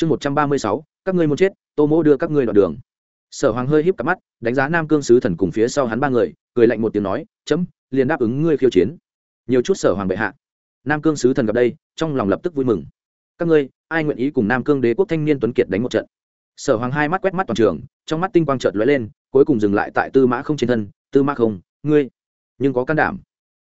chương một trăm ba mươi sáu, các ngươi muốn chết, tô mỗ đưa các ngươi đoạn đường. Sở hoàng hơi híp cặp mắt, đánh giá nam cương sứ thần cùng phía sau hắn ba người, cười lạnh một tiếng nói, chấm, liền đáp ứng ngươi khiêu chiến. Nhiều chút sở hoàng bệ hạ. Nam cương sứ thần gặp đây, trong lòng lập tức vui mừng. Các ngươi, ai nguyện ý cùng nam cương đế quốc thanh niên tuấn kiệt đánh một trận? Sở hoàng hai mắt quét mắt toàn trường, trong mắt tinh quang trợt lóe lên, cuối cùng dừng lại tại tư mã không trên thân, tư mã không, ngươi nhưng có can đảm.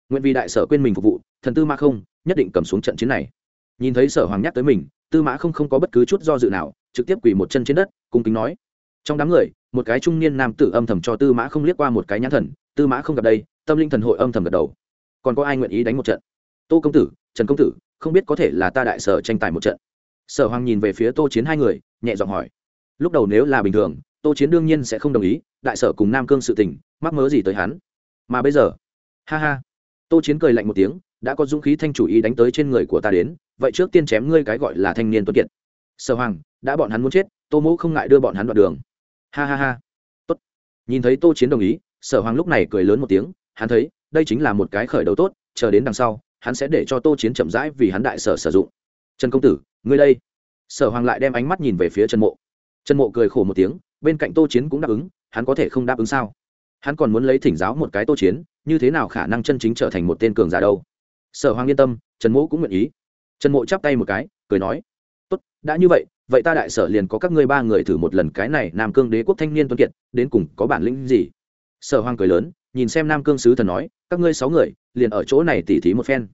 Nguyện vì đại sở quên mình phục vụ, thần tư mã không nhất định cầm xuống trận chiến này. Nhìn thấy sở hoàng nhắc tới mình tư mã không không có bất cứ chút do dự nào, trực tiếp quỳ một chân trên đất, cung kính nói. Trong đám người, một cái trung niên nam tử âm thầm cho tư mã không liếc qua một cái nhãn thần, tư mã không gặp đây, tâm linh thần hội âm thầm gật đầu. Còn có ai nguyện ý đánh một trận? Tô công tử, trần công tử, không biết có thể là ta đại sở tranh tài một trận. Sở hoàng nhìn về phía tô chiến hai người, nhẹ giọng hỏi. Lúc đầu nếu là bình thường, tô chiến đương nhiên sẽ không đồng ý, đại sở cùng nam cương sự tình, mắc mớ gì tới hắn? Mà bây giờ? Ha ha. Tô chiến cười lạnh một tiếng đã có dũng khí thanh chủ ý đánh tới trên người của ta đến, vậy trước tiên chém ngươi cái gọi là thanh niên tuấn kiệt. Sở hoàng, đã bọn hắn muốn chết, tô mỗ không ngại đưa bọn hắn đoạn đường. Ha ha ha. Tốt. Nhìn thấy tô chiến đồng ý, sở hoàng lúc này cười lớn một tiếng, hắn thấy, đây chính là một cái khởi đầu tốt, chờ đến đằng sau, hắn sẽ để cho tô chiến chậm rãi vì hắn đại sở sử dụng. Trần công tử, ngươi đây. Sở hoàng lại đem ánh mắt nhìn về phía trần mộ. Trần mộ cười khổ một tiếng, bên cạnh tô chiến cũng đáp ứng, hắn có thể không đáp ứng sao? Hắn còn muốn lấy thỉnh giáo một cái tô chiến, như thế nào khả năng chân chính trở thành một tên cường giả đâu? Sở hoàng yên tâm, trần Mỗ cũng nguyện ý. Trần mộ chắp tay một cái, cười nói, tốt, đã như vậy vậy ta đại sở liền có các ngươi ba người thử một lần cái này nam cương đế quốc thanh niên tuân kiệt, đến cùng có bản lĩnh gì? Sở hoàng cười lớn, nhìn xem nam cương sứ thần nói, các ngươi sáu người, liền ở chỗ này tỉ thí một phen.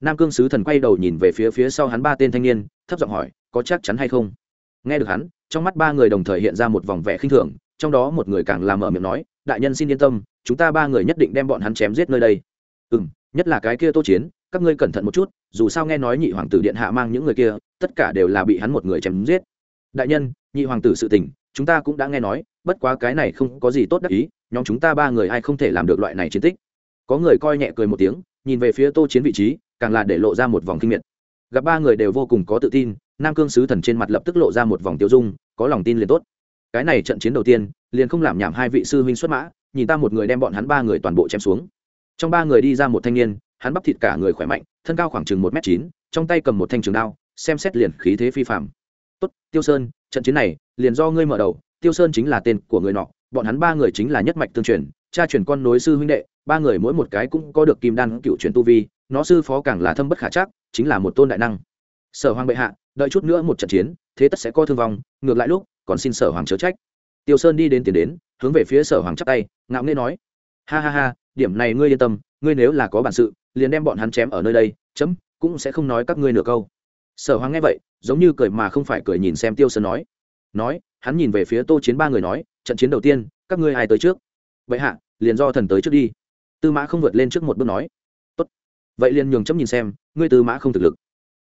Nam cương sứ thần quay đầu nhìn về phía phía sau hắn ba tên thanh niên, thấp giọng hỏi, có chắc chắn hay không? Nghe được hắn, trong mắt ba người đồng thời hiện ra một vòng vẻ khinh thường, trong đó một người càng làm mở miệng nói, đại nhân xin yên tâm, chúng ta ba người nhất định đem bọn hắn chém giết nơi đây. Ừ m nhất là cái kia tô chiến các ngươi cẩn thận một chút, dù sao nghe nói nhị hoàng tử điện hạ mang những người kia, tất cả đều là bị hắn một người chém giết. Đại nhân, nhị hoàng tử sự tình, chúng ta cũng đã nghe nói, bất quá cái này không có gì tốt đắc ý, nhóm chúng ta ba người ai không thể làm được loại này chiến tích. Có người coi nhẹ cười một tiếng, nhìn về phía tô chiến vị trí, càng là để lộ ra một vòng kinh nghiệm gặp ba người đều vô cùng có tự tin, nam cương sứ thần trên mặt lập tức lộ ra một vòng tiêu dung, có lòng tin liền tốt. Cái này trận chiến đầu tiên, liền không làm nhảm hai vị sư huynh xuất mã, nhìn ta một người đem bọn hắn ba người toàn bộ chém xuống. Trong ba người đi ra một thanh niên hắn bắp thịt cả người khỏe mạnh, thân cao khoảng chừng một m chín, trong tay cầm một thanh trường đao, xem xét liền khí thế phi phạm tốt, tiêu sơn, trận chiến này liền do ngươi mở đầu. Tiêu sơn chính là tên của người nọ, bọn hắn ba người chính là nhất mạch tương truyền, cha truyền con nối sư huynh đệ, ba người mỗi một cái cũng có được kim đan cựu truyền tu vi, nó sư phó càng là thâm bất khả chắc, chính là một tôn đại năng. Sở hoàng bệ hạ, đợi chút nữa một trận chiến, thế tất sẽ có thương vong, ngược lại lúc, còn xin sở hoàng chớ trách. Tiêu sơn đi đến tiền đến, hướng về phía sở hoàng chắp tay, ngạo nghê nói, ha ha ha, điểm này ngươi yên tâm, ngươi nếu là có bản sự liền đem bọn hắn chém ở nơi đây, chấm cũng sẽ không nói các ngươi nửa câu. Sở hoàng nghe vậy, giống như cười mà không phải cười nhìn xem tiêu sơn nói. Nói, hắn nhìn về phía tô chiến ba người nói, trận chiến đầu tiên, các ngươi ai tới trước? Vậy hạ, liền do thần tới trước đi. Tư mã không vượt lên trước một bước nói. Tốt. Vậy liền nhường chấm nhìn xem, ngươi tư mã không thực lực.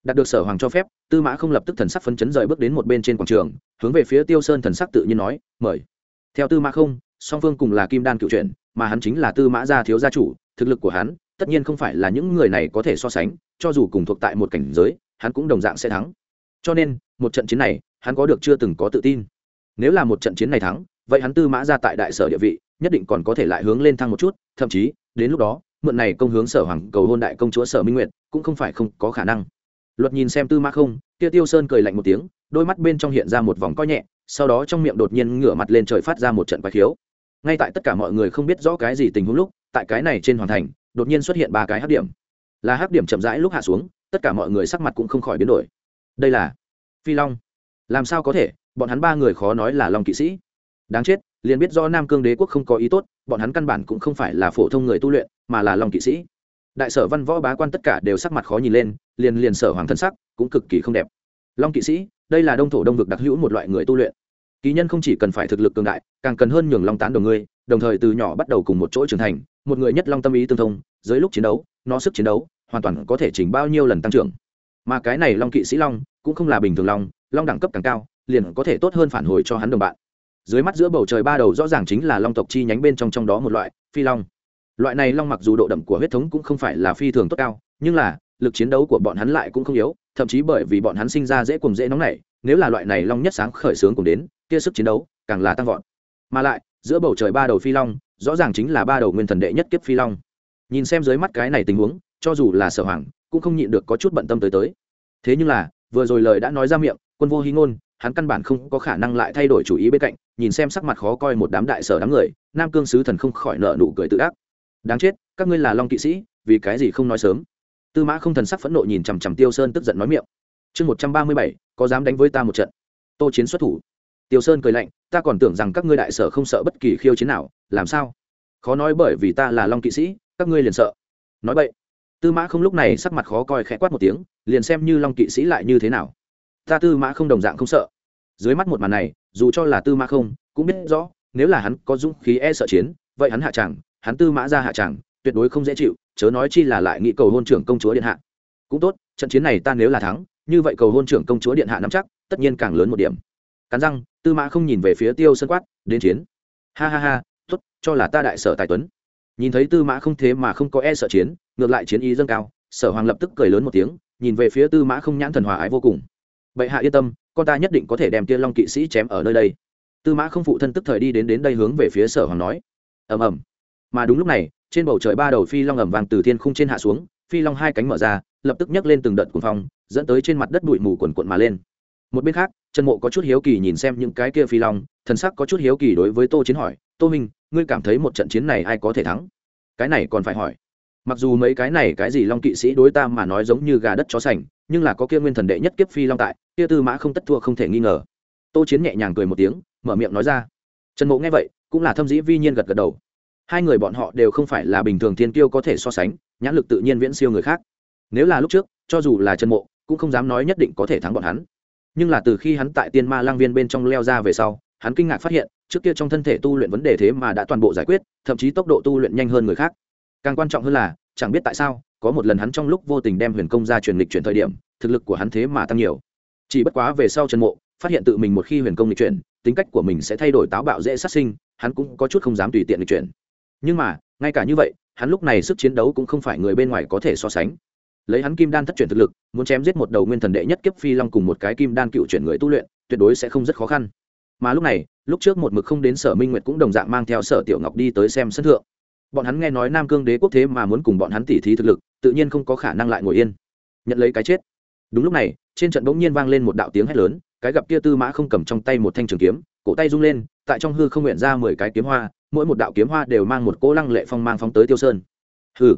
Đạt được sở hoàng cho phép, tư mã không lập tức thần sắc phấn chấn rời bước đến một bên trên quảng trường, hướng về phía tiêu sơn thần sắc tự nhiên nói, mời. Theo tư mã không, song phương cùng là kim đan cựu truyện mà hắn chính là tư mã gia thiếu gia chủ, thực lực của hắn tất nhiên không phải là những người này có thể so sánh, cho dù cùng thuộc tại một cảnh giới, hắn cũng đồng dạng sẽ thắng. Cho nên, một trận chiến này, hắn có được chưa từng có tự tin. Nếu là một trận chiến này thắng, vậy hắn tư mã ra tại đại sở địa vị, nhất định còn có thể lại hướng lên thăng một chút, thậm chí, đến lúc đó, mượn này công hướng sở hoàng cầu hôn đại công chúa sở minh nguyệt, cũng không phải không có khả năng. Luật nhìn xem tư mã không, kia tiêu sơn cười lạnh một tiếng, đôi mắt bên trong hiện ra một vòng coi nhẹ, sau đó trong miệng đột nhiên ngửa mặt lên trời phát ra một trận quái khiếu. Ngay tại tất cả mọi người không biết rõ cái gì tình huống lúc, tại cái này trên hoàn thành đột nhiên xuất hiện ba cái hắc điểm. Là hắc điểm chậm rãi lúc hạ xuống, tất cả mọi người sắc mặt cũng không khỏi biến đổi. Đây là phi long. Làm sao có thể? Bọn hắn ba người khó nói là long kỵ sĩ. Đáng chết, liền biết do nam cương đế quốc không có ý tốt, bọn hắn căn bản cũng không phải là phổ thông người tu luyện, mà là long kỵ sĩ. Đại sở văn võ bá quan tất cả đều sắc mặt khó nhìn lên, liền liền sở hoàng thân sắc cũng cực kỳ không đẹp. Long kỵ sĩ, đây là đông thổ đông vực đặc hữu một loại người tu luyện. Ký nhân không chỉ cần phải thực lực cường đại, càng cần hơn nhường long tán đồng ngươi, đồng thời từ nhỏ bắt đầu cùng một chỗ trưởng thành một người nhất long tâm ý tương thông, dưới lúc chiến đấu, nó sức chiến đấu hoàn toàn có thể chỉnh bao nhiêu lần tăng trưởng. Mà cái này long kỵ sĩ long cũng không là bình thường long long đẳng cấp càng cao, liền có thể tốt hơn phản hồi cho hắn đồng bạn. Dưới mắt giữa bầu trời ba đầu rõ ràng chính là long tộc chi nhánh bên trong trong đó một loại, phi long. Loại này long mặc dù độ đậm của huyết thống cũng không phải là phi thường tốt cao, nhưng là, lực chiến đấu của bọn hắn lại cũng không yếu, thậm chí bởi vì bọn hắn sinh ra dễ cùng dễ nóng nảy nếu là loại này long nhất sáng khởi sướng cùng đến, kia sức chiến đấu càng là tăng vọt. Mà lại, giữa bầu trời ba đầu phi long rõ ràng chính là ba đầu nguyên thần đệ nhất kiếp phi long. Nhìn xem dưới mắt cái này tình huống, cho dù là sở hoàng, cũng không nhịn được có chút bận tâm tới tới. Thế nhưng là, vừa rồi lời đã nói ra miệng, quân vô hy ngôn, hắn căn bản không có khả năng lại thay đổi chủ ý bên cạnh, nhìn xem sắc mặt khó coi một đám đại sở đám người, nam cương sứ thần không khỏi nợ nụ cười tự ác. Đáng chết, các ngươi là long kỵ sĩ, vì cái gì không nói sớm? Tư mã không thần sắc phẫn nộ nhìn chằm chằm tiêu sơn tức giận nói miệng. Chương một trăm ba mươi bảy, có dám đánh với ta một trận? Tô chiến xuất thủ tiêu sơn cười lạnh, ta còn tưởng rằng các ngươi đại sở không sợ bất kỳ khiêu chiến nào, làm sao? Khó nói bởi vì ta là long kỵ sĩ, các ngươi liền sợ. Nói vậy, tư mã không lúc này sắc mặt khó coi khẽ quát một tiếng, liền xem như long kỵ sĩ lại như thế nào. Ta tư mã không đồng dạng không sợ. Dưới mắt một màn này, dù cho là tư mã không, cũng biết rõ, nếu là hắn có dũng khí e sợ chiến, vậy hắn hạ chẳng, hắn tư mã ra hạ chẳng, tuyệt đối không dễ chịu, chớ nói chi là lại nghị cầu hôn trưởng công chúa điện hạ. Cũng tốt, trận chiến này ta nếu là thắng, như vậy cầu hôn trưởng công chúa điện hạ nắm chắc, tất nhiên càng lớn một điểm cắn răng, tư mã không nhìn về phía tiêu sơn quát, đến chiến. Ha ha ha, tốt, cho là ta đại sở tài tuấn. Nhìn thấy tư mã không thế mà không có e sợ chiến, ngược lại chiến ý dâng cao, sở hoàng lập tức cười lớn một tiếng, nhìn về phía tư mã không nhãn thần hòa ái vô cùng. Bệ hạ yên tâm, con ta nhất định có thể đem tiên long kỵ sĩ chém ở nơi đây. Tư mã không phụ thân tức thời đi đến đến đây hướng về phía sở hoàng nói. Ầm ầm. Mà đúng lúc này, trên bầu trời ba đầu phi long ầm vàng từ thiên khung trên hạ xuống, phi long hai cánh mở ra, lập tức nhấc lên từng đợt cuồng phong, dẫn tới trên mặt đất bụi mù quần quận mà lên một bên khác, trần mộ có chút hiếu kỳ nhìn xem những cái kia phi long, thần sắc có chút hiếu kỳ đối với tô chiến hỏi, tô minh, ngươi cảm thấy một trận chiến này ai có thể thắng? Cái này còn phải hỏi. Mặc dù mấy cái này cái gì long kỵ sĩ đối ta mà nói giống như gà đất chó sành, nhưng là có kia nguyên thần đệ nhất kiếp phi long tại, kia tư mã không tất thua không thể nghi ngờ. Tô chiến nhẹ nhàng cười một tiếng, mở miệng nói ra. Trần mộ nghe vậy, cũng là thâm dĩ vi nhiên gật gật đầu. Hai người bọn họ đều không phải là bình thường thiên kiêu có thể so sánh, nhãn lực tự nhiên viễn siêu người khác. Nếu là lúc trước, cho dù là trần mộ, cũng không dám nói nhất định có thể thắng bọn hắn nhưng là từ khi hắn tại tiên ma lang viên bên trong leo ra về sau, hắn kinh ngạc phát hiện, trước kia trong thân thể tu luyện vấn đề thế mà đã toàn bộ giải quyết, thậm chí tốc độ tu luyện nhanh hơn người khác. Càng quan trọng hơn là, chẳng biết tại sao, có một lần hắn trong lúc vô tình đem huyền công ra truyền lịch chuyển thời điểm, thực lực của hắn thế mà tăng nhiều. Chỉ bất quá về sau trần mộ, phát hiện tự mình một khi huyền công lịch chuyển, tính cách của mình sẽ thay đổi táo bạo dễ sát sinh, hắn cũng có chút không dám tùy tiện lịch chuyển. Nhưng mà, ngay cả như vậy, hắn lúc này sức chiến đấu cũng không phải người bên ngoài có thể so sánh lấy hắn kim đan thất chuyển thực lực, muốn chém giết một đầu nguyên thần đệ nhất kiếp phi long cùng một cái kim đan cựu chuyển người tu luyện, tuyệt đối sẽ không rất khó khăn. Mà lúc này, lúc trước một mực không đến sở minh nguyệt cũng đồng dạng mang theo sở tiểu ngọc đi tới xem sân thượng. Bọn hắn nghe nói nam cương đế quốc thế mà muốn cùng bọn hắn tỉ thí thực lực, tự nhiên không có khả năng lại ngồi yên. Nhận lấy cái chết. Đúng lúc này, trên trận bỗng nhiên vang lên một đạo tiếng hét lớn, cái gặp kia tư mã không cầm trong tay một thanh trường kiếm, cổ tay rung lên, tại trong hư không nguyện ra mười cái kiếm hoa, mỗi một đạo kiếm hoa đều mang một cỗ lăng lệ phong mang phóng tới tiêu sơn. Hừ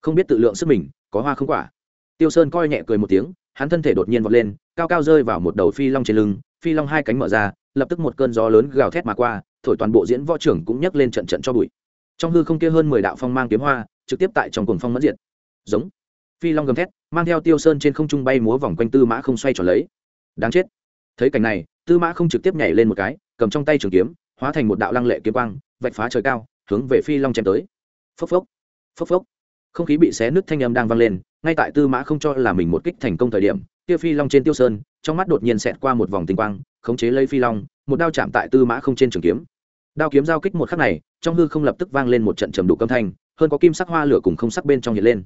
không biết tự lượng sức mình, có hoa không quả. Tiêu sơn coi nhẹ cười một tiếng, hắn thân thể đột nhiên vọt lên, cao cao rơi vào một đầu phi long trên lưng, phi long hai cánh mở ra, lập tức một cơn gió lớn gào thét mà qua, thổi toàn bộ diễn võ trưởng cũng nhấc lên trận trận cho bụi. Trong hư không kia hơn mười đạo phong mang kiếm hoa, trực tiếp tại trong cuồng phong mất diện giống. Phi long gầm thét, mang theo tiêu sơn trên không trung bay múa vòng quanh tư mã không xoay tròn lấy. Đáng chết. Thấy cảnh này, tư mã không trực tiếp nhảy lên một cái, cầm trong tay trường kiếm, hóa thành một đạo lăng lệ kiếm quang, vạch phá trời cao, hướng về phi long chém tới. Phốc phốc. Phốc phốc không khí bị xé nứt thanh âm đang vang lên, ngay tại tư mã không cho là mình một kích thành công thời điểm, kia phi long trên tiêu sơn, trong mắt đột nhiên xẹt qua một vòng tinh quang, khống chế lấy phi long, một đao chạm tại tư mã không trên trường kiếm. Đao kiếm giao kích một khắc này, trong hư không lập tức vang lên một trận trầm đục âm thanh, hơn có kim sắc hoa lửa cùng không sắc bên trong hiện lên.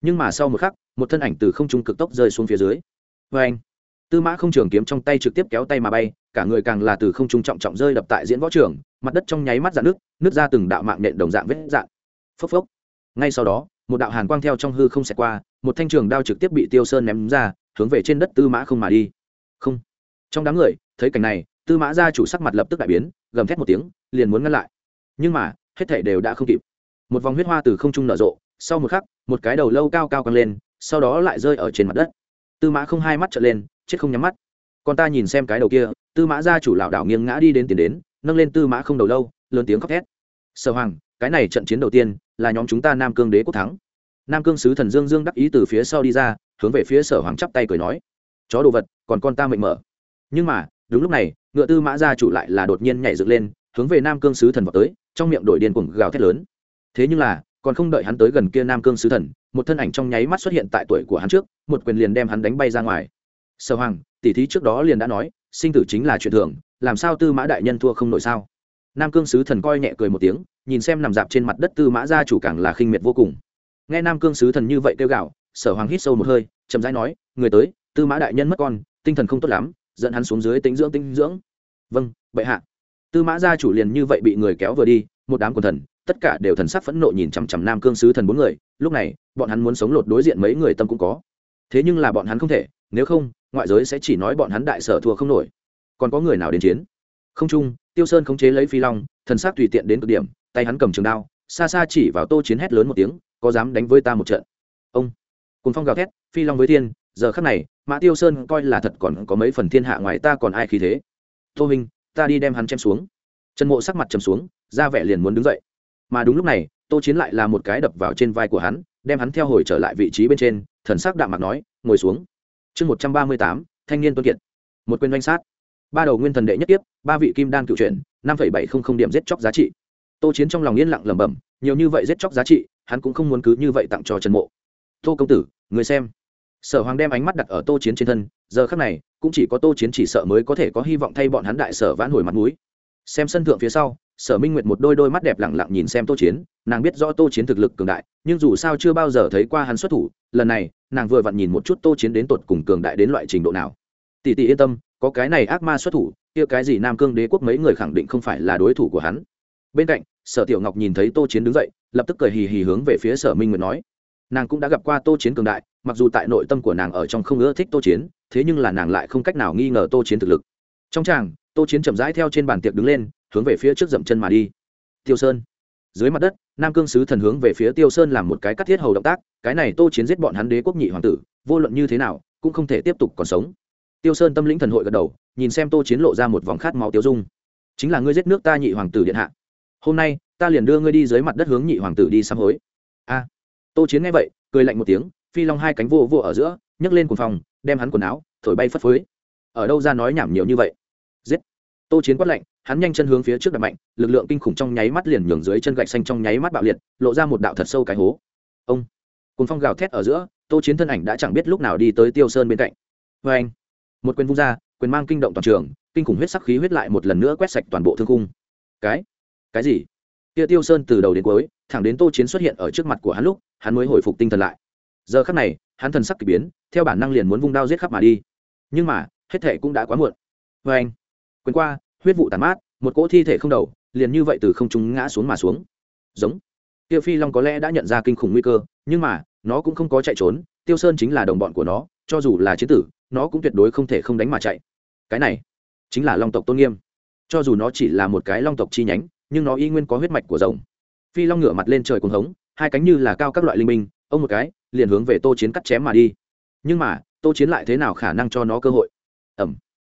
Nhưng mà sau một khắc, một thân ảnh từ không trung cực tốc rơi xuống phía dưới. Vê anh tư mã không trường kiếm trong tay trực tiếp kéo tay mà bay, cả người càng là từ không trung trọng trọng rơi đập tại diễn võ trường, mặt đất trong nháy mắt dạn nước nước ra từng đạo mạng nện đồng dạng vết dạn phốc phốc. Ngay sau đó một đạo hàn quang theo trong hư không xẹt qua, một thanh trường đao trực tiếp bị tiêu sơn ném ra, hướng về trên đất tư mã không mà đi. Không. Trong đám người, thấy cảnh này, tư mã gia chủ sắc mặt lập tức đại biến, gầm thét một tiếng, liền muốn ngăn lại. Nhưng mà, hết thảy đều đã không kịp. Một vòng huyết hoa từ không trung nở rộ, sau một khắc, một cái đầu lâu cao cao căng lên, sau đó lại rơi ở trên mặt đất. Tư mã không hai mắt trở lên, chết không nhắm mắt. Còn ta nhìn xem cái đầu kia, tư mã gia chủ lảo đảo nghiêng ngã đi đến tiền đến, nâng lên tư mã không đầu lâu, lớn tiếng khóc thét. Sở hoàng cái này trận chiến đầu tiên là nhóm chúng ta nam cương đế quốc thắng. Nam cương sứ thần dương dương đắc ý từ phía sau đi ra, hướng về phía sở hoàng chắp tay cười nói, chó đồ vật, còn con ta mệnh mở. Nhưng mà, đúng lúc này, ngựa tư mã gia chủ lại là đột nhiên nhảy dựng lên, hướng về nam cương sứ thần vào tới, trong miệng đổi điên cuồng gào thét lớn. Thế nhưng là, còn không đợi hắn tới gần kia nam cương sứ thần, một thân ảnh trong nháy mắt xuất hiện tại tuổi của hắn trước, một quyền liền đem hắn đánh bay ra ngoài. Sở hoàng, tỷ thí trước đó liền đã nói, sinh tử chính là chuyện thường, làm sao tư mã đại nhân thua không nổi sao? Nam cương sứ thần coi nhẹ cười một tiếng nhìn xem nằm dạp trên mặt đất tư mã gia chủ càng là khinh miệt vô cùng. Nghe nam cương sứ thần như vậy kêu gạo sở hoàng hít sâu một hơi, chậm rãi nói, người tới, tư mã đại nhân mất con, tinh thần không tốt lắm, dẫn hắn xuống dưới tính dưỡng tinh dưỡng. Vâng bệ hạ. Tư mã gia chủ liền như vậy bị người kéo vừa đi, một đám quần thần, tất cả đều thần sắc phẫn nộ nhìn chằm chằm nam cương sứ thần bốn người, lúc này, bọn hắn muốn sống lột đối diện mấy người tâm cũng có. Thế nhưng là bọn hắn không thể, nếu không, ngoại giới sẽ chỉ nói bọn hắn đại sở thua không nổi. Còn có người nào đến chiến? Không trung, tiêu sơn khống chế lấy phi long, thần sắc tùy tiện đến cực điểm tay hắn cầm trường đao, xa xa chỉ vào tô chiến hét lớn một tiếng, có dám đánh với ta một trận? Ông cùng phong gào thét, phi long với thiên, giờ khắc này, mã tiêu sơn coi là thật còn có mấy phần thiên hạ ngoài ta còn ai khí thế. Tô minh, ta đi đem hắn chém xuống. Trần mộ sắc mặt chầm xuống, ra vẻ liền muốn đứng dậy. Mà đúng lúc này, tô chiến lại là một cái đập vào trên vai của hắn, đem hắn theo hồi trở lại vị trí bên trên, thần sắc đạm mặt nói, ngồi xuống. Chương một trăm ba mươi tám, thanh niên tuân kiệt. Một quyền doanh sát. Ba đầu nguyên thần đệ nhất tiếp ba vị kim đan cựu chuyển, năm phẩy bảy không không điểm giết chóc giá trị tô chiến trong lòng yên lặng lẩm bẩm, nhiều như vậy giết chóc giá trị, hắn cũng không muốn cứ như vậy tặng cho trần mộ. Tô công tử, người xem. Sở hoàng đem ánh mắt đặt ở tô chiến trên thân, giờ khác này, cũng chỉ có tô chiến chỉ sợ mới có thể có hy vọng thay bọn hắn đại sở vãn hồi mặt mũi. Xem sân thượng phía sau, sở minh nguyệt một đôi đôi mắt đẹp lẳng lặng nhìn xem tô chiến, nàng biết rõ tô chiến thực lực cường đại, nhưng dù sao chưa bao giờ thấy qua hắn xuất thủ, lần này, nàng vừa vặn nhìn một chút tô chiến đến tột cùng cường đại đến loại trình độ nào. Tỷ tỷ yên tâm, có cái này ác ma xuất thủ, kia cái gì nam cương đế quốc mấy người khẳng định không phải là đối thủ của hắn. Bên cạnh sở tiểu ngọc nhìn thấy tô chiến đứng dậy, lập tức cười hì hì hướng về phía sở minh nguyệt nói. Nàng cũng đã gặp qua tô chiến cường đại, mặc dù tại nội tâm của nàng ở trong không ưa thích tô chiến, thế nhưng là nàng lại không cách nào nghi ngờ tô chiến thực lực. Trong tràng, tô chiến chậm rãi theo trên bàn tiệc đứng lên, hướng về phía trước dậm chân mà đi. Tiêu sơn. Dưới mặt đất, nam cương sứ thần hướng về phía tiêu sơn làm một cái cắt thiết hầu động tác, cái này tô chiến giết bọn hắn đế quốc nhị hoàng tử, vô luận như thế nào, cũng không thể tiếp tục còn sống. Tiêu sơn tâm lĩnh thần hội gật đầu, nhìn xem tô chiến lộ ra một vòng khát máu tiêu dung. Chính là ngươi giết nước ta nhị hoàng tử điện hạ hôm nay ta liền đưa ngươi đi dưới mặt đất hướng nhị hoàng tử đi sám hối. A. Tô chiến nghe vậy, cười lạnh một tiếng, phi long hai cánh vô vô ở giữa, nhấc lên cùng phòng, đem hắn quần áo, thổi bay phất phới. Ở đâu ra nói nhảm nhiều như vậy? Giết. Tô chiến quát lạnh, hắn nhanh chân hướng phía trước đập mạnh, lực lượng kinh khủng trong nháy mắt liền nhường dưới chân gạch xanh trong nháy mắt bạo liệt, lộ ra một đạo thật sâu cái hố. Ông. Cùng phong gào thét ở giữa, tô chiến thân ảnh đã chẳng biết lúc nào đi tới tiêu sơn bên cạnh. Vê anh. Một quyền vung ra, quyền mang kinh động toàn trường, kinh khủng huyết sắc khí huyết lại một lần nữa quét sạch toàn bộ thương cung cái cái gì? Kia tiêu sơn từ đầu đến cuối, thẳng đến tô chiến xuất hiện ở trước mặt của hắn lúc, hắn mới hồi phục tinh thần lại. Giờ khắc này, hắn thần sắc k ỳ biến, theo bản năng liền muốn vung đao giết khắp mà đi. Nhưng mà, hết thể cũng đã quá muộn. Vê anh, quên qua, huyết vụ tàn mát, một cỗ thi thể không đầu, liền như vậy từ không trung ngã xuống mà xuống. Giống. Tiêu phi long có lẽ đã nhận ra kinh khủng nguy cơ, nhưng mà, nó cũng không có chạy trốn, tiêu sơn chính là đồng bọn của nó, cho dù là chiến tử, nó cũng tuyệt đối không thể không đánh mà chạy. Cái này, chính là long tộc tôn nghiêm. Cho dù nó chỉ là một cái long tộc chi nhánh nhưng nó y nguyên có huyết mạch của rồng. Phi long ngửa mặt lên trời cuồng hống, hai cánh như là cao các loại linh minh, ông một cái, liền hướng về tô chiến cắt chém mà đi. Nhưng mà, tô chiến lại thế nào khả năng cho nó cơ hội? Ẩm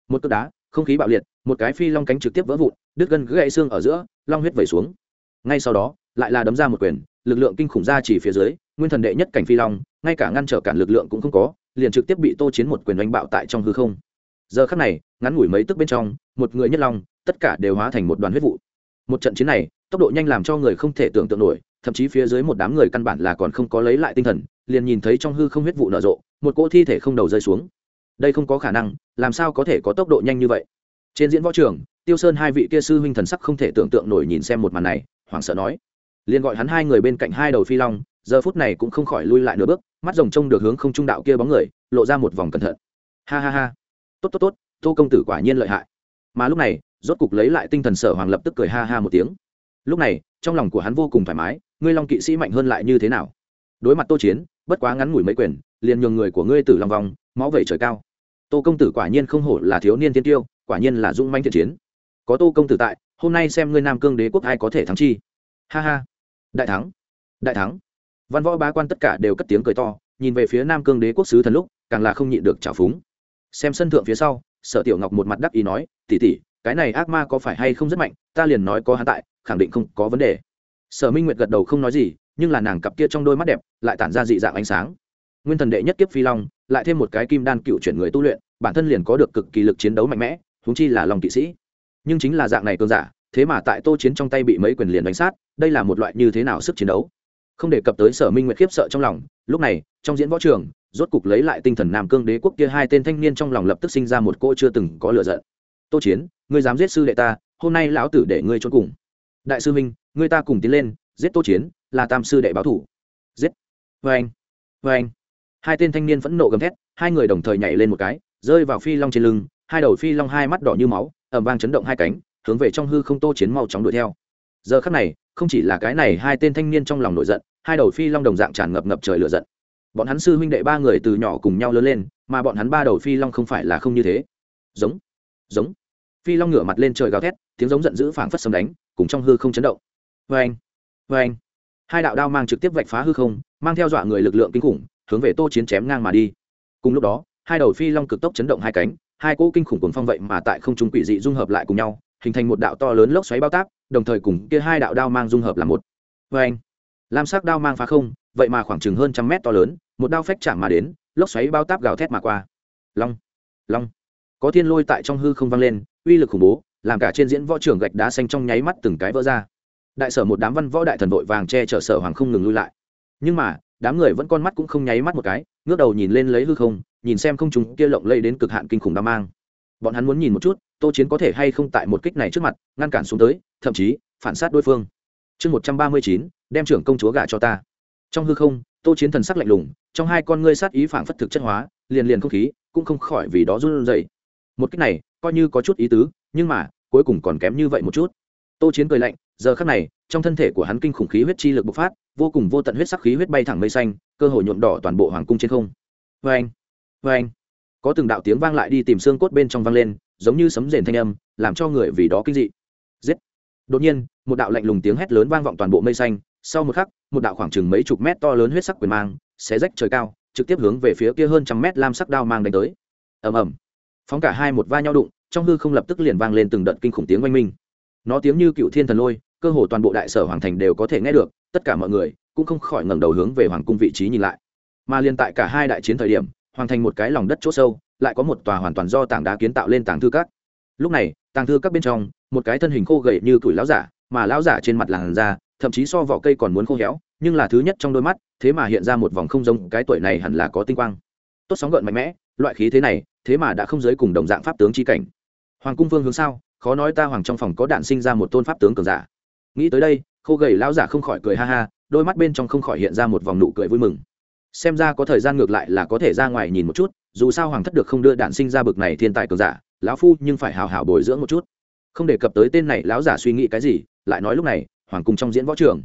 một cước đá, không khí bạo liệt, một cái phi long cánh trực tiếp vỡ vụn, đứt gân gãy xương ở giữa, long huyết vẩy xuống. Ngay sau đó, lại là đấm ra một quyền, lực lượng kinh khủng ra chỉ phía dưới, nguyên thần đệ nhất cảnh phi long, ngay cả ngăn trở cản lực lượng cũng không có, liền trực tiếp bị tô chiến một quyền đánh bạo tại trong hư không. Giờ khắc này, ngắn ngủi mấy tức bên trong, một người nhất long, tất cả đều hóa thành một đoàn huyết vụ một trận chiến này, tốc độ nhanh làm cho người không thể tưởng tượng nổi, thậm chí phía dưới một đám người căn bản là còn không có lấy lại tinh thần, liền nhìn thấy trong hư không huyết vụ nở rộ, một cỗ thi thể không đầu rơi xuống. Đây không có khả năng, làm sao có thể có tốc độ nhanh như vậy? Trên diễn võ trường, tiêu sơn hai vị kia sư huynh thần sắc không thể tưởng tượng nổi nhìn xem một màn này, hoảng sợ nói. Liền gọi hắn hai người bên cạnh hai đầu phi long, giờ phút này cũng không khỏi lui lại nửa bước, mắt rồng trông được hướng không trung đạo kia bóng người, lộ ra một vòng cẩn thận. Ha ha ha. Tốt tốt tốt, tô công tử quả nhiên lợi hại. Mà lúc này rốt cục lấy lại tinh thần sở hoàng lập tức cười ha ha một tiếng. Lúc này, trong lòng của hắn vô cùng thoải mái, ngươi long kỵ sĩ mạnh hơn lại như thế nào? Đối mặt tô chiến, bất quá ngắn ngủi mấy quyền, liền nhường người của ngươi tử lòng vòng máu vẩy trời cao. Tô công tử quả nhiên không hổ là thiếu niên tiên tiêu, quả nhiên là dũng manh thiện chiến. Có tô công tử tại, hôm nay xem ngươi nam cương đế quốc ai có thể thắng chi. Ha ha. Đại thắng. Đại thắng. Văn võ bá quan tất cả đều cất tiếng cười to, nhìn về phía nam cương đế quốc sứ thần lúc, càng là không nhịn được trào phúng. Xem sân thượng phía sau, sở tiểu ngọc một mặt đắc ý nói tỉ tỉ cái này ác ma có phải hay không rất mạnh, ta liền nói có hắn tại, khẳng định không có vấn đề. Sở minh nguyệt gật đầu không nói gì, nhưng là nàng cặp kia trong đôi mắt đẹp, lại tản ra dị dạng ánh sáng. Nguyên thần đệ nhất kiếp phi long, lại thêm một cái kim đan cựu chuyển người tu luyện, bản thân liền có được cực kỳ lực chiến đấu mạnh mẽ húng chi là lòng kỵ sĩ. Nhưng chính là dạng này cơn giả, thế mà tại tô chiến trong tay bị mấy quyền liền đánh sát, đây là một loại như thế nào sức chiến đấu? Không đề cập tới sở minh nguyệt khiếp sợ trong lòng, lúc này, trong diễn võ trường, rốt cục lấy lại tinh thần nam cương đế quốc kia hai tên thanh niên trong lòng lập tức sinh ra một cô chưa từng có lựa giận tô chiến, ngươi dám giết sư đệ ta, hôm nay lão tử để ngươi trốn cùng. Đại sư minh, ngươi ta cùng tiến lên, giết tô chiến, là tam sư đệ báo thủ. Giết. Vê anh vê anh. Hai tên thanh niên phẫn nộ gầm thét, hai người đồng thời nhảy lên một cái, rơi vào phi long trên lưng, hai đầu phi long hai mắt đỏ như máu ẩm vang chấn động hai cánh, hướng về trong hư không tô chiến mau chóng đuổi theo. Giờ khắc này, không chỉ là cái này, hai tên thanh niên trong lòng nổi giận, hai đầu phi long đồng dạng tràn ngập ngập trời lửa giận. Bọn hắn sư huynh đệ ba người từ nhỏ cùng nhau lớn lên, mà bọn hắn ba đầu phi long không phải là không như thế. Giống giống phi long ngửa mặt lên trời gào thét, tiếng giống giận dữ phảng phất sấm đánh, cùng trong hư không chấn động. Vê anh vê anh hai đạo đao mang trực tiếp vạch phá hư không, mang theo dọa người lực lượng kinh khủng, hướng về tô chiến chém ngang mà đi. Cùng lúc đó, hai đầu phi long cực tốc chấn động hai cánh, hai cỗ kinh khủng cuồng phong vậy mà tại không trung quỷ dị dung hợp lại cùng nhau, hình thành một đạo to lớn lốc xoáy bao tác đồng thời cùng kia hai đạo đao mang dung hợp là một. Vê anh lam sắc đao mang phá không, vậy mà khoảng chừng hơn trăm mét to lớn, một đao phách chạm mà đến, lốc xoáy bao táp gào thét mà qua. Long long. Có thiên lôi tại trong hư không vang lên uy lực khủng bố, làm cả trên diễn võ trường gạch đá xanh trong nháy mắt từng cái vỡ ra. Đại sở một đám văn võ đại thần vội vàng che chở sở hoàng không ngừng lui lại. Nhưng mà, đám người vẫn con mắt cũng không nháy mắt một cái, ngước đầu nhìn lên lấy hư không, nhìn xem không chúng kia lộng lây đến cực hạn kinh khủng đam mang. Bọn hắn muốn nhìn một chút, tô chiến có thể hay không tại một kích này trước mặt, ngăn cản xuống tới, thậm chí, phản sát đối phương. Chương một trăm ba mươi chín, đem trưởng công chúa gả cho ta. Trong hư không, tô chiến thần sắc lạnh lùng, trong hai con ngươi sát ý phản phất thực chất hóa, liền liền không khí, cũng không khỏi vì đó run rẩy. Một cách này coi như có chút ý tứ, nhưng mà, cuối cùng còn kém như vậy một chút. Tô chiến cười lạnh, giờ khắc này, trong thân thể của hắn kinh khủng khí huyết chi lực bộc phát, vô cùng vô tận huyết sắc khí huyết bay thẳng mây xanh, cơ hội nhuộm đỏ toàn bộ hoàng cung trên không. Vê anh vê anh có từng đạo tiếng vang lại đi tìm xương cốt bên trong vang lên, giống như sấm rền thanh âm, làm cho người vì đó kinh dị. Giết. Đột nhiên, một đạo lạnh lùng tiếng hét lớn vang vọng toàn bộ mây xanh, sau một khắc, một đạo khoảng chừng mấy chục mét to lớn huyết sắc quyền mang, xé rách trời cao, trực tiếp hướng về phía kia hơn trăm mét lam sắc đao mang đánh tới. Ầm ầm phóng cả hai một va nhau đụng, trong hư không lập tức liền vang lên từng đợt kinh khủng tiếng oanh minh. Nó tiếng như cựu thiên thần lôi, cơ hồ toàn bộ đại sở hoàng thành đều có thể nghe được, tất cả mọi người cũng không khỏi ngẩng đầu hướng về hoàng cung vị trí nhìn lại. Mà liền tại cả hai đại chiến thời điểm, hoàng thành một cái lòng đất chỗ sâu, lại có một tòa hoàn toàn do tảng đá kiến tạo lên tàng thư các. Lúc này, tàng thư các bên trong, một cái thân hình khô gầy như tuổi lão giả, mà lão giả trên mặt làn da, thậm chí so vỏ cây còn muốn khô héo, nhưng là thứ nhất trong đôi mắt, thế mà hiện ra một vòng không giống, cái tuổi này hẳn là có tinh quang. Tốt sóng gợn mạnh mẽ loại khí thế này, thế mà đã không giới cùng đồng dạng pháp tướng chi cảnh. Hoàng cung vương hướng sao? Khó nói ta hoàng trong phòng có đạn sinh ra một tôn pháp tướng cường giả. Nghĩ tới đây, khô gầy lão giả không khỏi cười ha ha, đôi mắt bên trong không khỏi hiện ra một vòng nụ cười vui mừng. Xem ra có thời gian ngược lại là có thể ra ngoài nhìn một chút, dù sao hoàng thất được không đưa đạn sinh ra bực này thiên tài cường giả, lão phu nhưng phải hào hào bồi dưỡng một chút. Không đề cập tới tên này lão giả suy nghĩ cái gì, lại nói lúc này, hoàng cung trong diễn võ trường.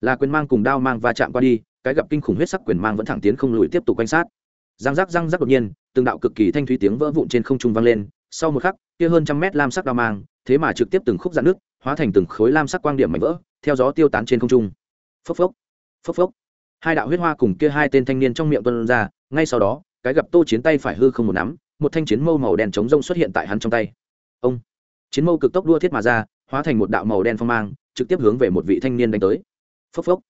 Là quyền mang cùng đao mang va chạm qua đi, cái gặp kinh khủng huyết sắc quyền mang vẫn thẳng tiến không lùi tiếp tục quan sát răng rắc răng rắc đột nhiên, từng đạo cực kỳ thanh thúy tiếng vỡ vụn trên không trung vang lên. Sau một khắc, kia hơn trăm mét lam sắc đao mang, thế mà trực tiếp từng khúc dạn nước, hóa thành từng khối lam sắc quang điểm mảnh vỡ, theo gió tiêu tán trên không trung. Phốc phốc phốc phốc. Hai đạo huyết hoa cùng kia hai tên thanh niên trong miệng tuân ra, ngay sau đó, cái gặp tô chiến tay phải hư không một nắm, một thanh chiến mâu màu đen chống rông xuất hiện tại hắn trong tay. Ông, chiến mâu cực tốc đua thiết mà ra, hóa thành một đạo màu đen phong mang, trực tiếp hướng về một vị thanh niên đánh tới. Phốc phốc.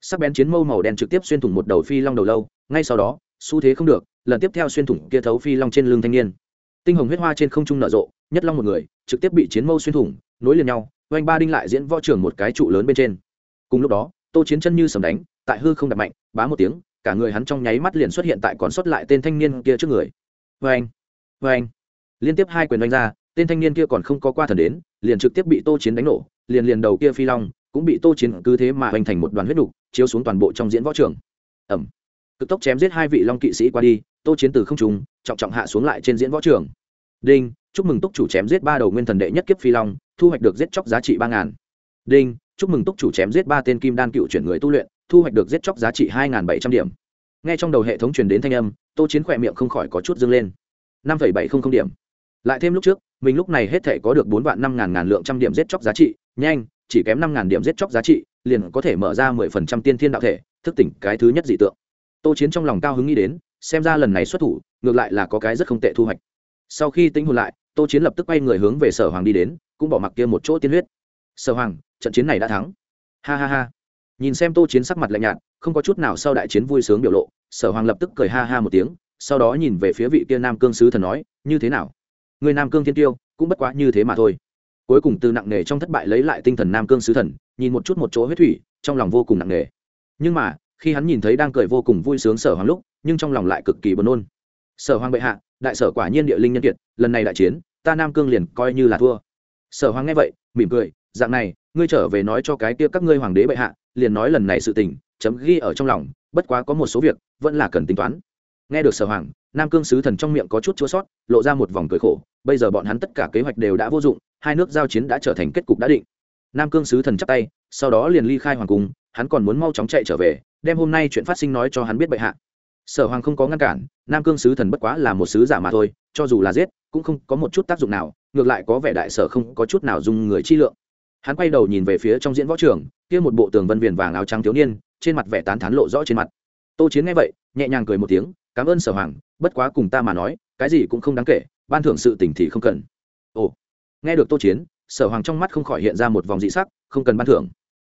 Sắc bén chiến mâu màu đen trực tiếp xuyên thủng một đầu phi long đầu lâu, ngay sau đó xu thế không được, lần tiếp theo xuyên thủng kia thấu phi long trên lưng thanh niên. Tinh hồng huyết hoa trên không trung nở rộ, nhất long một người, trực tiếp bị chiến mâu xuyên thủng, nối liền nhau, oanh ba đinh lại diễn võ trưởng một cái trụ lớn bên trên. Cùng lúc đó, tô chiến chân như sầm đánh, tại hư không đập mạnh, bá một tiếng, cả người hắn trong nháy mắt liền xuất hiện tại còn sót lại tên thanh niên kia trước người. Vê anh vê anh liên tiếp hai quyền đánh ra, tên thanh niên kia còn không có qua thần đến, liền trực tiếp bị tô chiến đánh nổ, liền liền đầu kia phi long cũng bị tô chiến cứ thế mà hoành thành một đoàn huyết đục chiếu xuống toàn bộ trong diễn võ trường ẩm cực tốc chém giết hai vị long kỵ sĩ qua đi, tô chiến từ không trùng trọng trọng hạ xuống lại trên diễn võ trường. Đinh, chúc mừng túc chủ chém giết ba đầu nguyên thần đệ nhất kiếp phi long, thu hoạch được giết chóc giá trị ba ngàn. Đinh, chúc mừng túc chủ chém giết ba tên kim đan cựu chuyển người tu luyện, thu hoạch được giết chóc giá trị hai bảy trăm điểm. Nghe trong đầu hệ thống truyền đến thanh âm, tô chiến khỏe miệng không khỏi có chút dâng lên. năm bảy không không điểm. Lại thêm lúc trước, mình lúc này hết thể có được bốn vạn năm ngàn ngàn lượng trăm điểm giết chóc giá trị, nhanh, chỉ kém năm ngàn điểm giết chóc giá trị, liền có thể mở ra mười phần trăm tiên thiên đạo thể, thức tỉnh cái thứ nhất dị tượng tô chiến trong lòng cao hứng nghĩ đến, xem ra lần này xuất thủ, ngược lại là có cái rất không tệ thu hoạch. Sau khi tính hồn lại, tô chiến lập tức quay người hướng về sở hoàng đi đến, cũng bỏ mặc kia một chỗ tiên huyết. Sở hoàng, trận chiến này đã thắng. Ha ha ha. Nhìn xem tô chiến sắc mặt lạnh nhạt, không có chút nào sau đại chiến vui sướng biểu lộ, sở hoàng lập tức cười ha ha một tiếng, sau đó nhìn về phía vị kia nam cương sứ thần nói, như thế nào? Người nam cương thiên tiêu, cũng bất quá như thế mà thôi. Cuối cùng từ nặng nề trong thất bại lấy lại tinh thần nam cương sứ thần, nhìn một chút một chỗ huyết thủy, trong lòng vô cùng nặng nề. Nhưng mà khi hắn nhìn thấy đang cười vô cùng vui sướng sở hoàng lúc, nhưng trong lòng lại cực kỳ buồn nôn. Sở hoàng bệ hạ, đại sở quả nhiên địa linh nhân kiệt, lần này đại chiến, ta nam cương liền coi như là thua. Sở hoàng nghe vậy, mỉm cười, dạng này, ngươi trở về nói cho cái kia các ngươi hoàng đế bệ hạ, liền nói lần này sự tình, chấm ghi ở trong lòng, bất quá có một số việc, vẫn là cần tính toán. Nghe được sở hoàng, nam cương sứ thần trong miệng có chút chua sót, lộ ra một vòng cười khổ, bây giờ bọn hắn tất cả kế hoạch đều đã vô dụng, hai nước giao chiến đã trở thành kết cục đã định. Nam cương sứ thần chắp tay, sau đó liền ly khai hoàng cung, hắn còn muốn mau chóng chạy trở về đem hôm nay chuyện phát sinh nói cho hắn biết bệ hạ. Sở hoàng không có ngăn cản, nam cương sứ thần bất quá là một sứ giả mà thôi, cho dù là giết, cũng không có một chút tác dụng nào, ngược lại có vẻ đại sở không có chút nào dung người chi lượng. Hắn quay đầu nhìn về phía trong diễn võ trường, kia một bộ tường vân viền vàng áo trắng thiếu niên, trên mặt vẻ tán thán lộ rõ trên mặt. Tô chiến nghe vậy, nhẹ nhàng cười một tiếng, cảm ơn sở hoàng, bất quá cùng ta mà nói, cái gì cũng không đáng kể, ban thưởng sự tình thì không cần. Ồ. Nghe được tô chiến, sở hoàng trong mắt không khỏi hiện ra một vòng dị sắc, không cần ban thưởng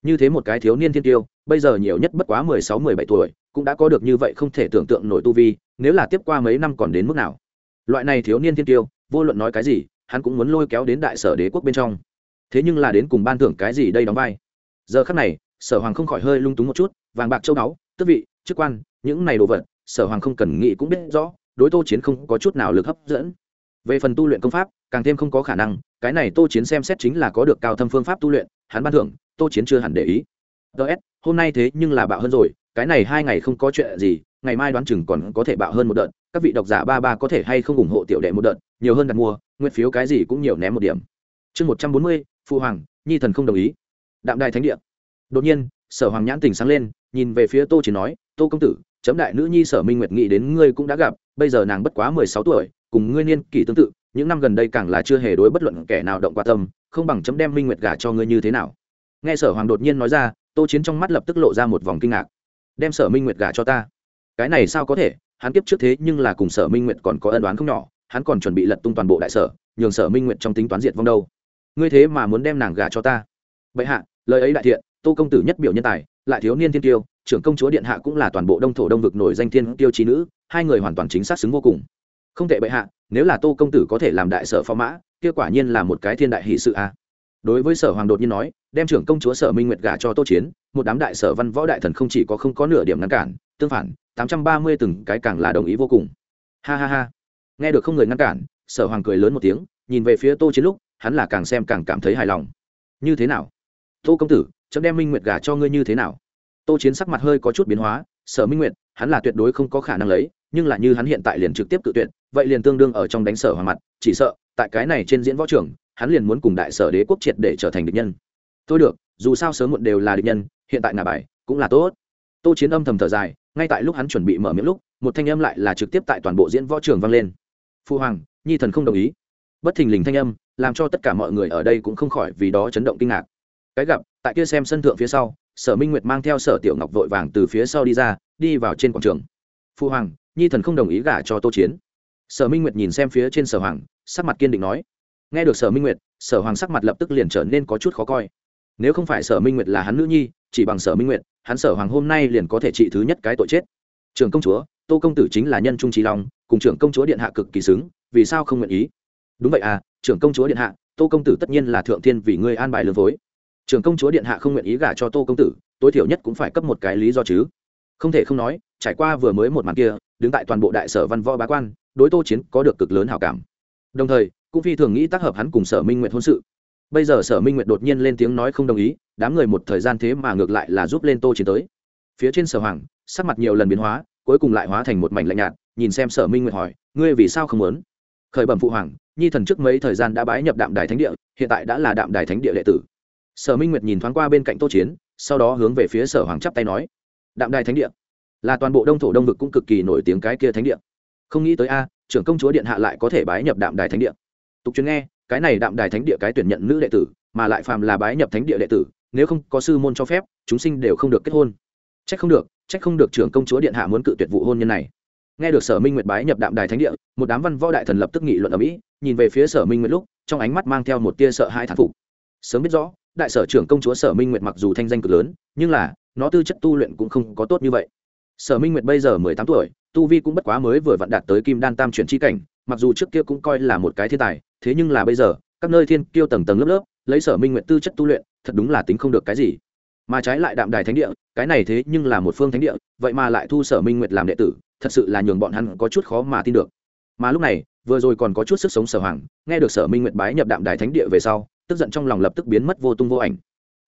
như thế một cái thiếu niên thiên tiêu, bây giờ nhiều nhất bất quá mười sáu, mười bảy tuổi, cũng đã có được như vậy không thể tưởng tượng nổi tu vi, nếu là tiếp qua mấy năm còn đến mức nào. Loại này thiếu niên thiên tiêu, vô luận nói cái gì, hắn cũng muốn lôi kéo đến đại sở đế quốc bên trong. Thế nhưng là đến cùng ban thưởng cái gì đây đóng vai? Giờ khắc này, sở hoàng không khỏi hơi lung túng một chút, vàng bạc châu báu, tước vị, chức quan, những này đồ vật, sở hoàng không cần nghĩ cũng biết rõ, đối tô chiến không có chút nào lực hấp dẫn về phần tu luyện công pháp, càng thêm không có khả năng, cái này tô chiến xem xét chính là có được cao thâm phương pháp tu luyện, hắn ban thưởng, tô chiến chưa hẳn để ý. Ts hôm nay thế nhưng là bạo hơn rồi, cái này hai ngày không có chuyện gì, ngày mai đoán chừng còn có thể bạo hơn một đợt, các vị độc giả ba ba có thể hay không ủng hộ tiểu đệ một đợt, nhiều hơn đặt mua, nguyện phiếu cái gì cũng nhiều ném một điểm. Chương một trăm bốn mươi phụ hoàng, nhi thần không đồng ý. Đạm đài thánh địa. Đột nhiên, sở hoàng nhãn tỉnh sáng lên, nhìn về phía tô chiến nói, tô công tử, chấm đại nữ nhi sở minh nguyệt nghĩ đến ngươi cũng đã gặp, bây giờ nàng bất quá mười sáu tuổi cùng ngươi niên kỷ tương tự, những năm gần đây càng là chưa hề đối bất luận kẻ nào động qua tâm, không bằng chấm đem minh nguyệt gả cho ngươi như thế nào. Nghe sở hoàng đột nhiên nói ra, tô chiến trong mắt lập tức lộ ra một vòng kinh ngạc. Đem sở minh nguyệt gả cho ta? Cái này sao có thể? Hắn kiếp trước thế nhưng là cùng sở minh nguyệt còn có ân đoán không nhỏ, hắn còn chuẩn bị lật tung toàn bộ đại sở, nhường sở minh nguyệt trong tính toán diệt vong đâu. Ngươi thế mà muốn đem nàng gả cho ta? Vậy hạ, lời ấy đại thiện, tô công tử nhất biểu nhân tài, lại thiếu niên thiên tiêu, trưởng công chúa điện hạ cũng là toàn bộ đông thổ đông vực nổi danh thiên tiêu trí nữ, hai người hoàn toàn chính xác xứng vô cùng không tệ bệ hạ, nếu là tô công tử có thể làm đại sở phó mã, kia quả nhiên là một cái thiên đại hỷ sự a đối với sở hoàng đột nhiên nói, đem trưởng công chúa sở minh nguyệt gả cho tô chiến, một đám đại sở văn võ đại thần không chỉ có không có nửa điểm ngăn cản, tương phản, tám trăm ba mươi từng cái càng là đồng ý vô cùng. Ha ha ha. Nghe được không người ngăn cản, sở hoàng cười lớn một tiếng, nhìn về phía tô chiến lúc, hắn là càng xem càng cảm thấy hài lòng. Như thế nào? Tô công tử, chấm đem minh nguyệt gả cho ngươi như thế nào? Tô chiến sắc mặt hơi có chút biến hóa, sở minh nguyệt, hắn là tuyệt đối không có khả năng lấy, nhưng là như hắn hiện tại liền trực tiếp tự tuyệt vậy liền tương đương ở trong đánh sở hoàng mặt, chỉ sợ, tại cái này trên diễn võ trường hắn liền muốn cùng đại sở đế quốc triệt để trở thành địch nhân. Thôi được, dù sao sớm muộn đều là địch nhân, hiện tại ngà bài, cũng là tốt. Tô chiến âm thầm thở dài, ngay tại lúc hắn chuẩn bị mở miệng lúc, một thanh âm lại là trực tiếp tại toàn bộ diễn võ trường vang lên. Phu hoàng, nhi thần không đồng ý. Bất thình lình thanh âm, làm cho tất cả mọi người ở đây cũng không khỏi vì đó chấn động kinh ngạc. Cái gặp, tại kia xem sân thượng phía sau, sở minh nguyệt mang theo sở tiểu ngọc vội vàng từ phía sau đi ra, đi vào trên quảng trường. Phu hoàng, nhi thần không đồng ý gả cho tô chiến sở minh nguyệt nhìn xem phía trên sở hoàng, sắc mặt kiên định nói. Nghe được sở minh nguyệt, sở hoàng sắc mặt lập tức liền trở nên có chút khó coi. Nếu không phải sở minh nguyệt là hắn nữ nhi, chỉ bằng sở minh nguyệt, hắn sở hoàng hôm nay liền có thể trị thứ nhất cái tội chết. Trường công chúa, tô công tử chính là nhân trung trí long, cùng trưởng công chúa điện hạ cực kỳ xứng, vì sao không nguyện ý? Đúng vậy à trưởng công chúa điện hạ, tô công tử tất nhiên là thượng thiên vì ngươi an bài lương phối trưởng công chúa điện hạ không nguyện ý gả cho tô công tử, tối thiểu nhất cũng phải cấp một cái lý do chứ. Không thể không nói, trải qua vừa mới một màn kia, đứng tại toàn bộ đại sở văn võ bá quan đối tô chiến có được cực lớn hảo cảm. Đồng thời, cũng phi thường nghĩ tác hợp hắn cùng sở minh nguyện hôn sự. Bây giờ sở minh nguyện đột nhiên lên tiếng nói không đồng ý, đám người một thời gian thế mà ngược lại là giúp lên tô chiến tới. Phía trên sở hoàng, sắc mặt nhiều lần biến hóa, cuối cùng lại hóa thành một mảnh lạnh nhạt, nhìn xem sở minh nguyện hỏi, ngươi vì sao không muốn? Khởi bẩm phụ hoàng, nhi thần trước mấy thời gian đã bái nhập đạm đài thánh địa, hiện tại đã là đạm đài thánh địa đệ tử. Sở minh nguyệt nhìn thoáng qua bên cạnh tô chiến, sau đó hướng về phía sở hoàng chắp tay nói, đạm đài thánh địa, là toàn bộ đông thổ đông vực cũng cực kỳ nổi tiếng cái kia thánh địa không nghĩ tới a, trưởng công chúa điện hạ lại có thể bái nhập đạm đài thánh địa. Tục chuyên nghe, cái này đạm đài thánh địa cái tuyển nhận nữ đệ tử, mà lại phàm là bái nhập thánh địa đệ tử, nếu không có sư môn cho phép, chúng sinh đều không được kết hôn. Trách không được trách không được trưởng công chúa điện hạ muốn cự tuyệt vụ hôn nhân này. Nghe được sở minh nguyệt bái nhập đạm đài thánh địa, một đám văn võ đại thần lập tức nghị luận ở mỹ nhìn về phía sở minh nguyệt lúc, trong ánh mắt mang theo một tia sợ hai thán phục. Sớm biết rõ, đại sở trưởng công chúa sở minh nguyệt mặc dù thanh danh cực lớn, nhưng là, nó tư chất tu luyện cũng không có tốt như vậy. Sở minh nguyệt bây giờ mười tám tuổi tu vi cũng bất quá mới vừa vặn đạt tới kim đan tam chuyển chi cảnh, mặc dù trước kia cũng coi là một cái thiên tài, thế nhưng là bây giờ, các nơi thiên kiêu tầng tầng lớp lớp, lấy sở minh nguyệt tư chất tu luyện, thật đúng là tính không được cái gì. Mà trái lại đạm đài thánh địa, cái này thế nhưng là một phương thánh địa, vậy mà lại thu sở minh nguyệt làm đệ tử, thật sự là nhường bọn hắn có chút khó mà tin được. Mà lúc này, vừa rồi còn có chút sức sống sở hoàng, nghe được sở minh nguyệt bái nhập đạm đài thánh địa về sau, tức giận trong lòng lập tức biến mất vô tung vô ảnh.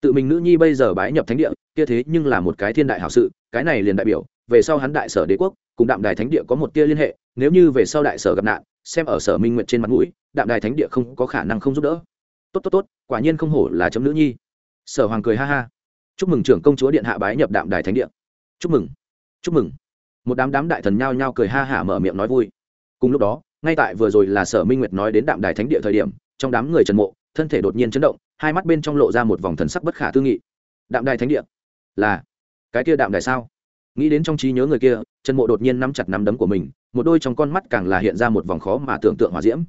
Tự mình nữ nhi bây giờ bái nhập thánh địa, kia thế nhưng là một cái thiên đại hảo sự, cái này liền đại biểu, về sau hắn đại sở đế quốc cùng đạm đài thánh địa có một tia liên hệ, nếu như về sau đại sở gặp nạn, xem ở sở minh nguyệt trên mặt mũi, đạm đài thánh địa không có khả năng không giúp đỡ. Tốt tốt tốt, quả nhiên không hổ là chấm nữ nhi. Sở hoàng cười ha ha. Chúc mừng trưởng công chúa điện hạ bái nhập đạm đài thánh địa. Chúc mừng chúc mừng. Một đám đám đại thần nhao nhao cười ha hả mở miệng nói vui. Cùng lúc đó, ngay tại vừa rồi là sở minh nguyệt nói đến đạm đài thánh địa thời điểm, trong đám người trần mộ, thân thể đột nhiên chấn động, hai mắt bên trong lộ ra một vòng thần sắc bất khả tư nghị. Đạm đài thánh địa? Là. Cái kia đạm đài sao? Nghĩ đến trong trí nhớ người kia trần mộ đột nhiên nắm chặt nắm đấm của mình, một đôi trong con mắt càng là hiện ra một vòng khó mà tưởng tượng hòa diễm.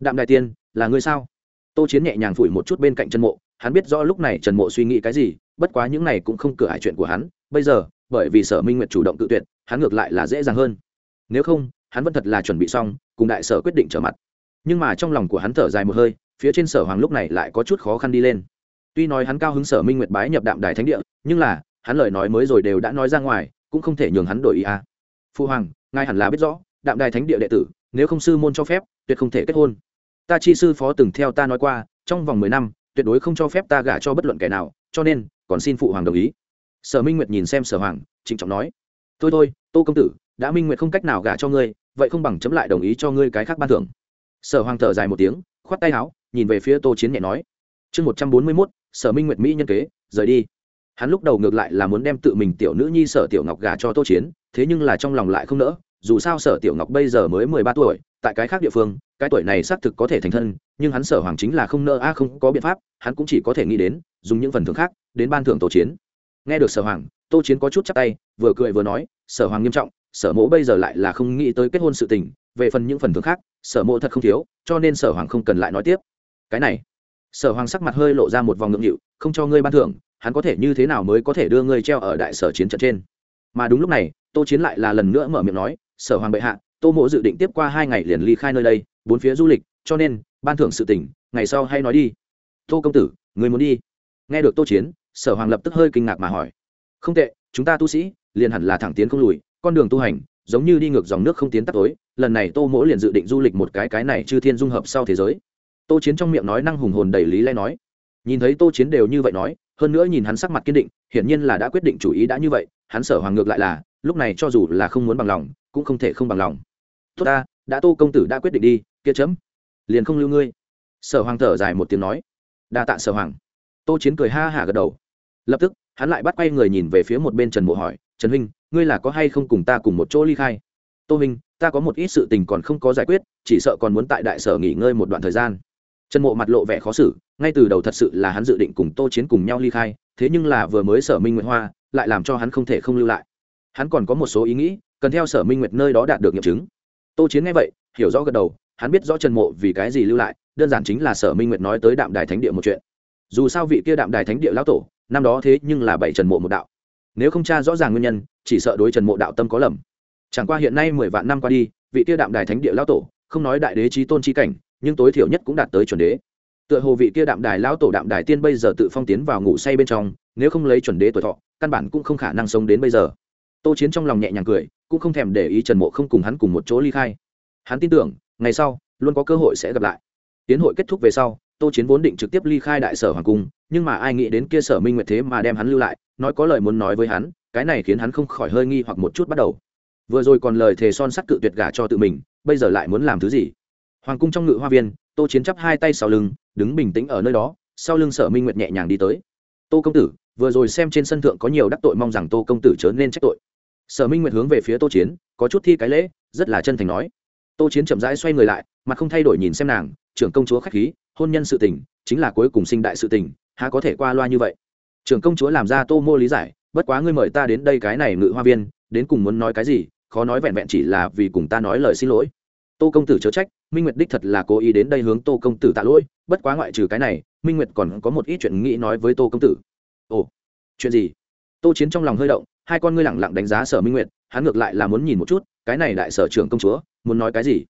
Đạm Đại tiên, là ngươi sao? Tô chiến nhẹ nhàng phủi một chút bên cạnh trần mộ, hắn biết rõ lúc này trần mộ suy nghĩ cái gì, bất quá những này cũng không cửa hại chuyện của hắn, bây giờ, bởi vì sở minh nguyệt chủ động tự tuyệt, hắn ngược lại là dễ dàng hơn. Nếu không, hắn vẫn thật là chuẩn bị xong, cùng đại sở quyết định trở mặt. Nhưng mà trong lòng của hắn thở dài một hơi, phía trên sở hoàng lúc này lại có chút khó khăn đi lên. Tuy nói hắn cao hứng sở minh nguyệt bái nhập đạm đài thánh địa, nhưng là, hắn lời nói mới rồi đều đã nói ra ngoài, cũng không thể nhường hắn đổi ý à. Phụ hoàng, ngài hẳn là biết rõ, đạm đài thánh địa đệ tử, nếu không sư môn cho phép, tuyệt không thể kết hôn. Ta chi sư phó từng theo ta nói qua, trong vòng mười năm, tuyệt đối không cho phép ta gả cho bất luận kẻ nào, cho nên, còn xin phụ hoàng đồng ý. Sở minh nguyệt nhìn xem sở hoàng, trịnh trọng nói, thôi thôi, tô công tử, đã minh nguyệt không cách nào gả cho ngươi, vậy không bằng chấm lại đồng ý cho ngươi cái khác ban thưởng. Sở hoàng thở dài một tiếng, khoát tay áo, nhìn về phía tô chiến nhẹ nói, chương một trăm bốn mươi mốt, sở minh nguyệt mỹ nhân kế, rời đi. Hắn lúc đầu ngược lại là muốn đem tự mình tiểu nữ nhi sở tiểu ngọc gả cho tô chiến thế nhưng là trong lòng lại không nỡ, dù sao sở tiểu ngọc bây giờ mới mười ba tuổi, tại cái khác địa phương, cái tuổi này xác thực có thể thành thân, nhưng hắn sở hoàng chính là không nỡ, a, không có biện pháp, hắn cũng chỉ có thể nghĩ đến, dùng những phần thưởng khác, đến ban thưởng tô chiến. Nghe được sở hoàng, tô chiến có chút chắc tay, vừa cười vừa nói, sở hoàng nghiêm trọng, sở mộ bây giờ lại là không nghĩ tới kết hôn sự tình, về phần những phần thưởng khác, sở mộ thật không thiếu, cho nên sở hoàng không cần lại nói tiếp. Cái này, sở hoàng sắc mặt hơi lộ ra một vòng ngượng nghịu, không cho ngươi ban thưởng, hắn có thể như thế nào mới có thể đưa ngươi treo ở đại sở chiến trận trên? Mà đúng lúc này tô chiến lại là lần nữa mở miệng nói, sở hoàng bệ hạ, tô mộ dự định tiếp qua hai ngày liền ly khai nơi đây, bốn phía du lịch, cho nên, ban thưởng sự tỉnh ngày sau hay nói đi. Tô công tử, người muốn đi? Nghe được tô chiến, sở hoàng lập tức hơi kinh ngạc mà hỏi. Không tệ, chúng ta tu sĩ, liền hẳn là thẳng tiến không lùi, con đường tu hành, giống như đi ngược dòng nước không tiến tắt tối, lần này tô mỗ liền dự định du lịch một cái cái này chư thiên dung hợp sau thế giới. Tô chiến trong miệng nói năng hùng hồn đầy lý lẽ nói. Nhìn thấy tô chiến đều như vậy nói, hơn nữa nhìn hắn sắc mặt kiên định, hiển nhiên là đã quyết định chủ ý đã như vậy, hắn sở hoàng ngược lại là lúc này cho dù là không muốn bằng lòng, cũng không thể không bằng lòng. Tốt ta, đã tô công tử đã quyết định đi, kia chấm. Liền không lưu ngươi. Sở hoàng thở dài một tiếng nói. Đa tạ sở hoàng. Tô chiến cười ha hả gật đầu. Lập tức, hắn lại bắt quay người nhìn về phía một bên trần mộ hỏi, trần huynh, ngươi là có hay không cùng ta cùng một chỗ ly khai? Tô huynh, ta có một ít sự tình còn không có giải quyết, chỉ sợ còn muốn tại đại sở nghỉ ngơi một đoạn thời gian. Trần mộ mặt lộ vẻ khó xử, ngay từ đầu thật sự là hắn dự định cùng tô chiến cùng nhau ly khai, thế nhưng là vừa mới sở minh nguyễn hoa, lại làm cho hắn không thể không lưu lại hắn còn có một số ý nghĩ, cần theo sở minh nguyệt nơi đó đạt được nghiệm chứng. Tô chiến nghe vậy, hiểu rõ gật đầu, hắn biết rõ trần mộ vì cái gì lưu lại, đơn giản chính là sở minh nguyệt nói tới đạm đài thánh địa một chuyện. Dù sao vị kia đạm đài thánh địa lão tổ, năm đó thế nhưng là bảy trần mộ một đạo. Nếu không tra rõ ràng nguyên nhân, chỉ sợ đối trần mộ đạo tâm có lầm. Chẳng qua hiện nay mười vạn năm qua đi, vị kia đạm đài thánh địa lão tổ, không nói đại đế trí tôn trí cảnh, nhưng tối thiểu nhất cũng đạt tới chuẩn đế. Tựa hồ vị kia đạm đài lão tổ đạm đài tiên bây giờ tự phong tiến vào ngủ say bên trong, nếu không lấy chuẩn đế tuổi thọ, căn bản cũng không khả năng sống đến bây giờ tô chiến trong lòng nhẹ nhàng cười, cũng không thèm để ý trần mộ không cùng hắn cùng một chỗ ly khai. Hắn tin tưởng, ngày sau, luôn có cơ hội sẽ gặp lại. Tiến hội kết thúc về sau, tô chiến vốn định trực tiếp ly khai đại sở hoàng cung, nhưng mà ai nghĩ đến kia sở minh nguyệt thế mà đem hắn lưu lại, nói có lời muốn nói với hắn, cái này khiến hắn không khỏi hơi nghi hoặc một chút bắt đầu. Vừa rồi còn lời thề son sắt cự tuyệt gả cho tự mình, bây giờ lại muốn làm thứ gì? Hoàng cung trong ngự hoa viên, tô chiến chắp hai tay sau lưng, đứng bình tĩnh ở nơi đó, sau lưng sở minh nguyệt nhẹ nhàng đi tới. Tô công tử, vừa rồi xem trên sân thượng có nhiều đắc tội mong rằng tô công tử chớ nên trách tội sở minh nguyệt hướng về phía tô chiến, có chút thi cái lễ, rất là chân thành nói. Tô chiến chậm rãi xoay người lại mà không thay đổi nhìn xem nàng, trưởng công chúa k h á c h khí, hôn nhân sự tình, chính là cuối cùng sinh đại sự tình, há có thể qua loa như vậy? Trưởng công chúa làm ra tô mô lý giải, bất quá ngươi mời ta đến đây cái này ngự hoa viên, đến cùng muốn nói cái gì, khó nói vẹn vẹn chỉ là vì cùng ta nói lời xin lỗi. Tô công tử chớ trách, minh nguyệt đích thật là cố ý đến đây hướng tô công tử tạ lỗi, bất quá ngoại trừ cái này, minh nguyệt còn có một ít chuyện nghĩ nói với tô công tử. Ồ, chuyện gì? Tô chiến trong lòng hơi động hai con ngươi lẳng lặng đánh giá sở minh nguyệt, hắn ngược lại là muốn nhìn một chút, cái này đại sở trưởng công chúa, muốn nói cái gì?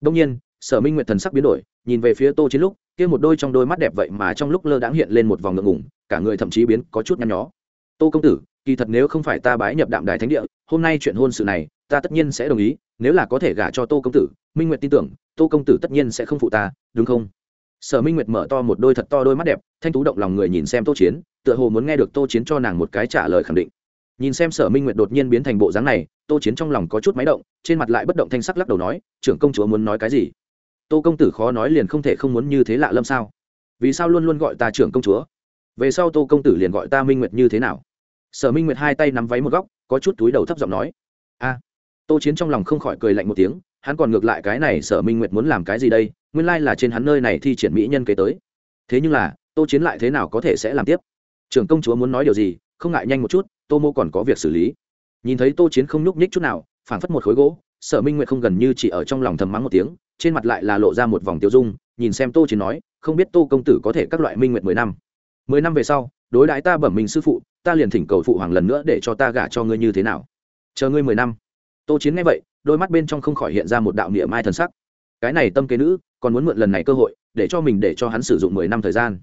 Đông nhiên, sở minh nguyệt thần sắc biến đổi, nhìn về phía tô chiến lúc, kia một đôi trong đôi mắt đẹp vậy mà trong lúc lơ đãng hiện lên một vòng ngượng ngủng cả người thậm chí biến có chút nhăn nhó. Tô công tử, kỳ thật nếu không phải ta bái nhập đạm đài thánh địa, hôm nay chuyện hôn sự này, ta tất nhiên sẽ đồng ý, nếu là có thể gả cho tô công tử, minh nguyệt tin tưởng, tô công tử tất nhiên sẽ không phụ ta, đúng không? Sở minh nguyệt mở to một đôi thật to đôi mắt đẹp, thanh tú động lòng người nhìn xem tô chiến, tựa hồ muốn nghe được tô chiến cho nàng một cái trả lời khẳng định nhìn xem sở minh nguyệt đột nhiên biến thành bộ dáng này, tô chiến trong lòng có chút máy động, trên mặt lại bất động thanh sắc lắc đầu nói, trưởng công chúa muốn nói cái gì? Tô công tử khó nói liền không thể không muốn như thế lạ lâm sao? Vì sao luôn luôn gọi ta trưởng công chúa? Về sau tô công tử liền gọi ta minh nguyệt như thế nào? Sở minh nguyệt hai tay nắm váy một góc, có chút túi đầu thấp giọng nói, a. Tô chiến trong lòng không khỏi cười lạnh một tiếng, hắn còn ngược lại cái này sở minh nguyệt muốn làm cái gì đây? Nguyên lai là trên hắn nơi này thi triển mỹ nhân kế tới. Thế nhưng là, tô chiến lại thế nào có thể sẽ làm tiếp? Trưởng công chúa muốn nói điều gì? Không ngại nhanh một chút, tô mô còn có việc xử lý. Nhìn thấy tô chiến không nhúc nhích chút nào, phảng phất một khối gỗ, sở minh nguyệt không gần như chỉ ở trong lòng thầm mắng một tiếng, trên mặt lại là lộ ra một vòng tiêu dung, nhìn xem tô chiến nói, không biết tô công tử có thể các loại minh nguyệt mười năm. Mười năm về sau, đối đãi ta bẩm mình sư phụ, ta liền thỉnh cầu phụ hoàng lần nữa để cho ta gả cho ngươi như thế nào. Chờ ngươi mười năm. Tô chiến nghe vậy, đôi mắt bên trong không khỏi hiện ra một đạo niệm mai thần sắc. Cái này tâm kế nữ, còn muốn mượn lần này cơ hội, để cho mình để cho hắn sử dụng mười năm thời gian.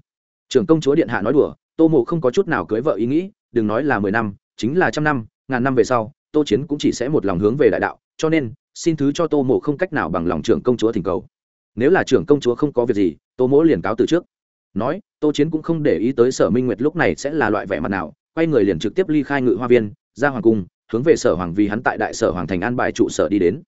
Trưởng công chúa điện hạ nói đùa, tô mộ không có chút nào cưới vợ ý nghĩ đừng nói là mười năm, chính là trăm năm, ngàn năm về sau, tô chiến cũng chỉ sẽ một lòng hướng về đại đạo, cho nên, xin thứ cho tô mộ không cách nào bằng lòng trưởng công chúa thỉnh cầu. Nếu là trưởng công chúa không có việc gì, tô mỗ liền cáo từ trước. Nói, tô chiến cũng không để ý tới sở minh nguyệt lúc này sẽ là loại vẻ mặt nào, quay người liền trực tiếp ly khai ngự hoa viên, ra hoàng cung, hướng về sở hoàng vì hắn tại đại sở hoàng thành an bài trụ sở đi đến.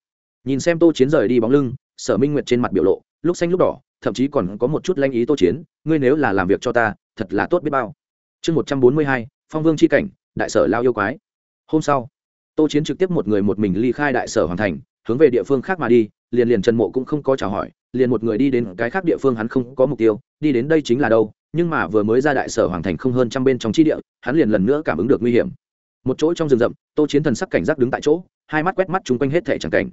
Nhìn xem tô chiến rời đi bóng lưng, sở minh nguyệt trên mặt biểu lộ, lúc xanh lúc đỏ, thậm chí còn có một chút lanh ý tô chiến, ngươi nếu là làm việc cho ta, thật là tốt biết bao. Chương một trăm bốn mươi hai phong vương c h i cảnh, đại sở lao yêu quái. Hôm sau, tô chiến trực tiếp một người một mình ly khai đại sở hoàn thành, hướng về địa phương khác mà đi, liền liền trần mộ cũng không có chào hỏi, liền một người đi đến cái khác địa phương hắn không có mục tiêu, đi đến đây chính là đâu, nhưng mà vừa mới ra đại sở hoàng thành không hơn trăm bên trong chi địa, hắn liền lần nữa cảm ứng được nguy hiểm. Một chỗ trong rừng rậm, tô chiến thần sắc cảnh giác đứng tại chỗ, hai mắt quét mắt chung quanh hết thẻ tràng cảnh.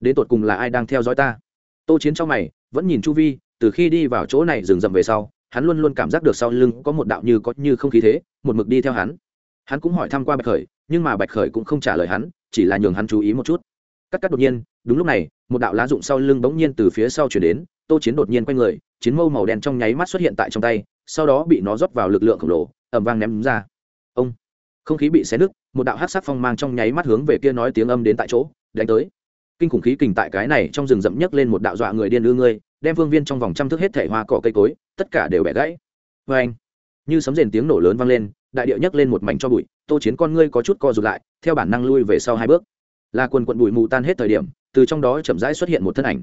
Đến tột cùng là ai đang theo dõi ta? Tô chiến trong mày, vẫn nhìn chu vi, từ khi đi vào chỗ này rừng rậm về sau, hắn luôn luôn cảm giác được sau lưng có một đạo như có như không khí thế một mực đi theo hắn. Hắn cũng hỏi thăm qua bạch khởi, nhưng mà bạch khởi cũng không trả lời hắn, chỉ là nhường hắn chú ý một chút. Cắt cắt đột nhiên, đúng lúc này, một đạo lá rụng sau lưng bỗng nhiên từ phía sau chuyển đến, tô chiến đột nhiên quay người, chiến mâu màu đen trong nháy mắt xuất hiện tại trong tay, sau đó bị nó rót vào lực lượng khổng lồ ẩm vang ném ra. Ông! Không khí bị xé nứt, một đạo hát sắc phong mang trong nháy mắt hướng về kia nói tiếng âm đến tại chỗ, đánh tới. Kinh khủng khí kình tại cái này trong rừng rậm nhấc lên một đạo dọa người điên ư ngươi, đem vương viên trong vòng trăm thước hết thể hoa cỏ cây cối, tất cả đều bẻ gãy. Vê anh như sấm rền tiếng nổ lớn vang lên, đại điệu nhấc lên một mảnh cho bụi, tô chiến con ngươi có chút co rụt lại, theo bản năng lui về sau hai bước. Là quần quận bụi mù tan hết thời điểm, từ trong đó chậm rãi xuất hiện một thân ảnh.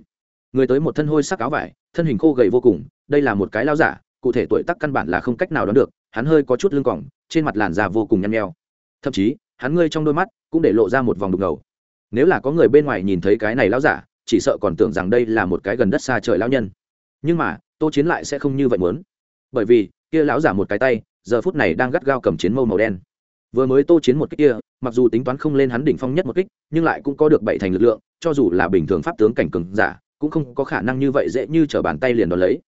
Người tới một thân hôi sắc áo vải, thân hình khô gầy vô cùng, đây là một cái lao giả, cụ thể tuổi tác căn bản là không cách nào đoán được, hắn hơi có chút lưng cỏng trên mặt làn da vô cùng nhăn nheo. Thậm chí, hắn ngươi trong đôi mắt cũng để lộ ra một vòng đục ngầu. Nếu là có người bên ngoài nhìn thấy cái này lao giả, chỉ sợ còn tưởng rằng đây là một cái gần đất xa trời lao nhân. Nhưng mà, tô chiến lại sẽ không như vậy muốn. Bởi vì kia lão giả một cái tay, giờ phút này đang gắt gao cầm chiến mâu màu đen. Vừa mới tô chiến một kích kia, mặc dù tính toán không lên hắn đỉnh phong nhất một kích, nhưng lại cũng có được bảy thành lực lượng, cho dù là bình thường pháp tướng cảnh cường giả, cũng không có khả năng như vậy dễ như t r ở bàn tay liền đón lấy.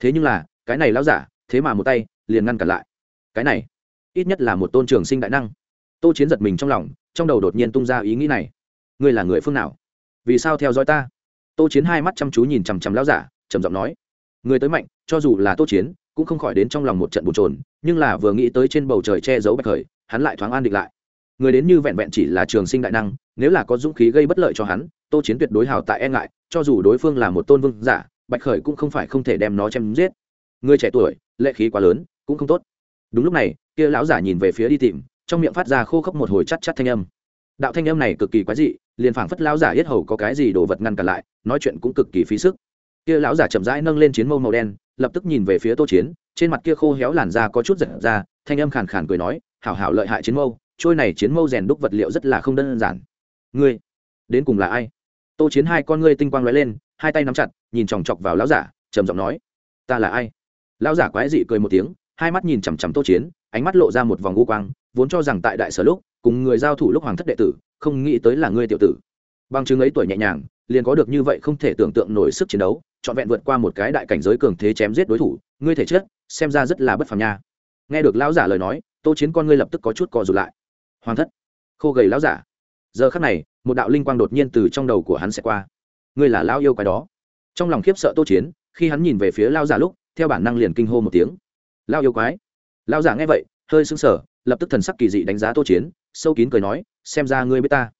Thế nhưng là, cái này lão giả, thế mà một tay, liền ngăn cản lại. Cái này, ít nhất là một tôn trường sinh đại năng. Tô chiến giật mình trong lòng, trong đầu đột nhiên tung ra ý nghĩ này. Ngươi là người phương nào? Vì sao theo dõi ta? Tô chiến hai mắt chăm chú nhìn chằm chằm lão giả, trầm giọng nói. Người tới mạnh, cho dù là tô chiến cũng không khỏi đến trong lòng một trận bồn trồn nhưng là vừa nghĩ tới trên bầu trời che giấu bạch khởi, hắn lại thoáng an định lại. Người đến như vẹn vẹn chỉ là trường sinh đại năng, nếu là có dũng khí gây bất lợi cho hắn, tô chiến tuyệt đối hào tại e ngại, cho dù đối phương là một tôn vương giả, bạch khởi cũng không phải không thể đem nó chém giết. Người trẻ tuổi, lệ khí quá lớn, cũng không tốt. Đúng lúc này, kia lão giả nhìn về phía đi tìm, trong miệng phát ra khô khốc một hồi chắt chắt thanh âm. Đạo thanh âm này cực kỳ quái dị, liền phảng phất lão giả yết hầu có cái gì đồ vật ngăn cản lại, nói chuyện cũng cực kỳ phí sức. Kia lão giả chậm rãi nâng lên chiến mâu màu đen lập tức nhìn về phía tô chiến, trên mặt kia khô héo làn da có chút giật ra, thanh âm khàn khàn cười nói, hảo hảo lợi hại chiến mâu, trôi này chiến mâu rèn đúc vật liệu rất là không đơn giản. Ngươi, đến cùng là ai? Tô chiến hai con ngươi tinh quang lóe lên, hai tay nắm chặt, nhìn chòng chọc vào lão giả, trầm giọng nói, ta là ai? Lão giả quái dị cười một tiếng, hai mắt nhìn chằm chằm tô chiến, ánh mắt lộ ra một vòng u quang, vốn cho rằng tại đại sở lúc, cùng người giao thủ lúc hoàng thất đệ tử, không nghĩ tới là ngươi tiểu tử. Bằng chứng ấy tuổi nhẹ nhàng, liền có được như vậy không thể tưởng tượng nổi sức chiến đấu trọn vẹn vượt qua một cái đại cảnh giới cường thế chém giết đối thủ, ngươi thể chết xem ra rất là bất phàm nha. Nghe được lão giả lời nói, tô chiến con ngươi lập tức có chút co rụt lại. Hoàng thất, khô gầy lão giả. Giờ khắc này, một đạo linh quang đột nhiên từ trong đầu của hắn sẽ qua. Ngươi là lão yêu cái đó. Trong lòng khiếp sợ tô chiến, khi hắn nhìn về phía lao giả lúc, theo bản năng liền kinh hô một tiếng. Lao yêu quái. Lao giả nghe vậy, hơi sững sờ, lập tức thần sắc kỳ dị đánh giá tô chiến, sâu kín cười nói, xem ra ngươi biết ta.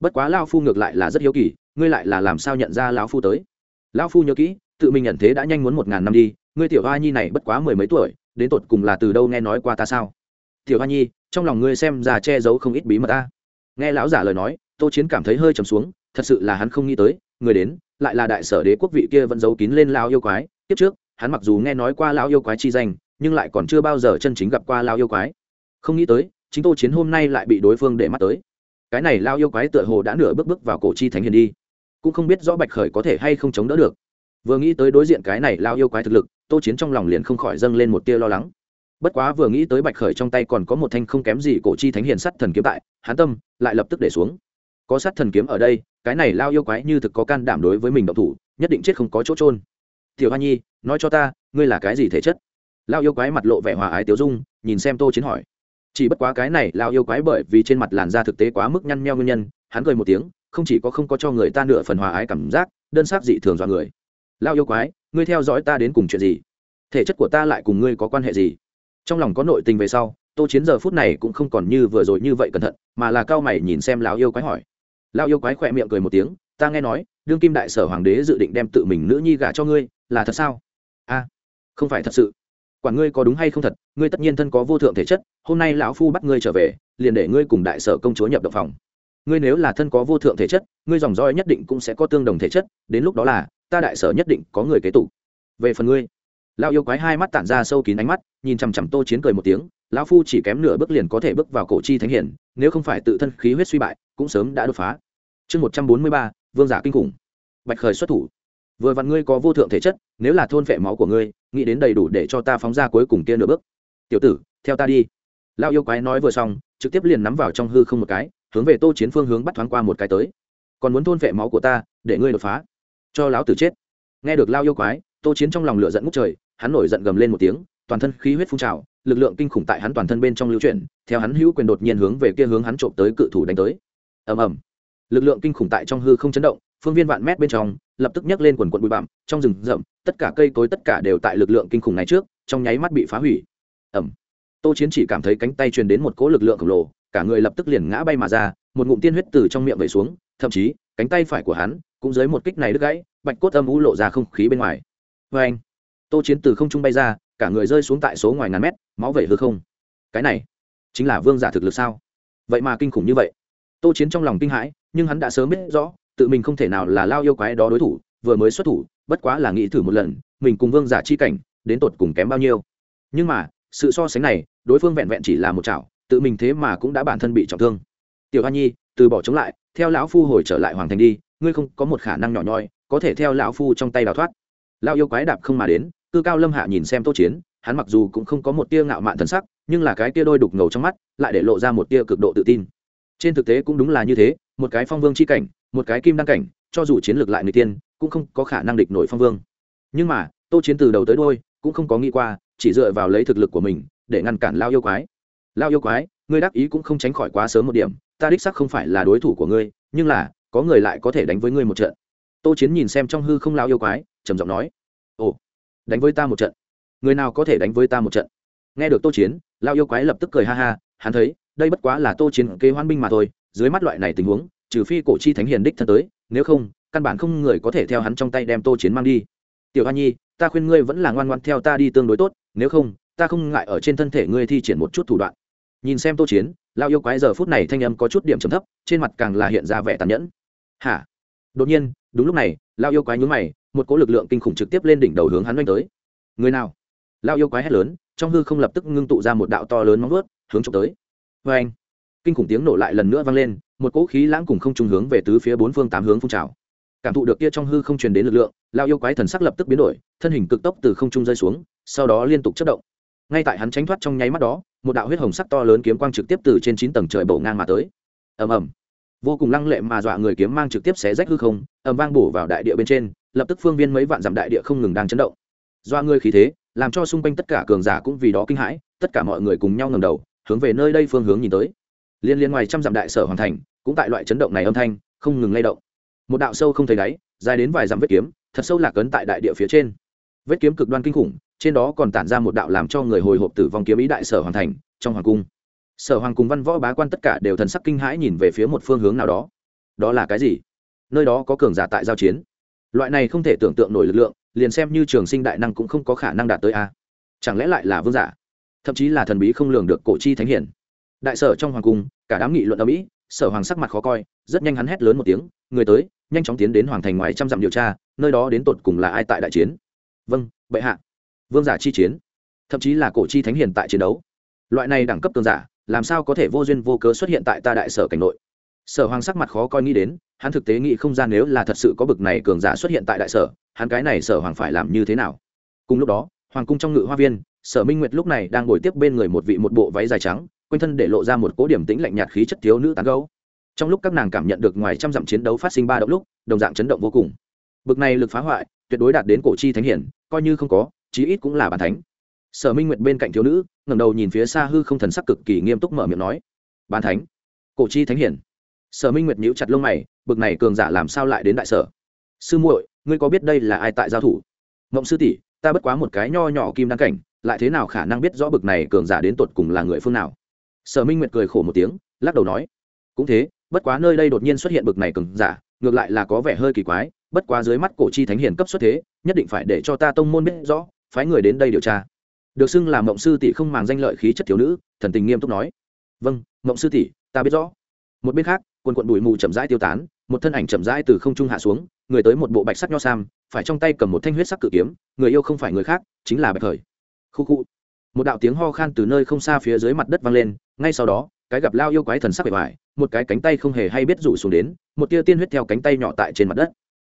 Bất quá lao phu ngược lại là rất hiếu kỳ, ngươi lại là làm sao nhận ra lão phu tới? Lão phu nhớ kỹ, tự mình nhận thế đã nhanh muốn một ngàn năm đi, ngươi tiểu hoa nhi này bất quá mười mấy tuổi, đến tột cùng là từ đâu nghe nói qua ta sao? Tiểu hoa nhi, trong lòng ngươi xem ra che giấu không ít bí mật ta. Nghe lão giả lời nói, tô chiến cảm thấy hơi trầm xuống, thật sự là hắn không nghĩ tới, người đến, lại là đại sở đế quốc vị kia vẫn giấu kín lên lao yêu quái. Tiếp trước, hắn mặc dù nghe nói qua lao yêu quái chi danh, nhưng lại còn chưa bao giờ chân chính gặp qua lao yêu quái. Không nghĩ tới, chính tô chiến hôm nay lại bị đối phương để mắt tới. Cái này lao yêu quái tựa hồ đã nửa bước bước vào cổ chi thánh hiền đi cũng không biết rõ bạch khởi có thể hay không chống đỡ được. Vừa nghĩ tới đối diện cái này lao yêu quái thực lực, tô chiến trong lòng liền không khỏi dâng lên một tia lo lắng. Bất quá vừa nghĩ tới bạch khởi trong tay còn có một thanh không kém gì cổ chi thánh hiền sắt thần kiếm tại hán tâm lại lập tức để xuống. Có sắt thần kiếm ở đây, cái này lao yêu quái như thực có can đảm đối với mình động thủ, nhất định chết không có chỗ trôn tiểu hoa nhi, nói cho ta, ngươi là cái gì thể chất? Lao yêu quái mặt lộ vẻ hòa ái tiêu dung, nhìn xem tô chiến hỏi. Chỉ bất quá cái này lao yêu quái bởi vì trên mặt làn da thực tế quá mức nhăn nheo nguyên nhân, hắn cười một tiếng không chỉ có không có cho người ta nửa phần hòa ái cảm giác, đơn xác dị thường dọa người. Lao yêu quái, ngươi theo dõi ta đến cùng chuyện gì? Thể chất của ta lại cùng ngươi có quan hệ gì? Trong lòng có nội tình về sau, tô chiến giờ phút này cũng không còn như vừa rồi như vậy cẩn thận, mà là cao mày nhìn xem lão yêu quái hỏi. Lão yêu quái khỏe miệng cười một tiếng, ta nghe nói, đương kim đại sở hoàng đế dự định đem tự mình nữ nhi gả cho ngươi, là thật sao? A, không phải thật sự. Quản ngươi có đúng hay không thật, ngươi tất nhiên thân có vô thượng thể chất, hôm nay lão phu bắt ngươi trở về, liền để ngươi cùng đại sở công chúa nhập động phòng ngươi nếu là thân có vô thượng thể chất, ngươi dòng roi nhất định cũng sẽ có tương đồng thể chất, đến lúc đó là, ta đại sở nhất định có người kế tụ về phần ngươi. Lão yêu quái hai mắt tản ra sâu kín ánh mắt, nhìn chằm chằm tô chiến cười một tiếng, lão phu chỉ kém nửa bước liền có thể bước vào cổ chi thánh hiển, nếu không phải tự thân khí huyết suy bại, cũng sớm đã đột phá. Chương một trăm bốn mươi ba, vương giả kinh khủng. Bạch khởi xuất thủ. Vừa vặn ngươi có vô thượng thể chất, nếu là thôn phệ máu của ngươi, nghĩ đến đầy đủ để cho ta phóng ra cuối cùng kia nửa bước. Tiểu tử, theo ta đi. Lão yêu quái nói vừa xong, trực tiếp liền nắm vào trong hư không một cái hướng về tô chiến phương hướng bắt thoáng qua một cái tới. Còn muốn thôn vệ máu của ta, để ngươi đột phá. Cho lão tử chết. Nghe được lao yêu quái, tô chiến trong lòng lửa giận ngút trời, hắn nổi giận gầm lên một tiếng, toàn thân khí huyết phun trào, lực lượng kinh khủng tại hắn toàn thân bên trong lưu chuyển, theo hắn hữu quyền đột nhiên hướng về kia hướng hắn trộm tới cự thủ đánh tới. Ầm ầm. Lực lượng kinh khủng tại trong hư không chấn động, phương viên vạn mét bên trong, lập tức nhấc lên quần quần bụi bặm, trong rừng rậm, tất cả cây cối tất cả đều tại lực lượng kinh khủng này trước, trong nháy mắt bị phá hủy. Ầm. Tô chiến chỉ cảm thấy cánh tay truyền đến một cỗ lực lượng khổng lồ cả người lập tức liền ngã bay mà ra, một ngụm tiên huyết từ trong miệng vẩy xuống, thậm chí, cánh tay phải của hắn cũng dưới một kích này đứt gãy, bạch cốt âm u lộ ra không khí bên ngoài. Vê anh tô chiến từ không trung bay ra, cả người rơi xuống tại số ngoài ngàn mét, máu vẩy hư không. Cái này, chính là vương giả thực lực sao? Vậy mà kinh khủng như vậy. Tô chiến trong lòng kinh hãi, nhưng hắn đã sớm biết rõ, tự mình không thể nào là lao yêu quái đó đối thủ, vừa mới xuất thủ, bất quá là nghĩ thử một lần, mình cùng vương giả chi cảnh, đến tột cùng kém bao nhiêu. Nhưng mà, sự so sánh này, đối phương vẹn vẹn chỉ là một chảo tự mình thế mà cũng đã bản thân bị trọng thương. Tiểu hoa nhi, từ bỏ chống lại, theo lão phu hồi trở lại hoàng thành đi, ngươi không có một khả năng nhỏ nhoi, có thể theo lão phu trong tay đào thoát. Lão yêu quái đạp không mà đến cư cao lâm hạ nhìn xem tô chiến, hắn mặc dù cũng không có một tia ngạo mạn thần sắc, nhưng là cái tia đôi đục ngầu trong mắt, lại để lộ ra một tia cực độ tự tin. Trên thực tế cũng đúng là như thế, một cái phong vương c h i cảnh, một cái kim đăng cảnh, cho dù chiến lược lại người tiên, cũng không có khả năng địch nổi phong vương. Nhưng mà, tô chiến từ đầu tới đôi cũng không có nghĩ qua, chỉ dựa vào lấy thực lực của mình, để ngăn cản lao yêu quái lao yêu quái, ngươi đắc ý cũng không tránh khỏi quá sớm một điểm, ta đích sắc không phải là đối thủ của ngươi, nhưng là, có người lại có thể đánh với ngươi một trận. Tô chiến nhìn xem trong hư không lao yêu quái, trầm giọng nói, ồ, đánh với ta một trận? Người nào có thể đánh với ta một trận? Nghe được tô chiến, lao yêu quái lập tức cười ha ha, hắn thấy, đây bất quá là tô chiến kế hoan binh mà thôi, dưới mắt loại này tình huống, trừ phi cổ chi thánh hiền đích thân tới, nếu không, căn bản không người có thể theo hắn trong tay đem tô chiến mang đi. Tiểu hoa nhi, ta khuyên ngươi vẫn là ngoan ngoan theo ta đi tương đối tốt, nếu không, ta không ngại ở trên thân thể ngươi thi triển một chút thủ đoạn nhìn xem tô chiến lao yêu quái giờ phút này thanh âm có chút điểm trầm thấp, trên mặt càng là hiện ra vẻ tàn nhẫn. Hả? Đột nhiên, đúng lúc này lao yêu quái nhún mày, một cỗ lực lượng kinh khủng trực tiếp lên đỉnh đầu hướng hắn oanh tới. Người nào? Lao yêu quái hét lớn, trong hư không lập tức ngưng tụ ra một đạo to lớn móng vuốt, hướng trộm tới. Vê anh kinh khủng tiếng nổ lại lần nữa vang lên, một cỗ khí lãng cùng không trung hướng về tứ phía bốn phương tám hướng phun trào. Cảm thụ được kia trong hư không truyền đến lực lượng lao yêu quái thần sắc lập tức biến đổi, thân hình cực tốc từ không trung rơi xuống, sau đó liên tục chất động. Ngay tại hắn tránh thoát trong nháy mắt đó một đạo huyết hồng sắc to lớn kiếm quang trực tiếp từ trên chín tầng trời bổ ngang mà tới. Ầm ầm. Vô cùng lăng lệ mà dọa người kiếm mang trực tiếp xé rách hư không, ầm vang bổ vào đại địa bên trên, lập tức phương viên mấy vạn dặm đại địa không ngừng đang chấn động. Dọa người khí thế, làm cho xung quanh tất cả cường giả cũng vì đó kinh hãi, tất cả mọi người cùng nhau ngầm đầu, hướng về nơi đây phương hướng nhìn tới. Liên liên ngoài trăm dặm đại sở hoàn thành, cũng tại loại chấn động này âm thanh, không ngừng lay động. Một đạo sâu không thấy đáy, dài đến vài dặm vết kiếm, thật sâu lạc ấn tại đại địa phía trên. Vết kiếm cực đoan kinh khủng trên đó còn tản ra một đạo làm cho người hồi hộp tử vong kiếm ý đại sở hoàn thành, trong hoàng cung. Sở hoàng cùng văn võ bá quan tất cả đều thần sắc kinh hãi nhìn về phía một phương hướng nào đó. Đó là cái gì? Nơi đó có cường giả tại giao chiến. Loại này không thể tưởng tượng nổi lực lượng, liền xem như trường sinh đại năng cũng không có khả năng đạt tới a. Chẳng lẽ lại là vương giả? Thậm chí là thần bí không lường được cổ chi thánh hiển. Đại sở trong hoàng cung, cả đám nghị luận ở mỹ sở hoàng sắc mặt khó coi, rất nhanh hắn hét lớn một tiếng, người tới, nhanh chóng tiến đến hoàng thành ngoài trăm dặm điều tra, nơi đó đến tột cùng là ai tại đại chiến? Vâng bệ hạ vương giả chi chiến, thậm chí là cổ chi thánh hiền tại chiến đấu. Loại này đẳng cấp cường giả, làm sao có thể vô duyên vô cớ xuất hiện tại ta đại sở cảnh nội? Sở hoàng sắc mặt khó coi nghĩ đến, hắn thực tế nghĩ không gian nếu là thật sự có bực này cường giả xuất hiện tại đại sở, hắn cái này sở hoàng phải làm như thế nào? Cùng lúc đó, hoàng cung trong ngự hoa viên, sở minh nguyệt lúc này đang ngồi tiếp bên người một vị một bộ váy dài trắng, quanh thân để lộ ra một cố điểm tĩnh lạnh nhạt khí chất thiếu nữ tán gấu trong lúc các nàng cảm nhận được ngoài trăm dặm chiến đấu phát sinh ba động lúc, đồng dạng chấn động vô cùng. Bực này lực phá hoại, tuyệt đối đạt đến cổ chi thánh hiển, coi như không có chí ít cũng là bản thánh. Sở minh nguyệt bên cạnh thiếu nữ, ngẩng đầu nhìn phía xa hư không thần sắc cực kỳ nghiêm túc mở miệng nói bản thánh, cổ chi thánh hiển. Sở minh nguyệt nhíu chặt lông mày, bực này cường giả làm sao lại đến đại sở? Sư muội, ngươi có biết đây là ai tại giao thủ? Mộng sư tỷ, ta bất quá một cái nho nhỏ kim đăng cảnh, lại thế nào khả năng biết rõ bực này cường giả đến tột cùng là người phương nào? Sở minh nguyệt cười khổ một tiếng, lắc đầu nói, cũng thế, bất quá nơi đây đột nhiên xuất hiện bực này cường giả, ngược lại là có vẻ hơi kỳ quái, bất quá dưới mắt cổ chi thánh hiền cấp xuất thế, nhất định phải để cho ta tông môn biết rõ phái người đến đây điều tra. Được xưng là mộng sư tỷ không màng danh lợi khí chất thiếu nữ, thần tình nghiêm túc nói. Vâng mộng sư tỷ, ta biết rõ. Một bên khác, quần quận bụi mù chậm rãi tiêu tán, một thân ảnh chậm rãi từ không trung hạ xuống, người tới một bộ bạch sắc nho sam, phải trong tay cầm một thanh huyết sắc cự kiếm, người yêu không phải người khác, chính là bạch khởi. Khu khu. Một đạo tiếng ho khan từ nơi không xa phía dưới mặt đất vang lên, ngay sau đó, cái gặp lao yêu quái thần sắc bề ngoài, một cái cánh tay không hề hay biết rủ xuống đến, một tia tiên huyết theo cánh tay nhỏ tại trên mặt đất.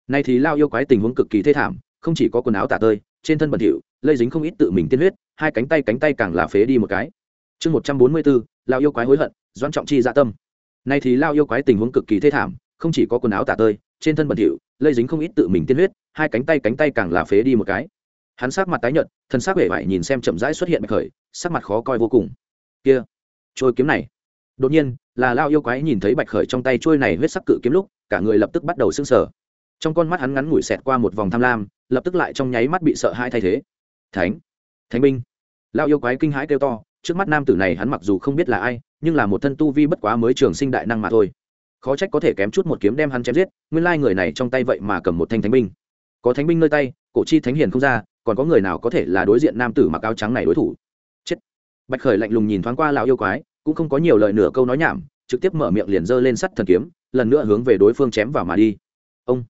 Nay thì lao yêu quái tình huống cực kỳ thê thảm, không chỉ có quần áo tả tơi trên thân bẩn thỉu, lây dính không ít tự mình tiên huyết, hai cánh tay cánh tay càng là phế đi một cái. Chương một trăm bốn mươi bốn, lao yêu quái hối hận doan trọng chi dạ tâm. Nay thì lao yêu quái tình huống cực kỳ thê thảm, không chỉ có quần áo tả tơi, trên thân bẩn thỉu, lây dính không ít tự mình tiên huyết, hai cánh tay cánh tay càng là phế đi một cái. Hắn sắc mặt tái nhợt, thân xác vẻ vải nhìn xem chậm rãi xuất hiện bạch khởi, sắc mặt khó coi vô cùng. Kia trôi kiếm này. Đột nhiên, là lao yêu quái nhìn thấy bạch khởi trong tay trôi này huyết sắc cự kiếm lúc, cả người lập tức bắt đầu sưng sờ trong con mắt hắn ngắn ngủi xẹt qua một vòng tham lam, lập tức lại trong nháy mắt bị sợ hãi thay thế. Thánh! Thánh binh! Lao yêu quái kinh hãi kêu to, trước mắt nam tử này hắn mặc dù không biết là ai, nhưng là một thân tu vi bất quá mới trường sinh đại năng mà thôi. Khó trách có thể kém chút một kiếm đem hắn chém giết, nguyên lai người này trong tay vậy mà cầm một thanh thánh binh. Có thánh binh nơi tay, cổ chi thánh hiền không ra, còn có người nào có thể là đối diện nam tử mặc áo trắng này đối thủ? Chết! Bạch khởi lạnh lùng nhìn thoáng qua lão yêu quái, cũng không có nhiều lời nửa câu nói nhảm, trực tiếp mở miệng liền giơ lên sắt thần kiếm, lần nữa hướng về đối phương chém vào mà đi. Ông!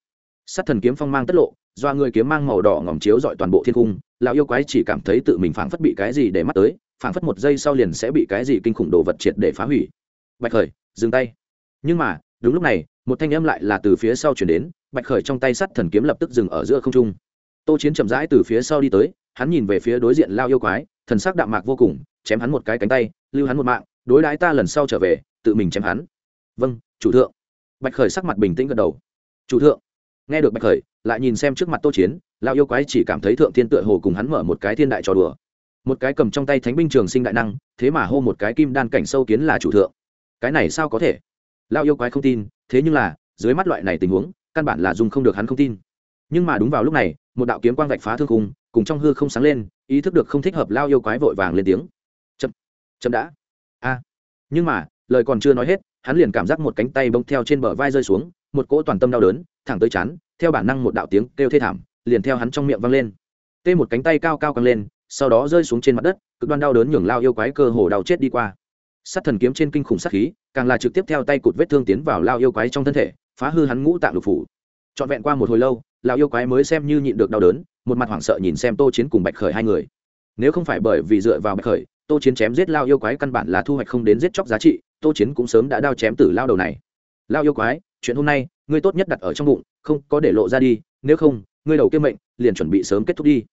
Sắt thần kiếm phong mang tất lộ do người kiếm mang màu đỏ ngòm chiếu dọi toàn bộ thiên cung, lão yêu quái chỉ cảm thấy tự mình phảng phất bị cái gì để mắt tới, phảng phất một giây sau liền sẽ bị cái gì kinh khủng đồ vật triệt để phá hủy. Bạch khởi, dừng tay. Nhưng mà, đúng lúc này, một thanh âm lại là từ phía sau chuyển đến, bạch khởi trong tay sắt thần kiếm lập tức dừng ở giữa không trung. Tô chiến chậm rãi từ phía sau đi tới, hắn nhìn về phía đối diện lao yêu quái, thần sắc đạm mạc vô cùng, chém hắn một cái cánh tay, lưu hắn một mạng, đối đãi ta lần sau trở về, tự mình chém hắn. Vâng chủ thượng. Bạch khởi sắc mặt bình tĩnh gật đầu. Chủ thượng nghe được bạch khởi, lại nhìn xem trước mặt tô chiến, lão yêu quái chỉ cảm thấy thượng thiên tựa hồ cùng hắn mở một cái thiên đại trò đùa. Một cái cầm trong tay thánh binh trường sinh đại năng, thế mà hô một cái kim đan cảnh sâu kiến là chủ thượng. Cái này sao có thể? Lão yêu quái không tin, thế nhưng là, dưới mắt loại này tình huống, căn bản là dùng không được hắn không tin. Nhưng mà đúng vào lúc này, một đạo kiếm quang vạch phá thương khung, cùng trong hư không sáng lên, ý thức được không thích hợp lao yêu quái vội vàng lên tiếng. Chậm chậm đã. A. Nhưng mà, lời còn chưa nói hết, hắn liền cảm giác một cánh tay bông theo trên bờ vai rơi xuống một cỗ toàn tâm đau đớn, thẳng tới chán, theo bản năng một đạo tiếng kêu thê thảm, liền theo hắn trong miệng vang lên. Tê một cánh tay cao cao căng lên, sau đó rơi xuống trên mặt đất, cực đoan đau đớn nhường lao yêu quái cơ hồ đau chết đi qua. Sát thần kiếm trên kinh khủng sát khí, càng là trực tiếp theo tay cụt vết thương tiến vào lao yêu quái trong thân thể, phá hư hắn ngũ tạng lục phủ. Trọn vẹn qua một hồi lâu, lao yêu quái mới xem như nhịn được đau đớn, một mặt hoảng sợ nhìn xem tô chiến cùng bạch khởi hai người. Nếu không phải bởi vì dựa vào bạch khởi, tô chiến chém giết lao yêu quái căn bản là thu hoạch không đến giết chóc giá trị, tô chiến cũng sớm đã đao chém tử lao đầu này. Lao yêu quái chuyện hôm nay, ngươi tốt nhất đặt ở trong bụng, không có để lộ ra đi, nếu không, ngươi đầu kiêm mệnh, liền chuẩn bị sớm kết thúc đi.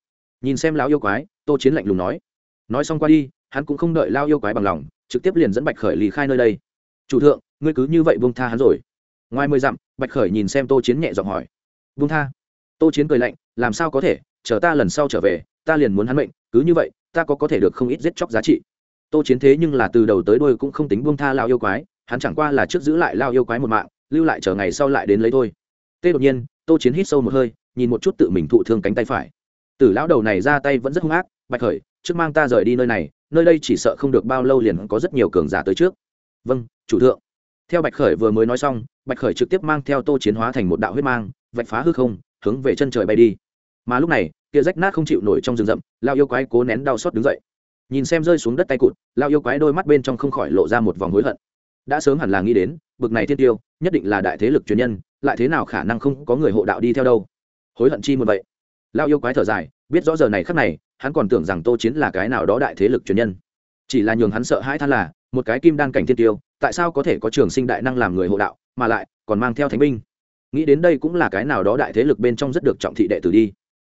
Nhìn xem lão yêu quái, tô chiến lạnh lùng nói. Nói xong qua đi, hắn cũng không đợi lao yêu quái bằng lòng, trực tiếp liền dẫn bạch khởi lì khai nơi đây. Chủ thượng, ngươi cứ như vậy buông tha hắn rồi. Ngoài mười dặm, bạch khởi nhìn xem tô chiến nhẹ giọng hỏi. Buông tha. Tô chiến cười lạnh, làm sao có thể? Chờ ta lần sau trở về, ta liền muốn hắn mệnh, cứ như vậy, ta có có thể được không ít giết chóc giá trị. Tô chiến thế nhưng là từ đầu tới đôi cũng không tính buông tha lao yêu quái, hắn chẳng qua là trước giữ lại lao yêu quái một mạng lưu lại chờ ngày sau lại đến lấy thôi. Tê đột nhiên, tô chiến hít sâu một hơi, nhìn một chút tự mình thụ thương cánh tay phải. Tử lão đầu này ra tay vẫn rất hung ác, bạch khởi, trước mang ta rời đi nơi này, nơi đây chỉ sợ không được bao lâu liền có rất nhiều cường giả tới trước. Vâng chủ thượng. Theo bạch khởi vừa mới nói xong, bạch khởi trực tiếp mang theo tô chiến hóa thành một đạo huyết mang, vạch phá hư không, hướng về chân trời bay đi. Mà lúc này, kia rách nát không chịu nổi trong rừng rậm lao yêu quái cố nén đau xót đứng dậy. Nhìn xem rơi xuống đất tay cụt lao yêu quái đôi mắt bên trong không khỏi lộ ra một vòng hối hận đã sớm hẳn là nghĩ đến, bực này thiên tiêu, nhất định là đại thế lực truyền nhân, lại thế nào khả năng không có người hộ đạo đi theo đâu? Hối hận chi một vậy. Lao yêu quái thở dài, biết rõ giờ này khắc này, hắn còn tưởng rằng tô chiến là cái nào đó đại thế lực truyền nhân. Chỉ là nhường hắn sợ hãi than là, một cái kim đan cảnh thiên tiêu, tại sao có thể có trường sinh đại năng làm người hộ đạo, mà lại còn mang theo thánh binh? Nghĩ đến đây cũng là cái nào đó đại thế lực bên trong rất được trọng thị đệ tử đi.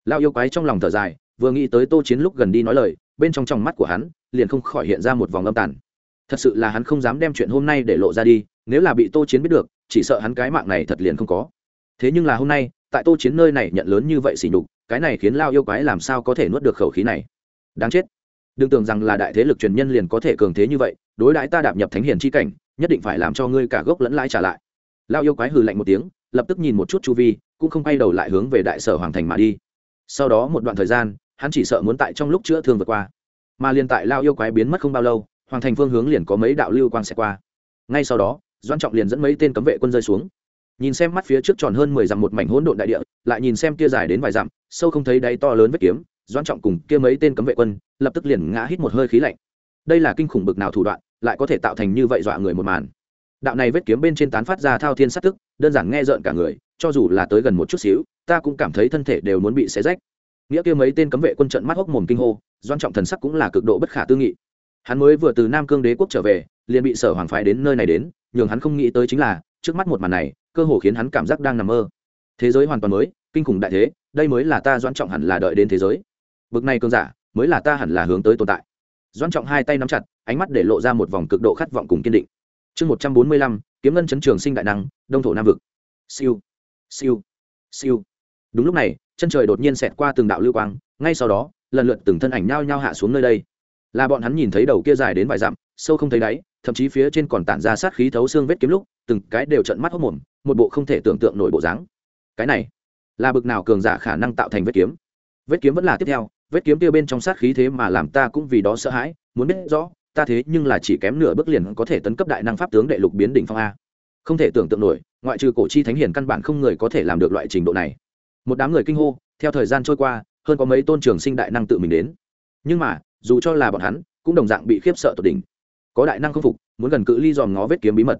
Lao yêu quái trong lòng thở dài, vừa nghĩ tới tô chiến lúc gần đi nói lời, bên trong trong mắt của hắn, liền không khỏi hiện ra một vòng âm tàn thật sự là hắn không dám đem chuyện hôm nay để lộ ra đi, nếu là bị tô chiến biết được, chỉ sợ hắn cái mạng này thật liền không có. Thế nhưng là hôm nay, tại tô chiến nơi này nhận lớn như vậy xỉ nhục, cái này khiến lao yêu quái làm sao có thể nuốt được khẩu khí này? Đáng chết. Đừng tưởng rằng là đại thế lực truyền nhân liền có thể cường thế như vậy, đối đãi ta đạp nhập thánh hiền c h i cảnh, nhất định phải làm cho ngươi cả gốc lẫn lãi trả lại. Lao yêu quái hừ lạnh một tiếng, lập tức nhìn một chút chu vi, cũng không quay đầu lại hướng về đại sở hoàng thành mà đi. Sau đó một đoạn thời gian, hắn chỉ sợ muốn tại trong lúc chữa thương vượt qua. Mà liền tại lao yêu quái biến mất không bao lâu hoàng thành phương hướng liền có mấy đạo lưu quang xẹt qua. Ngay sau đó doan trọng liền dẫn mấy tên cấm vệ quân rơi xuống. Nhìn xem mắt phía trước tròn hơn mười dặm một mảnh hỗn độn đại địa, lại nhìn xem kia dài đến vài dặm, sâu không thấy đáy to lớn vết kiếm doan trọng cùng kia mấy tên cấm vệ quân lập tức liền ngã hít một hơi khí lạnh. Đây là kinh khủng bực nào thủ đoạn, lại có thể tạo thành như vậy dọa người một màn. Đạo này vết kiếm bên trên tán phát ra thao thiên sát tức, đơn giản nghe rợn cả người, cho dù là tới gần một chút xíu, ta cũng cảm thấy thân thể đều muốn bị xé rách. Nghĩa kia mấy tên cấm vệ quân trận mắt hốc mồm kinh hô doan trọng thần sắc cũng là cực độ bất khả tư nghị hắn mới vừa từ nam cương đế quốc trở về, liền bị sở hoàng phái đến nơi này đến, nhường hắn không nghĩ tới chính là, trước mắt một màn này, cơ hồ khiến hắn cảm giác đang nằm mơ. Thế giới hoàn toàn mới, kinh khủng đại thế, đây mới là ta doan trọng hẳn là đợi đến thế giới. Bực này cơn giả, mới là ta hẳn là hướng tới tồn tại. Doan trọng hai tay nắm chặt, ánh mắt để lộ ra một vòng cực độ khát vọng cùng kiên định. Chương một trăm bốn mươi lăm, kiếm ngân chấn trường sinh đại năng, đông thổ nam vực. Siêu siêu siêu. Đúng lúc này, chân trời đột nhiên xẹt qua từng đạo lưu quang, ngay sau đó, lần lượt từng thân ảnh nhao nhao hạ xuống nơi đây là bọn hắn nhìn thấy đầu kia dài đến vài dặm, sâu không thấy đáy, thậm chí phía trên còn tản ra sát khí thấu xương vết kiếm lúc, từng cái đều trận mắt hốc mồm, một bộ không thể tưởng tượng nổi bộ dáng. Cái này, là bực nào cường giả khả năng tạo thành vết kiếm? Vết kiếm vẫn là tiếp theo, vết kiếm tiêu bên trong sát khí thế mà làm ta cũng vì đó sợ hãi, muốn biết rõ, ta thế nhưng là chỉ kém nửa bước liền có thể tấn cấp đại năng pháp tướng đệ lục biến đỉnh phong a. Không thể tưởng tượng nổi, ngoại trừ cổ chi thánh hiền căn bản không người có thể làm được loại trình độ này. Một đám người kinh hô, theo thời gian trôi qua, hơn có mấy tôn trường sinh đại năng tự mình đến. Nhưng mà dù cho là bọn hắn, cũng đồng dạng bị khiếp sợ tột đỉnh. Có đại năng không phục, muốn gần cự ly dòm ngó vết kiếm bí mật.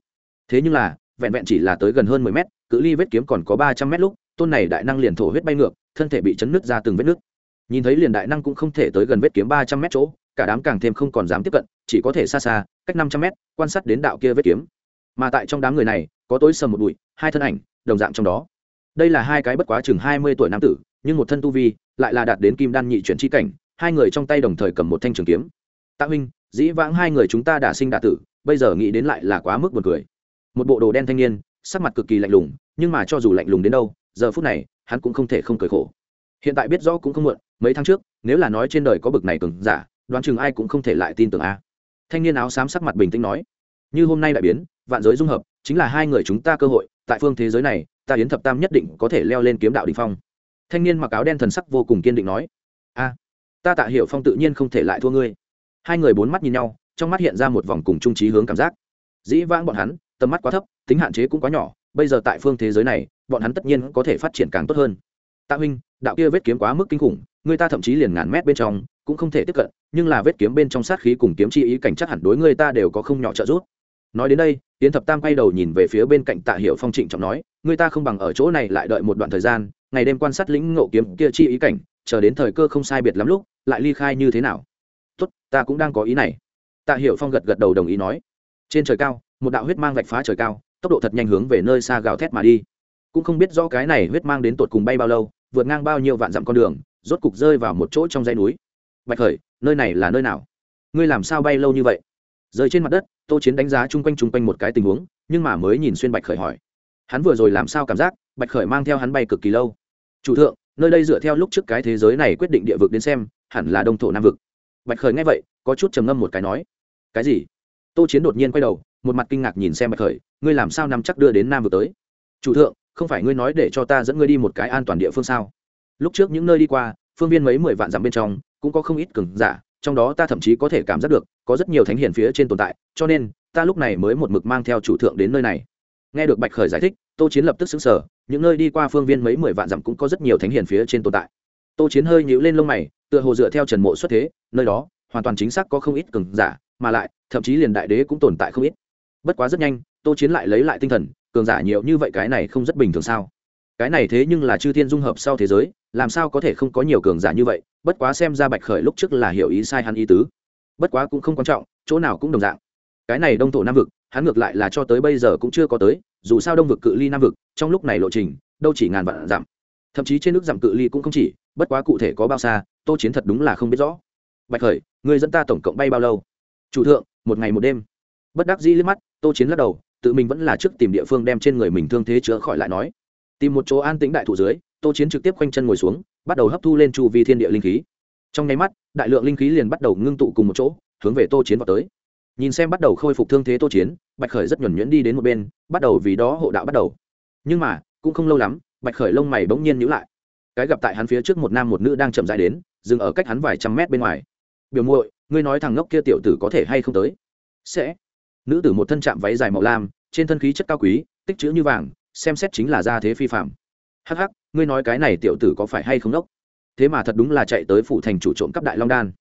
Thế nhưng là, vẹn vẹn chỉ là tới gần hơn mười mét, cự ly vết kiếm còn có ba trăm mét lúc, tôn này đại năng liền thổ huyết bay ngược, thân thể bị chấn nứt ra từng vết nứt. Nhìn thấy liền đại năng cũng không thể tới gần vết kiếm ba trăm mét chỗ, cả đám càng thêm không còn dám tiếp cận, chỉ có thể xa xa, cách năm trăm mét, quan sát đến đạo kia vết kiếm. Mà tại trong đám người này, có tối sầm một bụi, hai thân ảnh, đồng dạng trong đó. Đây là hai cái bất quá chừng hai mươi tuổi nam tử, nhưng một thân tu vi, lại là đạt đến kim đan nhị chuyển chi cảnh hai người trong tay đồng thời cầm một thanh trường kiếm. Tạ huynh, dĩ vãng hai người chúng ta đã sinh đạ tử, bây giờ nghĩ đến lại là quá mức buồn cười. Một bộ đồ đen thanh niên, sắc mặt cực kỳ lạnh lùng, nhưng mà cho dù lạnh lùng đến đâu, giờ phút này, hắn cũng không thể không cười khổ. Hiện tại biết rõ cũng không muộn, mấy tháng trước, nếu là nói trên đời có bực này cường giả, đoán chừng ai cũng không thể lại tin tưởng a. Thanh niên áo xám sắc mặt bình tĩnh nói, như hôm nay đại biến, vạn giới dung hợp, chính là hai người chúng ta cơ hội, tại phương thế giới này, ta yến thập tam nhất định có thể leo lên kiếm đạo đ ỉ n h phong. Thanh niên mặc áo đen thần sắc vô cùng kiên định nói, a ta tạ hiểu phong tự nhiên không thể lại thua ngươi. Hai người bốn mắt nhìn nhau, trong mắt hiện ra một vòng cùng trung trí hướng cảm giác. Dĩ vãng bọn hắn, tầm mắt quá thấp, tính hạn chế cũng quá nhỏ, bây giờ tại phương thế giới này, bọn hắn tất nhiên có thể phát triển càng tốt hơn. Tạ huynh, đạo kia vết kiếm quá mức kinh khủng, người ta thậm chí liền ngàn mét bên trong cũng không thể tiếp cận, nhưng là vết kiếm bên trong sát khí cùng kiếm chi ý cảnh chắc hẳn đối người ta đều có không nhỏ trợ giúp. Nói đến đây tiến thập tam quay đầu nhìn về phía bên cạnh tạ hiệu phong trịnh trọng nói, người ta không bằng ở chỗ này lại đợi một đoạn thời gian, ngày đêm quan sát lĩnh ngộ kiếm kia chi ý cảnh chờ đến thời cơ không sai biệt lắm lúc, lại ly khai như thế nào? Tốt, ta cũng đang có ý này. Tạ hiệu phong gật gật đầu đồng ý nói. Trên trời cao, một đạo huyết mang vạch phá trời cao, tốc độ thật nhanh hướng về nơi xa gào thét mà đi. Cũng không biết do cái này huyết mang đến tột cùng bay bao lâu, vượt ngang bao nhiêu vạn dặm con đường, rốt cục rơi vào một chỗ trong dãy núi. Bạch khởi, nơi này là nơi nào? Ngươi làm sao bay lâu như vậy? Rơi trên mặt đất, tô chiến đánh giá chung quanh chung quanh một cái tình huống, nhưng mà mới nhìn xuyên bạch khởi hỏi. Hắn vừa rồi làm sao cảm giác bạch khởi mang theo hắn bay cực kỳ lâu? Chủ thượng nơi đây dựa theo lúc trước cái thế giới này quyết định địa vực đến xem, hẳn là đông thổ nam vực. Bạch khởi nghe vậy, có chút trầm ngâm một cái nói, cái gì? Tô chiến đột nhiên quay đầu, một mặt kinh ngạc nhìn xem bạch khởi, ngươi làm sao nắm chắc đưa đến nam vực tới? Chủ thượng, không phải ngươi nói để cho ta dẫn ngươi đi một cái an toàn địa phương sao? Lúc trước những nơi đi qua, phương viên mấy mười vạn dặm bên trong, cũng có không ít cường giả, trong đó ta thậm chí có thể cảm giác được, có rất nhiều thánh hiền phía trên tồn tại, cho nên, ta lúc này mới một mực mang theo chủ thượng đến nơi này nghe được bạch khởi giải thích, tô chiến lập tức xứng sở những nơi đi qua phương viên mấy mười vạn dặm cũng có rất nhiều thánh hiền phía trên tồn tại. Tô chiến hơi nhíu lên lông mày, tựa hồ dựa theo trần mộ xuất thế, nơi đó, hoàn toàn chính xác có không ít cường giả, mà lại, thậm chí liền đại đế cũng tồn tại không ít. Bất quá rất nhanh, tô chiến lại lấy lại tinh thần, cường giả nhiều như vậy cái này không rất bình thường sao? Cái này thế nhưng là chư thiên dung hợp sau thế giới, làm sao có thể không có nhiều cường giả như vậy? Bất quá xem ra bạch khởi lúc trước là hiểu ý sai hắn ý tứ. Bất quá cũng không quan trọng, chỗ nào cũng đồng dạng cái này đông thổ nam vực, hắn ngược lại là cho tới bây giờ cũng chưa có tới, dù sao đông vực cự ly nam vực, trong lúc này lộ trình, đâu chỉ ngàn vạn dặm. Thậm chí trên nước giảm cự ly cũng không chỉ, bất quá cụ thể có bao xa, tô chiến thật đúng là không biết rõ. Bạch khởi, người dẫn ta tổng cộng bay bao lâu? Chủ thượng, một ngày một đêm. Bất đắc dĩ liếc mắt, tô chiến lắc đầu, tự mình vẫn là trước tìm địa phương đem trên người mình thương thế chữa khỏi lại nói. Tìm một chỗ an tĩnh đại thụ dưới, tô chiến trực tiếp khoanh chân ngồi xuống, bắt đầu hấp thu lên chu vi thiên địa linh khí. Trong nháy mắt, đại lượng linh khí liền bắt đầu ngưng tụ cùng một chỗ, hướng về tô chiến vào tới nhìn xem bắt đầu khôi phục thương thế tô chiến, bạch khởi rất nhuẩn nhuyễn đi đến một bên, bắt đầu vì đó hộ đạo bắt đầu. Nhưng mà, cũng không lâu lắm, bạch khởi lông mày bỗng nhiên nhữ lại. Cái gặp tại hắn phía trước một nam một nữ đang chậm dại đến, dừng ở cách hắn vài trăm mét bên ngoài. Biểu muội, ngươi nói thằng ngốc kia tiểu tử có thể hay không tới? Sẽ. Nữ tử một thân chạm váy dài màu lam, trên thân khí chất cao quý, tích chữ như vàng, xem xét chính là gia thế phi phạm. Hắc hắc, ngươi nói cái này tiểu tử có phải hay không ngốc? Thế mà thật đúng là chạy tới phủ thành chủ trộm cắp đại long đan.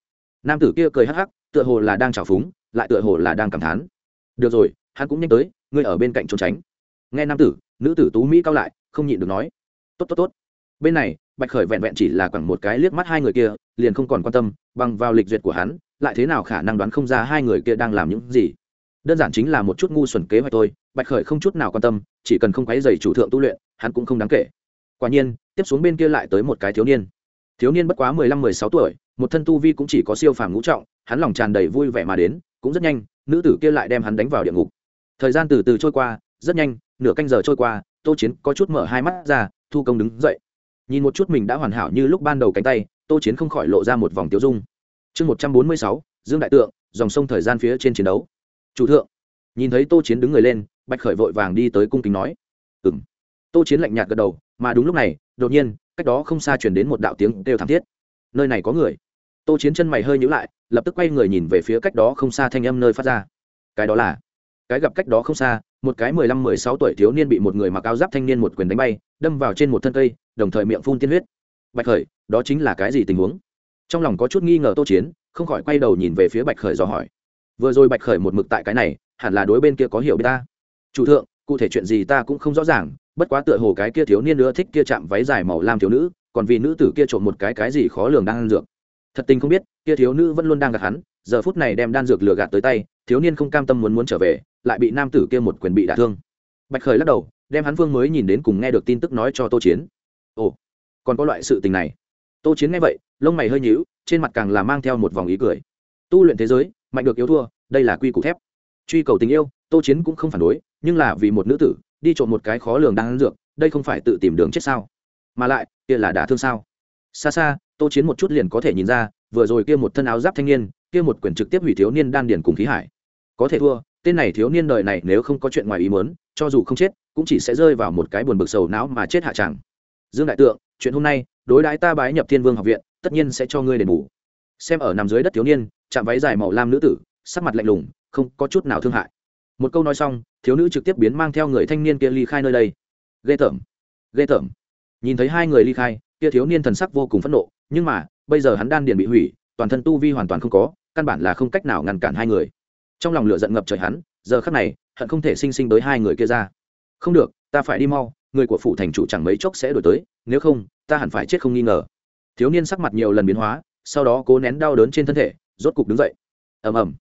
Nam tử kia cười hắc hắc tựa hồ là đang trào phúng, lại tựa hồ là đang cảm thán. Được rồi, hắn cũng nhanh tới, ngươi ở bên cạnh trốn tránh. Nghe nam tử, nữ tử tú mỹ cao lại, không nhịn được nói. Tốt tốt tốt. Bên này, bạch khởi vẹn vẹn chỉ là quẳng một cái liếc mắt hai người kia, liền không còn quan tâm, bằng vào lịch duyệt của hắn, lại thế nào khả năng đoán không ra hai người kia đang làm những gì. Đơn giản chính là một chút ngu xuẩn kế hoạch thôi, bạch khởi không chút nào quan tâm, chỉ cần không quấy dày chủ thượng tu luyện, hắn cũng không đáng kể. Quả nhiên, tiếp xuống bên kia lại tới một cái thiếu niên. Thiếu niên bất quá mười lăm, mười sáu tuổi, một thân tu vi cũng chỉ có siêu phàm ngũ trọng hắn lòng tràn đầy vui vẻ mà đến, cũng rất nhanh, nữ tử kia lại đem hắn đánh vào địa ngục. Thời gian từ từ trôi qua, rất nhanh, nửa canh giờ trôi qua, tô chiến có chút mở hai mắt ra, thu công đứng dậy. Nhìn một chút mình đã hoàn hảo như lúc ban đầu cánh tay, tô chiến không khỏi lộ ra một vòng tiêu dung. Chương một trăm bốn mươi sáu, dương đại tượng, dòng sông thời gian phía trên chiến đấu. Chủ thượng. Nhìn thấy tô chiến đứng người lên, bạch khởi vội vàng đi tới cung kính nói. Ừ m tô chiến lạnh nhạt gật đầu, mà đúng lúc này, đột nhiên, cách đó không xa chuyển đến một đạo tiếng kêu thảm thiết. Nơi này có người tô chiến chân mày hơi nhữ lại, lập tức quay người nhìn về phía cách đó không xa thanh âm nơi phát ra. Cái đó là, cái gặp cách đó không xa, một cái mười lăm, mười sáu tuổi thiếu niên bị một người mặc áo giáp thanh niên một quyền đánh bay, đâm vào trên một thân cây, đồng thời miệng phun tiên huyết. Bạch khởi, đó chính là cái gì tình huống? Trong lòng có chút nghi ngờ tô chiến, không khỏi quay đầu nhìn về phía bạch khởi dò hỏi. Vừa rồi bạch khởi một mực tại cái này, hẳn là đối bên kia có hiểu biết ta. Chủ thượng, cụ thể chuyện gì ta cũng không rõ ràng, bất quá tựa hồ cái kia thiếu niên nữa thích kia chạm váy dài màu lam thiếu nữ, còn vì nữ tử kia trộm một cái cái gì khó lường đang ăn dược thật tình không biết, kia thiếu nữ vẫn luôn đang gạt hắn, giờ phút này đem đan dược lừa gạt tới tay, thiếu niên không cam tâm muốn muốn trở về, lại bị nam tử kia một quyền bị đả thương. Bạch khởi lắc đầu, đem hắn vương mới nhìn đến cùng nghe được tin tức nói cho tô chiến. Ồ, còn có loại sự tình này. Tô chiến nghe vậy, lông mày hơi nhíu, trên mặt càng là mang theo một vòng ý cười. Tu luyện thế giới, mạnh được yếu thua, đây là quy củ thép. Truy cầu tình yêu, tô chiến cũng không phản đối, nhưng là vì một nữ tử, đi trộm một cái khó lường đang ăn dược, đây không phải tự tìm đường chết sao? Mà lại, kia là đả thương sao? Xa xa tô chiến một chút liền có thể nhìn ra, vừa rồi kia một thân áo giáp thanh niên, kia một quyển trực tiếp hủy thiếu niên đan điển cùng khí hải. Có thể thua, tên này thiếu niên đời này nếu không có chuyện ngoài ý muốn, cho dù không chết, cũng chỉ sẽ rơi vào một cái buồn bực sầu não mà chết hạ chẳng. Dương đại tượng, chuyện hôm nay, đối đãi ta bái nhập thiên vương học viện, tất nhiên sẽ cho ngươi đền bù. Xem ở nằm dưới đất thiếu niên, chạm váy dài màu lam nữ tử, sắc mặt lạnh lùng, không có chút nào thương hại. Một câu nói xong, thiếu nữ trực tiếp biến mang theo người thanh niên kia ly khai nơi đây. Ghê tởm ghê tởm. Nhìn thấy hai người ly khai, kia thiếu niên thần sắc vô cùng phẫn nộ nhưng mà, bây giờ hắn đan điền bị hủy, toàn thân tu vi hoàn toàn không có, căn bản là không cách nào ngăn cản hai người. Trong lòng lửa giận ngập trời hắn, giờ khắc này, hận không thể sinh sinh tới hai người kia ra. Không được, ta phải đi mau, người của phủ thành chủ chẳng mấy chốc sẽ đổi tới, nếu không, ta hẳn phải chết không nghi ngờ. Thiếu niên sắc mặt nhiều lần biến hóa, sau đó cố nén đau đớn trên thân thể, rốt cục đứng dậy. Ầm ầm.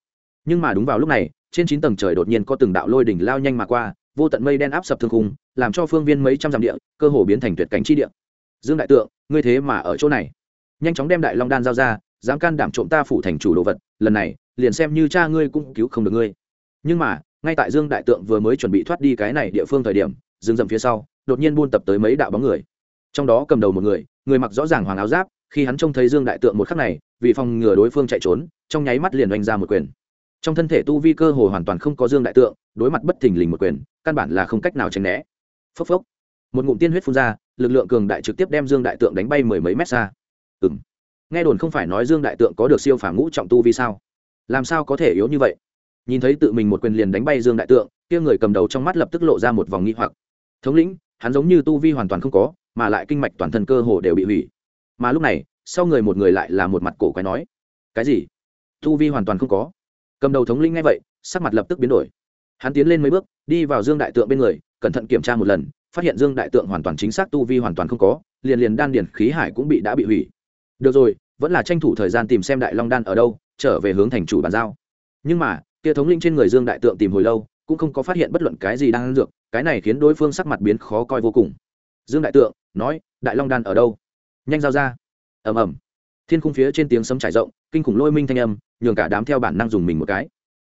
Nhưng mà đúng vào lúc này, trên chín tầng trời đột nhiên có từng đạo lôi đỉnh lao nhanh mà qua, vô tận mây đen áp sập thương khung, làm cho phương viên mấy trăm dặm địa, cơ hồ biến thành tuyệt cảnh chi địa. Dương đại tượng, ngươi thế mà ở chỗ này nhanh chóng đem đại long đan giao ra, dám can đảm trộm ta phủ thành chủ đồ vật, lần này, liền xem như cha ngươi cũng cứu không được ngươi. Nhưng mà, ngay tại dương đại tượng vừa mới chuẩn bị thoát đi cái này địa phương thời điểm dương dầm phía sau, đột nhiên buôn tập tới mấy đạo bóng người. Trong đó cầm đầu một người người mặc rõ ràng hoàng áo giáp, khi hắn trông thấy dương đại tượng một khắc này, vì phòng ngừa đối phương chạy trốn, trong nháy mắt liền đánh ra một quyền. Trong thân thể tu vi cơ hồ hoàn toàn không có dương đại tượng, đối mặt bất thình lình một quyền, căn bản là không cách nào tránh né. Phốc phốc. Một ngụm tiên huyết phun ra, lực lượng cường đại trực tiếp đem dương đại tượng đánh bay mười mấy mét xa ừ m nghe đồn không phải nói dương đại tượng có được siêu phả ngũ trọng tu vi sao? Làm sao có thể yếu như vậy? Nhìn thấy tự mình một quyền liền đánh bay dương đại tượng, kia người cầm đầu trong mắt lập tức lộ ra một vòng nghi hoặc. Thống lĩnh, hắn giống như tu vi hoàn toàn không có, mà lại kinh mạch toàn thân cơ hồ đều bị hủy. Mà lúc này, sau người một người lại là một mặt cổ quái nói, cái gì? Tu vi hoàn toàn không có? Cầm đầu thống lĩnh ngay vậy, sắc mặt lập tức biến đổi. Hắn tiến lên mấy bước, đi vào dương đại tượng bên người, cẩn thận kiểm tra một lần, phát hiện dương đại tượng hoàn toàn chính xác tu vi hoàn toàn không có, liền liền đan điển khí hải cũng bị đã bị hủy được rồi, vẫn là tranh thủ thời gian tìm xem đại long đan ở đâu, trở về hướng thành chủ bàn giao. Nhưng mà, kia thống linh trên người dương đại tượng tìm hồi lâu, cũng không có phát hiện bất luận cái gì đang ăn dược, cái này khiến đối phương sắc mặt biến khó coi vô cùng. Dương đại tượng, nói, đại long đan ở đâu? Nhanh giao ra. Ầm ầm. Thiên khung phía trên tiếng sấm trải rộng, kinh khủng lôi minh thanh âm, nhường cả đám theo bản năng dùng mình một cái.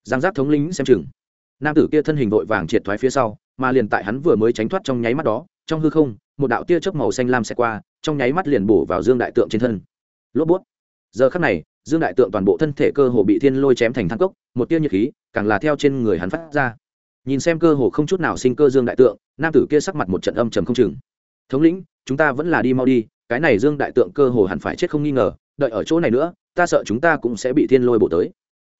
Giang giáp thống lĩnh xem chừng. Nam tử kia thân hình vội vàng triệt thoái phía sau, mà liền tại hắn vừa mới tránh thoát trong nháy mắt đó, trong hư không, một đạo tia chớp màu xanh lam xẹt qua, trong nháy mắt liền bổ vào dương đại tượng trên thân lốp bút. Giờ khắc này, dương đại tượng toàn bộ thân thể cơ hồ bị thiên lôi chém thành thang cốc, một tia nhiệt khí, càng là theo trên người hắn phát ra. Nhìn xem cơ hồ không chút nào sinh cơ dương đại tượng, nam tử kia sắc mặt một trận âm trầm không chừng. Thống lĩnh, chúng ta vẫn là đi mau đi, cái này dương đại tượng cơ hồ hẳn phải chết không nghi ngờ, đợi ở chỗ này nữa, ta sợ chúng ta cũng sẽ bị thiên lôi bổ tới.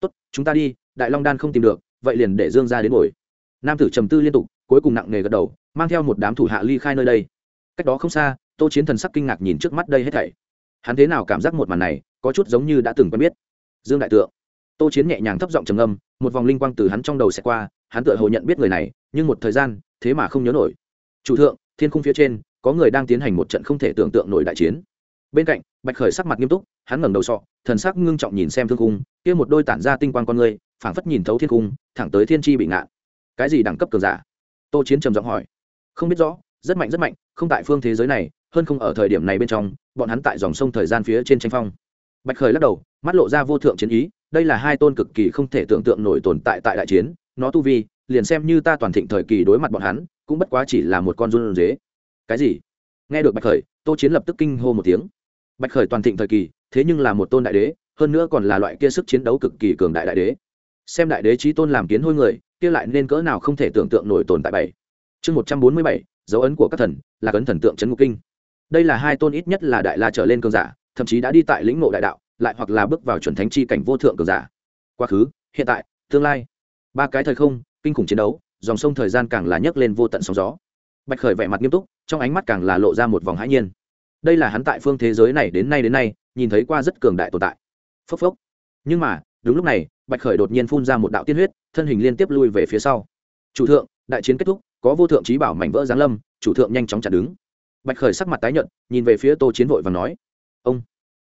Tốt, chúng ta đi, đại long đan không tìm được, vậy liền để dương ra đến ngồi. Nam tử trầm tư liên tục, cuối cùng nặng nề gật đầu, mang theo một đám thủ hạ ly khai nơi đây. Cách đó không xa, tô chiến thần sắc kinh ngạc nhìn trước mắt đây hết thảy hắn thế nào cảm giác một màn này, có chút giống như đã từng quen biết. Dương đại tượng. Tô chiến nhẹ nhàng thấp giọng trầm âm một vòng linh quang từ hắn trong đầu sẽ qua, hắn tựa hồ nhận biết người này, nhưng một thời gian, thế mà không nhớ nổi. Chủ thượng, thiên khung phía trên, có người đang tiến hành một trận không thể tưởng tượng nổi đại chiến. Bên cạnh, bạch khởi sắc mặt nghiêm túc, hắn ngẩng đầu sọ, thần sắc ngưng trọng nhìn xem thương khung, kia một đôi tản ra tinh quang con người, phảng phất nhìn thấu thiên khung, thẳng tới thiên tri bị ngạn cái gì đẳng cấp cường giả? Tô chiến trầm giọng hỏi. Không biết rõ, rất mạnh rất mạnh, không tại phương thế giới này hơn không ở thời điểm này bên trong, bọn hắn tại dòng sông thời gian phía trên tranh phong. Bạch khởi lắc đầu, mắt lộ ra vô thượng chiến ý, đây là hai tôn cực kỳ không thể tưởng tượng nổi tồn tại tại đại chiến, nó tu vi, liền xem như ta toàn thịnh thời kỳ đối mặt bọn hắn, cũng bất quá chỉ là một con run dế cái gì? Nghe được bạch khởi, tô chiến lập tức kinh hô một tiếng. Bạch khởi toàn thịnh thời kỳ, thế nhưng là một tôn đại đế, hơn nữa còn là loại kia sức chiến đấu cực kỳ cường đại đại đế. Xem đại đế trí tôn làm kiến hôi người, kia lại nên cỡ nào không thể tưởng tượng nổi tồn tại bảy. Chương một trăm bốn mươi bảy, dấu ấn của các thần, là ấn thần tượng trấn ngục kinh đây là hai tôn ít nhất là đại la trở lên cường giả, thậm chí đã đi tại lĩnh ngộ đại đạo, lại hoặc là bước vào chuẩn thánh chi cảnh vô thượng cường giả. Quá khứ, hiện tại, tương lai. Ba cái thời không, kinh khủng chiến đấu, dòng sông thời gian càng là nhấc lên vô tận sóng gió. Bạch khởi vẻ mặt nghiêm túc, trong ánh mắt càng là lộ ra một vòng hãi nhiên. Đây là hắn tại phương thế giới này đến nay đến nay, nhìn thấy qua rất cường đại tồn tại. Phốc phốc. Nhưng mà, đúng lúc này, bạch khởi đột nhiên phun ra một đạo tiên huyết, thân hình liên tiếp lui về phía sau. Chủ thượng, đại chiến kết thúc, có vô thượng trí bảo mảnh vỡ giáng lâm, chủ thượng nhanh chóng chặn đứng bạch khởi sắc mặt tái nhợt, nhìn về phía tô chiến vội và nói, ông.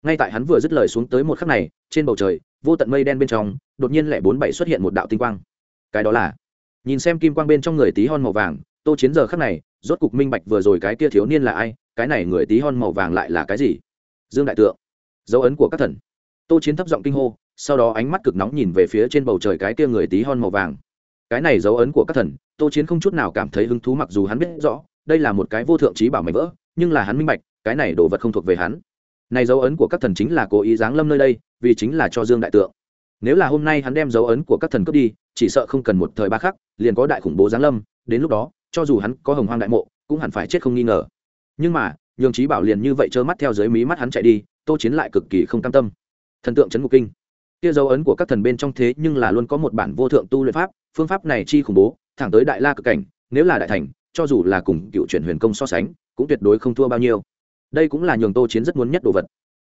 Ngay tại hắn vừa dứt lời xuống tới một khắc này, trên bầu trời, vô tận mây đen bên trong, đột nhiên lẻ bốn bảy xuất hiện một đạo tinh quang. Cái đó là, nhìn xem kim quang bên trong người tí hon màu vàng, tô chiến giờ khắc này, rốt cục minh bạch vừa rồi cái kia thiếu niên là ai, cái này người tí hon màu vàng lại là cái gì? Dương đại tượng, dấu ấn của các thần. Tô chiến thấp giọng kinh hô, sau đó ánh mắt cực nóng nhìn về phía trên bầu trời cái kia người tí hon màu vàng. Cái này dấu ấn của các thần, tô chiến không chút nào cảm thấy hứng thú mặc dù hắn biết rõ đây là một cái vô thượng trí bảo mảnh vỡ, nhưng là hắn minh bạch, cái này đồ vật không thuộc về hắn. Này dấu ấn của các thần chính là cố ý giáng lâm nơi đây, vì chính là cho dương đại tượng. Nếu là hôm nay hắn đem dấu ấn của các thần cướp đi, chỉ sợ không cần một thời ba khắc, liền có đại khủng bố giáng lâm, đến lúc đó, cho dù hắn có hồng hoang đại mộ, cũng hẳn phải chết không nghi ngờ. Nhưng mà, nhường trí bảo liền như vậy trơ mắt theo dưới mí mắt hắn chạy đi, tô chiến lại cực kỳ không cam tâm. Thần tượng trấn ngục kinh. Kia dấu ấn của các thần bên trong thế nhưng là luôn có một bản vô thượng tu luyện pháp, phương pháp này chi khủng bố, thẳng tới đại la cực cảnh, nếu là đại thành cho dù là cùng cựu chuyển huyền công so sánh, cũng tuyệt đối không thua bao nhiêu. Đây cũng là nhường tô chiến rất muốn nhất đồ vật.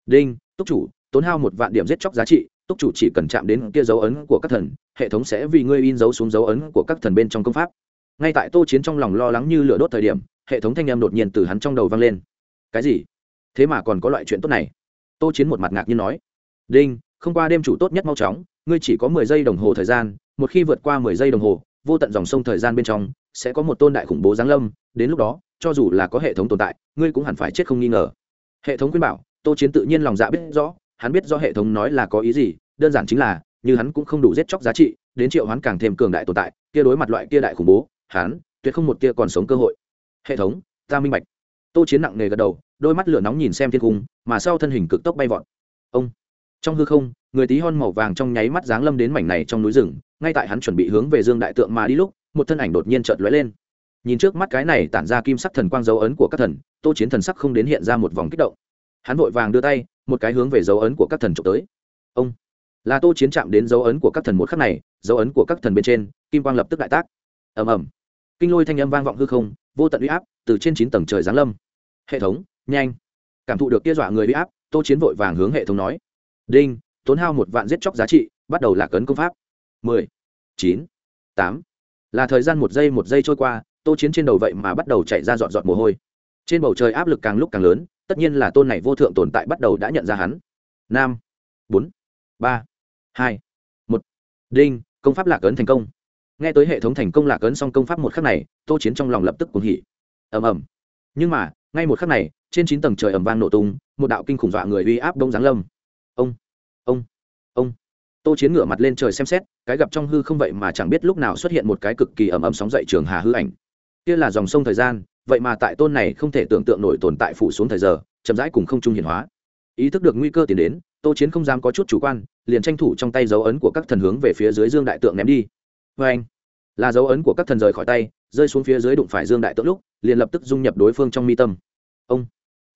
Đinh, túc chủ, tốn hao một vạn điểm giết chóc giá trị, túc chủ chỉ cần chạm đến kia dấu ấn của các thần, hệ thống sẽ vì ngươi in dấu xuống dấu ấn của các thần bên trong công pháp. Ngay tại tô chiến trong lòng lo lắng như lửa đốt thời điểm, hệ thống thanh âm đột nhiên từ hắn trong đầu vang lên. Cái gì? Thế mà còn có loại chuyện tốt này. Tô chiến một mặt ngạc nhiên nói. Đinh, không qua đêm chủ tốt nhất mau chóng, ngươi chỉ có mười giây đồng hồ thời gian, một khi vượt qua mười giây đồng hồ, vô tận dòng sông thời gian bên trong sẽ có một tôn đại khủng bố giáng lâm, đến lúc đó, cho dù là có hệ thống tồn tại, ngươi cũng hẳn phải chết không nghi ngờ. Hệ thống khuyên bảo, tô chiến tự nhiên lòng dạ biết rõ, hắn biết do hệ thống nói là có ý gì, đơn giản chính là, như hắn cũng không đủ giết chóc giá trị, đến triệu hắn càng thêm cường đại tồn tại, kia đối mặt loại kia đại khủng bố, hắn tuyệt không một tia còn sống cơ hội. Hệ thống, ta minh bạch. Tô chiến nặng nề gật đầu, đôi mắt lửa nóng nhìn xem thiên cung, mà sau thân hình cực tốc bay vọt. Ông, trong hư không, người tí hon màu vàng trong nháy mắt giáng lâm đến mảnh này trong núi rừng, ngay tại hắn chuẩn bị hướng về dương đại tượng mà đi lúc một thân ảnh đột nhiên chợt lóe lên. Nhìn trước mắt cái này tản ra kim sắc thần quang dấu ấn của các thần, tô chiến thần sắc không đến hiện ra một vòng kích động. Hắn vội vàng đưa tay, một cái hướng về dấu ấn của các thần trộm tới. Ông! Là tô chiến chạm đến dấu ấn của các thần một khắc này, dấu ấn của các thần bên trên, kim quang lập tức đại tác. Ầm ầm. Kinh lôi thanh âm vang vọng hư không, vô tận uy áp từ trên chín tầng trời giáng lâm. Hệ thống, nhanh. Cảm thụ được kia dọa người uy áp, tô chiến vội vàng hướng hệ thống nói. Đinh, tốn hao một vạn giết chóc giá trị, bắt đầu lạc ấn công pháp. Mười, chín, tám là thời gian một giây một giây trôi qua, tô chiến trên đầu vậy mà bắt đầu chạy ra dọn dọn mồ hôi. Trên bầu trời áp lực càng lúc càng lớn, tất nhiên là tôn này vô thượng tồn tại bắt đầu đã nhận ra hắn. Năm bốn, ba, hai, một. Đinh, công pháp lạc ấn thành công. Nghe tới hệ thống thành công lạc ấn xong công pháp một khắc này, tô chiến trong lòng lập tức cuồng hỉ. Ầm ầm. Nhưng mà, ngay một khắc này, trên chín tầng trời ầm vang nổ tung, một đạo kinh khủng dọa người uy áp đông giáng lâm. Ông ông ông tô chiến ngửa mặt lên trời xem xét, cái gặp trong hư không vậy mà chẳng biết lúc nào xuất hiện một cái cực kỳ ầm ầm sóng dậy trường hà hư ảnh. Kia là dòng sông thời gian, vậy mà tại tôn này không thể tưởng tượng nổi tồn tại phủ xuống thời giờ, chậm rãi cùng không trung hiển hóa. Ý thức được nguy cơ tiến đến, tô chiến không dám có chút chủ quan, liền tranh thủ trong tay dấu ấn của các thần hướng về phía dưới dương đại tượng ném đi. Vê anh, là dấu ấn của các thần rời khỏi tay, rơi xuống phía dưới đụng phải dương đại tượng lúc, liền lập tức dung nhập đối phương trong mi tâm. Ông,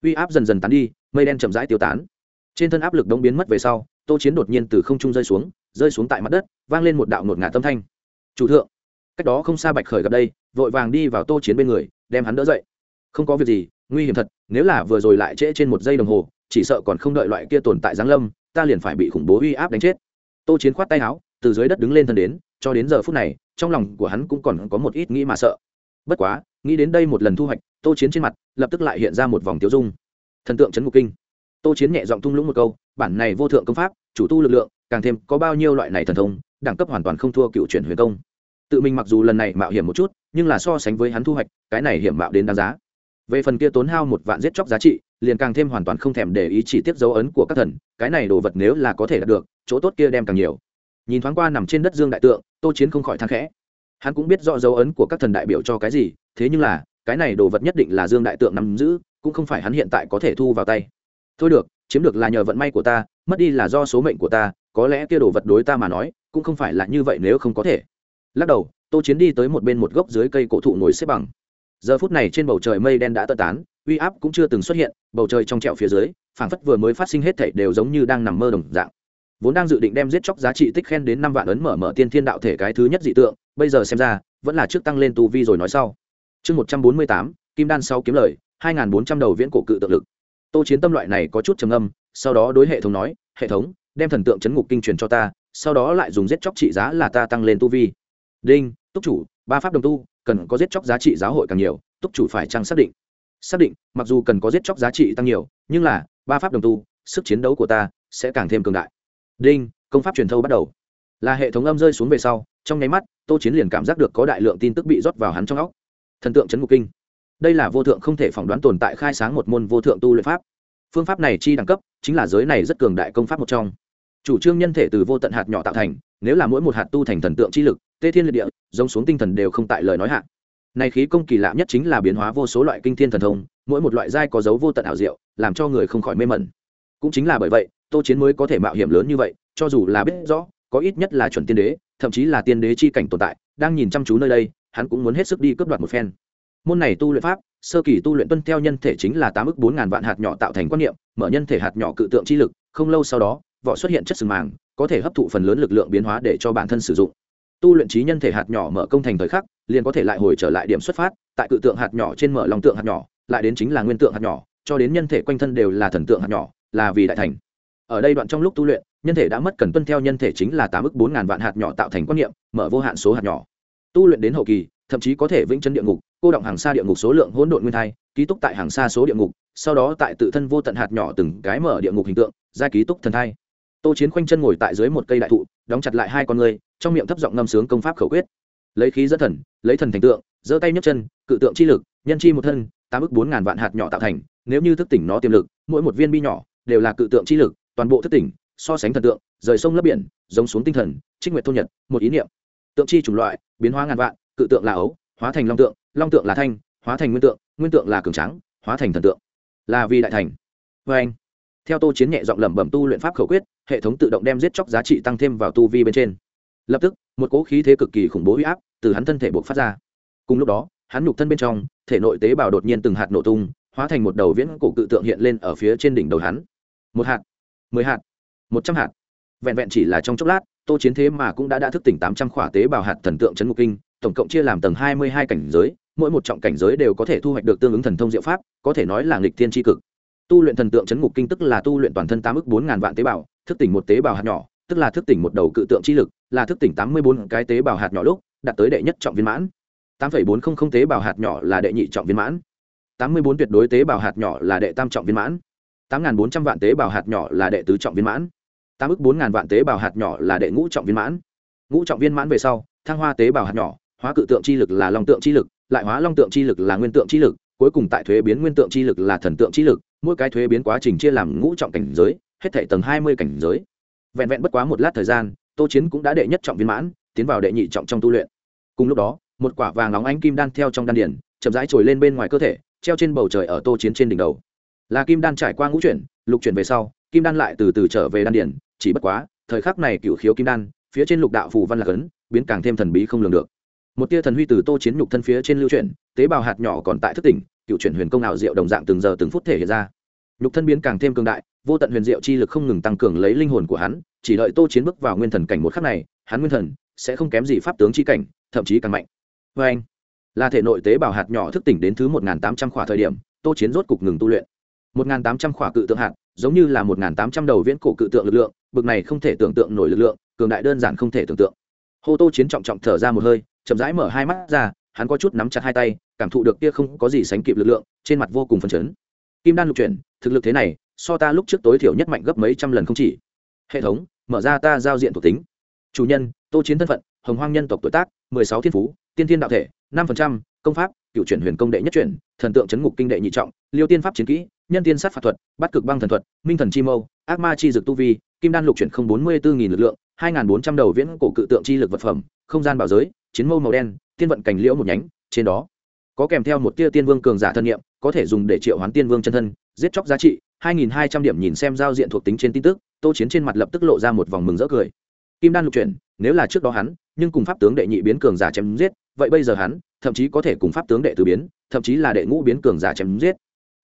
uy áp dần dần tán đi, mây đen chậm rãi tiêu tán. Trên thân áp lực đông biến mất về sau tô chiến đột nhiên từ không trung rơi xuống rơi xuống tại mặt đất, vang lên một đạo ngột ngạt tâm thanh. Chủ thượng. Cách đó không xa bạch khởi gặp đây, vội vàng đi vào tô chiến bên người, đem hắn đỡ dậy. Không có việc gì, nguy hiểm thật, nếu là vừa rồi lại trễ trên một giây đồng hồ, chỉ sợ còn không đợi loại kia tồn tại giáng lâm, ta liền phải bị khủng bố uy áp đánh chết. Tô chiến khoát tay áo, từ dưới đất đứng lên thân đến, cho đến giờ phút này, trong lòng của hắn cũng còn có một ít nghĩ mà sợ. Bất quá, nghĩ đến đây một lần thu hoạch, tô chiến trên mặt lập tức lại hiện ra một vòng tiêu dung. Thần tượng c ngục kinh. Tô chiến nhẹ giọng thung lũng một câu bản này vô thượng công pháp, chủ tu lực lượng, càng thêm có bao nhiêu loại này thần thông, đẳng cấp hoàn toàn không thua cựu chuyển huyền công. Tự mình mặc dù lần này mạo hiểm một chút, nhưng là so sánh với hắn thu hoạch, cái này hiểm mạo đến đáng giá. Về phần kia tốn hao một vạn giết chóc giá trị, liền càng thêm hoàn toàn không thèm để ý chỉ tiếp dấu ấn của các thần, cái này đồ vật nếu là có thể đạt được, chỗ tốt kia đem càng nhiều. Nhìn thoáng qua nằm trên đất dương đại tượng, tô chiến không khỏi thang khẽ. Hắn cũng biết rõ dấu ấn của các thần đại biểu cho cái gì, thế nhưng là, cái này đồ vật nhất định là dương đại tượng nắm giữ, cũng không phải hắn hiện tại có thể thu vào tay. Thôi được chiếm được là nhờ vận may của ta, mất đi là do số mệnh của ta, có lẽ kia đồ vật đối ta mà nói, cũng không phải là như vậy nếu không có thể. Lắc đầu, tô chiến đi tới một bên một gốc dưới cây cổ thụ ngồi xếp bằng. Giờ phút này trên bầu trời mây đen đã tơ tán, uy áp cũng chưa từng xuất hiện, bầu trời trong trẹo phía dưới, phảng phất vừa mới phát sinh hết thảy đều giống như đang nằm mơ đồng dạng. Vốn đang dự định đem giết chóc giá trị tích khen đến năm vạn ấn mở mở tiên thiên đạo thể cái thứ nhất dị tượng, bây giờ xem ra, vẫn là trước tăng lên tu vi rồi nói sau. Chương một trăm bốn mươi tám, kim đan sau kiếm lời, hai n bốn trăm đầu viễn cổ cự tượng lực tô chiến tâm loại này có chút trầm âm sau đó đối hệ thống nói, hệ thống, đem thần tượng chấn ngục kinh truyền cho ta, sau đó lại dùng giết chóc trị giá là ta tăng lên tu vi. Đinh, túc chủ, ba pháp đồng tu, cần có giết chóc giá trị giáo hội càng nhiều, túc chủ phải chăng xác định? Xác định, mặc dù cần có giết chóc giá trị tăng nhiều, nhưng là, ba pháp đồng tu, sức chiến đấu của ta sẽ càng thêm cường đại. Đinh, công pháp truyền thâu bắt đầu. Là hệ thống âm rơi xuống về sau, trong nháy mắt, tô chiến liền cảm giác được có đại lượng tin tức bị rót vào hắn trong óc. Thần tượng chấn ngục kinh đây là vô thượng không thể phỏng đoán tồn tại khai sáng một môn vô thượng tu luyện pháp. Phương pháp này chi đẳng cấp, chính là giới này rất cường đại công pháp một trong. Chủ trương nhân thể từ vô tận hạt nhỏ tạo thành, nếu là mỗi một hạt tu thành thần tượng chi lực, tê thiên liệt địa, giống xuống tinh thần đều không tại lời nói hạn này khí công kỳ lạ nhất chính là biến hóa vô số loại kinh thiên thần thông, mỗi một loại giai có dấu vô tận ảo diệu, làm cho người không khỏi mê mẩn. Cũng chính là bởi vậy, tô chiến mới có thể mạo hiểm lớn như vậy, cho dù là biết rõ, có ít nhất là chuẩn tiên đế, thậm chí là tiên đế chi cảnh tồn tại, đang nhìn chăm chú nơi đây, hắn cũng muốn hết sức đi cướp đoạt một phen môn này tu luyện pháp, sơ kỳ tu luyện tuân theo nhân thể chính là tám ức bốn ngàn vạn hạt nhỏ tạo thành quan niệm, mở nhân thể hạt nhỏ cự tượng chi lực, không lâu sau đó, vỏ xuất hiện chất sừng màng, có thể hấp thụ phần lớn lực lượng biến hóa để cho bản thân sử dụng. Tu luyện trí nhân thể hạt nhỏ mở công thành thời khắc, liền có thể lại hồi trở lại điểm xuất phát, tại cự tượng hạt nhỏ trên mở lòng tượng hạt nhỏ, lại đến chính là nguyên tượng hạt nhỏ, cho đến nhân thể quanh thân đều là thần tượng hạt nhỏ, là vì đại thành. Ở đây đoạn trong lúc tu luyện, nhân thể đã mất cần tuân theo nhân thể chính là tám ức bốn ngàn vạn hạt nhỏ tạo thành quan niệm, mở vô hạn số hạt nhỏ. Tu luyện đến hậu kỳ thậm chí có thể vĩnh chân địa ngục, cô động hàng xa địa ngục số lượng hỗn độn nguyên thai, ký túc tại hàng xa số địa ngục, sau đó tại tự thân vô tận hạt nhỏ từng cái mở địa ngục hình tượng ra ký túc thần thai. Tô chiến khoanh chân ngồi tại dưới một cây đại thụ, đóng chặt lại hai con người, trong miệng thấp giọng ngâm sướng công pháp khẩu quyết. Lấy khí dẫn thần, lấy thần thành tượng, giơ tay nhấc chân, cự tượng chi lực, nhân chi một thân, tám ức bốn ngàn vạn hạt nhỏ tạo thành, nếu như thức tỉnh nó tiềm lực, mỗi một viên bi nhỏ đều là cự tượng chi lực, toàn bộ thức tỉnh, so sánh thần tượng, rời sông lấp biển, giống xuống tinh thần, trích nguyện thôn nhật, một ý niệm. Tượng chi chủng loại, biến hóa ngàn vạn cự tượng là ấu, hóa thành long tượng long tượng là thanh, hóa thành nguyên tượng nguyên tượng là cường tráng, hóa thành thần tượng. Là vì đại thành. Vê anh, theo tô chiến nhẹ giọng lẩm bẩm tu luyện pháp khẩu quyết, hệ thống tự động đem giết chóc giá trị tăng thêm vào tu vi bên trên. Lập tức, một cỗ khí thế cực kỳ khủng bố huy áp từ hắn thân thể buộc phát ra. Cùng lúc đó, hắn nhục thân bên trong, thể nội tế bào đột nhiên từng hạt nổ tung, hóa thành một đầu viễn cổ cự tượng hiện lên ở phía trên đỉnh đầu hắn. Một hạt, mười hạt, một trăm hạt. Vẹn vẹn chỉ là trong chốc lát, tô chiến thế mà cũng đã đã thức tỉnh tám trăm khỏa tế bào hạt thần tượng chấn ngục kinh tổng cộng chia làm tầng hai mươi hai cảnh giới, mỗi một trọng cảnh giới đều có thể thu hoạch được tương ứng thần thông diệu pháp, có thể nói là nghịch thiên tri cực. Tu luyện thần tượng chấn ngục kinh tức là tu luyện toàn thân tám ức bốn ngàn vạn tế bào, thức tỉnh một tế bào hạt nhỏ, tức là thức tỉnh một đầu cự tượng chi lực, là thức tỉnh tám mươi bốn cái tế bào hạt nhỏ lúc, đạt tới đệ nhất trọng viên mãn. tám phẩy bốn không không tế bào hạt nhỏ là đệ nhị trọng viên mãn. tám mươi bốn tuyệt đối tế bào hạt nhỏ là đệ tam trọng viên mãn. tám n bốn trăm vạn tế bào hạt nhỏ là đệ tứ trọng viên mãn. tám ức bốn ngàn vạn tế bào hạt nhỏ là đệ ngũ trọng viên mãn. Ngũ trọng viên mãn về sau, thăng hoa tế bào hạt nhỏ hóa cự tượng chi lực là long tượng chi lực, lại hóa long tượng chi lực là nguyên tượng chi lực, cuối cùng tại thuế biến nguyên tượng chi lực là thần tượng chi lực, mỗi cái thuế biến quá trình chia làm ngũ trọng cảnh giới, hết thể tầng hai mươi cảnh giới. Vẹn vẹn bất quá một lát thời gian, tô chiến cũng đã đệ nhất trọng viên mãn, tiến vào đệ nhị trọng trong tu luyện. Cùng lúc đó, một quả vàng nóng ánh kim đan theo trong đan điển chậm rãi trồi lên bên ngoài cơ thể, treo trên bầu trời ở tô chiến trên đỉnh đầu. Là kim đan trải qua ngũ chuyển, lục chuyển về sau, kim đan lại từ từ trở về đan điển chỉ bất quá, thời khắc này cựu khiếu kim đan, phía trên lục đạo phù văn lạc ấn biến càng thêm thần bí không lường được một tia thần huy từ tô chiến nhục thân phía trên lưu chuyển, tế bào hạt nhỏ còn tại thức tỉnh, cựu chuyển huyền công ảo diệu đồng dạng từng giờ từng phút thể hiện ra. Nhục thân biến càng thêm cường đại, vô tận huyền diệu chi lực không ngừng tăng cường lấy linh hồn của hắn, chỉ đợi tô chiến bước vào nguyên thần cảnh một khắc này, hắn nguyên thần sẽ không kém gì pháp tướng chi cảnh, thậm chí càng mạnh. Vê anh, là thể nội tế bào hạt nhỏ thức tỉnh đến thứ một nghìn tám trăm khỏa thời điểm, tô chiến rốt cục ngừng tu luyện. Một nghìn tám trăm khỏa cự tượng hạt, giống như là một nghìn tám trăm đầu viễn cổ cự tượng lực lượng, bực này không thể tưởng tượng nổi lực lượng, cường đại đơn giản không thể tưởng tượng. Hô tô chiến trọng trọng thở ra một hơi chậm rãi mở hai mắt ra, hắn có chút nắm chặt hai tay, cảm thụ được kia không có gì sánh kịp lực lượng, trên mặt vô cùng phấn chấn. Kim đan lục chuyển, thực lực thế này, so ta lúc trước tối thiểu nhất mạnh gấp mấy trăm lần không chỉ. Hệ thống, mở ra ta giao diện thuộc tính. Chủ nhân, tô chiến thân phận, hồng hoang nhân tộc tuổi tác, mười sáu thiên phú, tiên thiên đạo thể, năm phần trăm, công pháp cựu chuyển huyền công đệ nhất chuyển, thần tượng chấn ngục kinh đệ nhị trọng, liêu tiên pháp chiến kỹ, nhân tiên sát phạt thuật, bắt cực băng thần thuật, minh thần chi mâu, ác ma chi dực tu vi, kim đan lục chuyển không bốn mươi bốn nghìn lực lượng hai nghìn bốn trăm đầu viễn cổ cự tượng chi lực vật phẩm, không gian bảo giới, chiến mâu màu đen, tiên vận cảnh liễu một nhánh, trên đó có kèm theo một tia tiên vương cường giả thân nhiệm, có thể dùng để triệu hoán tiên vương chân thân, giết chóc giá trị, hai nghìn hai trăm điểm nhìn xem giao diện thuộc tính trên tin tức, tô chiến trên mặt lập tức lộ ra một vòng mừng rỡ cười. Kim đan lục chuyển, nếu là trước đó hắn, nhưng cùng pháp tướng đệ nhị biến cường giả chém giết, vậy bây giờ hắn, thậm chí có thể cùng pháp tướng đệ tứ biến, thậm chí là đệ ngũ biến cường giả chém giết.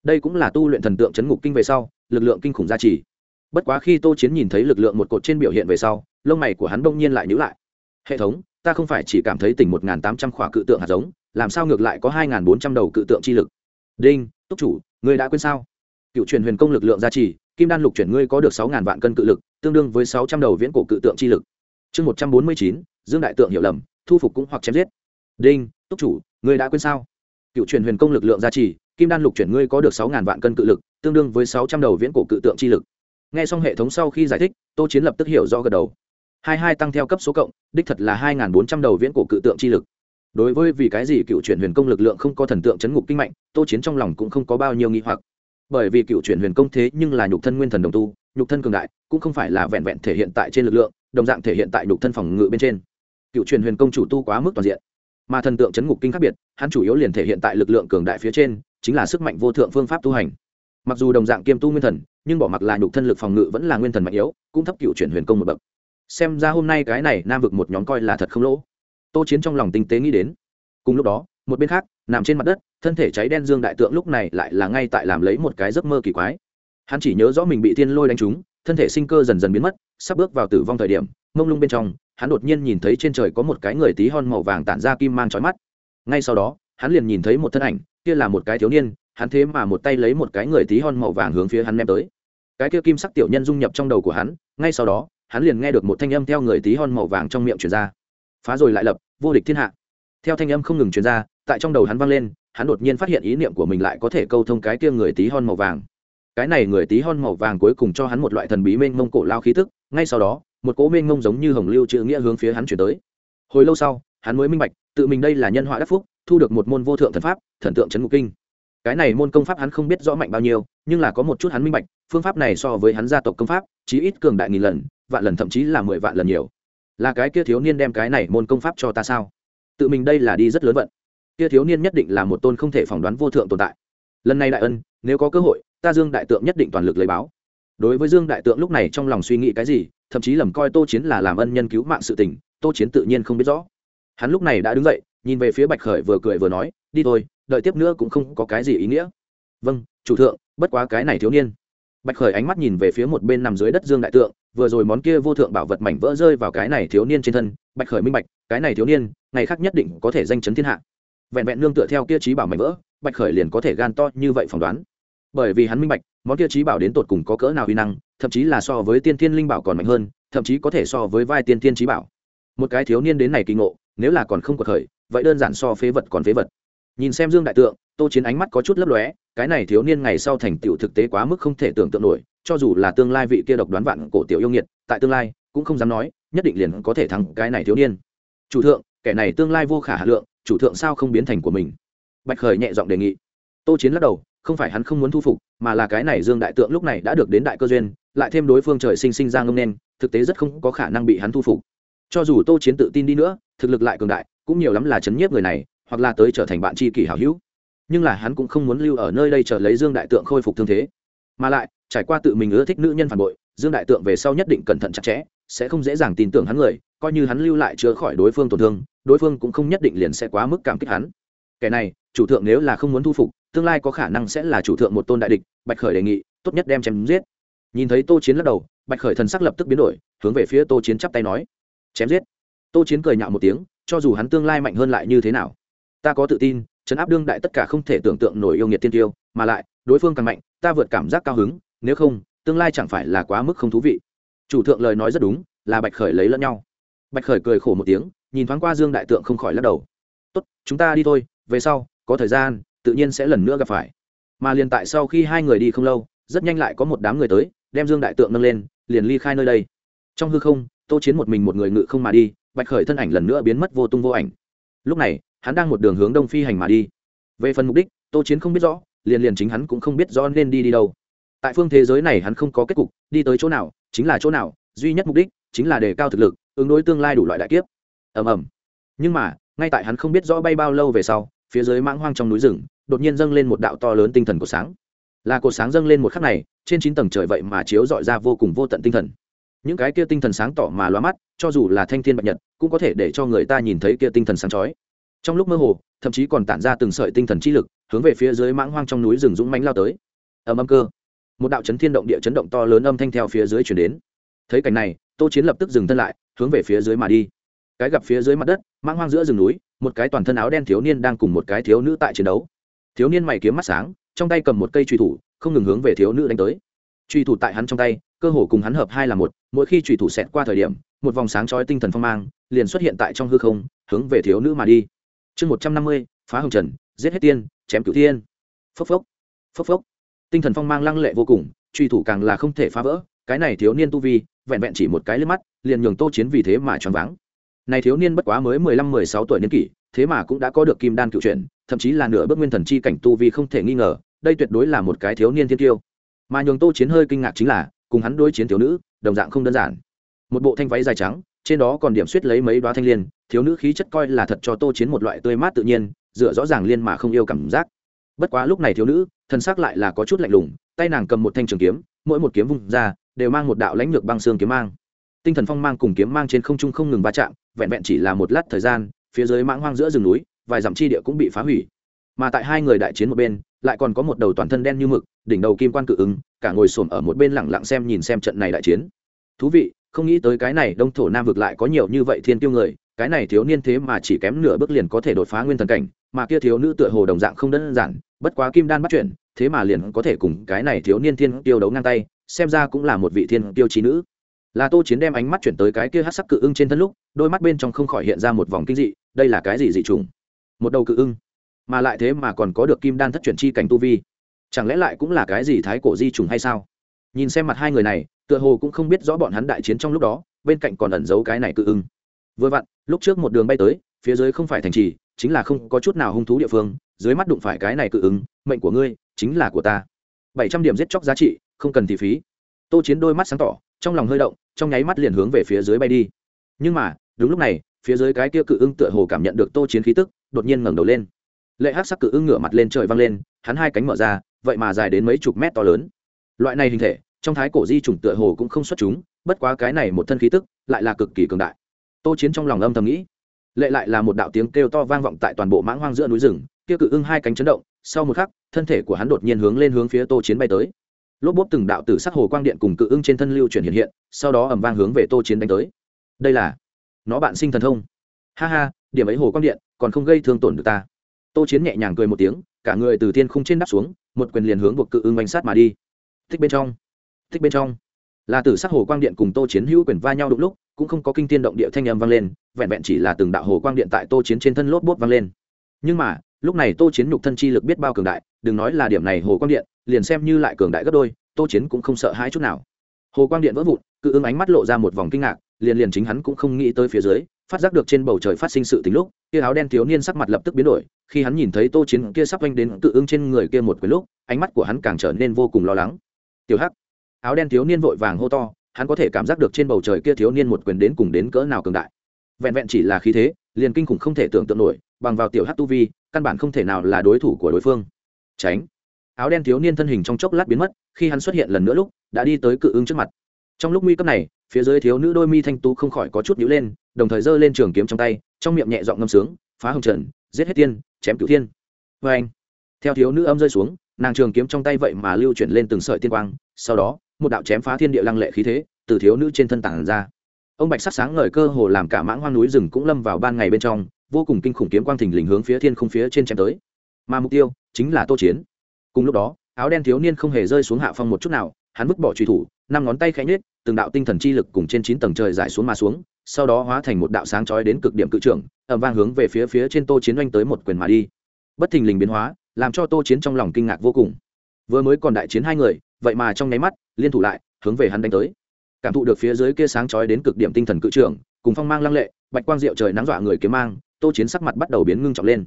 Đây cũng là tu luyện thần tượng chấn ngục kinh về sau, lực lượng kinh khủng gia trì. Bất quá khi tô chiến nhìn thấy lực lượng một cột trên biểu hiện về sau lông mày của hắn bỗng nhiên lại nhữ lại. Hệ thống, ta không phải chỉ cảm thấy tỉnh một tám trăm khỏa cự tượng hạt giống, làm sao ngược lại có hai bốn trăm đầu cự tượng chi lực? Đinh, túc chủ, ngươi đã quên sao? Cựu truyền huyền công lực lượng gia trì, kim đan lục chuyển ngươi có được sáu ngàn vạn cân cự lực, tương đương với sáu trăm đầu viễn cổ cự tượng chi lực. Chương một trăm bốn mươi chín, dương đại tượng hiểu lầm, thu phục cũng hoặc chém giết. Đinh, túc chủ, ngươi đã quên sao? Cựu truyền huyền công lực lượng gia trì, kim đan lục chuyển ngươi có được sáu ngàn vạn cân cự lực, tương đương với sáu trăm đầu viễn cổ cự tượng chi lực. N g h e xong hệ thống sau khi giải thích, tô chiến lập tức hiểu rõ gật đầu hai hai tăng theo cấp số cộng, đích thật là hai bốn trăm đầu viễn cổ cự tượng chi lực. Đối với vì cái gì cựu chuyển huyền công lực lượng không có thần tượng chấn ngục kinh mạnh, tô chiến trong lòng cũng không có bao nhiêu nghi hoặc. Bởi vì cựu chuyển huyền công thế nhưng là nhục thân nguyên thần đồng tu, nhục thân cường đại, cũng không phải là vẹn vẹn thể hiện tại trên lực lượng, đồng dạng thể hiện tại nhục thân phòng ngự bên trên. Cựu truyền huyền công chủ tu quá mức toàn diện, mà thần tượng chấn ngục kinh khác biệt, hắn chủ yếu liền thể hiện tại lực lượng cường đại phía trên, chính là sức mạnh vô thượng phương pháp tu hành. Mặc dù đồng dạng kiêm tu nguyên thần, nhưng bỏ mặc là nhục thân lực phòng ngự vẫn là nguyên thần mạnh yếu, cũng thấp cựu chuyển huyền công một bậc xem ra hôm nay cái này nam vực một nhóm coi là thật không lỗ. Tô chiến trong lòng tinh tế nghĩ đến. Cùng lúc đó, một bên khác, nằm trên mặt đất, thân thể cháy đen dương đại tượng lúc này lại là ngay tại làm lấy một cái giấc mơ kỳ quái. Hắn chỉ nhớ rõ mình bị thiên lôi đánh trúng, thân thể sinh cơ dần dần biến mất, sắp bước vào tử vong thời điểm, mông lung bên trong, hắn đột nhiên nhìn thấy trên trời có một cái người tí hon màu vàng tản ra kim mang trói mắt. Ngay sau đó, hắn liền nhìn thấy một thân ảnh, kia là một cái thiếu niên, hắn thế mà một tay lấy một cái người tí hon màu vàng hướng phía hắn ném tới. Cái kia kim sắc tiểu nhân dung nhập trong đầu của hắn, ngay sau đó hắn liền nghe được một thanh âm theo người tí hon màu vàng trong miệng truyền ra. Phá rồi lại lập, vô địch thiên hạ. Theo thanh âm không ngừng truyền ra, tại trong đầu hắn vang lên, hắn đột nhiên phát hiện ý niệm của mình lại có thể câu thông cái kia người tí hon màu vàng. Cái này người tí hon màu vàng cuối cùng cho hắn một loại thần bí mênh mông cổ lao khí tức, ngay sau đó, một cỗ mênh mông giống như hồng lưu chữ nghĩa hướng phía hắn chuyển tới. Hồi lâu sau, hắn mới minh bạch, tự mình đây là nhân họa đắc phúc, thu được một môn vô thượng thần pháp, thần tượng trấn ngục kinh. Cái này môn công pháp hắn không biết rõ mạnh bao nhiêu, nhưng là có một chút hắn minh bạch, phương pháp này so với hắn gia tộc công pháp, chí ít cường đại nghìn lần vạn lần thậm chí là mười vạn lần nhiều. Là cái kia thiếu niên đem cái này môn công pháp cho ta sao? Tự mình đây là đi rất lớn vận. Kia thiếu niên nhất định là một tôn không thể phỏng đoán vô thượng tồn tại. Lần này đại ân, nếu có cơ hội, ta dương đại tượng nhất định toàn lực lấy báo. Đối với dương đại tượng lúc này trong lòng suy nghĩ cái gì, thậm chí lầm coi tô chiến là làm ân nhân cứu mạng sự tình, tô chiến tự nhiên không biết rõ. Hắn lúc này đã đứng dậy, nhìn về phía bạch khởi vừa cười vừa nói, đi thôi, đợi tiếp nữa cũng không có cái gì ý nghĩa. Vâng chủ thượng, bất quá cái này thiếu niên bạch khởi ánh mắt nhìn về phía một bên nằm dưới đất dương đại tượng, vừa rồi món kia vô thượng bảo vật mảnh vỡ rơi vào cái này thiếu niên trên thân. Bạch khởi minh bạch, cái này thiếu niên, ngày khác nhất định có thể danh chấn thiên hạ. Vẹn vẹn nương tựa theo kia trí bảo mảnh vỡ, bạch khởi liền có thể gan to như vậy phỏng đoán. Bởi vì hắn minh bạch, món kia trí bảo đến tột cùng có cỡ nào uy năng, thậm chí là so với tiên thiên linh bảo còn mạnh hơn, thậm chí có thể so với vai tiên thiên trí bảo. Một cái thiếu niên đến này kỳ ngộ, nếu là còn không có khởi, vậy đơn giản so phế vật còn phế vật. Nhìn xem dương đại tượng, tô chiến ánh mắt có chút lấp lóe cái này thiếu niên ngày sau thành tựu thực tế quá mức không thể tưởng tượng nổi, cho dù là tương lai vị kia độc đoán vạn cổ tiểu yêu nghiệt, tại tương lai, cũng không dám nói, nhất định liền có thể thắng cái này thiếu niên. Chủ thượng, kẻ này tương lai vô khả hà lượng, chủ thượng sao không biến thành của mình? Bạch khởi nhẹ giọng đề nghị. Tô chiến lắc đầu, không phải hắn không muốn thu phục, mà là cái này dương đại tượng lúc này đã được đến đại cơ duyên, lại thêm đối phương trời sinh sinh ra ngông nên, thực tế rất không có khả năng bị hắn thu phục. Cho dù tô chiến tự tin đi nữa, thực lực lại cường đại, cũng nhiều lắm là chấn nhiếp người này, hoặc là tới trở thành bạn tri kỷ hảo hữu nhưng là hắn cũng không muốn lưu ở nơi đây chờ lấy dương đại tượng khôi phục thương thế. Mà lại, trải qua tự mình ưa thích nữ nhân phản bội, dương đại tượng về sau nhất định cẩn thận chặt chẽ, sẽ không dễ dàng tin tưởng hắn người, coi như hắn lưu lại chữa khỏi đối phương tổn thương, đối phương cũng không nhất định liền sẽ quá mức cảm kích hắn. Kẻ này, chủ thượng nếu là không muốn thu phục, tương lai có khả năng sẽ là chủ thượng một tôn đại địch, bạch khởi đề nghị, tốt nhất đem chém giết. Nhìn thấy tô chiến lắc đầu, bạch khởi thần sắc lập tức biến đổi, hướng về phía tô chiến chắp tay nói, chém giết. Tô chiến cười nhạo một tiếng, cho dù hắn tương lai mạnh hơn lại như thế nào, ta có tự tin chấn áp đương đại tất cả không thể tưởng tượng nổi yêu nghiệt tiên tiêu, mà lại, đối phương càng mạnh, ta vượt cảm giác cao hứng, nếu không, tương lai chẳng phải là quá mức không thú vị. Chủ thượng lời nói rất đúng, là bạch khởi lấy lẫn nhau. Bạch khởi cười khổ một tiếng, nhìn thoáng qua dương đại tượng không khỏi lắc đầu. Tốt, chúng ta đi thôi, về sau, có thời gian, tự nhiên sẽ lần nữa gặp phải. Mà liền tại sau khi hai người đi không lâu, rất nhanh lại có một đám người tới, đem dương đại tượng nâng lên, liền ly khai nơi đây. Trong hư không, tô chiến một mình một người ngự không mà đi, bạch khởi thân ảnh lần nữa biến mất vô tung vô ảnh. Lúc này hắn đang một đường hướng đông phi hành mà đi. Về phần mục đích, tô chiến không biết rõ, liền liền chính hắn cũng không biết rõ nên đi đi đâu. Tại phương thế giới này hắn không có kết cục, đi tới chỗ nào, chính là chỗ nào, duy nhất mục đích chính là đề cao thực lực, ứng đối tương lai đủ loại đại kiếp. Ầm ầm. Nhưng mà, ngay tại hắn không biết rõ bay bao lâu về sau, phía dưới mãng hoang trong núi rừng, đột nhiên dâng lên một đạo to lớn tinh thần của sáng. Là cột sáng dâng lên một khắc này, trên chín tầng trời vậy mà chiếu dọi ra vô cùng vô tận tinh thần. Những cái kia tinh thần sáng tỏ mà loa mắt, cho dù là thanh thiên bạch nhật, cũng có thể để cho người ta nhìn thấy kia tinh thần sáng chói trong lúc mơ hồ, thậm chí còn tản ra từng sợi tinh thần chi lực, hướng về phía dưới mãng hoang trong núi rừng dũng mánh lao tới. Ầm âm cơ. Một đạo chấn thiên động địa chấn động to lớn âm thanh theo phía dưới chuyển đến. Thấy cảnh này, tô chiến lập tức dừng thân lại, hướng về phía dưới mà đi. Cái gặp phía dưới mặt đất, mãng hoang giữa rừng núi, một cái toàn thân áo đen thiếu niên đang cùng một cái thiếu nữ tại chiến đấu. Thiếu niên mày kiếm mắt sáng, trong tay cầm một cây truy thủ, không ngừng hướng về thiếu nữ đánh tới. Truy thủ tại hắn trong tay, cơ hồ cùng hắn hợp hai là một, mỗi khi truy thủ xẹt qua thời điểm, một vòng sáng chói tinh thần phong mang, liền xuất hiện tại trong hư không, hướng về thiếu nữ mà đi chương một trăm năm mươi, phá hồng trần, giết hết tiên, chém cửu tiên phốc phốc phốc phốc. Tinh thần phong mang lăng lệ vô cùng, truy thủ càng là không thể phá vỡ, cái này thiếu niên tu vi, vẹn vẹn chỉ một cái lên mắt, liền nhường tô chiến vì thế mà choáng váng. Này thiếu niên bất quá mới mười lăm, mười sáu tuổi niên kỷ, thế mà cũng đã có được kim đan cựu chuyển, thậm chí là nửa bước nguyên thần chi cảnh tu vi không thể nghi ngờ, đây tuyệt đối là một cái thiếu niên thiên tiêu. Mà nhường tô chiến hơi kinh ngạc chính là, cùng hắn đối chiến thiếu nữ, đồng dạng không đơn giản. Một bộ thanh váy dài trắng trên đó còn điểm suýt lấy mấy đoá thanh liên, thiếu nữ khí chất coi là thật cho tô chiến một loại tươi mát tự nhiên, dựa rõ ràng liên mà không yêu cảm giác. Bất quá lúc này thiếu nữ, thân xác lại là có chút lạnh lùng, tay nàng cầm một thanh trường kiếm, mỗi một kiếm vung ra, đều mang một đạo lãnh lược băng xương kiếm mang. Tinh thần phong mang cùng kiếm mang trên không trung không ngừng va chạm, vẹn vẹn chỉ là một lát thời gian, phía dưới mãng hoang giữa rừng núi, vài dặm chi địa cũng bị phá hủy. Mà tại hai người đại chiến một bên, lại còn có một đầu toàn thân đen như mực, đỉnh đầu kim quan cự ứng, cả ngồi xổm ở một bên lẳng lặng xem nhìn xem trận này đại chiến. Thú vị không nghĩ tới cái này đông thổ nam vực lại có nhiều như vậy thiên tiêu người, cái này thiếu niên thế mà chỉ kém nửa bước liền có thể đột phá nguyên thần cảnh, mà kia thiếu nữ tựa hồ đồng dạng không đơn giản, bất quá kim đan bắt chuyển thế mà liền có thể cùng cái này thiếu niên thiên tiêu đấu ngang tay, xem ra cũng là một vị thiên tiêu trí nữ. Là tô chiến đem ánh mắt chuyển tới cái kia hát sắc cự ưng trên thân lúc, đôi mắt bên trong không khỏi hiện ra một vòng kinh dị, đây là cái gì dị trùng một đầu cự ưng, mà lại thế mà còn có được kim đan thất chuyển chi cảnh tu vi. Chẳng lẽ lại cũng là cái gì thái cổ di trùng hay sao? Nhìn xem mặt hai người này tựa hồ cũng không biết rõ bọn hắn đại chiến trong lúc đó, bên cạnh còn ẩn giấu cái này cự ưng. Vừa vặn, lúc trước một đường bay tới, phía dưới không phải thành trì, chính là không có chút nào hung thú địa phương, dưới mắt đụng phải cái này cự ứng mệnh của ngươi chính là của ta. Bảy trăm điểm giết chóc giá trị, không cần thì phí. Tô chiến đôi mắt sáng tỏ, trong lòng hơi động, trong nháy mắt liền hướng về phía dưới bay đi. Nhưng mà, đúng lúc này, phía dưới cái kia cự ưng tựa hồ cảm nhận được tô chiến khí tức, đột nhiên ngẩng đầu lên. Lệ hát sắc cự ưng ngửa mặt lên trời văng lên, hắn hai cánh mở ra, vậy mà dài đến mấy chục mét to lớn. Loại này hình thể trong thái cổ di chủng tựa hồ cũng không xuất chúng, bất quá cái này một thân khí tức lại là cực kỳ cường đại. Tô chiến trong lòng âm thầm nghĩ, lệ lại là một đạo tiếng kêu to vang vọng tại toàn bộ mãng hoang giữa núi rừng, kia cự ưng hai cánh chấn động, sau một khắc, thân thể của hắn đột nhiên hướng lên hướng phía tô chiến bay tới. Lốp bốp từng đạo tử sắc hồ quang điện cùng cự ưng trên thân lưu chuyển hiện hiện, sau đó ẩm vang hướng về tô chiến đánh tới. Đây là, nó bạn sinh thần thông. Ha ha, điểm ấy hồ quang điện, còn không gây thương tổn được ta. Tô chiến nhẹ nhàng cười một tiếng, cả người từ thiên khung trên đắp xuống, một quyền liền hướng buộc cự ưng bánh sát mà đi. Thích bên trong thích bên trong. Là tử sắc hồ quang điện cùng tô chiến hữu quyền va nhau đụng lúc, cũng không có kinh tiên động địa thanh âm vang lên, vẹn vẹn chỉ là từng đạo hồ quang điện tại tô chiến trên thân lốp bốt vang lên. Nhưng mà, lúc này tô chiến nhục thân chi lực biết bao cường đại, đừng nói là điểm này hồ quang điện, liền xem như lại cường đại gấp đôi, tô chiến cũng không sợ hãi chút nào. Hồ quang điện vỡ vụn, cự ứng ánh mắt lộ ra một vòng kinh ngạc, liền liền chính hắn cũng không nghĩ tới phía dưới, phát giác được trên bầu trời phát sinh sự tính lúc, kia áo đen thiếu niên sắc mặt lập tức biến đổi, khi hắn nhìn thấy tô chiến kia sắp oanh đến tự ưng trên người kia một quyền lúc, ánh mắt của hắn càng trở nên vô cùng lo lắng. Tiểu hắc áo đen thiếu niên vội vàng hô to, hắn có thể cảm giác được trên bầu trời kia thiếu niên một quyền đến cùng đến cỡ nào cường đại. Vẹn vẹn chỉ là khí thế, liền kinh khủng không thể tưởng tượng nổi, bằng vào tiểu hắc tu vi, căn bản không thể nào là đối thủ của đối phương. Tránh. Áo đen thiếu niên thân hình trong chốc lát biến mất, khi hắn xuất hiện lần nữa lúc, đã đi tới cự ứng trước mặt. Trong lúc nguy cấp này, phía dưới thiếu nữ đôi mi thanh tú không khỏi có chút nhữ lên, đồng thời giơ lên trường kiếm trong tay, trong miệng nhẹ giọng ngâm sướng, phá hồng trần, giết hết tiên, chém cửu thiên. Vê anh theo thiếu nữ âm rơi xuống, nàng trường kiếm trong tay vậy mà lưu chuyển lên từng sợi tiên quang, sau đó một đạo chém phá thiên địa lăng lệ khí thế, từ thiếu nữ trên thân tảng ra. Ông bạch sắc sáng ngời cơ hồ làm cả mãng hoang núi rừng cũng lâm vào ban ngày bên trong, vô cùng kinh khủng kiếm quang thình lình hướng phía thiên không phía trên chém tới. Mà mục tiêu chính là tô chiến. Cùng lúc đó, áo đen thiếu niên không hề rơi xuống hạ phong một chút nào, hắn vứt bỏ truy thủ, năm ngón tay khẽ nhếch, từng đạo tinh thần chi lực cùng trên chín tầng trời giải xuống mà xuống, sau đó hóa thành một đạo sáng chói đến cực điểm cự trưởng ẩm vang hướng về phía phía trên tô chiến oanh tới một quyền mà đi. Bất thình lình biến hóa, làm cho tô chiến trong lòng kinh ngạc vô cùng. Vừa mới còn đại chiến hai người vậy mà trong nháy mắt, liên thủ lại, hướng về hắn đánh tới. Cảm thụ được phía dưới kia sáng chói đến cực điểm tinh thần cự trưởng, cùng phong mang lăng lệ, bạch quang diệu trời nắng dọa người kiếm mang, tô chiến sắc mặt bắt đầu biến ngưng trọng lên.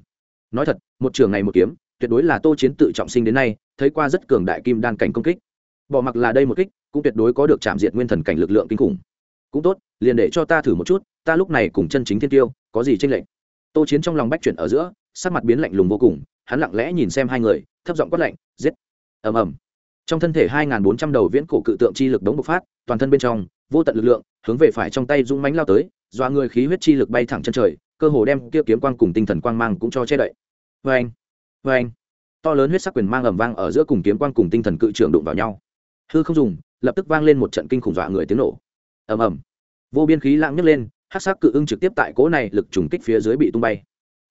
Nói thật, một trường này một kiếm, tuyệt đối là tô chiến tự trọng sinh đến nay, thấy qua rất cường đại kim đan cảnh công kích. Bỏ mặc là đây một kích, cũng tuyệt đối có được chạm diệt nguyên thần cảnh lực lượng kinh khủng. Cũng tốt, liền để cho ta thử một chút, ta lúc này cùng chân chính thiên tiêu, có gì tranh lệch? Tô chiến trong lòng bách chuyển ở giữa, sắc mặt biến lạnh lùng vô cùng, hắn lặng lẽ nhìn xem hai người, thấp giọng quát lạnh, giết! Ầm ầm trong thân thể hai bốn trăm đầu viễn cổ cự tượng chi lực đống bộc phát, toàn thân bên trong, vô tận lực lượng, hướng về phải trong tay dũng mánh lao tới, dọa người khí huyết chi lực bay thẳng chân trời, cơ hồ đem kia kiếm quang cùng tinh thần quang mang cũng cho che đậy. Vê anh vê anh to lớn huyết sắc quyền mang ầm vang ở giữa cùng kiếm quang cùng tinh thần cự trường đụng vào nhau. Hư không dùng, lập tức vang lên một trận kinh khủng dọa người tiếng nổ. Ầm ầm. Vô biên khí lãng nhấc lên hát sắc cự ưng trực tiếp tại cỗ này lực trùng kích phía dưới bị tung bay.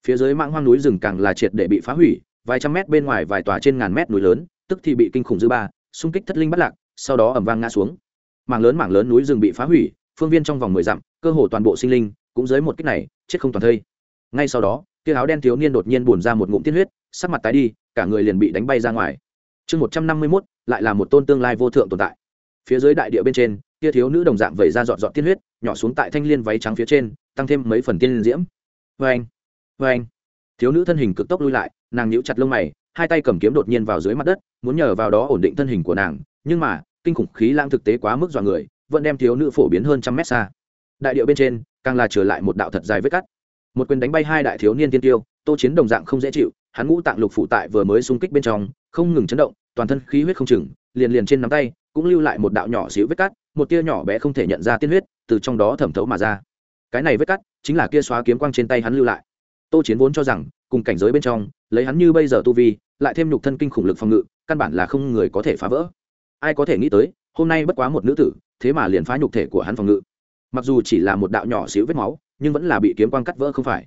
Phía dưới mạng hoang núi rừng càng là triệt để bị phá hủy, vài trăm mét bên ngoài vài tòa trên ngàn mét núi lớn tức thì bị kinh khủng dư ba, xung kích thất linh bắt lạc, sau đó ẩm vang ngã xuống. Mảng lớn mảng lớn núi rừng bị phá hủy, phương viên trong vòng mười dặm, cơ hồ toàn bộ sinh linh, cũng dưới một kích này, chết không toàn thây. Ngay sau đó kia áo đen thiếu niên đột nhiên bùn ra một ngụm tiên huyết, sắc mặt tái đi, cả người liền bị đánh bay ra ngoài. Chương một trăm năm mươi mốt, lại là một tôn tương lai vô thượng tồn tại. Phía dưới đại địa bên trên kia thiếu nữ đồng dạng vẩy ra dọn dọn tiên huyết, nhỏ xuống tại thanh liên váy trắng phía trên, tăng thêm mấy phần tiên diễm. Vê anh vê anh thiếu nữ thân hình cực tốc lui lại, nàng nhíu chặt lông mày hai tay cầm kiếm đột nhiên vào dưới mặt đất, muốn nhờ vào đó ổn định thân hình của nàng, nhưng mà, kinh khủng khí lãng thực tế quá mức dọa người, vẫn đem thiếu nữ phổ biến hơn trăm mét xa. Đại điệu bên trên, càng là trở lại một đạo thật dài vết cắt. Một quyền đánh bay hai đại thiếu niên tiên tiêu, tô chiến đồng dạng không dễ chịu, hắn ngũ tạng lục phụ tại vừa mới xung kích bên trong, không ngừng chấn động, toàn thân khí huyết không chừng, liền liền trên nắm tay, cũng lưu lại một đạo nhỏ xíu vết cắt, một tia nhỏ bé không thể nhận ra tiên huyết, từ trong đó thẩm thấu mà ra. Cái này vết cắt, chính là kia xóa kiếm quang trên tay hắn lưu lại. Tô chiến vốn cho rằng cùng cảnh giới bên trong, lấy hắn như bây giờ tu vi, lại thêm nhục thân kinh khủng lực phòng ngự, căn bản là không người có thể phá vỡ. Ai có thể nghĩ tới, hôm nay bất quá một nữ tử, thế mà liền phá nhục thể của hắn phòng ngự. Mặc dù chỉ là một đạo nhỏ xíu vết máu, nhưng vẫn là bị kiếm quang cắt vỡ không phải.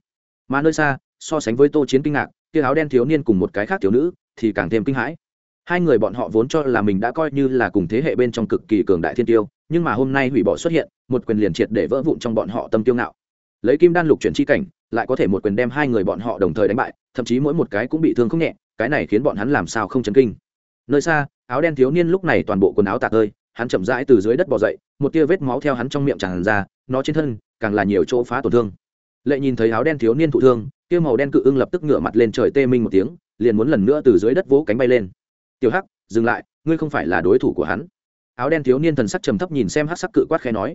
Mà nơi xa, so sánh với tô chiến kinh ngạc, kia áo đen thiếu niên cùng một cái khác thiếu nữ, thì càng thêm kinh hãi. Hai người bọn họ vốn cho là mình đã coi như là cùng thế hệ bên trong cực kỳ cường đại thiên tiêu, nhưng mà hôm nay hủy bỏ xuất hiện, một quyền liền triệt để vỡ vụn trong bọn họ tâm tiêu ngạo. Lấy kim đan lục chuyển chi cảnh lại có thể một quyền đem hai người bọn họ đồng thời đánh bại, thậm chí mỗi một cái cũng bị thương không nhẹ, cái này khiến bọn hắn làm sao không chấn kinh. Nơi xa, áo đen thiếu niên lúc này toàn bộ quần áo tạc ơi hắn chậm rãi từ dưới đất bò dậy, một tia vết máu theo hắn trong miệng tràn ra, nó trên thân càng là nhiều chỗ phá tổn thương. Lệ nhìn thấy áo đen thiếu niên thụ thương, kia màu đen cự ưng lập tức ngửa mặt lên trời tê minh một tiếng, liền muốn lần nữa từ dưới đất vỗ cánh bay lên. Tiểu hắc, dừng lại, ngươi không phải là đối thủ của hắn. Áo đen thiếu niên thần sắc trầm thấp nhìn xem hắc sắc cự quát khẽ nói.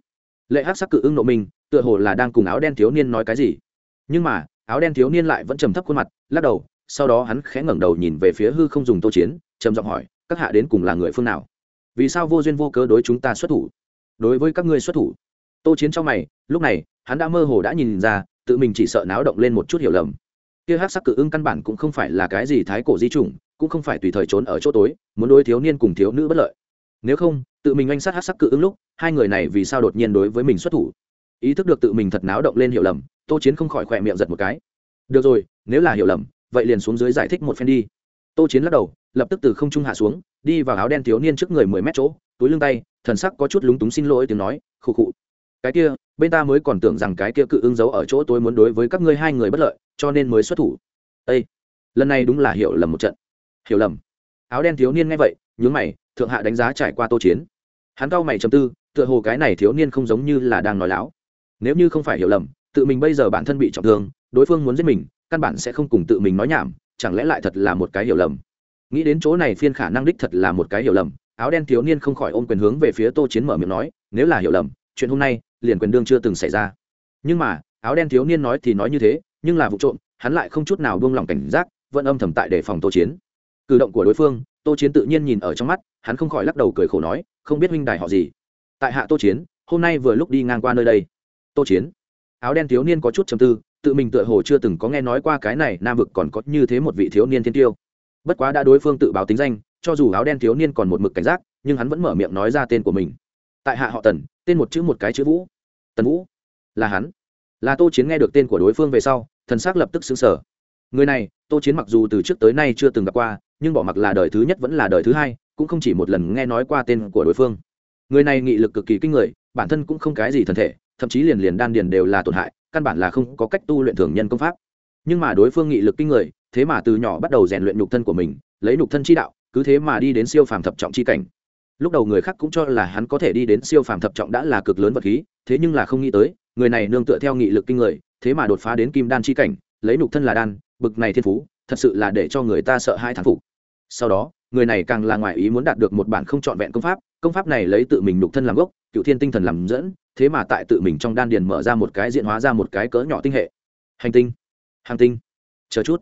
Lệ hắc sắc cự ưng nộ mình, tựa hồ là đang cùng áo đen thiếu niên nói cái gì nhưng mà, áo đen thiếu niên lại vẫn trầm thấp khuôn mặt, lắc đầu, sau đó hắn khẽ ngẩng đầu nhìn về phía hư không dùng tô chiến, trầm giọng hỏi, các hạ đến cùng là người phương nào? Vì sao vô duyên vô cớ đối chúng ta xuất thủ? Đối với các ngươi xuất thủ? Tô chiến trong mày, lúc này, hắn đã mơ hồ đã nhìn ra, tự mình chỉ sợ náo động lên một chút hiểu lầm. Kia hát sắc cự ưng căn bản cũng không phải là cái gì thái cổ di chủng, cũng không phải tùy thời trốn ở chỗ tối, muốn đối thiếu niên cùng thiếu nữ bất lợi. Nếu không, tự mình oanh sát hát sắc cự ứng lúc, hai người này vì sao đột nhiên đối với mình xuất thủ? Ý thức được tự mình thật náo động lên hiểu lầm, tô chiến không khỏi khỏe miệng giật một cái. Được rồi, nếu là hiểu lầm, vậy liền xuống dưới giải thích một phen đi. Tô chiến lắc đầu, lập tức từ không trung hạ xuống, đi vào áo đen thiếu niên trước người mười mét chỗ, túi lưng tay, thần sắc có chút lúng túng xin lỗi tiếng nói, khụ khụ. Cái kia, bên ta mới còn tưởng rằng cái kia cự ứng giấu ở chỗ tôi muốn đối với các ngươi hai người bất lợi, cho nên mới xuất thủ. Ây lần này đúng là hiểu lầm một trận. Hiểu lầm. Áo đen thiếu niên nghe vậy, nhướng mày, thượng hạ đánh giá trải qua tô chiến. Hắn cao mày chầm tư, tựa hồ cái này thiếu niên không giống như là đang nói láo nếu như không phải hiểu lầm, tự mình bây giờ bản thân bị trọng thương, đối phương muốn giết mình, căn bản sẽ không cùng tự mình nói nhảm, chẳng lẽ lại thật là một cái hiểu lầm? Nghĩ đến chỗ này phiên khả năng đích thật là một cái hiểu lầm, áo đen thiếu niên không khỏi ôm quyền hướng về phía tô chiến mở miệng nói, nếu là hiểu lầm, chuyện hôm nay liền quyền đương chưa từng xảy ra. Nhưng mà, áo đen thiếu niên nói thì nói như thế, nhưng là vụ trộm, hắn lại không chút nào buông lỏng cảnh giác, vẫn âm thầm tại đề phòng tô chiến. Cử động của đối phương, tô chiến tự nhiên nhìn ở trong mắt, hắn không khỏi lắc đầu cười khổ nói, không biết huynh đài họ gì. Tại hạ tô chiến, hôm nay vừa lúc đi ngang qua nơi đây tô chiến. Áo đen thiếu niên có chút chầm tư, tự mình tựa hồ chưa từng có nghe nói qua cái này nam vực còn có như thế một vị thiếu niên thiên tiêu. Bất quá đã đối phương tự báo tính danh, cho dù áo đen thiếu niên còn một mực cảnh giác, nhưng hắn vẫn mở miệng nói ra tên của mình. Tại hạ họ tần, tên một chữ một cái chữ vũ. Tần vũ? Là hắn. Là tô chiến nghe được tên của đối phương về sau, thần s ắ c lập tức xứng sở người này, tô chiến mặc dù từ trước tới nay chưa từng gặp qua, nhưng bỏ mặc là đời thứ nhất vẫn là đời thứ hai, cũng không chỉ một lần nghe nói qua tên của đối phương. Người này nghị lực cực kỳ kinh người, bản thân cũng không cái gì thân thể thậm chí liền liền đan điền đều là tổn hại, căn bản là không có cách tu luyện thường nhân công pháp. Nhưng mà đối phương nghị lực kinh người, thế mà từ nhỏ bắt đầu rèn luyện nhục thân của mình, lấy nhục thân chi đạo, cứ thế mà đi đến siêu phàm thập trọng chi cảnh. Lúc đầu người khác cũng cho là hắn có thể đi đến siêu phàm thập trọng đã là cực lớn vật khí, thế nhưng là không nghĩ tới, người này nương tựa theo nghị lực kinh người, thế mà đột phá đến kim đan chi cảnh, lấy nhục thân là đan, bực này thiên phú, thật sự là để cho người ta sợ hai thán phục. Sau đó, người này càng là ngoài ý muốn đạt được một bản không trọn vẹn công pháp công pháp này lấy tự mình nhục thân làm gốc, cựu thiên tinh thần làm dẫn thế mà tại tự mình trong đan điền mở ra một cái diện hóa ra một cái cỡ nhỏ tinh hệ. Hành tinh, hàng tinh, chờ chút.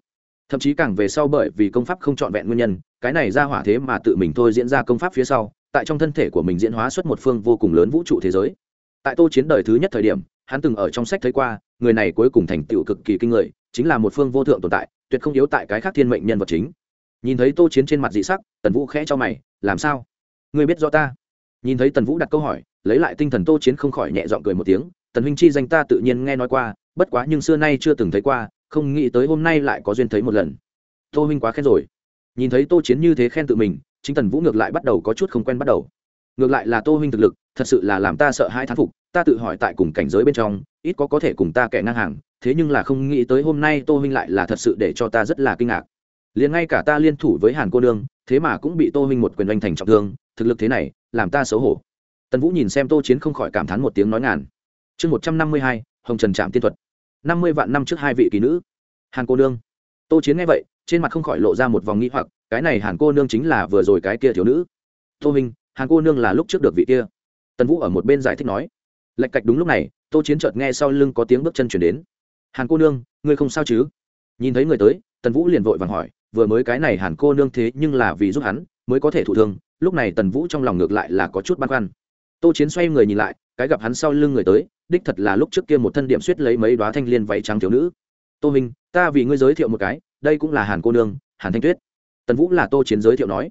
Thậm chí càng về sau bởi vì công pháp không trọn vẹn nguyên nhân, cái này ra hỏa thế mà tự mình thôi diễn ra công pháp phía sau, tại trong thân thể của mình diễn hóa xuất một phương vô cùng lớn vũ trụ thế giới. Tại tô chiến đời thứ nhất thời điểm, hắn từng ở trong sách thấy qua, người này cuối cùng thành tựu cực kỳ kinh người, chính là một phương vô thượng tồn tại, tuyệt không yếu tại cái khác thiên mệnh nhân vật chính. Nhìn thấy tô chiến trên mặt dị sắc, tần vũ khẽ cho mày, làm sao? Ngươi biết rõ ta? Nhìn thấy tần vũ đặt câu hỏi lấy lại tinh thần tô chiến không khỏi nhẹ giọng cười một tiếng, tần huynh chi danh ta tự nhiên nghe nói qua, bất quá nhưng xưa nay chưa từng thấy qua, không nghĩ tới hôm nay lại có duyên thấy một lần. Tô huynh quá khen rồi. Nhìn thấy tô chiến như thế khen tự mình, chính tần vũ ngược lại bắt đầu có chút không quen bắt đầu. Ngược lại là tô huynh thực lực, thật sự là làm ta sợ hai thán phục, ta tự hỏi tại cùng cảnh giới bên trong, ít có có thể cùng ta kẻ ngang hàng, thế nhưng là không nghĩ tới hôm nay tô huynh lại là thật sự để cho ta rất là kinh ngạc. Liền ngay cả ta liên thủ với hàn cô nương, thế mà cũng bị tô huynh một quyền oanh thành trọng thương, thực lực thế này, làm ta xấu hổ tần vũ nhìn xem tô chiến không khỏi cảm thán một tiếng nói ngàn. Chương một trăm năm mươi hai, hồng trần trạm tiên thuật. năm mươi vạn năm trước hai vị kỳ nữ. Hàn cô nương. Tô chiến nghe vậy, trên mặt không khỏi lộ ra một vòng nghĩ hoặc, cái này hàn cô nương chính là vừa rồi cái kia thiếu nữ. Tô minh hàn cô nương là lúc trước được vị kia. Tần vũ ở một bên giải thích nói. Lạch cạch đúng lúc này, tô chiến chợt nghe sau lưng có tiếng bước chân chuyển đến. Hàn cô nương, ngươi không sao chứ? Nhìn thấy người tới, tần vũ liền vội vàng hỏi, vừa mới cái này hàn cô nương thế nhưng là vì giúp hắn, mới có thể thụ thương, lúc này tần vũ trong lòng ngược lại là có chút băn khoăn tô chiến xoay người nhìn lại, cái gặp hắn sau lưng người tới, đích thật là lúc trước kia một thân điểm suýt lấy mấy đoá thanh liên váy trắng thiếu nữ. Tô minh, ta vì ngươi giới thiệu một cái, đây cũng là hàn cô nương, hàn thanh tuyết. Tần vũ là tô chiến giới thiệu nói.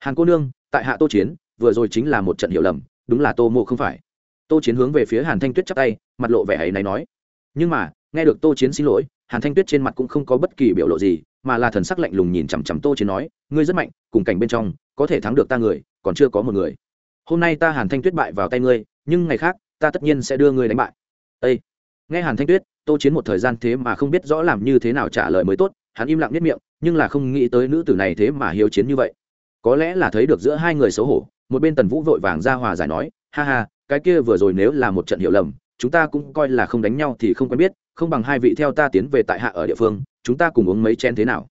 Hàn cô nương, tại hạ tô chiến, vừa rồi chính là một trận hiểu lầm, đúng là tô mộ không phải. Tô chiến hướng về phía hàn thanh tuyết chắp tay, mặt lộ vẻ ấy này nói. Nhưng mà, nghe được tô chiến xin lỗi, hàn thanh tuyết trên mặt cũng không có bất kỳ biểu lộ gì, mà là thần sắc lạnh lùng nhìn chằm chằm tô chiến nói, ngươi rất mạnh, cùng cảnh bên trong, có thể thắng được ta người, còn chưa có một người hôm nay ta hàn thanh tuyết bại vào tay ngươi nhưng ngày khác ta tất nhiên sẽ đưa ngươi đánh bại Ê! nghe hàn thanh tuyết tô chiến một thời gian thế mà không biết rõ làm như thế nào trả lời mới tốt hắn im lặng nhất miệng nhưng là không nghĩ tới nữ tử này thế mà hiếu chiến như vậy có lẽ là thấy được giữa hai người xấu hổ một bên tần vũ vội vàng ra hòa giải nói ha ha cái kia vừa rồi nếu là một trận hiểu lầm chúng ta cũng coi là không đánh nhau thì không quen biết không bằng hai vị theo ta tiến về tại hạ ở địa phương chúng ta cùng uống mấy chén thế nào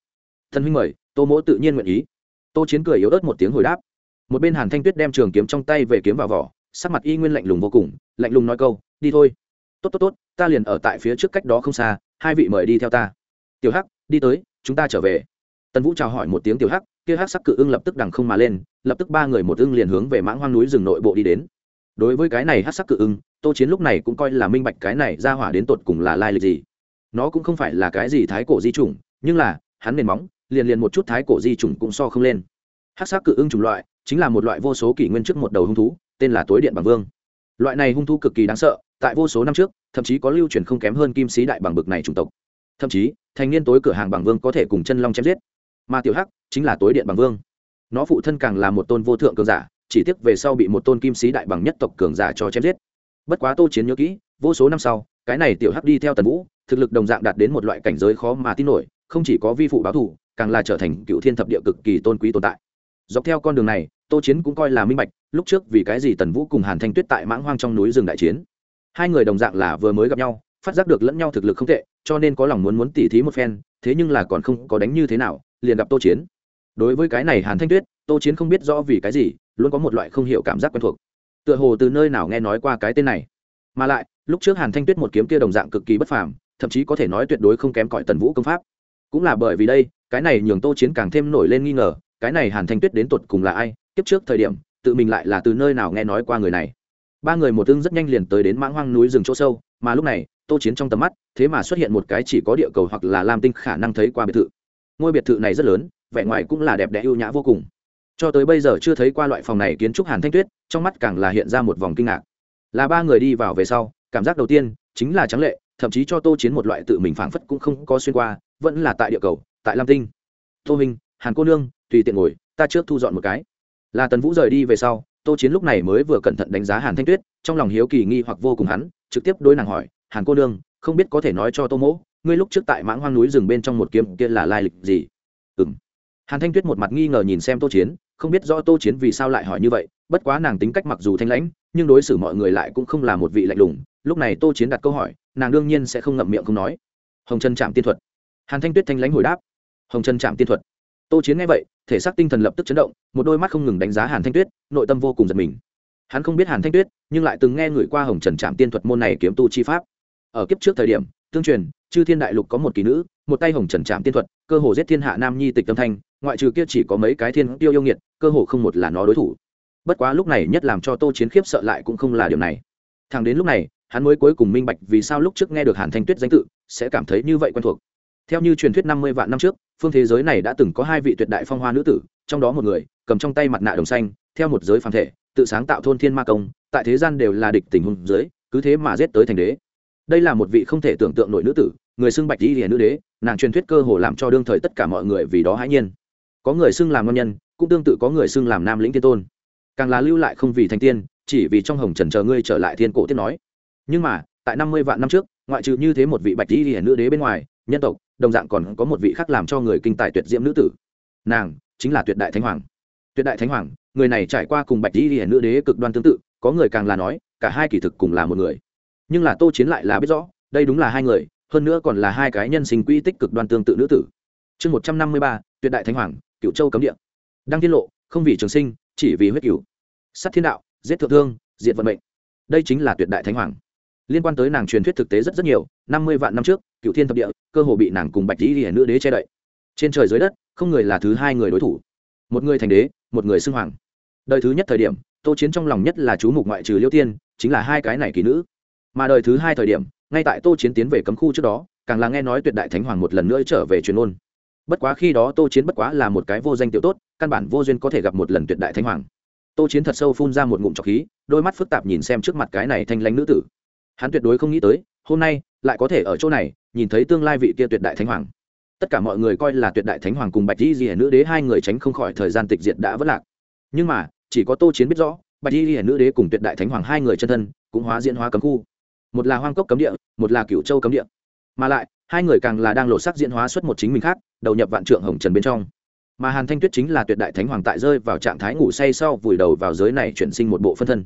thân huynh mời tô mỗ tự nhiên nguyện ý tô chiến cười yếu ớt một tiếng hồi đáp một bên hàn thanh tuyết đem trường kiếm trong tay về kiếm vào vỏ sắc mặt y nguyên lạnh lùng vô cùng lạnh lùng nói câu đi thôi tốt tốt tốt ta liền ở tại phía trước cách đó không xa hai vị mời đi theo ta tiểu hắc đi tới chúng ta trở về tần vũ chào hỏi một tiếng tiểu hắc kia hắc sắc cự ưng lập tức đằng không mà lên lập tức ba người một ưng liền hướng về mãng hoang núi rừng nội bộ đi đến đối với cái này hắc sắc cự ưng tô chiến lúc này cũng coi là minh bạch cái này ra hỏa đến tột cùng là lai lịch gì nó cũng không phải là cái gì thái cổ di chủng nhưng là hắn nền móng liền liền một chút thái cổ di chủng cũng so không lên hắc sắc cự ưng chủng loại chính là một loại vô số kỷ nguyên trước một đầu hung thú, tên là tối điện bằng vương. Loại này hung thú cực kỳ đáng sợ, tại vô số năm trước, thậm chí có lưu truyền không kém hơn kim sĩ đại bằng bực này chủng tộc. Thậm chí, thành niên tối cửa hàng bằng vương có thể cùng chân long chém giết. Mà tiểu hắc chính là tối điện bằng vương. Nó phụ thân càng là một tôn vô thượng cường giả, chỉ tiếc về sau bị một tôn kim sĩ đại bằng nhất tộc cường giả cho chém giết. Bất quá tô chiến nhớ kỹ, vô số năm sau, cái này tiểu hắc đi theo tần vũ, thực lực đồng dạng đạt đến một loại cảnh giới khó mà tin nổi, không chỉ có vi phụ báo thù, càng là trở thành cựu thiên thập địa cực kỳ tôn quý tồn tại dọc theo con đường này, tô chiến cũng coi là minh bạch, lúc trước vì cái gì tần vũ cùng hàn thanh tuyết tại mãng hoang trong núi rừng đại chiến. Hai người đồng dạng là vừa mới gặp nhau, phát giác được lẫn nhau thực lực không tệ, cho nên có lòng muốn muốn tỉ thí một phen, thế nhưng là còn không có đánh như thế nào, liền gặp tô chiến. Đối với cái này hàn thanh tuyết, tô chiến không biết rõ vì cái gì, luôn có một loại không hiểu cảm giác quen thuộc. Tựa hồ từ nơi nào nghe nói qua cái tên này. Mà lại, lúc trước hàn thanh tuyết một kiếm kia đồng dạng cực kỳ bất phàm, thậm chí có thể nói tuyệt đối không kém cỏi tần vũ công pháp. Cũng là bởi vì đây, cái này nhường tô chiến càng thêm nổi lên nghi ngờ cái này hàn thanh tuyết đến tột cùng là ai tiếp trước thời điểm, tự mình lại là từ nơi nào nghe nói qua người này. Ba người một tương rất nhanh liền tới đến mãng hoang núi rừng chỗ sâu, mà lúc này, tô chiến trong tầm mắt, thế mà xuất hiện một cái chỉ có địa cầu hoặc là lam tinh khả năng thấy qua biệt thự. Ngôi biệt thự này rất lớn, vẻ ngoài cũng là đẹp đẽ ưu nhã vô cùng. Cho tới bây giờ chưa thấy qua loại phòng này kiến trúc hàn thanh tuyết, trong mắt càng là hiện ra một vòng kinh ngạc. Là ba người đi vào về sau, cảm giác đầu tiên chính là trắng lệ, thậm chí cho tô chiến một loại tự mình phảng phất cũng không có xuyên qua, vẫn là tại địa cầu, tại lam tinh. Tô minh, hàn cô nương tùy tiện ngồi, ta trước thu dọn một cái. Là tần vũ rời đi về sau, tô chiến lúc này mới vừa cẩn thận đánh giá hàn thanh tuyết, trong lòng hiếu kỳ nghi hoặc vô cùng hắn, trực tiếp đối nàng hỏi, hàn cô nương, không biết có thể nói cho tô mỗ, ngươi lúc trước tại mãng hoang núi rừng bên trong một kiếm kia là lai lịch gì? Ừ m hàn thanh tuyết một mặt nghi ngờ nhìn xem tô chiến, không biết rõ tô chiến vì sao lại hỏi như vậy, bất quá nàng tính cách mặc dù thanh lãnh, nhưng đối xử mọi người lại cũng không là một vị lạnh lùng. Lúc này tô chiến đặt câu hỏi, nàng đương nhiên sẽ không ngậm miệng không nói. Hồng trần chạm tiên thuật. Hàn thanh tuyết thanh lãnh hồi đáp. Hồng trần chạm tiên thuật tô chiến nghe vậy, thể xác tinh thần lập tức chấn động, một đôi mắt không ngừng đánh giá hàn thanh tuyết, nội tâm vô cùng giật mình. Hắn không biết hàn thanh tuyết, nhưng lại từng nghe người qua hồng trần trạm tiên thuật môn này kiếm tu chi pháp. Ở kiếp trước thời điểm, tương truyền, chư thiên đại lục có một kỳ nữ, một tay hồng trần trạm tiên thuật, cơ hồ giết thiên hạ nam nhi tịch tâm thanh, ngoại trừ kia chỉ có mấy cái thiên tiêu yêu nghiệt, cơ hồ không một là nó đối thủ. Bất quá lúc này nhất làm cho tô chiến khiếp sợ lại cũng không là điều này. Thằng đến lúc này, hắn mới cuối cùng minh bạch vì sao lúc trước nghe được hàn thanh tuyết danh tự, sẽ cảm thấy như vậy quen thuộc. Theo như truyền thuyết năm mươi vạn năm trước phương thế giới này đã từng có hai vị tuyệt đại phong hoa nữ tử, trong đó một người cầm trong tay mặt nạ đồng xanh, theo một giới phản thể, tự sáng tạo thôn thiên ma công, tại thế gian đều là địch tình hùng giới cứ thế mà giết tới thành đế. Đây là một vị không thể tưởng tượng nổi nữ tử, người xưng bạch di hiền nữ đế, nàng truyền thuyết cơ hồ làm cho đương thời tất cả mọi người vì đó hãi nhiên. Có người xưng làm ngon nhân, cũng tương tự có người xưng làm nam lĩnh thiên tôn. Càng là lưu lại không vì thành tiên, chỉ vì trong hồng trần chờ ngươi trở lại thiên cổ tiết nói. Nhưng mà, tại năm mươi vạn năm trước, ngoại trừ như thế một vị bạch di hiền nữ đế bên ngoài, nhân tộc đồng dạng còn có một vị khác làm cho người kinh tài tuyệt diễm nữ tử. Nàng chính là tuyệt đại thánh hoàng. Tuyệt đại thánh hoàng, người này trải qua cùng bạch di hiển nữ đế cực đoan tương tự, có người càng là nói, cả hai kỳ thực cùng là một người. Nhưng là tô chiến lại là biết rõ, đây đúng là hai người, hơn nữa còn là hai cái nhân sinh quy tích cực đoan tương tự nữ tử. Chương một trăm năm mươi ba, tuyệt đại thánh hoàng cựu châu cấm địa. Đăng tiết lộ, không vì trường sinh, chỉ vì huyết cửu. Sát thiên đạo, giết thượng thương, diệt vận mệnh. Đây chính là tuyệt đại thánh hoàng. Liên quan tới nàng truyền thuyết thực tế rất rất nhiều, năm mươi vạn năm trước cựu thiên thập địa, cơ hồ bị nàng cùng bạch lý hiển nữ đế che đậy. Trên trời dưới đất, không người là thứ hai người đối thủ. Một người thành đế, một người xưng hoàng. Đời thứ nhất thời điểm, tô chiến trong lòng nhất là chú mục ngoại trừ liêu tiên, chính là hai cái này kỳ nữ. Mà đời thứ hai thời điểm, ngay tại tô chiến tiến về cấm khu trước đó, càng là nghe nói tuyệt đại thánh hoàng một lần nữa trở về truyền ôn. Bất quá khi đó tô chiến bất quá là một cái vô danh tiểu tốt, căn bản vô duyên có thể gặp một lần tuyệt đại thánh hoàng. Tô chiến thật sâu phun ra một ngụm trọc khí, đôi mắt phức tạp nhìn xem trước mặt cái này thanh lãnh nữ tử. Hắn tuyệt đối không nghĩ tới, hôm nay, lại có thể ở chỗ này nhìn thấy tương lai vị kia tuyệt đại thánh hoàng. Tất cả mọi người coi là tuyệt đại thánh hoàng cùng bạch di di nữ đế hai người tránh không khỏi thời gian tịch diệt đã vất lạc. Nhưng mà, chỉ có tô chiến biết rõ, bạch di di nữ đế cùng tuyệt đại thánh hoàng hai người chân thân cũng hóa diễn hóa cấm khu. Một là hoang cốc cấm địa, một là cửu châu cấm địa. Mà lại, hai người càng là đang lộ sắc diễn hóa xuất một chính mình khác, đầu nhập vạn trượng hồng trần bên trong. Mà hàn thanh tuyết chính là tuyệt đại thánh hoàng tại rơi vào trạng thái ngủ say sau vùi đầu vào giới này chuyển sinh một bộ phân thân.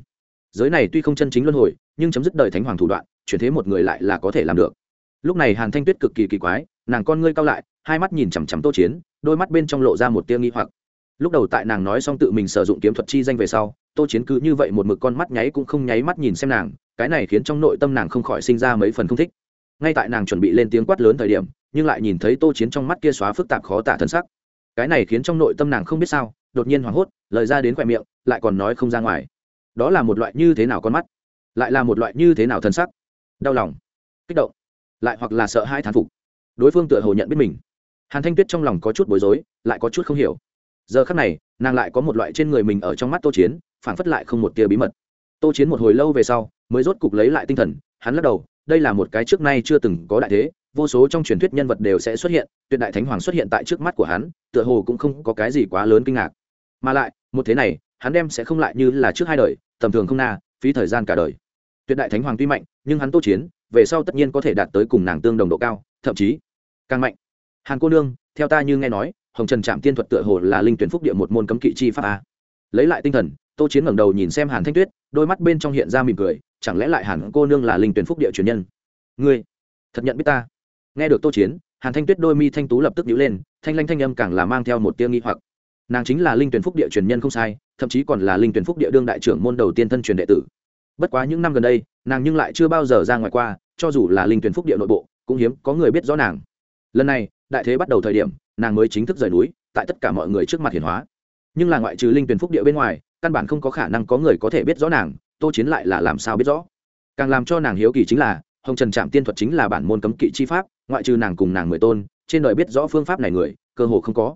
Giới này tuy không chân chính luân hồi, nhưng chấm dứt đời thánh hoàng thủ đoạn, chuyển thế một người lại là có thể làm được lúc này hàn thanh tuyết cực kỳ kỳ quái, nàng con ngươi cao lại, hai mắt nhìn chằm chằm tô chiến, đôi mắt bên trong lộ ra một tia nghi hoặc. Lúc đầu tại nàng nói xong tự mình sử dụng kiếm thuật chi danh về sau, tô chiến cứ như vậy một mực con mắt nháy cũng không nháy mắt nhìn xem nàng, cái này khiến trong nội tâm nàng không khỏi sinh ra mấy phần không thích. Ngay tại nàng chuẩn bị lên tiếng quát lớn thời điểm, nhưng lại nhìn thấy tô chiến trong mắt kia xóa phức tạp khó tả thân sắc. Cái này khiến trong nội tâm nàng không biết sao, đột nhiên hoảng hốt, lời ra đến khoe miệng, lại còn nói không ra ngoài. Đó là một loại như thế nào con mắt? Lại là một loại như thế nào thân sắc? Đau lòng. Kích động lại hoặc là sợ hai thán phục. Đối phương tựa hồ nhận biết mình. Hàn thanh tuyết trong lòng có chút bối rối, lại có chút không hiểu. Giờ khắc này, nàng lại có một loại trên người mình ở trong mắt tô chiến phản phất lại không một tia bí mật. Tô chiến một hồi lâu về sau, mới rốt cục lấy lại tinh thần, hắn lắc đầu, đây là một cái trước nay chưa từng có đại thế, vô số trong truyền thuyết nhân vật đều sẽ xuất hiện, tuyệt đại thánh hoàng xuất hiện tại trước mắt của hắn, tựa hồ cũng không có cái gì quá lớn kinh ngạc. Mà lại, một thế này, hắn đem sẽ không lại như là trước hai đời, tầm thường không na, phí thời gian cả đời. Tuyệt đại thánh hoàng tuy mạnh, nhưng hắn tô chiến về sau tất nhiên có thể đạt tới cùng nàng tương đồng độ cao, thậm chí càng mạnh. Hàn cô nương, theo ta như nghe nói, hồng trần trạm tiên thuật tựa hồ là linh tuyển phúc địa một môn cấm kỵ chi pháp a. Lấy lại tinh thần, tô chiến ngẩng đầu nhìn xem hàn thanh tuyết, đôi mắt bên trong hiện ra mỉm cười, chẳng lẽ lại hàn cô nương là linh tuyển phúc địa truyền nhân? Ngươi, thật nhận biết ta? Nghe được tô chiến, hàn thanh tuyết đôi mi thanh tú lập tức nhíu lên, thanh lanh thanh âm càng là mang theo một tia nghi hoặc. Nàng chính là linh tuyển phúc địa truyền nhân không sai, thậm chí còn là linh tuyển phúc địa đương đại trưởng môn đầu tiên thân truyền đệ tử bất quá những năm gần đây, nàng nhưng lại chưa bao giờ ra ngoài qua, cho dù là linh tuyển phúc địa nội bộ, cũng hiếm có người biết rõ nàng. Lần này, đại thế bắt đầu thời điểm, nàng mới chính thức rời núi, tại tất cả mọi người trước mặt hiển hóa. Nhưng là ngoại trừ linh tuyển phúc địa bên ngoài, căn bản không có khả năng có người có thể biết rõ nàng, tô chiến lại là làm sao biết rõ? Càng làm cho nàng hiếu kỳ chính là, hồng trần trạm tiên thuật chính là bản môn cấm kỵ chi pháp, ngoại trừ nàng cùng nàng mười tôn, trên đời biết rõ phương pháp này người, cơ hồ không có.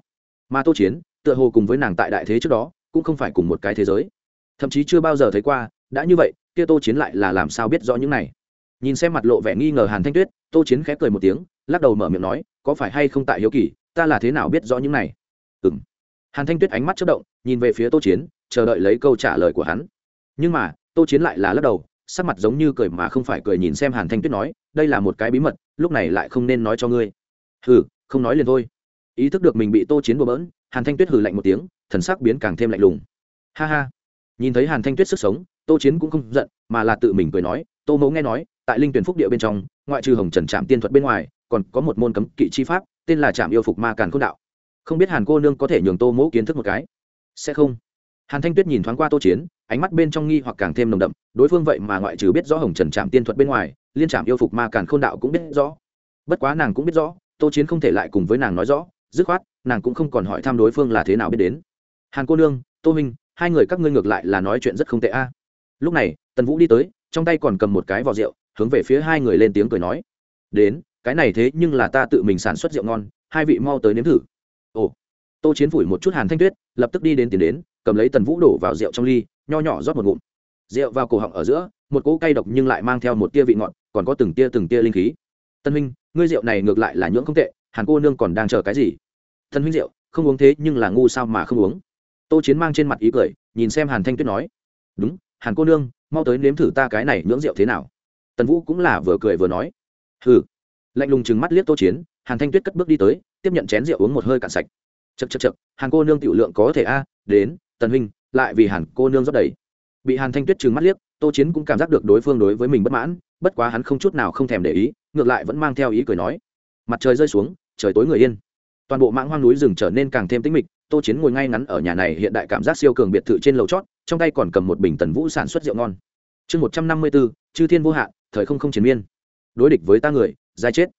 Mà tô chiến, tựa hồ cùng với nàng tại đại thế trước đó, cũng không phải cùng một cái thế giới. Thậm chí chưa bao giờ thấy qua, đã như vậy kia tô chiến lại là làm sao biết rõ những này? Nhìn xem mặt lộ vẻ nghi ngờ hàn thanh tuyết, tô chiến khẽ cười một tiếng, lắc đầu mở miệng nói, có phải hay không tại hiếu kỳ, ta là thế nào biết rõ những này? Ừng hàn thanh tuyết ánh mắt chất động, nhìn về phía tô chiến, chờ đợi lấy câu trả lời của hắn. Nhưng mà, tô chiến lại là lắc đầu, sắc mặt giống như cười mà không phải cười nhìn xem hàn thanh tuyết nói, đây là một cái bí mật, lúc này lại không nên nói cho ngươi. Hừ, không nói liền thôi. Ý thức được mình bị tô chiến bừa bỡn, hàn thanh tuyết hừ lạnh một tiếng, thần sắc biến càng thêm lạnh lùng. Ha ha. Nhìn thấy hàn thanh tuyết sức sống tô chiến cũng không giận, mà là tự mình cười nói, tô mẫu nghe nói, tại linh tuyển phúc địa bên trong, ngoại trừ hồng trần trạm tiên thuật bên ngoài, còn có một môn cấm kỵ chi pháp, tên là trạm yêu phục ma càn k đạo. Không biết hàn cô nương có thể nhường tô mẫu kiến thức một cái? Sẽ không. Hàn thanh tuyết nhìn thoáng qua tô chiến, ánh mắt bên trong nghi hoặc càng thêm nồng đậm, đối phương vậy mà ngoại trừ biết rõ hồng trần trạm tiên thuật bên ngoài, liên trạm yêu phục ma càn k h ô n đạo cũng biết rõ. Bất quá nàng cũng biết rõ, tô chiến không thể lại cùng với nàng nói rõ, dứt khoát, nàng cũng không còn hỏi thăm đối phương là thế nào biết đến. Hàn cô nương, tô minh hai người các ngươi ngược lại là nói chuyện rất không tệ a lúc này, tần vũ đi tới, trong tay còn cầm một cái vò rượu, hướng về phía hai người lên tiếng cười nói. Đến, cái này thế nhưng là ta tự mình sản xuất rượu ngon, hai vị mau tới nếm thử. Ồ. Tô chiến phủi một chút hàn thanh tuyết, lập tức đi đến tiền đến, cầm lấy tần vũ đổ vào rượu trong ly, nho nhỏ rót một ngụm. Rượu vào cổ họng ở giữa, một cỗ cay độc nhưng lại mang theo một tia vị ngọt, còn có từng tia từng tia linh khí. Tân huynh, ngươi rượu này ngược lại là nhưỡng không tệ, hàn cô nương còn đang chờ cái gì? Tân huynh rượu, không uống thế nhưng là ngu sao mà không uống. Tô chiến mang trên mặt ý cười, nhìn xem hàn thanh tuyết nói. Đúng hàn cô nương, mau tới nếm thử ta cái này nhưỡng rượu thế nào. Tần vũ cũng là vừa cười vừa nói, hừ. Lạnh lùng chừng mắt liếc tô chiến, hàn thanh tuyết cất bước đi tới, tiếp nhận chén rượu uống một hơi cạn sạch. Chật chật chật hàn cô nương tiểu lượng có thể a, đến, tần huynh, lại vì hàn cô nương rót đầy. Bị hàn thanh tuyết trừng mắt liếc, tô chiến cũng cảm giác được đối phương đối với mình bất mãn, bất quá hắn không chút nào không thèm để ý, ngược lại vẫn mang theo ý cười nói, mặt trời rơi xuống, trời tối người yên. Toàn bộ mãng hoang núi rừng trở nên càng thêm tĩnh mịch, tô chiến ngồi ngay ngắn ở nhà này hiện đại cảm giác siêu cường biệt thự trên lầu chót trong tay còn cầm một bình tần vũ sản xuất rượu ngon. Chương một trăm năm mươi bốn chư thiên vô hạn, thời không không chiến miên. Đối địch với ta người, giai chết.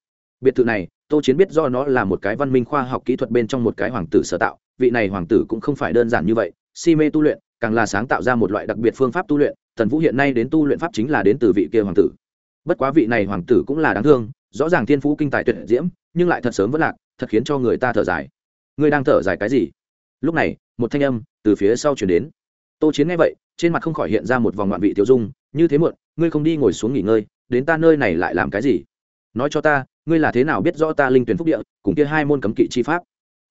Biệt thự này, tô chiến biết do nó là một cái văn minh khoa học kỹ thuật bên trong một cái hoàng tử sở tạo, vị này hoàng tử cũng không phải đơn giản như vậy, si mê tu luyện, càng là sáng tạo ra một loại đặc biệt phương pháp tu luyện, tần vũ hiện nay đến tu luyện pháp chính là đến từ vị kia hoàng tử. Bất quá vị này hoàng tử cũng là đáng thương, rõ ràng thiên phú kinh tài tuyệt diễm, nhưng lại thật sớm vất lạc, thật khiến cho người ta thở dài. Ngươi đang thở dài cái gì? Lúc này, một thanh âm từ phía sau chuyển đến tô chiến nghe vậy, trên mặt không khỏi hiện ra một vòng ngoạn vị tiêu dung, như thế muộn, ngươi không đi ngồi xuống nghỉ ngơi, đến ta nơi này lại làm cái gì? Nói cho ta, ngươi là thế nào biết rõ ta linh tuyển phúc địa, cùng kia hai môn cấm kỵ chi pháp?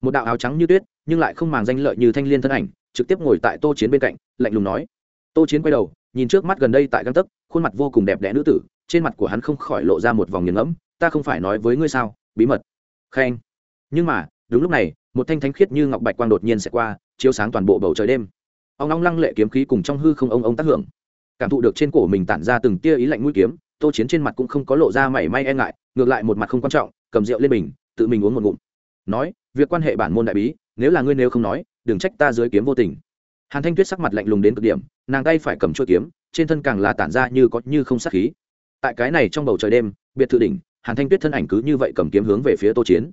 Một đạo áo trắng như tuyết, nhưng lại không màng danh lợi như thanh liên thân ảnh, trực tiếp ngồi tại tô chiến bên cạnh, lạnh lùng nói. Tô chiến quay đầu, nhìn trước mắt gần đây tại găng tấc, khuôn mặt vô cùng đẹp đẽ nữ tử, trên mặt của hắn không khỏi lộ ra một vòng nghiền ngẫm, ta không phải nói với ngươi sao, bí mật. Khen. Nhưng mà, đúng lúc này, một thanh thánh khiết như ngọc bạch quang đột nhiên sẽ qua, chiếu sáng toàn bộ bầu trời đêm ông long lăng lệ kiếm khí cùng trong hư không ông ông tác hưởng. Cảm thụ được trên cổ mình tản ra từng tia ý lạnh mũi kiếm, tô chiến trên mặt cũng không có lộ ra mảy may e ngại, ngược lại một mặt không quan trọng, cầm rượu lên bình, tự mình uống một ngụm. Nói, việc quan hệ bản môn đại bí, nếu là ngươi nếu không nói, đừng trách ta dưới kiếm vô tình. Hàn thanh tuyết sắc mặt lạnh lùng đến cực điểm, nàng tay phải cầm chuôi kiếm, trên thân càng là tản ra như có như không sát khí. Tại cái này trong bầu trời đêm, biệt thự đỉnh, hàn thanh tuyết thân ảnh cứ như vậy cầm kiếm hướng về phía tô chiến.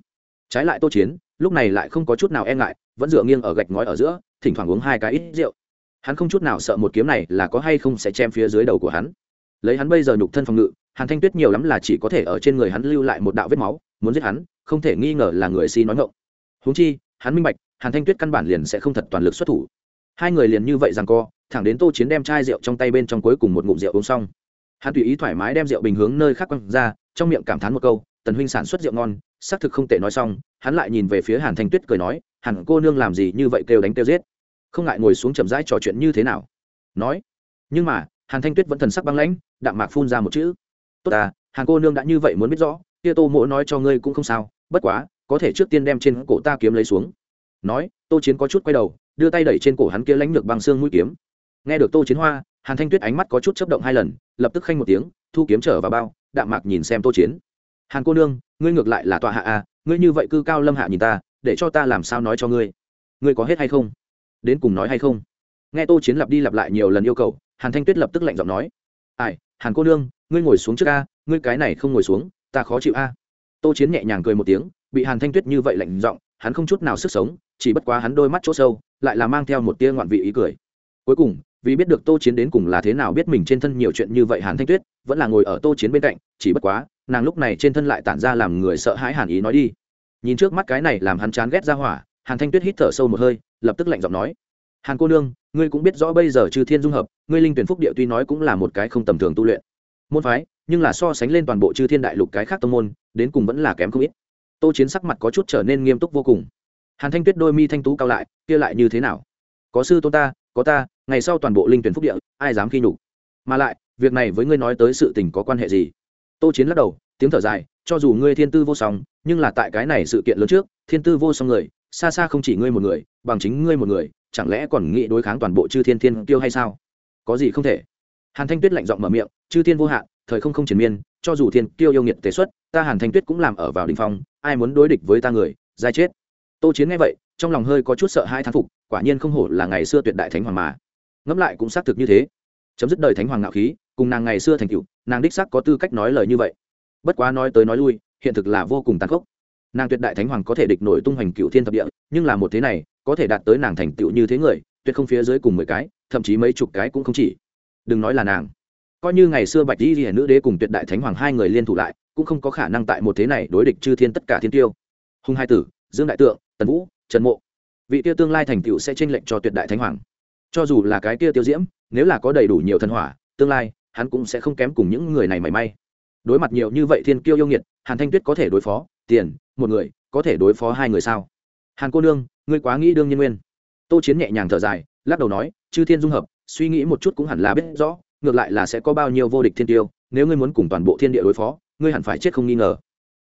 Trái lại tô chiến, lúc này lại không có chút nào e ngại, vẫn dựa nghiêng ở gạch ngói ở giữa, thỉnh thoảng uống hai cái ít rượu hắn không chút nào sợ một kiếm này là có hay không sẽ chém phía dưới đầu của hắn. Lấy hắn bây giờ nhục thân phòng ngự, hàn thanh tuyết nhiều lắm là chỉ có thể ở trên người hắn lưu lại một đạo vết máu, muốn giết hắn, không thể nghi ngờ là người si nói ngộng húng chi, hắn minh bạch, hàn thanh tuyết căn bản liền sẽ không thật toàn lực xuất thủ. Hai người liền như vậy rằng co, thẳng đến tô chiến đem chai rượu trong tay bên trong cuối cùng một ngụm rượu uống xong. Hắn tùy ý thoải mái đem rượu bình hướng nơi khác quăng ra, trong miệng cảm thán một câu, tần huynh sản xuất rượu ngon, xác thực không tệ. Nói xong, hắn lại nhìn về phía hàn thanh tuyết cười nói hẳn cô nương làm gì như vậy kêu đánh kêu giết? Không ngại ngồi xuống chậm rãi trò chuyện như thế nào. Nói, nhưng mà, hàn thanh tuyết vẫn thần sắc băng lãnh, đạm mạc phun ra một chữ. Tốt à hàng cô nương đã như vậy muốn biết rõ, kia tô mỗ nói cho ngươi cũng không sao, bất quá, có thể trước tiên đem trên cổ ta kiếm lấy xuống. Nói, tô chiến có chút quay đầu, đưa tay đẩy trên cổ hắn kia lãnh lược băng xương mũi kiếm. Nghe được tô chiến hoa, hàn thanh tuyết ánh mắt có chút chấp động hai lần, lập tức khanh một tiếng, thu kiếm trở vào bao, đạm mạc nhìn xem tô chiến. Hàn cô nương, ngươi ngược lại là tọa hạ à ngươi như vậy cư cao lâm hạ nhìn ta, để cho ta làm sao nói cho ngươi. Ngươi có hết hay không? Đến cùng nói hay không? Nghe tô chiến lặp đi lặp lại nhiều lần yêu cầu, hàn thanh tuyết lập tức lạnh giọng nói, ai, hàn cô nương, ngươi ngồi xuống trước a, ngươi cái này không ngồi xuống, ta khó chịu a. Tô chiến nhẹ nhàng cười một tiếng, bị hàn thanh tuyết như vậy lạnh giọng, hắn không chút nào sức sống, chỉ bất quá hắn đôi mắt chỗ sâu, lại là mang theo một tia ngoạn vị ý cười. Cuối cùng, vì biết được tô chiến đến cùng là thế nào biết mình trên thân nhiều chuyện như vậy hàn thanh tuyết, vẫn là ngồi ở tô chiến bên cạnh, chỉ bất quá, nàng lúc này trên thân lại tản ra làm người sợ hãi hàn ý nói đi. Nhìn trước mắt cái này làm hắn chán ghét ra hỏa hàn thanh tuyết hít thở sâu một hơi, lập tức lạnh giọng nói, hàn cô nương, ngươi cũng biết rõ bây giờ chư thiên dung hợp, ngươi linh tuyển phúc địa tuy nói cũng là một cái không tầm thường tu luyện. Môn phái, nhưng là so sánh lên toàn bộ chư thiên đại lục cái khác tông môn, đến cùng vẫn là kém không ít. Tô chiến sắc mặt có chút trở nên nghiêm túc vô cùng. Hàn thanh tuyết đôi mi thanh tú cao lại, kia lại như thế nào? Có sư tôn ta, có ta, ngày sau toàn bộ linh tuyển phúc địa, ai dám khi nhục? Mà lại, việc này với ngươi nói tới sự tình có quan hệ gì? Tô chiến lắc đầu, tiếng thở dài, cho dù ngươi thiên tư vô song, nhưng là tại cái này sự kiện lớn trước, thiên tư vô song người xa xa không chỉ ngươi một người, bằng chính ngươi một người, chẳng lẽ còn nghĩ đối kháng toàn bộ chư thiên thiên tiêu hay sao? Có gì không thể? Hàn thanh tuyết lạnh giọng mở miệng, chư thiên vô hạn, thời không không triển miên, cho dù thiên tiêu yêu nghiệt tế xuất, ta hàn thanh tuyết cũng làm ở vào đình phong, ai muốn đối địch với ta người, giai chết. Tô chiến nghe vậy, trong lòng hơi có chút sợ hai thán phục, quả nhiên không hổ là ngày xưa tuyệt đại thánh hoàng mà. Ngẫm lại cũng xác thực như thế. Chấm dứt đời thánh hoàng ngạo khí, cùng nàng ngày xưa thành cựu nàng đích sắc có tư cách nói lời như vậy. Bất quá nói tới nói lui, hiện thực là vô cùng tàn khốc nàng tuyệt đại thánh hoàng có thể địch nổi tung hoành cựu thiên thập địa, nhưng là một thế này, có thể đạt tới nàng thành tựu như thế người, tuyệt không phía dưới cùng mười cái, thậm chí mấy chục cái cũng không chỉ. Đừng nói là nàng. Coi như ngày xưa bạch di hiển nữ đế cùng tuyệt đại thánh hoàng hai người liên thủ lại, cũng không có khả năng tại một thế này đối địch chư thiên tất cả thiên tiêu. Hùng hai tử, dương đại tượng, tần vũ, trần mộ. Vị tiêu tương lai thành tựu sẽ tranh lệnh cho tuyệt đại thánh hoàng. Cho dù là cái kia tiêu diễm, nếu là có đầy đủ nhiều thần hỏa, tương lai, hắn cũng sẽ không kém cùng những người này mảy may. Đối mặt nhiều như vậy thiên kiêu yêu nghiệt, hàn thanh tuyết có thể đối phó, tiền một người, có thể đối phó hai người sao? Hàn cô nương, ngươi quá nghĩ đương nhiên nguyên. Tô chiến nhẹ nhàng thở dài, lắc đầu nói, chư thiên dung hợp, suy nghĩ một chút cũng hẳn là biết rõ, ngược lại là sẽ có bao nhiêu vô địch thiên tiêu, nếu ngươi muốn cùng toàn bộ thiên địa đối phó, ngươi hẳn phải chết không nghi ngờ.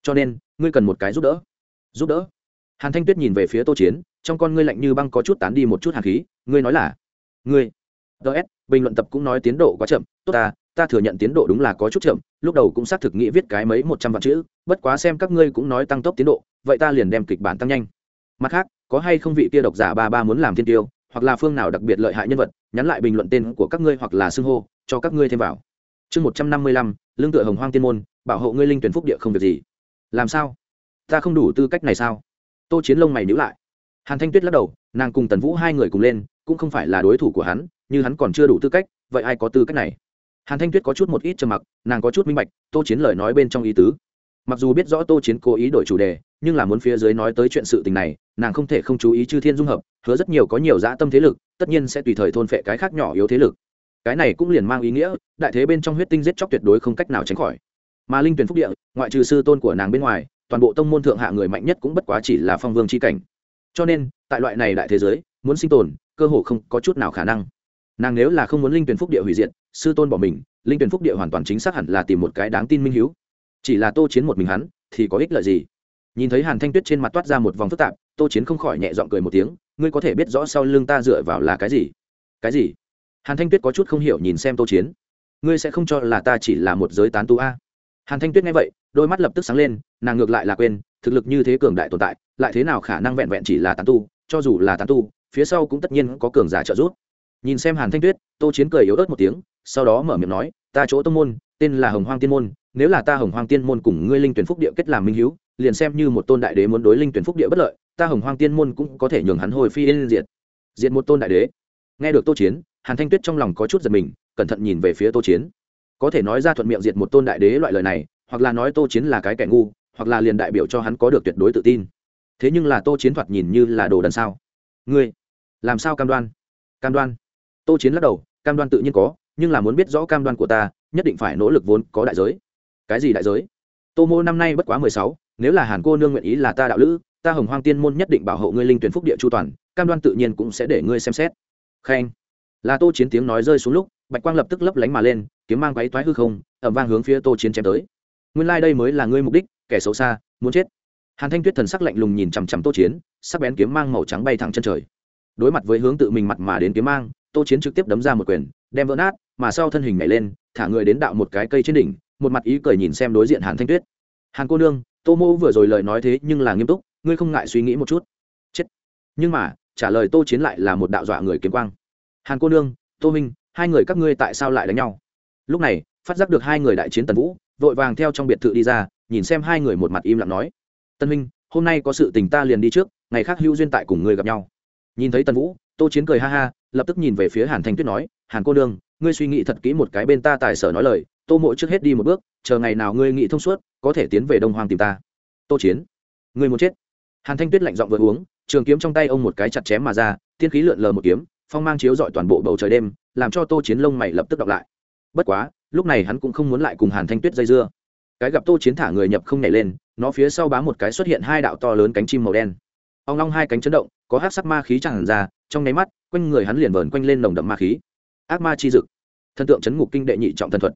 Cho nên, ngươi cần một cái giúp đỡ. Giúp đỡ? Hàn thanh tuyết nhìn về phía tô chiến, trong con ngươi lạnh như băng có chút tán đi một chút hàn khí, ngươi nói là? Ngươi. Ts bình luận tập cũng nói tiến độ quá chậm, tốt ta ta thừa nhận tiến độ đúng là có chút chậm lúc đầu cũng xác thực nghĩ viết cái mấy một trăm vạn chữ, bất quá xem các ngươi cũng nói tăng tốc tiến độ, vậy ta liền đem kịch bản tăng nhanh. Mặt khác, có hay không vị tia độc giả ba ba muốn làm thiên tiêu, hoặc là phương nào đặc biệt lợi hại nhân vật, nhắn lại bình luận tên của các ngươi hoặc là xưng hô, cho các ngươi thêm vào. Chương một trăm năm mươi lăm, lương tựa hồng hoang tiên môn, bảo hộ ngươi linh tuyển phúc địa không việc gì. Làm sao? Ta không đủ tư cách này sao? Tô chiến lông mày nhữ lại. Hàn thanh tuyết lắc đầu, nàng cùng tần vũ hai người cùng lên, cũng không phải là đối thủ của hắn, như hắn còn chưa đủ tư cách, vậy ai có tư cách này? Hàn thanh tuyết có chút một ít trầm mặc, nàng có chút minh bạch, tô chiến lời nói bên trong ý tứ. Mặc dù biết rõ tô chiến cố ý đổi chủ đề, nhưng là muốn phía dưới nói tới chuyện sự tình này, nàng không thể không chú ý chư thiên dung hợp, hứa rất nhiều có nhiều dã tâm thế lực, tất nhiên sẽ tùy thời thôn phệ cái khác nhỏ yếu thế lực. Cái này cũng liền mang ý nghĩa, đại thế bên trong huyết tinh giết chóc tuyệt đối không cách nào tránh khỏi. Mà linh tuyển phúc địa, ngoại trừ sư tôn của nàng bên ngoài, toàn bộ tông môn thượng hạ người mạnh nhất cũng bất quá chỉ là phong vương c h i cảnh. Cho nên, tại loại này đại thế giới, muốn sinh tồn, cơ hồ không có chút nào khả năng. Nàng nếu là không muốn linh tuyển phúc địa hủy diệt sư tôn bỏ mình, linh tuyển phúc địa hoàn toàn chính xác hẳn là tìm một cái đáng tin minh h chỉ là tô chiến một mình hắn, thì có ích lợi gì? Nhìn thấy hàn thanh tuyết trên mặt toát ra một vòng phức tạp, tô chiến không khỏi nhẹ g i ọ n cười một tiếng, ngươi có thể biết rõ sau lưng ta dựa vào là cái gì? Cái gì? Hàn thanh tuyết có chút không hiểu nhìn xem tô chiến. Ngươi sẽ không cho là ta chỉ là một giới tán tu a? Hàn thanh tuyết nghe vậy, đôi mắt lập tức sáng lên, nàng ngược lại là quên, thực lực như thế cường đại tồn tại, lại thế nào khả năng vẹn vẹn chỉ là tán tu, cho dù là tán tu, phía sau cũng tất nhiên có cường giả trợ giúp. Nhìn xem hàn thanh tuyết, tô chiến cười yếu ớt một tiếng sau đó mở miệng nói, ta chỗ tông môn, tên là hồng hoang tiên môn, nếu là ta hồng hoang tiên môn cùng ngươi linh tuyển phúc địa kết làm minh hữu liền xem như một tôn đại đế muốn đối linh tuyển phúc địa bất lợi, ta hồng hoang tiên môn cũng có thể nhường hắn hồi phi yên diệt. Diệt một tôn đại đế. Nghe được tô chiến, hàn thanh tuyết trong lòng có chút giật mình, cẩn thận nhìn về phía tô chiến. Có thể nói ra thuận miệng diệt một tôn đại đế loại lời này, hoặc là nói tô chiến là cái kẻ ngu, hoặc là liền đại biểu cho hắn có được tuyệt đối tự tin. Thế nhưng là tô chiến thoạt nhìn như là đồ đần sao? Ngươi, làm sao cam đoan? Cam đoan? Tô chiến lắc đầu, cam đoan tự nhiên có nhưng là muốn biết rõ cam đoan của ta, nhất định phải nỗ lực vốn có đại giới. Cái gì đại giới? Tô mô năm nay bất quá mười sáu, nếu là hàn cô nương nguyện ý là ta đạo lữ, ta hồng hoang tiên môn nhất định bảo hộ ngươi linh tuyển phúc địa chu toàn, cam đoan tự nhiên cũng sẽ để ngươi xem xét. Khen. Là tô chiến tiếng nói rơi xuống lúc, bạch quang lập tức lấp lánh mà lên, kiếm mang váy toái hư không ẩm vang hướng phía tô chiến chém tới. Nguyên lai、like、đây mới là ngươi mục đích, kẻ xấu xa, muốn chết. Hàn thanh tuyết thần sắc lạnh lùng nhìn chằm chằm tô chiến, sắc bén kiếm mang màu trắng bay thẳng chân trời. Đối mặt với hướng tự mình mặt mà đến kiếm mang, tô chiến trực tiếp đấm ra một quyền đem vỡ nát, mà sau thân hình nhảy lên, thả người đến đạo một cái cây trên đỉnh, một mặt ý cười nhìn xem đối diện hàn thanh tuyết. Hàn cô nương, tô mô vừa rồi lời nói thế nhưng là nghiêm túc, ngươi không ngại suy nghĩ một chút? Chết. Nhưng mà, trả lời tô chiến lại là một đạo dọa người kiếm quang. Hàn cô nương, tô minh, hai người các ngươi tại sao lại đánh nhau? Lúc này, phát giác được hai người đại chiến tần vũ, vội vàng theo trong biệt thự đi ra, nhìn xem hai người một mặt im lặng nói. Tân minh, hôm nay có sự tình ta liền đi trước, ngày khác hữu duyên tại cùng người gặp nhau. Nhìn thấy tần vũ, tô chiến cười ha ha lập tức nhìn về phía hàn thanh tuyết nói, hàn cô nương, ngươi suy nghĩ thật kỹ một cái bên ta tài sở nói lời, tô mộ trước hết đi một bước, chờ ngày nào ngươi nghĩ thông suốt, có thể tiến về đông hoàng tìm ta. Tô chiến, ngươi muốn chết? Hàn thanh tuyết lạnh giọng vừa uống, trường kiếm trong tay ông một cái chặt chém mà ra, tiên khí lượn lờ một kiếm, phong mang chiếu dọi toàn bộ bầu trời đêm, làm cho tô chiến lông mày lập tức đọc lại. Bất quá, lúc này hắn cũng không muốn lại cùng hàn thanh tuyết dây dưa. Cái gặp tô chiến thả người nhập không nhảy lên, nó phía sau bám một cái xuất hiện hai đạo to lớn cánh chim màu đen ông long hai cánh chấn động, có hát sắc ma khí tràn ra, trong nháy mắt, quanh người hắn liền vờn quanh lên nồng đậm ma khí. Ác ma chi dực. Thần tượng chấn ngục kinh đệ nhị trọng thần thuật.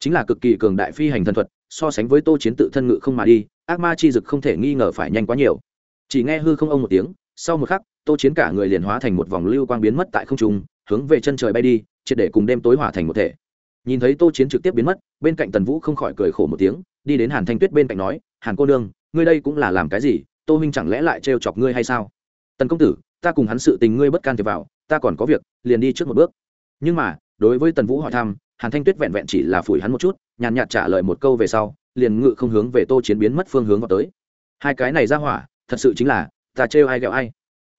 Chính là cực kỳ cường đại phi hành thần thuật, so sánh với tô chiến tự thân ngự không mà đi, ác ma chi dực không thể nghi ngờ phải nhanh quá nhiều. Chỉ nghe hư không ông một tiếng, sau một khắc, tô chiến cả người liền hóa thành một vòng lưu quang biến mất tại không trung, hướng về chân trời bay đi, triệt để cùng đêm tối hỏa thành một thể. Nhìn thấy tô chiến trực tiếp biến mất, bên cạnh tần vũ không khỏi cười khổ một tiếng, đi đến hàn thanh tuyết bên cạnh nói, hàn cô nương, ngươi đây cũng là làm cái gì? Tô minh chẳng lẽ lại trêu chọc ngươi hay sao? Tần công tử, ta cùng hắn sự tình ngươi bất can thiệp vào, ta còn có việc, liền đi trước một bước. Nhưng mà, đối với tần vũ hỏi thăm, hàn thanh tuyết vẹn vẹn chỉ là phủi hắn một chút, nhàn nhạt trả lời một câu về sau, liền ngự không hướng về tô chiến biến mất phương hướng vào tới. Hai cái này ra hỏa, thật sự chính là, ta trêu ai ghẹo ai.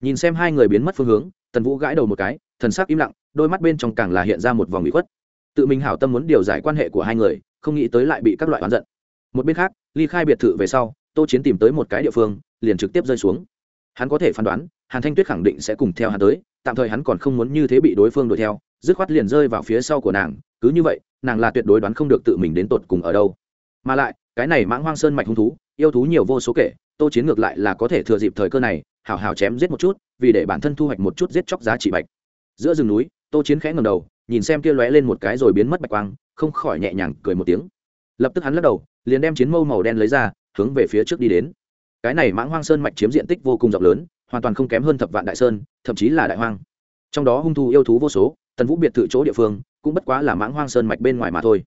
Nhìn xem hai người biến mất phương hướng, tần vũ gãi đầu một cái, thần sắc im lặng, đôi mắt bên trong càng là hiện ra một vòng bị khuất. Tự mình hảo tâm muốn điều giải quan hệ của hai người, không nghĩ tới lại bị các loại oán giận. Một bên khác, ly khai biệt thự về sau tô chiến tìm tới một cái địa phương, liền trực tiếp rơi xuống. Hắn có thể phán đoán, hàn thanh tuyết khẳng định sẽ cùng theo hắn tới, tạm thời hắn còn không muốn như thế bị đối phương đuổi theo, dứt khoát liền rơi vào phía sau của nàng, cứ như vậy, nàng là tuyệt đối đoán không được tự mình đến tột cùng ở đâu. Mà lại, cái này mãng hoang sơn mạch hung thú, yêu thú nhiều vô số kể, tô chiến ngược lại là có thể thừa dịp thời cơ này, hào hào chém giết một chút, vì để bản thân thu hoạch một chút giết chóc giá trị bạch. Giữa rừng núi, tô chiến khẽ ngầm đầu, nhìn xem kia lóe lên một cái rồi biến mất bạch quang, không khỏi nhẹ nhàng cười một tiếng. Lập tức hắn lắc đầu, liền đem chiến mâu màu đen lấy ra hướng về phía trước đi đến. Cái này mãng hoang sơn mạch chiếm diện tích vô cùng rộng lớn, hoàn toàn không kém hơn thập vạn đại sơn, thậm chí là đại hoang. Trong đó hung thú yêu thú vô số, tần vũ biệt thự chỗ địa phương, cũng bất quá là mãng hoang sơn mạch bên ngoài mà thôi.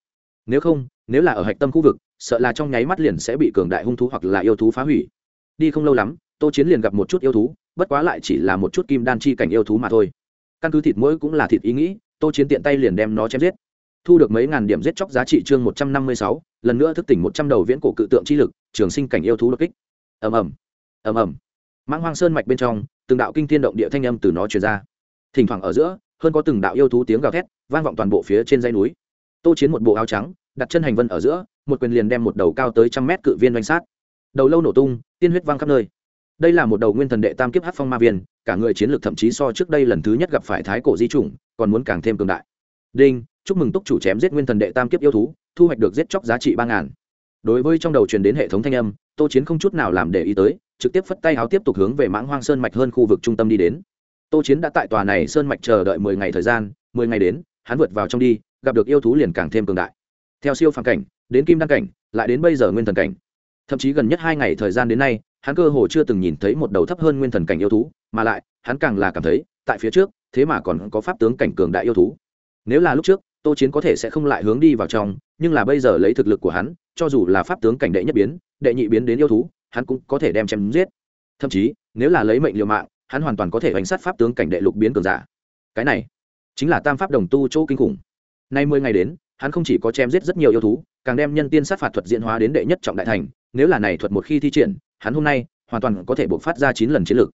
Nếu không, nếu là ở hạch tâm khu vực, sợ là trong nháy mắt liền sẽ bị cường đại hung thú hoặc là yêu thú phá hủy. Đi không lâu lắm, tô chiến liền gặp một chút yêu thú, bất quá lại chỉ là một chút kim đan chi cảnh yêu thú mà thôi. Căn cứ thịt mũi cũng là thịt ý nghĩ, tô chiến tiện tay liền đem nó chém giết thu được mấy ngàn điểm giết chóc giá trị chương một trăm năm mươi sáu, lần nữa thức tỉnh một trăm đầu viễn cổ cự tượng chi lực, trường sinh cảnh yêu thú đột kích. Ầm ầm. Ầm ầm. Mãng hoang sơn mạch bên trong, từng đạo kinh thiên động địa thanh âm từ nó truyền ra. Thỉnh thoảng ở giữa, hơn có từng đạo yêu thú tiếng gào thét, vang vọng toàn bộ phía trên dãy núi. Tô chiến một bộ áo trắng, đặt chân hành vân ở giữa, một quyền liền đem một đầu cao tới trăm mét cự viên đánh sát. Đầu lâu nổ tung, tiên huyết vang khắp nơi. Đây là một đầu nguyên thần đệ tam kiếp hát phong ma viên, cả người chiến lược thậm chí so trước đây lần thứ nhất gặp phải thái cổ di chủng, còn muốn càng thêm cường đại. Đinh chúc mừng túc chủ chém giết nguyên thần đệ tam kiếp yêu thú, thu hoạch được giết chóc giá trị ba ngàn. Đối với trong đầu truyền đến hệ thống thanh âm, tô chiến không chút nào làm để ý tới, trực tiếp phất tay áo tiếp tục hướng về mãng hoang sơn mạch hơn khu vực trung tâm đi đến. Tô chiến đã tại tòa này sơn mạch chờ đợi mười ngày thời gian, mười ngày đến, hắn vượt vào trong đi, gặp được yêu thú liền càng thêm cường đại. Theo siêu phản cảnh, đến kim đăng cảnh, lại đến bây giờ nguyên thần cảnh. Thậm chí gần nhất hai ngày thời gian đến nay, hắn cơ hồ chưa từng nhìn thấy một đầu thấp hơn nguyên thần cảnh yêu thú, mà lại, hắn càng là cảm thấy, tại phía trước, thế mà còn có pháp tướng cảnh cường đại yêu thú. Nếu là lúc trước tô chiến có thể sẽ không lại hướng đi vào trong, nhưng là bây giờ lấy thực lực của hắn, cho dù là pháp tướng cảnh đệ nhất biến, đệ nhị biến đến yêu thú, hắn cũng có thể đem chém giết. Thậm chí, nếu là lấy mệnh liều mạng, hắn hoàn toàn có thể bánh sát pháp tướng cảnh đệ lục biến cường giả. Cái này, chính là tam pháp đồng tu chỗ kinh khủng. Nay mười ngày đến, hắn không chỉ có chém giết rất nhiều yêu thú, càng đem nhân tiên sát phạt thuật diễn hóa đến đệ nhất trọng đại thành. Nếu là này thuật một khi thi triển, hắn hôm nay hoàn toàn có thể buộc phát ra chín lần chiến lược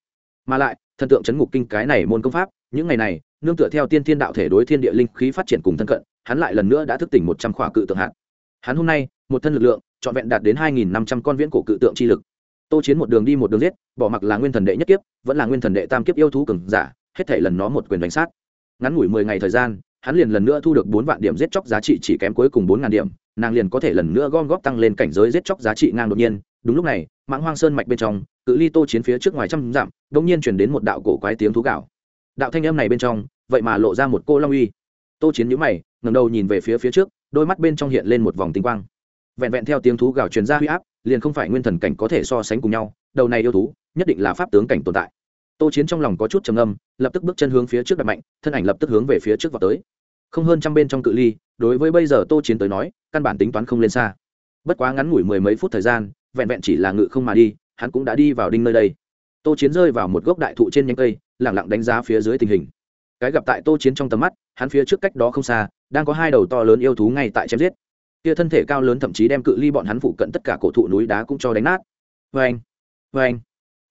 mà lại, thần tượng chấn ngục kinh cái này môn công pháp, những ngày này, nương tựa theo tiên thiên đạo thể đối thiên địa linh khí phát triển cùng thân cận, hắn lại lần nữa đã thức tỉnh một trăm khỏa cự tượng hạt. Hắn hôm nay, một thân lực lượng, trọn vẹn đạt đến hai nghìn năm trăm con viễn cổ cự tượng chi lực. Tô chiến một đường đi một đường giết, bỏ mặc là nguyên thần đệ nhất kiếp, vẫn là nguyên thần đệ tam kiếp yêu thú cường giả, hết thể lần nó một quyền đánh sát. Ngắn ngủi mười ngày thời gian, hắn liền lần nữa thu được bốn vạn điểm giết chóc giá trị chỉ kém cuối cùng bốn ngàn điểm, nàng liền có thể lần nữa gom góp tăng lên cảnh giới giết chóc giá trị ngang đột nhiên đúng lúc này, mãng hoang sơn mạch bên trong, cự ly tô chiến phía trước ngoài trăm dặm đ ỗ n g nhiên chuyển đến một đạo cổ quái tiếng thú gạo đạo thanh âm này bên trong, vậy mà lộ ra một cô long uy. Tô chiến nhữ mày ngầm đầu nhìn về phía phía trước, đôi mắt bên trong hiện lên một vòng tinh quang. Vẹn vẹn theo tiếng thú gạo truyền ra huy áp, liền không phải nguyên thần cảnh có thể so sánh cùng nhau, đầu này yêu thú, nhất định là pháp tướng cảnh tồn tại. Tô chiến trong lòng có chút trầm âm lập tức bước chân hướng phía trước đặt mạnh, thân ảnh lập tức hướng về phía trước vào tới. Không hơn trăm bên trong cự ly, đối với bây giờ tô chiến tới nói, căn bản tính toán không lên xa. Bất quá ngắn ngủi mười mấy phút thời gian vẹn vẹn chỉ là ngự không mà đi, hắn cũng đã đi vào đinh nơi đây. Tô chiến rơi vào một gốc đại thụ trên nhánh cây, lẳng lặng đánh giá phía dưới tình hình. Cái gặp tại tô chiến trong tầm mắt, hắn phía trước cách đó không xa, đang có hai đầu to lớn yêu thú ngay tại chém giết. Kia thân thể cao lớn thậm chí đem cự ly bọn hắn phụ cận tất cả cổ thụ núi đá cũng cho đánh nát. Vê anh vê anh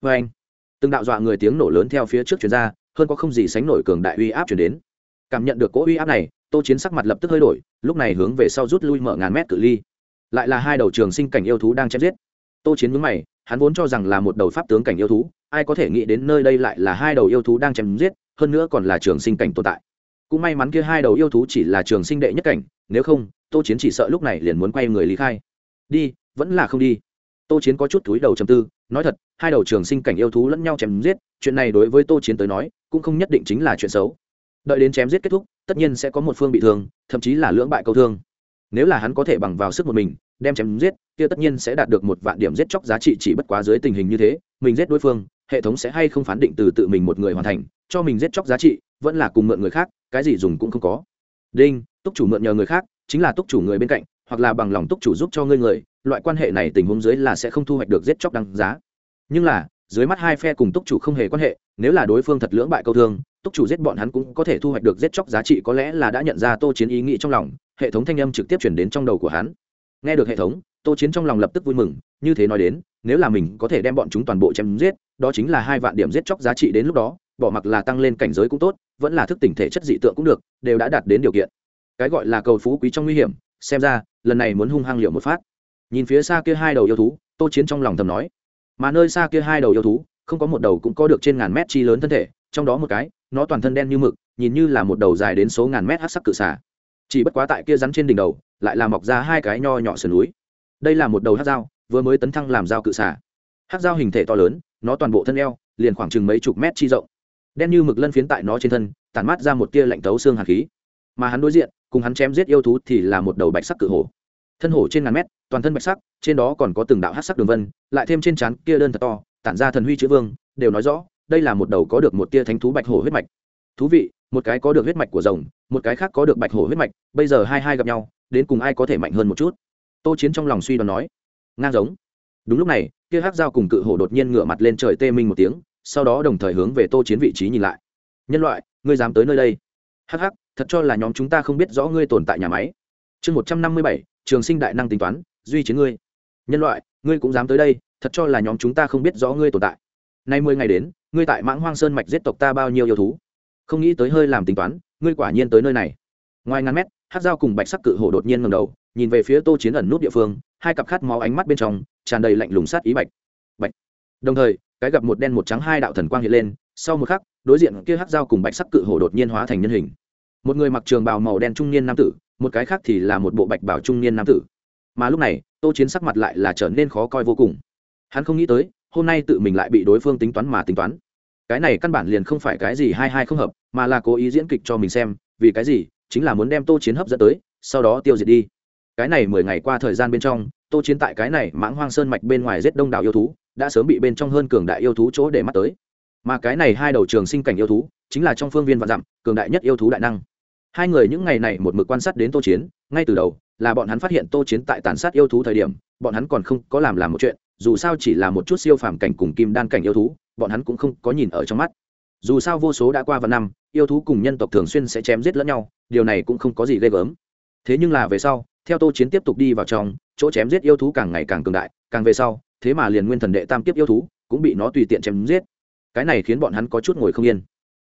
vê anh từng đạo dọa người tiếng nổ lớn theo phía trước chuyển ra, hơn có không gì sánh nổi cường đại uy áp chuyển đến. Cảm nhận được cỗ uy áp này, tô chiến sắc mặt lập tức hơi đổi, lúc này hướng về sau rút lui mở ngàn mét cự ly. Lại là hai đầu trường sinh cảnh yêu thú đang chém giết tô chiến mướn mày, hắn vốn cho rằng là một đầu pháp tướng cảnh yêu thú, ai có thể nghĩ đến nơi đây lại là hai đầu yêu thú đang chém giết, hơn nữa còn là trường sinh cảnh tồn tại. Cũng may mắn kia hai đầu yêu thú chỉ là trường sinh đệ nhất cảnh, nếu không, tô chiến chỉ sợ lúc này liền muốn quay người lý khai. Đi, vẫn là không đi. Tô chiến có chút túi đầu chầm tư, nói thật, hai đầu trường sinh cảnh yêu thú lẫn nhau chém giết, chuyện này đối với tô chiến tới nói, cũng không nhất định chính là chuyện xấu. Đợi đến chém giết kết thúc, tất nhiên sẽ có một phương bị thương, thậm chí là lưỡng bại câu thương. Nếu là hắn có thể bằng vào sức một mình đem chém giết, kia tất nhiên sẽ đạt được một vạn điểm giết chóc giá trị chỉ bất quá dưới tình hình như thế, mình giết đối phương, hệ thống sẽ hay không phán định từ tự mình một người hoàn thành, cho mình giết chóc giá trị, vẫn là cùng mượn người khác, cái gì dùng cũng không có. Đinh, túc chủ mượn nhờ người khác, chính là túc chủ người bên cạnh, hoặc là bằng lòng túc chủ giúp cho ngươi người, loại quan hệ này tình huống dưới là sẽ không thu hoạch được giết chóc đăng giá. Nhưng là, dưới mắt hai phe cùng túc chủ không hề quan hệ, nếu là đối phương thật lưỡng bại câu thương, túc chủ giết bọn hắn cũng có thể thu hoạch được giết chóc giá trị có lẽ là đã nhận ra tô chiến ý nghĩ trong lòng, hệ thống thanh âm trực tiếp chuyển đến trong đầu của hắn nghe được hệ thống, tô chiến trong lòng lập tức vui mừng, như thế nói đến, nếu là mình có thể đem bọn chúng toàn bộ chém giết, đó chính là hai vạn điểm giết chóc giá trị đến lúc đó, bỏ mặc là tăng lên cảnh giới cũng tốt, vẫn là thức tỉnh thể chất dị tượng cũng được, đều đã đạt đến điều kiện. Cái gọi là cầu phú quý trong nguy hiểm, xem ra, lần này muốn hung hăng liệu một phát. Nhìn phía xa kia hai đầu yêu thú, tô chiến trong lòng thầm nói. Mà nơi xa kia hai đầu yêu thú, không có một đầu cũng có được trên ngàn mét chi lớn thân thể, trong đó một cái, nó toàn thân đen như mực, nhìn như là một đầu dài đến số ngàn mét hát sắc cự xả chỉ bất quá tại kia rắn trên đỉnh đầu, lại là mọc ra hai cái nho nhỏ sườn núi. Đây là một đầu hát dao, vừa mới tấn thăng làm dao cự xả hát dao hình thể to lớn, nó toàn bộ thân eo, liền khoảng chừng mấy chục mét chi rộng. Đen như mực lân phiến tại nó trên thân, tản mát ra một tia lạnh tấu xương hạt khí. Mà hắn đối diện, cùng hắn chém giết yêu thú thì là một đầu bạch sắc cự hổ. Thân hổ trên ngàn mét, toàn thân bạch sắc, trên đó còn có từng đạo hát sắc đường vân, lại thêm trên trán kia đơn thật to, tản ra thần huy chữ vương, đều nói rõ, đây là một đầu có được một tia thánh thú bạch hổ huyết mạch. Thú vị một cái có được huyết mạch của rồng một cái khác có được bạch hổ huyết mạch bây giờ hai hai gặp nhau đến cùng ai có thể mạnh hơn một chút? Tô chiến trong lòng suy đoán nói. Ngang giống. Đúng lúc này kia hắc dao cùng cự hổ đột nhiên ngửa mặt lên trời tê minh một tiếng sau đó đồng thời hướng về tô chiến vị trí nhìn lại. Nhân loại ngươi dám tới nơi đây? Hắc hắc, thật cho là nhóm chúng ta không biết rõ ngươi tồn tại nhà máy. Chương một trăm năm mươi bảy trường sinh đại năng tính toán duy chiến ngươi. Nhân loại ngươi cũng dám tới đây thật cho là nhóm chúng ta không biết rõ ngươi tồn tại. Nay mười ngày đến ngươi tại mãng hoang sơn mạch giết tộc ta bao nhiêu yêu thú? Không nghĩ tới hơi làm tính toán, ngươi quả nhiên tới nơi này. Ngoài ngàn mét, hát dao cùng bạch sắc cự hổ đột nhiên ngầm đầu, nhìn về phía tô chiến ẩn nút địa phương, hai cặp khát máu ánh mắt bên trong, tràn đầy lạnh lùng sát ý bạch. Bạch. Đồng thời, cái gặp một đen một trắng hai đạo thần quang hiện lên, sau một khắc, đối diện kia hát dao cùng bạch sắc cự hổ đột nhiên hóa thành nhân hình. Một người mặc trường bào màu đen trung niên nam tử, một cái khác thì là một bộ bạch bảo trung niên nam tử. Mà lúc này, tô chiến sắc mặt lại là trở nên khó coi vô cùng. Hắn không nghĩ tới, hôm nay tự mình lại bị đối phương tính toán mà tính toán. Cái này căn bản liền không phải cái gì hai hai không hợp mà là cố ý diễn kịch cho mình xem, vì cái gì? Chính là muốn đem tô chiến hấp dẫn tới, sau đó tiêu diệt đi. Cái này mười ngày qua thời gian bên trong, tô chiến tại cái này mãng hoang sơn mạch bên ngoài giết đông đảo yêu thú, đã sớm bị bên trong hơn cường đại yêu thú chỗ để mắt tới. Mà cái này hai đầu trường sinh cảnh yêu thú, chính là trong phương viên vạn dặm, cường đại nhất yêu thú đại năng. Hai người những ngày này một mực quan sát đến tô chiến, ngay từ đầu, là bọn hắn phát hiện tô chiến tại tàn sát yêu thú thời điểm, bọn hắn còn không có làm làm một chuyện, dù sao chỉ là một chút siêu phàm cảnh cùng kim đan cảnh yêu thú, bọn hắn cũng không có nhìn ở trong mắt dù sao vô số đã qua vài năm, yêu thú cùng nhân tộc thường xuyên sẽ chém giết lẫn nhau, điều này cũng không có gì ghê gớm. Thế nhưng là về sau, theo tô chiến tiếp tục đi vào trong, chỗ chém giết yêu thú càng ngày càng cường đại, càng về sau, thế mà liền nguyên thần đệ tam tiếp yêu thú cũng bị nó tùy tiện chém giết. Cái này khiến bọn hắn có chút ngồi không yên.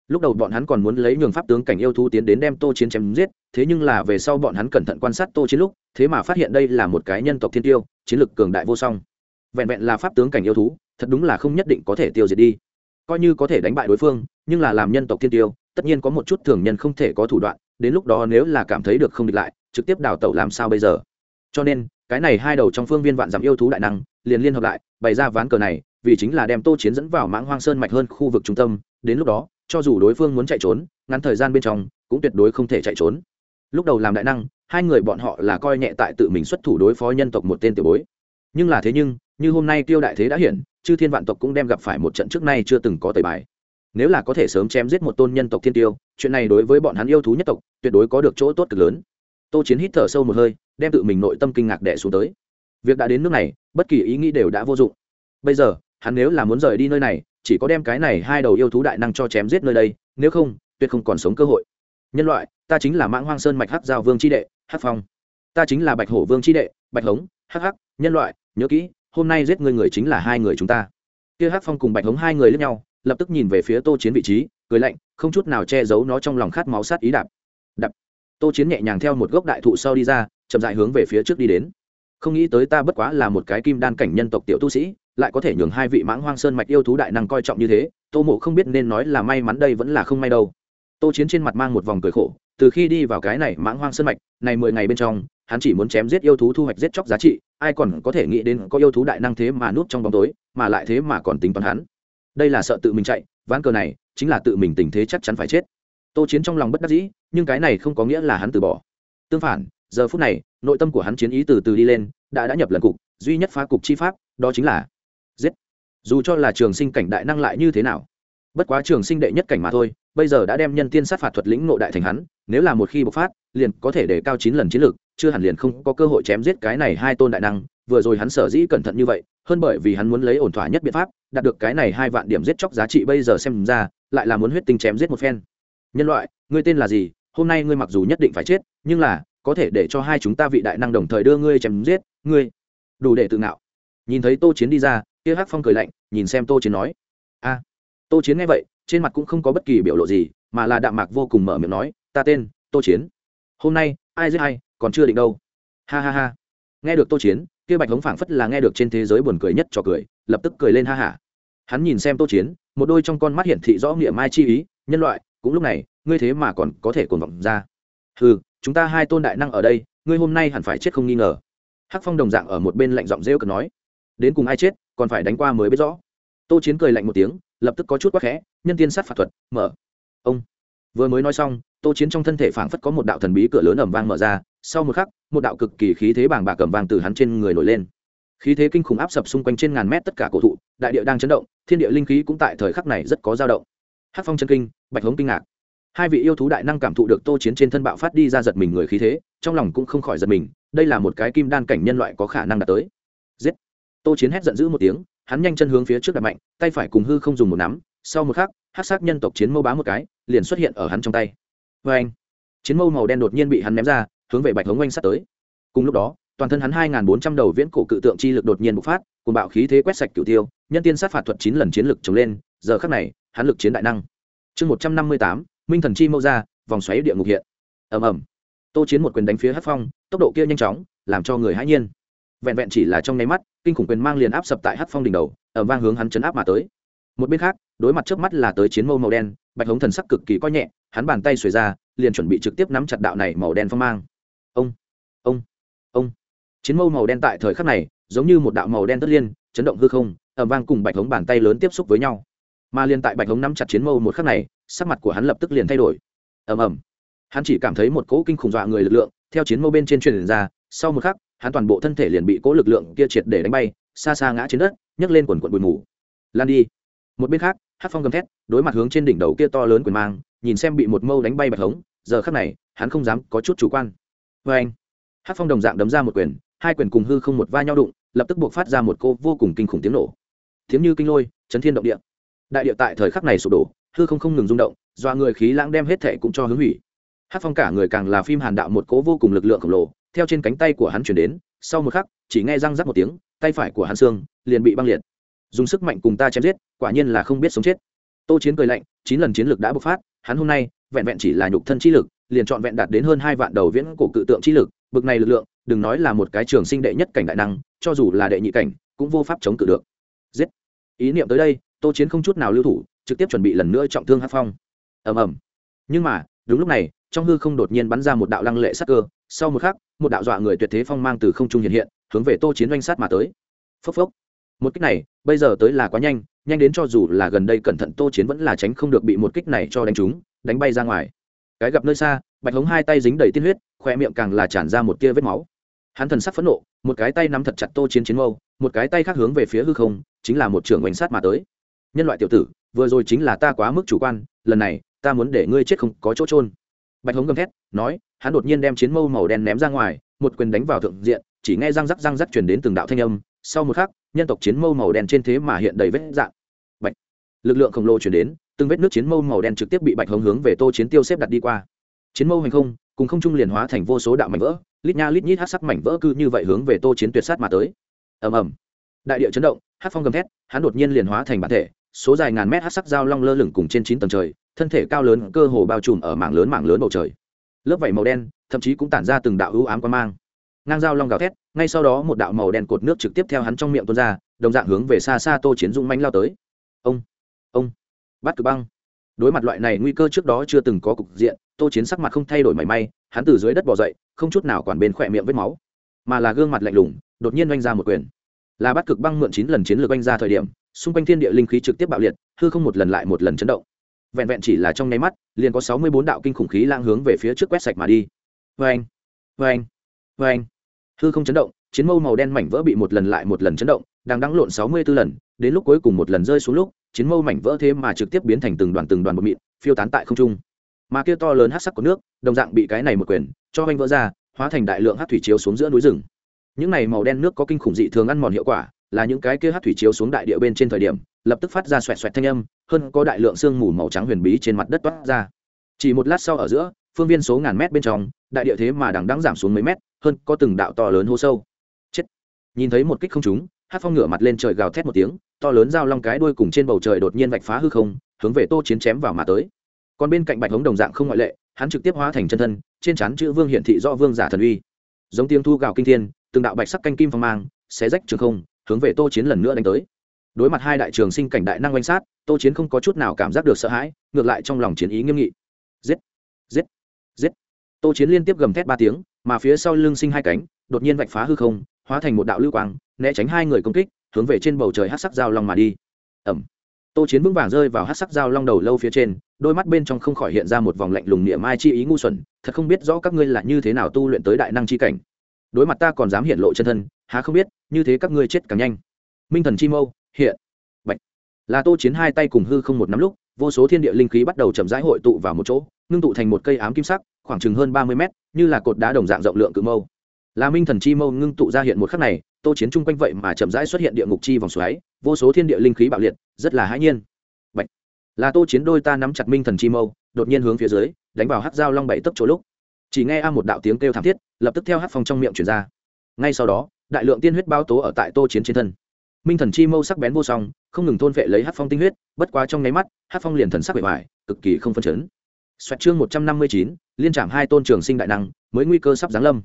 Lúc đầu bọn hắn còn muốn lấy nhường pháp tướng cảnh yêu thú tiến đến đem tô chiến chém giết, thế nhưng là về sau bọn hắn cẩn thận quan sát tô chiến lúc, thế mà phát hiện đây là một cái nhân tộc thiên tiêu, chiến lực cường đại vô song. Vẹn vẹn là pháp tướng cảnh yêu thú, thật đúng là không nhất định có thể tiêu diệt đi coi như có thể đánh bại đối phương, nhưng là làm nhân tộc thiên tiêu, tất nhiên có một chút thường nhân không thể có thủ đoạn, đến lúc đó nếu là cảm thấy được không địch lại, trực tiếp đào tẩu làm sao bây giờ? Cho nên, cái này hai đầu trong phương viên vạn giảm yêu thú đại năng, liền liên hợp lại, bày ra ván cờ này, vì chính là đem tô chiến dẫn vào mãng hoang sơn mạch hơn khu vực trung tâm, đến lúc đó, cho dù đối phương muốn chạy trốn, ngắn thời gian bên trong, cũng tuyệt đối không thể chạy trốn. Lúc đầu làm đại năng, hai người bọn họ là coi nhẹ tại tự mình xuất thủ đối phó nhân tộc một tên tiểu bối. Nhưng là thế nhưng như hôm nay tiêu đại thế đã hiển, chư thiên vạn tộc cũng đem gặp phải một trận trước nay chưa từng có tẩy bài. Nếu là có thể sớm chém giết một tôn nhân tộc thiên tiêu, chuyện này đối với bọn hắn yêu thú nhất tộc, tuyệt đối có được chỗ tốt cực lớn. Tô chiến hít thở sâu một hơi, đem tự mình nội tâm kinh ngạc đẻ xuống tới. Việc đã đến nước này, bất kỳ ý nghĩ đều đã vô dụng. Bây giờ, hắn nếu là muốn rời đi nơi này, chỉ có đem cái này hai đầu yêu thú đại năng cho chém giết nơi đây, nếu không, tuyệt không còn sống cơ hội. Nhân loại, ta chính là mãng hoang sơn mạch hắc giao vương c h i đệ, hắc phong. Ta chính là bạch hổ vương c h i đệ, bạch hống, hắc hắc, nhân loại, nhớ kỹ hôm nay giết ngươi người chính là hai người chúng ta. Kia hắc phong cùng bạch hống hai người lướt nhau, lập tức nhìn về phía tô chiến vị trí, cười lạnh, không chút nào che giấu nó trong lòng khát máu sát ý đạp. Đạp. Tô chiến nhẹ nhàng theo một gốc đại thụ sau đi ra, chậm dại hướng về phía trước đi đến. Không nghĩ tới ta bất quá là một cái kim đan cảnh nhân tộc tiểu tu sĩ, lại có thể nhường hai vị mãng hoang sơn mạch yêu thú đại năng coi trọng như thế, tô mộ không biết nên nói là may mắn đây vẫn là không may đâu. Tô chiến trên mặt mang một vòng cười khổ, từ khi đi vào cái này mãng hoang sơn mạch, này mười ngày bên trong hắn chỉ muốn chém giết yêu thú thu hoạch giết chóc giá trị, ai còn có thể nghĩ đến có yêu thú đại năng thế mà núp trong bóng tối, mà lại thế mà còn tính toán hắn. Đây là sợ tự mình chạy, ván cờ này chính là tự mình tình thế chắc chắn phải chết. Tô chiến trong lòng bất đắc dĩ, nhưng cái này không có nghĩa là hắn từ bỏ. Tương phản, giờ phút này, nội tâm của hắn chiến ý từ từ đi lên, đã đã nhập lần cục, duy nhất phá cục chi pháp, đó chính là giết. Dù cho là trường sinh cảnh đại năng lại như thế nào, bất quá trường sinh đệ nhất cảnh mà thôi, bây giờ đã đem nhân tiên sát phạt thuật lĩnh nội đại thành hắn, nếu là một khi bộc phát, liền có thể để cao chín lần chiến lược chưa hẳn liền không có cơ hội chém giết cái này hai tôn đại năng, vừa rồi hắn sở dĩ cẩn thận như vậy, hơn bởi vì hắn muốn lấy ổn thỏa nhất biện pháp, đạt được cái này hai vạn điểm giết chóc giá trị bây giờ xem ra, lại là muốn huyết tinh chém giết một phen. Nhân loại, ngươi tên là gì? Hôm nay ngươi mặc dù nhất định phải chết, nhưng là, có thể để cho hai chúng ta vị đại năng đồng thời đưa ngươi chém giết, ngươi, đủ để tự ngạo. Nhìn thấy tô chiến đi ra, kia hắc phong cười lạnh, nhìn xem tô chiến nói, a, tô chiến nghe vậy, trên mặt cũng không có bất kỳ biểu lộ gì, mà là đạm mạc vô cùng mở miệng nói, ta tên, tô chiến. Hôm nay, ai giết ai còn chưa định đâu. Ha ha ha. Nghe được tô chiến, kia bạch hống phảng phất là nghe được trên thế giới buồn cười nhất cho cười, lập tức cười lên ha hả hắn nhìn xem tô chiến, một đôi trong con mắt hiển thị rõ nghĩa mai chi ý, nhân loại, cũng lúc này, ngươi thế mà còn có thể cồn vọng ra. Ừ chúng ta hai tôn đại năng ở đây, ngươi hôm nay hẳn phải chết không nghi ngờ. Hắc phong đồng dạng ở một bên lạnh giọng rêu cực nói. Đến cùng ai chết, còn phải đánh qua mới biết rõ. Tô chiến cười lạnh một tiếng, lập tức có chút quá khẽ, nhân tiên sát phạt thuật, mở. Ông. Vừa mới nói xong, tô chiến trong thân thể phảng phất có một đạo thần bí cửa lớn ẩm vang mở ra sau một khắc, một đạo cực kỳ khí thế bảng bạc cầm vàng từ hắn trên người nổi lên. Khí thế kinh khủng áp sập xung quanh trên ngàn mét tất cả cổ thụ, đại địa đang chấn động, thiên địa linh khí cũng tại thời khắc này rất có dao động. Hát phong chân kinh, bạch hống kinh ngạc. Hai vị yêu thú đại năng cảm thụ được tô chiến trên thân bạo phát đi ra giật mình người khí thế, trong lòng cũng không khỏi giật mình, đây là một cái kim đan cảnh nhân loại có khả năng đạt tới. Giết. Tô chiến hét giận dữ một tiếng, hắn nhanh chân hướng phía trước đặt mạnh, tay phải cùng hư không dùng một nắm. Sau một khắc hát xác nhân tộc chiến mâu bá một cái, liền xuất hiện ở hắn trong tay. Vê anh chiến mâu màu đen đột nhiên bị hắn ném ra hướng về bạch hống oanh sát tới. Cùng lúc đó, toàn thân hắn hai bốn trăm đầu viễn cổ cự tượng chi lực đột nhiên bộc phát cùng bạo khí thế quét sạch cửu tiêu, nhân tiên sát phạt thuật chín lần chiến lực chống lên, giờ khắc này, hắn lực chiến đại năng. Chương một trăm năm mươi tám, minh thần chi mâu ra vòng xoáy địa ngục hiện. Ầm ầm. Tô chiến một quyền đánh phía hát phong, tốc độ kia nhanh chóng, làm cho người hãi nhiên. Vẹn vẹn chỉ là trong nháy mắt, kinh khủng quyền mang liền áp sập tại hát phong đỉnh đầu ở vang hướng hắn chấn áp mà tới. Một bên khác, đối mặt trước mắt là tới chiến mâu màu đen, bạch hống thần sắc cực kỳ coi nhẹ, hắn bàn tay xuề ra, liền chuẩn bị trực tiếp nắm chặt đạo này màu đen phong mang ông ông ông. Chiến mâu màu đen tại thời khắc này, giống như một đạo màu đen tất liên, chấn động hư không ẩm vang cùng bạch hống bàn tay lớn tiếp xúc với nhau. Mà liền tại bạch hống nắm chặt chiến mâu một khắc này, sắc mặt của hắn lập tức liền thay đổi. Ầm ầm. Hắn chỉ cảm thấy một cỗ kinh khủng dọa người lực lượng theo chiến mâu bên trên truyền ra, sau một khắc, hắn toàn bộ thân thể liền bị cỗ lực lượng kia triệt để đánh bay, xa xa ngã trên đất, nhấc lên quần quần bụi mù. Lan đi. Một bên khác hát phong gầm thét, đối mặt hướng trên đỉnh đầu kia to lớn quyền mang, nhìn xem bị một mâu đánh bay bạch hống, giờ khắc này, hắn không dám có chút chủ quan vê anh. Hát phong đồng dạng đấm ra một quyền, hai quyền cùng hư không một va nhau đụng, lập tức buộc phát ra một cô vô cùng kinh khủng tiếng nổ. Tiếng như kinh lôi, chấn thiên động địa. Đại địa tại thời khắc này sụp đổ, hư không không ngừng rung động dọa người khí lãng đem hết thệ cũng cho hướng hủy. Hát phong cả người càng là phim hàn đạo một cố vô cùng lực lượng khổng lồ, theo trên cánh tay của hắn chuyển đến, sau một khắc, chỉ nghe răng rắc một tiếng, tay phải của hắn xương, liền bị băng liệt. Dùng sức mạnh cùng ta chém giết, quả nhiên là không biết sống chết. Tô chiến cười lạnh, chín lần chiến lược đã bộc phát, hắn hôm nay, vẹn vẹn chỉ là nhục thân chi lực liền trọn vẹn đạt đến hơn hai vạn đầu viễn cổ cự tượng chi lực, bực này lực lượng, đừng nói là một cái trường sinh đệ nhất cảnh đại năng, cho dù là đệ nhị cảnh, cũng vô pháp chống cự được. Giết. Ý niệm tới đây, tô chiến không chút nào lưu thủ, trực tiếp chuẩn bị lần nữa trọng thương hát phong. Ầm ầm. Nhưng mà, đúng lúc này, trong hư không đột nhiên bắn ra một đạo lăng lệ sắc cơ, sau một khắc, một đạo dọa người tuyệt thế phong mang từ không trung hiện hiện, hướng về tô chiến doanh sát mà tới. Phốc phốc. Một kích này, bây giờ tới là quá nhanh nhanh đến cho dù là gần đây cẩn thận tô chiến vẫn là tránh không được bị một kích này cho đánh trúng, đánh bay ra ngoài cái gặp nơi xa, bạch hống hai tay dính đầy tiên huyết khoe miệng càng là tràn ra một tia vết máu. Hắn thần sắc phẫn nộ, một cái tay nắm thật chặt tô chiến chiến mâu, một cái tay khác hướng về phía hư không, chính là một trưởng oanh sát mà tới. Nhân loại tiểu tử, vừa rồi chính là ta quá mức chủ quan, lần này, ta muốn để ngươi chết không có chỗ trôn bạch hống gầm thét, nói, hắn đột nhiên đem chiến mâu màu đen ném ra ngoài, một quyền đánh vào thượng diện, chỉ nghe răng rắc răng rắc chuyển đến từng đạo thanh âm, sau một khắc, nhân tộc chiến mâu màu đen trên thế mà hiện đầy vết dạng. Bạch, lực lượng khổng lồ chuyển đến từng vết nước chiến mâu màu đen trực tiếp bị bạch hồng hướng về tô chiến tiêu xếp đặt đi qua. Chiến mâu hành không, cùng không trung liền hóa thành vô số đạo mảnh vỡ, lít nha lít nhít hát sắc mảnh vỡ cư như vậy hướng về tô chiến tuyệt sát mà tới. Ầm ầm. Đại địa chấn động, hát phong gầm thét, hắn đột nhiên liền hóa thành bản thể, số dài ngàn mét hát sắc dao long lơ lửng cùng trên chín tầng trời, thân thể cao lớn cơ hồ bao trùm ở mảng lớn mảng lớn bầu trời. Lớp vảy màu đen, thậm chí cũng tản ra từng đạo ưu ám quan mang. Ngang dao long gào thét, ngay sau đó một đạo màu đen cột nước trực tiếp theo hắn trong miệng tuôn ra, đồng dạng hướng về xa xa tô chiến dung manh lao tới. Ông bắt cực băng. Đối mặt loại này nguy cơ trước đó chưa từng có cục diện, tô chiến sắc mặt không thay đổi mảy may, hắn từ dưới đất bỏ dậy, không chút nào quản bên khỏe miệng vết máu, mà là gương mặt lạnh lùng, đột nhiên oanh ra một quyền. Là bắt cực băng mượn chín lần chiến lược oanh ra thời điểm, xung quanh thiên địa linh khí trực tiếp bạo liệt, hư không một lần lại một lần chấn động. Vẹn vẹn chỉ là trong nháy mắt, liền có sáu mươi bốn đạo kinh khủng khí lang hướng về phía trước quét sạch mà đi. Vê anh vê anh vê anh hư không chấn động, chiến mâu màu đen mảnh vỡ bị một lần lại một lần chấn động, đang đắng lộn sáu mươi b ố lần, đến lúc cuối cùng một lần rơi xuống lúc chiến mâu mảnh vỡ thế mà trực tiếp biến thành từng đoàn từng đoàn bột mịn, phiêu tán tại không trung. Mà kia to lớn hát sắc của nước, đồng dạng bị cái này một quyền cho anh vỡ ra, hóa thành đại lượng hát thủy chiếu xuống giữa núi rừng. Những này màu đen nước có kinh khủng dị thường ăn mòn hiệu quả, là những cái kia hát thủy chiếu xuống đại địa bên trên thời điểm, lập tức phát ra xoẹt xoẹt thanh âm, hơn có đại lượng sương mù màu trắng huyền bí trên mặt đất toát ra. Chỉ một lát sau ở giữa, phương viên số ngàn mét bên trong, đại địa thế mà đằng đắng giảm xuống mấy mét, hơn có từng đạo to lớn hô sâu. Chết. Nhìn thấy một kích không trúng hát phong ngửa mặt lên trời gào thét một tiếng, to lớn dao long cái đuôi cùng trên bầu trời đột nhiên vạch phá hư không, hướng về tô chiến chém vào mà tới. Còn bên cạnh bạch hống đồng dạng không ngoại lệ, hắn trực tiếp hóa thành chân thân, trên trán chữ vương hiển thị do vương giả thần uy. Giống tiếng thu gào kinh thiên, từng đạo bạch sắc canh kim phong mang, xé rách trường không, hướng về tô chiến lần nữa đánh tới. Đối mặt hai đại trường sinh cảnh đại năng oanh sát, tô chiến không có chút nào cảm giác được sợ hãi, ngược lại trong lòng chiến ý nghiêm nghị. Giết! Giết! Giết! Tô chiến liên tiếp gầm thét ba tiếng, mà phía sau lưng sinh hai cánh, đột nhiên vạch phá hư không, hóa thành một đạo lưu quang né tránh hai người công kích, hướng về trên bầu trời hát sắc dao long mà đi. Ẩm tô chiến vững vàng rơi vào hát sắc dao long đầu lâu phía trên, đôi mắt bên trong không khỏi hiện ra một vòng lạnh lùng niệm mai chi ý ngu xuẩn, thật không biết rõ các ngươi là như thế nào tu luyện tới đại năng chi cảnh. Đối mặt ta còn dám hiện lộ chân thân, há không biết, như thế các ngươi chết càng nhanh. Minh thần chi mâu, hiện. Bạch. là tô chiến hai tay cùng hư không một nắm lúc, vô số thiên địa linh khí bắt đầu chậm rãi hội tụ vào một chỗ, ngưng tụ thành một cây ám kim sắc, khoảng chừng hơn ba mươi mét, như là cột đá đồng dạng rộng lượng cự mâu. Là minh thần chi mâu ngưng tụ ra hiện một khắc này tô chiến chung quanh vậy mà chậm rãi xuất hiện địa ngục chi vòng xoáy, vô số thiên địa linh khí bạo liệt, rất là hãi nhiên. Bạch. là tô chiến đôi ta nắm chặt minh thần chi mâu, đột nhiên hướng phía dưới, đánh vào hát dao long bảy tấp chỗ lúc. Chỉ nghe a một đạo tiếng kêu thảm thiết, lập tức theo hát phong trong miệng chuyển ra. Ngay sau đó, đại lượng tiên huyết bao tố ở tại tô chiến trên thân. Minh thần chi mâu sắc bén vô song, không ngừng thôn vệ lấy hát phong tinh huyết, bất quá trong nháy mắt hát phong liền thần sắc bề ngoài cực kỳ không phân chấn. Xoẹt chương một trăm năm mươi chín, liên trạm hai tôn trường sinh đại năng, mới nguy cơ sắp giáng lâm.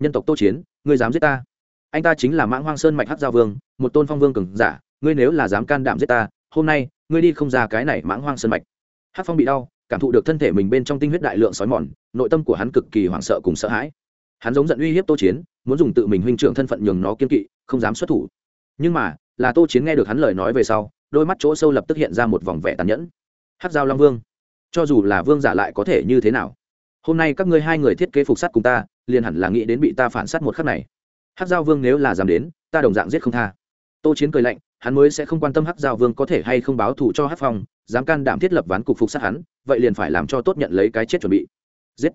Nhân tộc tô chiến, ngươi dám giết ta? Anh ta chính là mãng hoang sơn mạch hát giao vương, một tôn phong vương cường giả, ngươi nếu là dám can đảm giết ta, hôm nay, ngươi đi không ra cái này mãng hoang sơn mạch. Hát phong bị đau, cảm thụ được thân thể mình bên trong tinh huyết đại lượng sói mòn, nội tâm của hắn cực kỳ hoảng sợ cùng sợ hãi. Hắn giống giận uy hiếp tô chiến, muốn dùng tự mình huynh trưởng thân phận nhường nó kiên kỵ, không dám xuất thủ. Nhưng mà, là tô chiến nghe được hắn lời nói về sau, đôi mắt chỗ sâu lập tức hiện ra một vòng vẻ tàn nhẫn. Hát giao long vương, cho dù là vương giả lại có thể như thế nào? Hôm nay các ngươi hai người thiết kế phục sát cùng ta, liền hẳn là nghĩ đến bị ta phản sát một khắc này hát giao vương nếu là dám đến, ta đồng dạng giết không tha. Tô chiến cười lạnh, hắn mới sẽ không quan tâm hát giao vương có thể hay không báo thù cho hát phong, dám can đảm thiết lập ván cục phục sát hắn, vậy liền phải làm cho tốt nhận lấy cái chết chuẩn bị. Giết!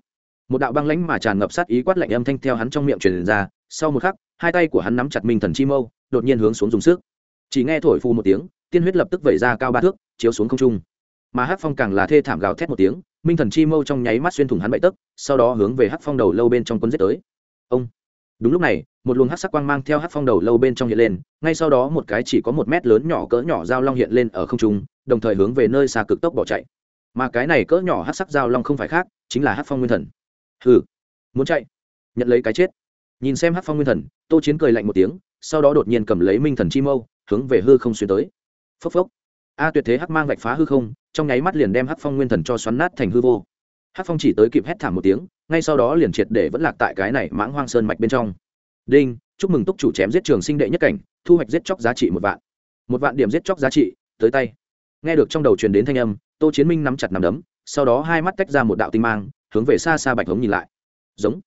Một đạo băng lãnh mà tràn ngập sát ý quát lạnh âm thanh theo hắn trong miệng truyền ra, sau một khắc, hai tay của hắn nắm chặt minh thần chi mâu, đột nhiên hướng xuống dùng sức. Chỉ nghe thổi phu một tiếng, tiên huyết lập tức vẩy ra cao ba thước, chiếu xuống không trung. Mà hắc phong càng là thê thảm gào thét một tiếng, minh thần chi mâu trong nháy mắt xuyên thủng hắn bậy tấc, sau đó hướng về hắc phong đầu lâu bên trong quân giết tới. Ông! Đúng lúc này một luồng hắc sắc quang mang theo hắc phong đầu lâu bên trong hiện lên, ngay sau đó một cái chỉ có một mét lớn nhỏ cỡ nhỏ dao long hiện lên ở không trung, đồng thời hướng về nơi xa cực tốc bỏ chạy. Mà cái này cỡ nhỏ hắc sắc dao long không phải khác, chính là hắc phong nguyên thần. Hừ, muốn chạy, nhận lấy cái chết. Nhìn xem hắc phong nguyên thần, tô chiến cười lạnh một tiếng, sau đó đột nhiên cầm lấy minh thần chi mâu, hướng về hư không xuyên tới. Phốc phốc. A tuyệt thế hắc mang vạch phá hư không, trong nháy mắt liền đem hắc phong nguyên thần cho xoắn nát thành hư vô. Hắc phong chỉ tới kịp hét thảm một tiếng, ngay sau đó liền triệt để vẫn lạc tại cái này mãng hoang sơn mạch bên trong đinh, chúc mừng túc chủ chém giết trường sinh đệ nhất cảnh, thu hoạch giết chóc giá trị một vạn. Một vạn điểm giết chóc giá trị, tới tay. Nghe được trong đầu truyền đến thanh âm, tô chiến minh nắm chặt nằm đấm, sau đó hai mắt tách ra một đạo tinh mang, hướng về xa xa bạch hống nhìn lại. Giống.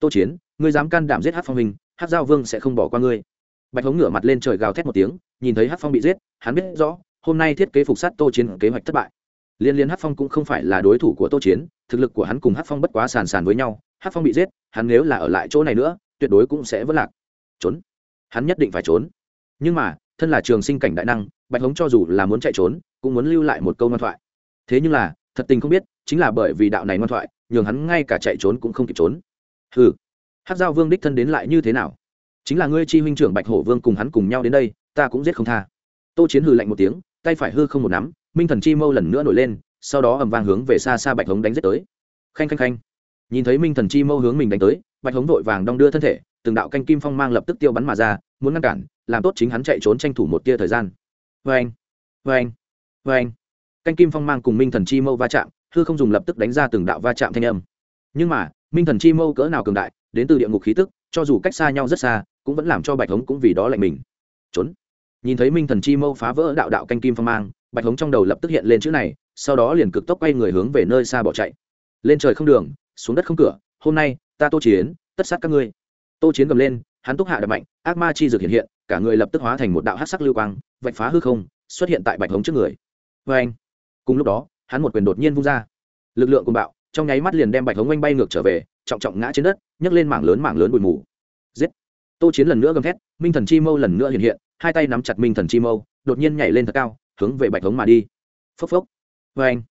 Tô chiến, ngươi dám can đảm giết hát phong hình hát giao vương sẽ không bỏ qua ngươi. Bạch hống ngửa mặt lên trời gào thét một tiếng, nhìn thấy hát phong bị giết, hắn biết rõ, hôm nay thiết kế phục sát tô chiến kế hoạch thất bại. Liên liên hát phong cũng không phải là đối thủ của tô chiến, thực lực của hắn cùng hát phong bất quá sàn sàn với nhau. Hát phong bị giết, hắn nếu là ở lại chỗ này nữa tuyệt đối cũng sẽ vất lạc. Trốn. Hắn nhất định phải trốn. Nhưng mà, thân là trường sinh cảnh đại năng, bạch hống cho dù là muốn chạy trốn, cũng muốn lưu lại một câu ngoan thoại. Thế nhưng là, thật tình không biết, chính là bởi vì đạo này ngoan thoại, nhường hắn ngay cả chạy trốn cũng không kịp trốn. Hừ. Hát giao vương đích thân đến lại như thế nào? Chính là ngươi chi huynh trưởng bạch hổ vương cùng hắn cùng nhau đến đây, ta cũng giết không tha. Tô chiến hừ lạnh một tiếng, tay phải hư không một nắm, minh thần chi mâu lần nữa nổi lên, sau đó ầm vang hướng về xa xa bạch hống đánh giết tới. Khanh khanh khanh. Nhìn thấy minh thần chi mâu hướng mình đánh tới bạch hống vội vàng đong đưa thân thể, từng đạo canh kim phong mang lập tức tiêu bắn mà ra, muốn ngăn cản, làm tốt chính hắn chạy trốn tranh thủ một tia thời gian. Vê anh vê anh vê anh canh kim phong mang cùng minh thần chi mâu va chạm, hư không dùng lập tức đánh ra từng đạo va chạm thanh âm. Nhưng mà, minh thần chi mâu cỡ nào cường đại, đến từ địa ngục khí tức, cho dù cách xa nhau rất xa, cũng vẫn làm cho bạch hống cũng vì đó lạnh mình. Trốn. Nhìn thấy minh thần chi mâu phá vỡ đạo đạo canh kim phong mang, bạch hống trong đầu lập tức hiện lên chữ này, sau đó liền cực tốc quay người hướng về nơi xa bỏ chạy. Lên trời không đường, xuống đất không cửa, hôm nay ta tô chiến, tất sát các ngươi. Tô chiến gầm lên, hắn túc hạ đập mạnh, ác ma chi dược hiện hiện, cả người lập tức hóa thành một đạo hát sắc lưu quang, vạch phá hư không, xuất hiện tại bạch hống trước người. Vê anh, cùng lúc đó, hắn một quyền đột nhiên vung ra. Lực lượng cùng bạo, trong nháy mắt liền đem bạch hống oanh bay ngược trở về, trọng trọng ngã trên đất, nhấc lên mảng lớn mảng lớn bụi mù. Giết! Tô chiến lần nữa gầm thét, minh thần chi mâu lần nữa hiện hiện, hai tay nắm chặt minh thần chi mâu, đột nhiên nhảy lên thật cao, hướng về bạch hống mà đi. Phốc phốc. Vê anh,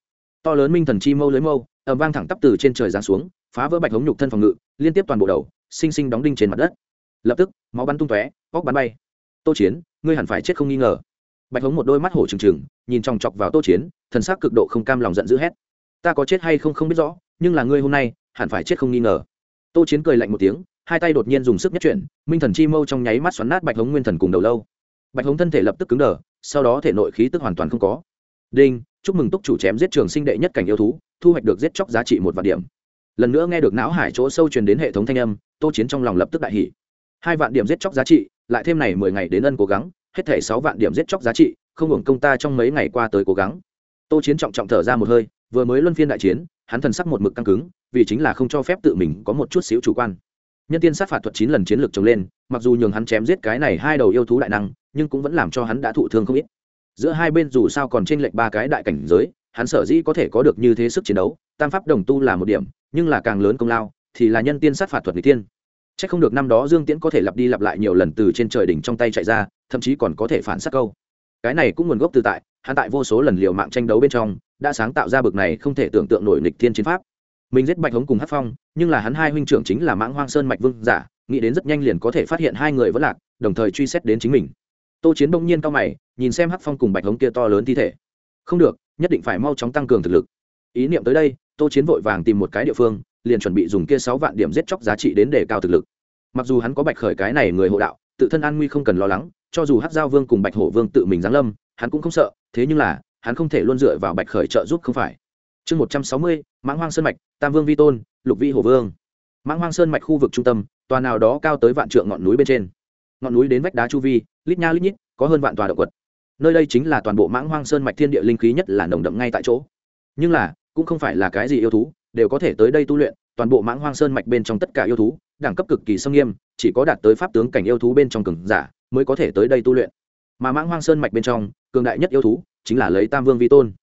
to lớn minh thần chi mâu lưới mâu ẩm vang thẳng tắp từ trên trời giáng xuống phá vỡ bạch hống nhục thân phòng ngự, liên tiếp toàn bộ đầu, sinh sinh đóng đinh trên mặt đất. Lập tức, máu bắn tung tóe, óc bắn bay. Tô chiến, ngươi hẳn phải chết không nghi ngờ. Bạch hống một đôi mắt hổ trừng trừng, nhìn chòng chọc vào tô chiến, thần sắc cực độ không cam lòng giận dữ hét. Ta có chết hay không không biết rõ, nhưng là ngươi hôm nay, hẳn phải chết không nghi ngờ. Tô chiến cười lạnh một tiếng, hai tay đột nhiên dùng sức nhất chuyển, minh thần chi mâu trong nháy mắt xoắn nát bạch hống nguyên thần cùng đầu lâu. Bạch hống thân thể lập tức cứng đờ, sau đó thể nội khí tức hoàn toàn không có. Đinh, chúc mừng túc chủ chém giết trường sinh đệ nhất cảnh yêu thú, thu hoạch được giết chóc giá trị một vạn điểm lần nữa nghe được não hải chỗ sâu truyền đến hệ thống thanh âm, tô chiến trong lòng lập tức đại hỷ hai vạn điểm giết chóc giá trị, lại thêm này mười ngày đến ân cố gắng, hết thể sáu vạn điểm giết chóc giá trị, không hưởng công ta trong mấy ngày qua tới cố gắng. Tô chiến trọng trọng thở ra một hơi, vừa mới luân phiên đại chiến, hắn thần sắc một mực căng cứng, vì chính là không cho phép tự mình có một chút xíu chủ quan. Nhân tiên sát phạt thuật chín lần chiến lược trồng lên, mặc dù nhường hắn chém giết cái này hai đầu yêu thú đại năng, nhưng cũng vẫn làm cho hắn đã thụ thương không ít. Giữa hai bên dù sao còn trên lệch ba cái đại cảnh giới, hắn sở dĩ có thể có được như thế sức chiến đấu tam pháp đồng tu là một điểm, nhưng là càng lớn công lao, thì là nhân tiên sát phạt thuật người tiên c h ắ c không được năm đó dương tiễn có thể lặp đi lặp lại nhiều lần từ trên trời đỉnh trong tay chạy ra, thậm chí còn có thể phản s á t câu. Cái này cũng nguồn gốc từ tại, hắn tại vô số lần liều mạng tranh đấu bên trong, đã sáng tạo ra bực này không thể tưởng tượng nổi nịch thiên chiến pháp. Mình giết bạch hống cùng hát phong, nhưng là hắn hai huynh trưởng chính là mãng hoang sơn mạch vương giả, nghĩ đến rất nhanh liền có thể phát hiện hai người vẫn lạc, đồng thời truy xét đến chính mình. Tô chiến đông nhiên cao mày, nhìn xem hắc phong cùng bạch hống kia to lớn thi thể. Không được, nhất định phải mau chóng tăng cường thực lực. Ý niệm tới đây tô chiến vội vàng tìm một cái địa phương, liền chuẩn bị dùng kia sáu vạn điểm giết chóc giá trị đến để cao thực lực. Mặc dù hắn có bạch khởi cái này người hộ đạo, tự thân an nguy không cần lo lắng, cho dù hát giao vương cùng bạch hổ vương tự mình giáng lâm, hắn cũng không sợ, thế nhưng là, hắn không thể luôn dựa vào bạch khởi trợ giúp không phải. Chương một trăm sáu mươi, mãng hoang sơn mạch, tam vương vi tôn, lục vi hổ vương. Mãng hoang sơn mạch khu vực trung tâm, tòa nào đó cao tới vạn trượng ngọn núi bên trên. Ngọn núi đến vách đá chu vi, lít nha lít nhít, có hơn vạn tòa động quật. Nơi đây chính là toàn bộ mãng hoang sơn mạch thiên địa linh khí nhất là nồng đậm ngay tại chỗ. Nhưng là cũng không phải là cái gì yêu thú, đều có thể tới đây tu luyện, toàn bộ mãng hoang sơn mạch bên trong tất cả yêu thú, đẳng cấp cực kỳ sâm nghiêm, chỉ có đạt tới pháp tướng cảnh yêu thú bên trong cường giả mới có thể tới đây tu luyện. Mà mãng hoang sơn mạch bên trong, cường đại nhất yêu thú chính là lấy tam vương vi tôn,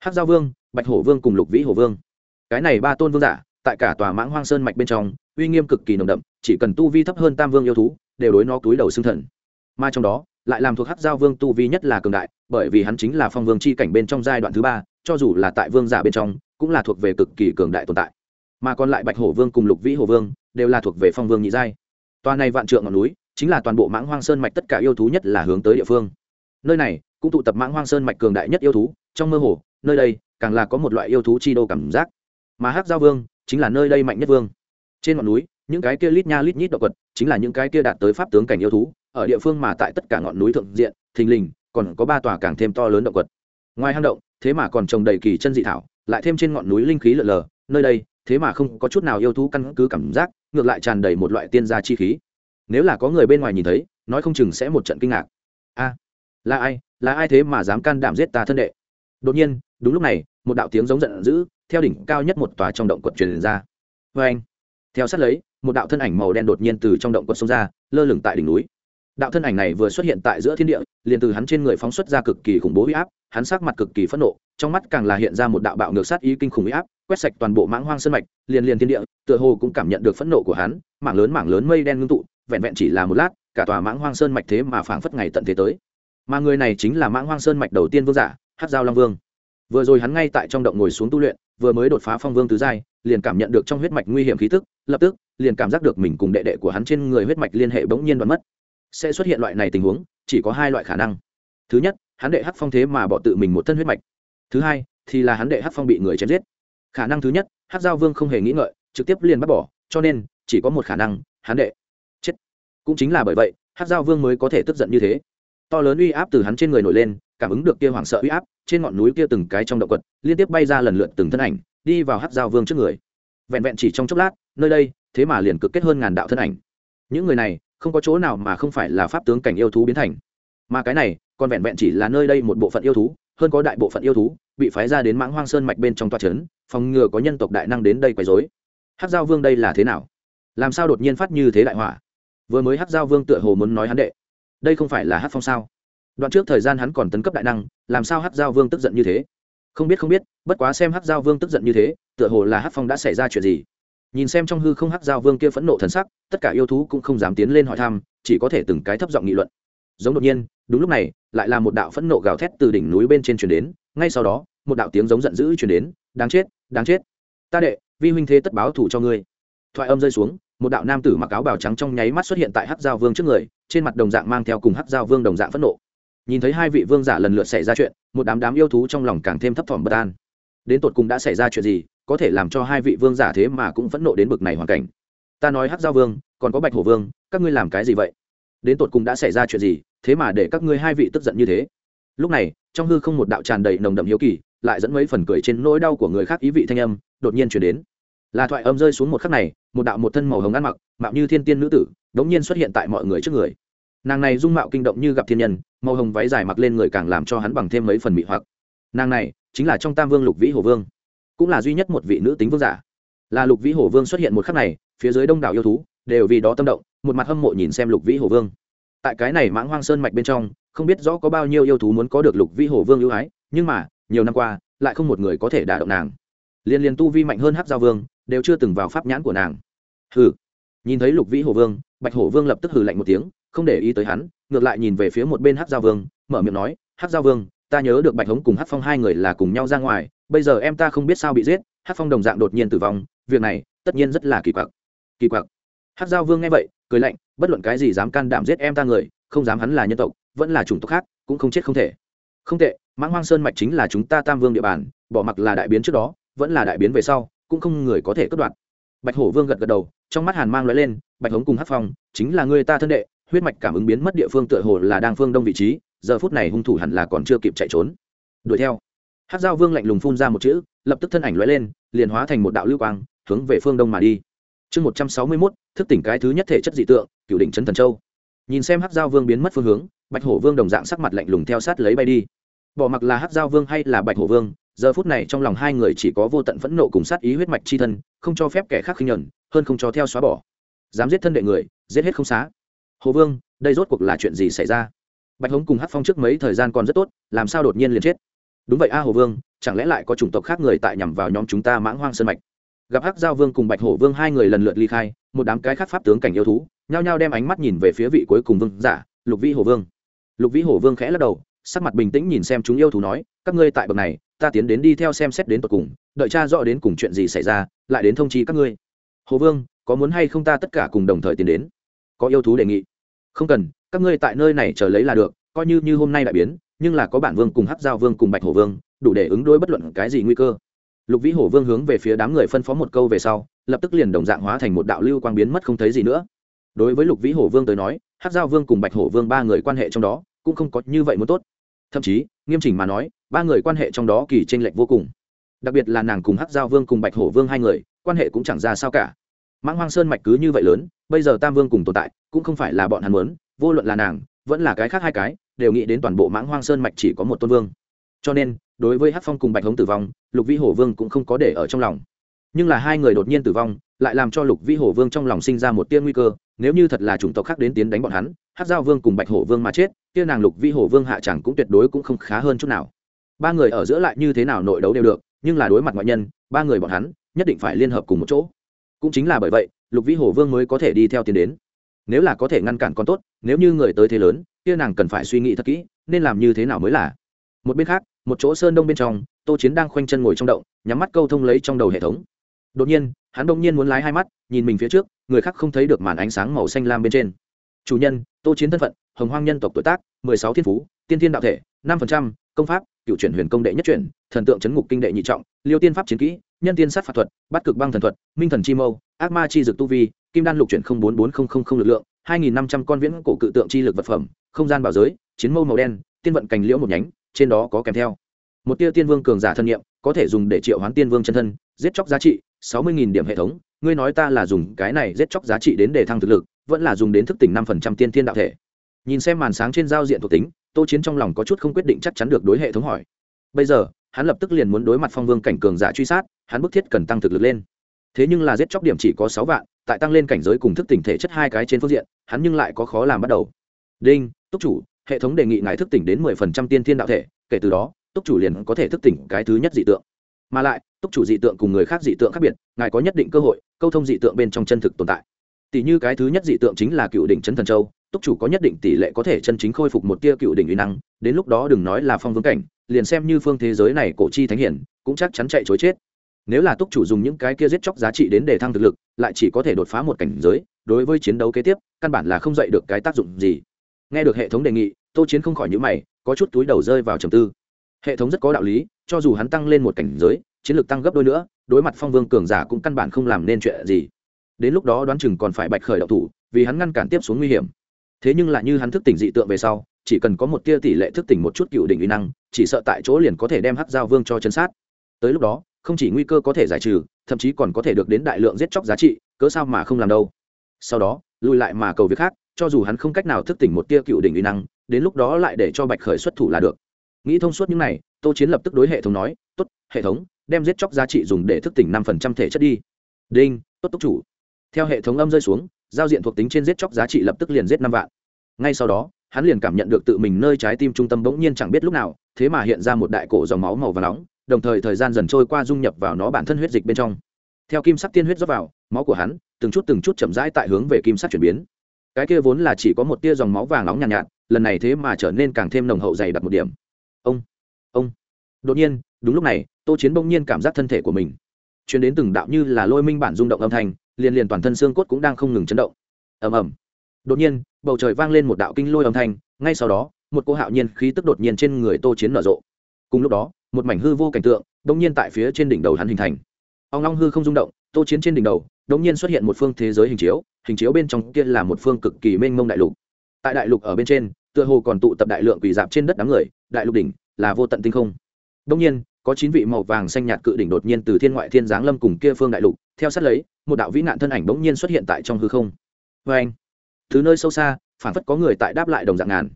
hắc giao vương, bạch hổ vương cùng lục vĩ hổ vương. Cái này ba tôn vương giả, tại cả tòa mãng hoang sơn mạch bên trong, uy nghiêm cực kỳ nồng đậm, chỉ cần tu vi thấp hơn tam vương yêu thú, đều đối nó túi đầu xương thần. Mà trong đó, lại làm thuộc hắc giao vương tu vi nhất là cường đại, bởi vì hắn chính là phong vương c h i cảnh bên trong giai đoạn thứ ba cho dù là tại vương giả bên trong, cũng là thuộc về cực kỳ cường đại tồn tại. Mà còn lại bạch hổ vương cùng lục vĩ hổ vương, đều là thuộc về phong vương nhị giai. Toàn này vạn trượng ngọn núi, chính là toàn bộ mãng hoang sơn mạch tất cả yêu thú nhất là hướng tới địa phương. Nơi này, cũng tụ tập mãng hoang sơn mạch cường đại nhất yêu thú, trong mơ hồ, nơi đây, càng là có một loại yêu thú chi đô cảm giác. Mà hắc giao vương, chính là nơi đây mạnh nhất vương. Trên ngọn núi, những cái kia lít nha lít nhít động vật, chính là những cái kia đạt tới pháp tướng cảnh yêu thú, ở địa phương mà tại tất cả ngọn núi thượng diện, thình lình, còn có ba tòa càng thêm to lớn động vật. Ngoài hang động thế mà còn trồng đầy kỳ chân dị thảo, lại thêm trên ngọn núi linh khí lợn lờ, nơi đây, thế mà không có chút nào yêu thú căn cứ cảm giác, ngược lại tràn đầy một loại tiên gia chi khí. Nếu là có người bên ngoài nhìn thấy, nói không chừng sẽ một trận kinh ngạc. A, là ai là ai thế mà dám can đảm giết ta thân đệ? Đột nhiên, đúng lúc này, một đạo tiếng giống giận dữ, theo đỉnh cao nhất một tòa trong động quật truyền ra. Vê anh theo sát lấy, một đạo thân ảnh màu đen đột nhiên từ trong động quật xông ra, lơ lửng tại đỉnh núi đạo thân ảnh này vừa xuất hiện tại giữa thiên địa, liền từ hắn trên người phóng xuất ra cực kỳ khủng bố huy áp, hắn sắc mặt cực kỳ phẫn nộ, trong mắt càng là hiện ra một đạo bạo ngược sát ý kinh khủng huy áp, quét sạch toàn bộ mãng hoang sơn mạch, liền liền thiên địa, tựa hồ cũng cảm nhận được phẫn nộ của hắn, mảng lớn mảng lớn mây đen ngưng tụ, vẹn vẹn chỉ là một lát, cả tòa mãng hoang sơn mạch thế mà phảng phất ngày tận thế tới. Mà người này chính là mãng hoang sơn mạch đầu tiên vương giả hát giao long vương. Vừa rồi hắn ngay tại trong động ngồi xuống tu luyện, vừa mới đột phá phong vương tứ giai, liền cảm nhận được trong huyết mạch nguy hiểm khí tức, lập tức liền cảm giác được mình cùng đệ đệ của hắn trên người huyết mạch liên hệ bỗng nhiên đoạn mất sẽ xuất hiện loại này tình huống, chỉ có hai loại khả năng. Thứ nhất, hắn đệ hắc phong thế mà bỏ tự mình một thân huyết mạch. Thứ hai, thì là hắn đệ hắc phong bị người chém giết. Khả năng thứ nhất, hắc giao vương không hề nghĩ ngợi, trực tiếp liền bắt bỏ, cho nên, chỉ có một khả năng, hắn đệ. Chết. Cũng chính là bởi vậy, hắc giao vương mới có thể tức giận như thế. To lớn uy áp từ hắn trên người nổi lên, cảm ứng được kia hoảng sợ uy áp, trên ngọn núi kia từng cái trong động quật, liên tiếp bay ra lần lượt từng thân ảnh, đi vào hắc giao vương trước người. Vẹn vẹn chỉ trong chốc lát, nơi đây, thế mà liền cực kết hơn ngàn đạo thân ảnh. Những người này không có chỗ nào mà không phải là pháp tướng cảnh yêu thú biến thành. Mà cái này, còn vẹn vẹn chỉ là nơi đây một bộ phận yêu thú, hơn có đại bộ phận yêu thú, bị phái ra đến mãng hoang sơn mạch bên trong toa trấn phòng ngừa có nhân tộc đại năng đến đây quấy rối. Hát giao vương đây là thế nào? Làm sao đột nhiên phát như thế đại hỏa vừa mới hát giao vương tựa hồ muốn nói hắn đệ. Đây không phải là hát phong sao? Đoạn trước thời gian hắn còn tấn cấp đại năng, làm sao hát giao vương tức giận như thế? Không biết không biết, bất quá xem hát giao vương tức giận như thế, tựa hồ là hát phong đã xảy ra chuyện gì? Nhìn xem trong hư không hắc giao vương kia phẫn nộ thần sắc, tất cả yêu thú cũng không dám tiến lên hỏi thăm, chỉ có thể từng cái thấp giọng nghị luận. Giống đột nhiên, đúng lúc này, lại là một đạo phẫn nộ gào thét từ đỉnh núi bên trên chuyển đến, ngay sau đó, một đạo tiếng giống giận dữ chuyển đến, đáng chết đáng chết. Ta đệ, vi huynh thế tất báo thủ cho ngươi. Thoại âm rơi xuống, một đạo nam tử mặc áo bào trắng trong nháy mắt xuất hiện tại hắc giao vương trước người, trên mặt đồng dạng mang theo cùng hắc giao vương đồng dạng phẫn nộ. Nhìn thấy hai vị vương giả lần lượt xảy ra chuyện, một đám đám yêu thú trong lòng càng thêm thấp thỏm bất an. Đến tột cùng đã xảy ra chuyện gì có thể làm cho hai vị vương giả thế mà cũng phẫn nộ đến bực này hoàn cảnh. Ta nói hắc giao vương, còn có bạch hổ vương, các ngươi làm cái gì vậy? Đến tột cùng đã xảy ra chuyện gì, thế mà để các ngươi hai vị tức giận như thế? Lúc này, trong hư không một đạo tràn đầy nồng đậm hiếu kỳ, lại dẫn mấy phần cười trên nỗi đau của người khác ý vị thanh âm, đột nhiên chuyển đến. Là thoại âm rơi xuống một khắc này, một đạo một thân màu hồng ăn mặc, mạo như thiên tiên nữ tử đống nhiên xuất hiện tại mọi người trước người. Nàng này dung mạo kinh động như gặp thiên nhân, màu hồng váy dài mặc lên người càng làm cho hắn bằng thêm mấy phần mị hoặc. Nàng này, chính là trong tam vương lục vĩ hồ vương cũng là duy nhất một vị nữ tính vương giả. Là lục vĩ hồ vương xuất hiện một khắc này, phía dưới đông đảo yêu thú đều vì đó tâm động, một mặt hâm mộ nhìn xem lục vĩ hồ vương. Tại cái này mãng hoang sơn mạch bên trong, không biết rõ có bao nhiêu yêu thú muốn có được lục vĩ hồ vương ưu ái, nhưng mà, nhiều năm qua, lại không một người có thể đả động nàng. Liên liên tu vi mạnh hơn hắc giao vương, đều chưa từng vào pháp nhãn của nàng. Hừ. Nhìn thấy lục vĩ hồ vương, bạch hổ vương lập tức hừ lạnh một tiếng, không để ý tới hắn, ngược lại nhìn về phía một bên hắc giao vương, mở miệng nói, hắc giao vương, ta nhớ được bạch hống cùng hắc phong hai người là cùng nhau ra ngoài bây giờ em ta không biết sao bị giết, hắc phong đồng dạng đột nhiên tử vong, việc này tất nhiên rất là kỳ quặc. Kỳ quặc. Hắc giao vương nghe vậy, cười lạnh, bất luận cái gì dám can đảm giết em ta người, không dám hắn là nhân tộc, vẫn là chủng tộc khác, cũng không chết không thể. Không tệ, mãng hoang sơn mạch chính là chúng ta tam vương địa bàn, bỏ mặc là đại biến trước đó, vẫn là đại biến về sau, cũng không người có thể cất đoạt bạch hổ vương gật gật đầu, trong mắt hàn mang l lên, bạch hống cùng hát phong, chính là người ta thân đệ, huyết mạch cảm ứng biến mất địa phương tựa hồ là đang phương đông vị trí, giờ phút này hung thủ hẳn là còn chưa kịp chạy trốn. Đuổi theo hát giao vương lạnh lùng phun ra một chữ, lập tức thân ảnh l lên, liền hóa thành một đạo lưu quang, hướng về phương đông mà đi. Chương một trăm sáu mươi mốt, thức tỉnh cái thứ nhất thể chất dị tượng, cựu đỉnh trấn thần châu. Nhìn xem hát giao vương biến mất phương hướng, bạch hổ vương đồng dạng sắc mặt lạnh lùng theo sát lấy bay đi. Bỏ mặc là hát giao vương hay là bạch hổ vương, giờ phút này trong lòng hai người chỉ có vô tận phẫn nộ cùng sát ý huyết mạch c h i thân, không cho phép kẻ khác khinh nhuận hơn không cho theo xóa bỏ. Dám giết thân đệ người, giết hết không xá. Hồ vương, đây rốt cuộc là chuyện gì xảy ra? Bạch hống cùng hát phong trước mấy thời gian còn rất tốt, làm sao đột nhiên liền chết? Đúng vậy a hồ vương, chẳng lẽ lại có chủng tộc khác người tại nhằm vào nhóm chúng ta mãng hoang sơn mạch? Gặp hắc giao vương cùng bạch hổ vương hai người lần lượt ly khai, một đám cái khác pháp tướng cảnh yêu thú, nhao nhao đem ánh mắt nhìn về phía vị cuối cùng vương giả, lục vĩ hổ vương. Lục vĩ hổ vương khẽ lắc đầu, sắc mặt bình tĩnh nhìn xem chúng yêu thú nói, các ngươi tại bậc này, ta tiến đến đi theo xem xét đến tận cùng, đợi cha rõ đến cùng chuyện gì xảy ra, lại đến thông chi các ngươi. Hồ vương, có muốn hay không ta tất cả cùng đồng thời tiến đến? Có yêu thú đề nghị. Không cần, các ngươi tại nơi này chờ lấy là được, coi như như hôm nay đại biến nhưng là có bản vương cùng hắc giao vương cùng bạch hổ vương, đủ để ứng đối bất luận cái gì nguy cơ. Lục vĩ hổ vương hướng về phía đám người phân phó một câu về sau, lập tức liền đồng dạng hóa thành một đạo lưu quang biến mất không thấy gì nữa. Đối với lục vĩ hổ vương tới nói, hắc giao vương cùng bạch hổ vương ba người quan hệ trong đó cũng không có như vậy muốn tốt. Thậm chí, nghiêm chỉnh mà nói, ba người quan hệ trong đó kỳ tranh lệch vô cùng. Đặc biệt là nàng cùng hắc giao vương cùng bạch hổ vương hai người, quan hệ cũng chẳng ra sao cả. Mãng hoang sơn mạch cứ như vậy lớn, bây giờ tam vương cùng tồn tại, cũng không phải là bọn hắn muốn, vô luận là nàng, vẫn là cái khác hai cái đều nghĩ đến toàn bộ mãng hoang sơn mạch chỉ có một tôn vương. Cho nên, đối với hắc phong cùng bạch hống tử vong, lục vĩ hổ vương cũng không có để ở trong lòng. Nhưng là hai người đột nhiên tử vong, lại làm cho lục vĩ hổ vương trong lòng sinh ra một tiên nguy cơ, nếu như thật là chủng tộc khác đến tiến đánh bọn hắn hát giao vương cùng bạch hổ vương mà chết, kia nàng lục vĩ hổ vương hạ chẳng cũng tuyệt đối cũng không khá hơn chút nào. Ba người ở giữa lại như thế nào nội đấu đều được, nhưng là đối mặt ngoại nhân, ba người bọn hắn nhất định phải liên hợp cùng một chỗ. Cũng chính là bởi vậy, lục vĩ hổ vương mới có thể đi theo tiến đến. Nếu là có thể ngăn cản con tốt, nếu như người tới thế lớn kia nàng cần phải suy nghĩ thật kỹ, nên làm như thế nào mới là? Một bên khác, một chỗ sơn đông bên trong, tô chiến đang khoanh chân ngồi trong động, nhắm mắt câu thông lấy trong đầu hệ thống. Đột nhiên, hắn đông nhiên muốn lái hai mắt, nhìn mình phía trước, người khác không thấy được màn ánh sáng màu xanh lam bên trên. Chủ nhân, tô chiến thân phận, hồng hoang nhân tộc tuổi tác, mười sáu thiên phú, tiên thiên đạo thể, năm phần trăm, công pháp, cựu chuyển huyền công đệ nhất chuyển, thần tượng chấn ngục kinh đệ nhị trọng, liêu tiên pháp chiến kỹ, nhân tiên sát phạt thuật bắt cực băng thần thuật, minh thần chi mâu, ác ma chi dực tu vi, kim đan lục chuyển không bốn bốn không không không lực lượng, hai nghìn năm trăm con viễn cổ cự tượng chi lực vật phẩm không gian bảo giới, chiến mâu màu đen, tiên vận cành liễu một nhánh, trên đó có kèm theo. Một tia tiên vương cường giả thân nhiệm, có thể dùng để triệu hoán tiên vương chân thân, giết chóc giá trị, sáu mươi điểm hệ thống. Ngươi nói ta là dùng cái này giết chóc giá trị đến để thăng thực lực, vẫn là dùng đến thức tỉnh năm phần trăm tiên thiên đạo thể. Nhìn xem màn sáng trên giao diện thuộc tính, tô chiến trong lòng có chút không quyết định chắc chắn được đối hệ thống hỏi. Bây giờ, hắn lập tức liền muốn đối mặt phong vương cảnh cường giả truy sát, hắn bức thiết cần tăng thực lực lên. Thế nhưng là giết chóc điểm chỉ có sáu vạn, tại tăng lên cảnh giới cùng thức tỉnh thể chất hai cái trên phương diện, hắn nhưng lại có khó làm bắt đầu. Đinh túc chủ, hệ thống đề nghị ngài thức tỉnh đến mười phần trăm tiên thiên đạo thể, kể từ đó, túc chủ liền có thể thức tỉnh cái thứ nhất dị tượng. Mà lại, túc chủ dị tượng cùng người khác dị tượng khác biệt, ngài có nhất định cơ hội câu thông dị tượng bên trong chân thực tồn tại. Tỷ như cái thứ nhất dị tượng chính là cựu đỉnh trấn thần châu, túc chủ có nhất định tỷ lệ có thể chân chính khôi phục một tia cựu đỉnh uy năng, đến lúc đó đừng nói là phong vương cảnh, liền xem như phương thế giới này cổ chi thánh hiển, cũng chắc chắn chạy chối chết. Nếu là túc chủ dùng những cái kia giết chóc giá trị đến để thăng thực lực, lại chỉ có thể đột phá một cảnh giới, đối với chiến đấu kế tiếp, căn bản là không dạy được cái tác dụng gì nghe được hệ thống đề nghị, tô chiến không khỏi nhữ mày, có chút túi đầu rơi vào trầm tư. Hệ thống rất có đạo lý, cho dù hắn tăng lên một cảnh giới, chiến lược tăng gấp đôi nữa, đối mặt phong vương cường giả cũng căn bản không làm nên chuyện gì. Đến lúc đó đoán chừng còn phải bạch khởi đậu thủ, vì hắn ngăn cản tiếp xuống nguy hiểm. Thế nhưng là như hắn thức tỉnh dị tượng về sau, chỉ cần có một tia tỷ lệ thức tỉnh một chút cựu đỉnh uy năng, chỉ sợ tại chỗ liền có thể đem hắc giao vương cho chân sát. Tới lúc đó, không chỉ nguy cơ có thể giải trừ, thậm chí còn có thể được đến đại lượng giết chóc giá trị, cớ sao mà không làm đâu? Sau đó, lùi lại mà cầu việc khác cho dù hắn không cách nào thức tỉnh một tia cựu đỉnh uy năng, đến lúc đó lại để cho bạch khởi xuất thủ là được. Nghĩ thông suốt những này, tô chiến lập tức đối hệ thống nói, tốt, hệ thống, đem giết chóc giá trị dùng để thức tỉnh năm phần trăm thể chất đi. Đinh, tốt túc chủ. Theo hệ thống âm rơi xuống, giao diện thuộc tính trên giết chóc giá trị lập tức liền giết năm vạn. Ngay sau đó, hắn liền cảm nhận được tự mình nơi trái tim trung tâm bỗng nhiên chẳng biết lúc nào, thế mà hiện ra một đại cổ dòng máu màu và nóng, đồng thời thời gian dần trôi qua dung nhập vào nó bản thân huyết dịch bên trong. Theo kim sắc tiên huyết rót vào, máu của hắn từng chút từng chút chậm rãi tại hướng về kim sắc chuyển biến cái kia vốn là chỉ có một tia dòng máu vàng nóng nhàn nhạt, nhạt lần này thế mà trở nên càng thêm nồng hậu dày đặc một điểm. Ông ông. Đột nhiên đúng lúc này tô chiến bỗng nhiên cảm giác thân thể của mình chuyển đến từng đạo như là lôi minh bản rung động âm thanh liền liền toàn thân xương cốt cũng đang không ngừng chấn động. Ầm ầm. Đột nhiên bầu trời vang lên một đạo kinh lôi âm thanh ngay sau đó một cô hạo nhiên khí tức đột nhiên trên người tô chiến nở rộ. Cùng lúc đó một mảnh hư vô cảnh tượng đột nhiên tại phía trên đỉnh đầu hắn hình thành. Ông long hư không rung động tô chiến trên đỉnh đầu đột nhiên xuất hiện một phương thế giới hình chiếu hình chiếu bên trong kia là một phương cực kỳ mênh mông đại lục. Tại đại lục ở bên trên, tựa hồ còn tụ tập đại lượng quỷ dạp trên đất đám người, đại lục đỉnh là vô tận tinh không. Đống nhiên, có chín vị màu vàng xanh nhạt cự đỉnh đột nhiên từ thiên ngoại thiên giáng lâm cùng kia phương đại lục, theo sát lấy, một đạo vĩ nạn thân ảnh bỗng nhiên xuất hiện tại trong hư không. Vê anh, thứ nơi sâu xa, phản phất có người tại đáp lại đồng dạng ngàn.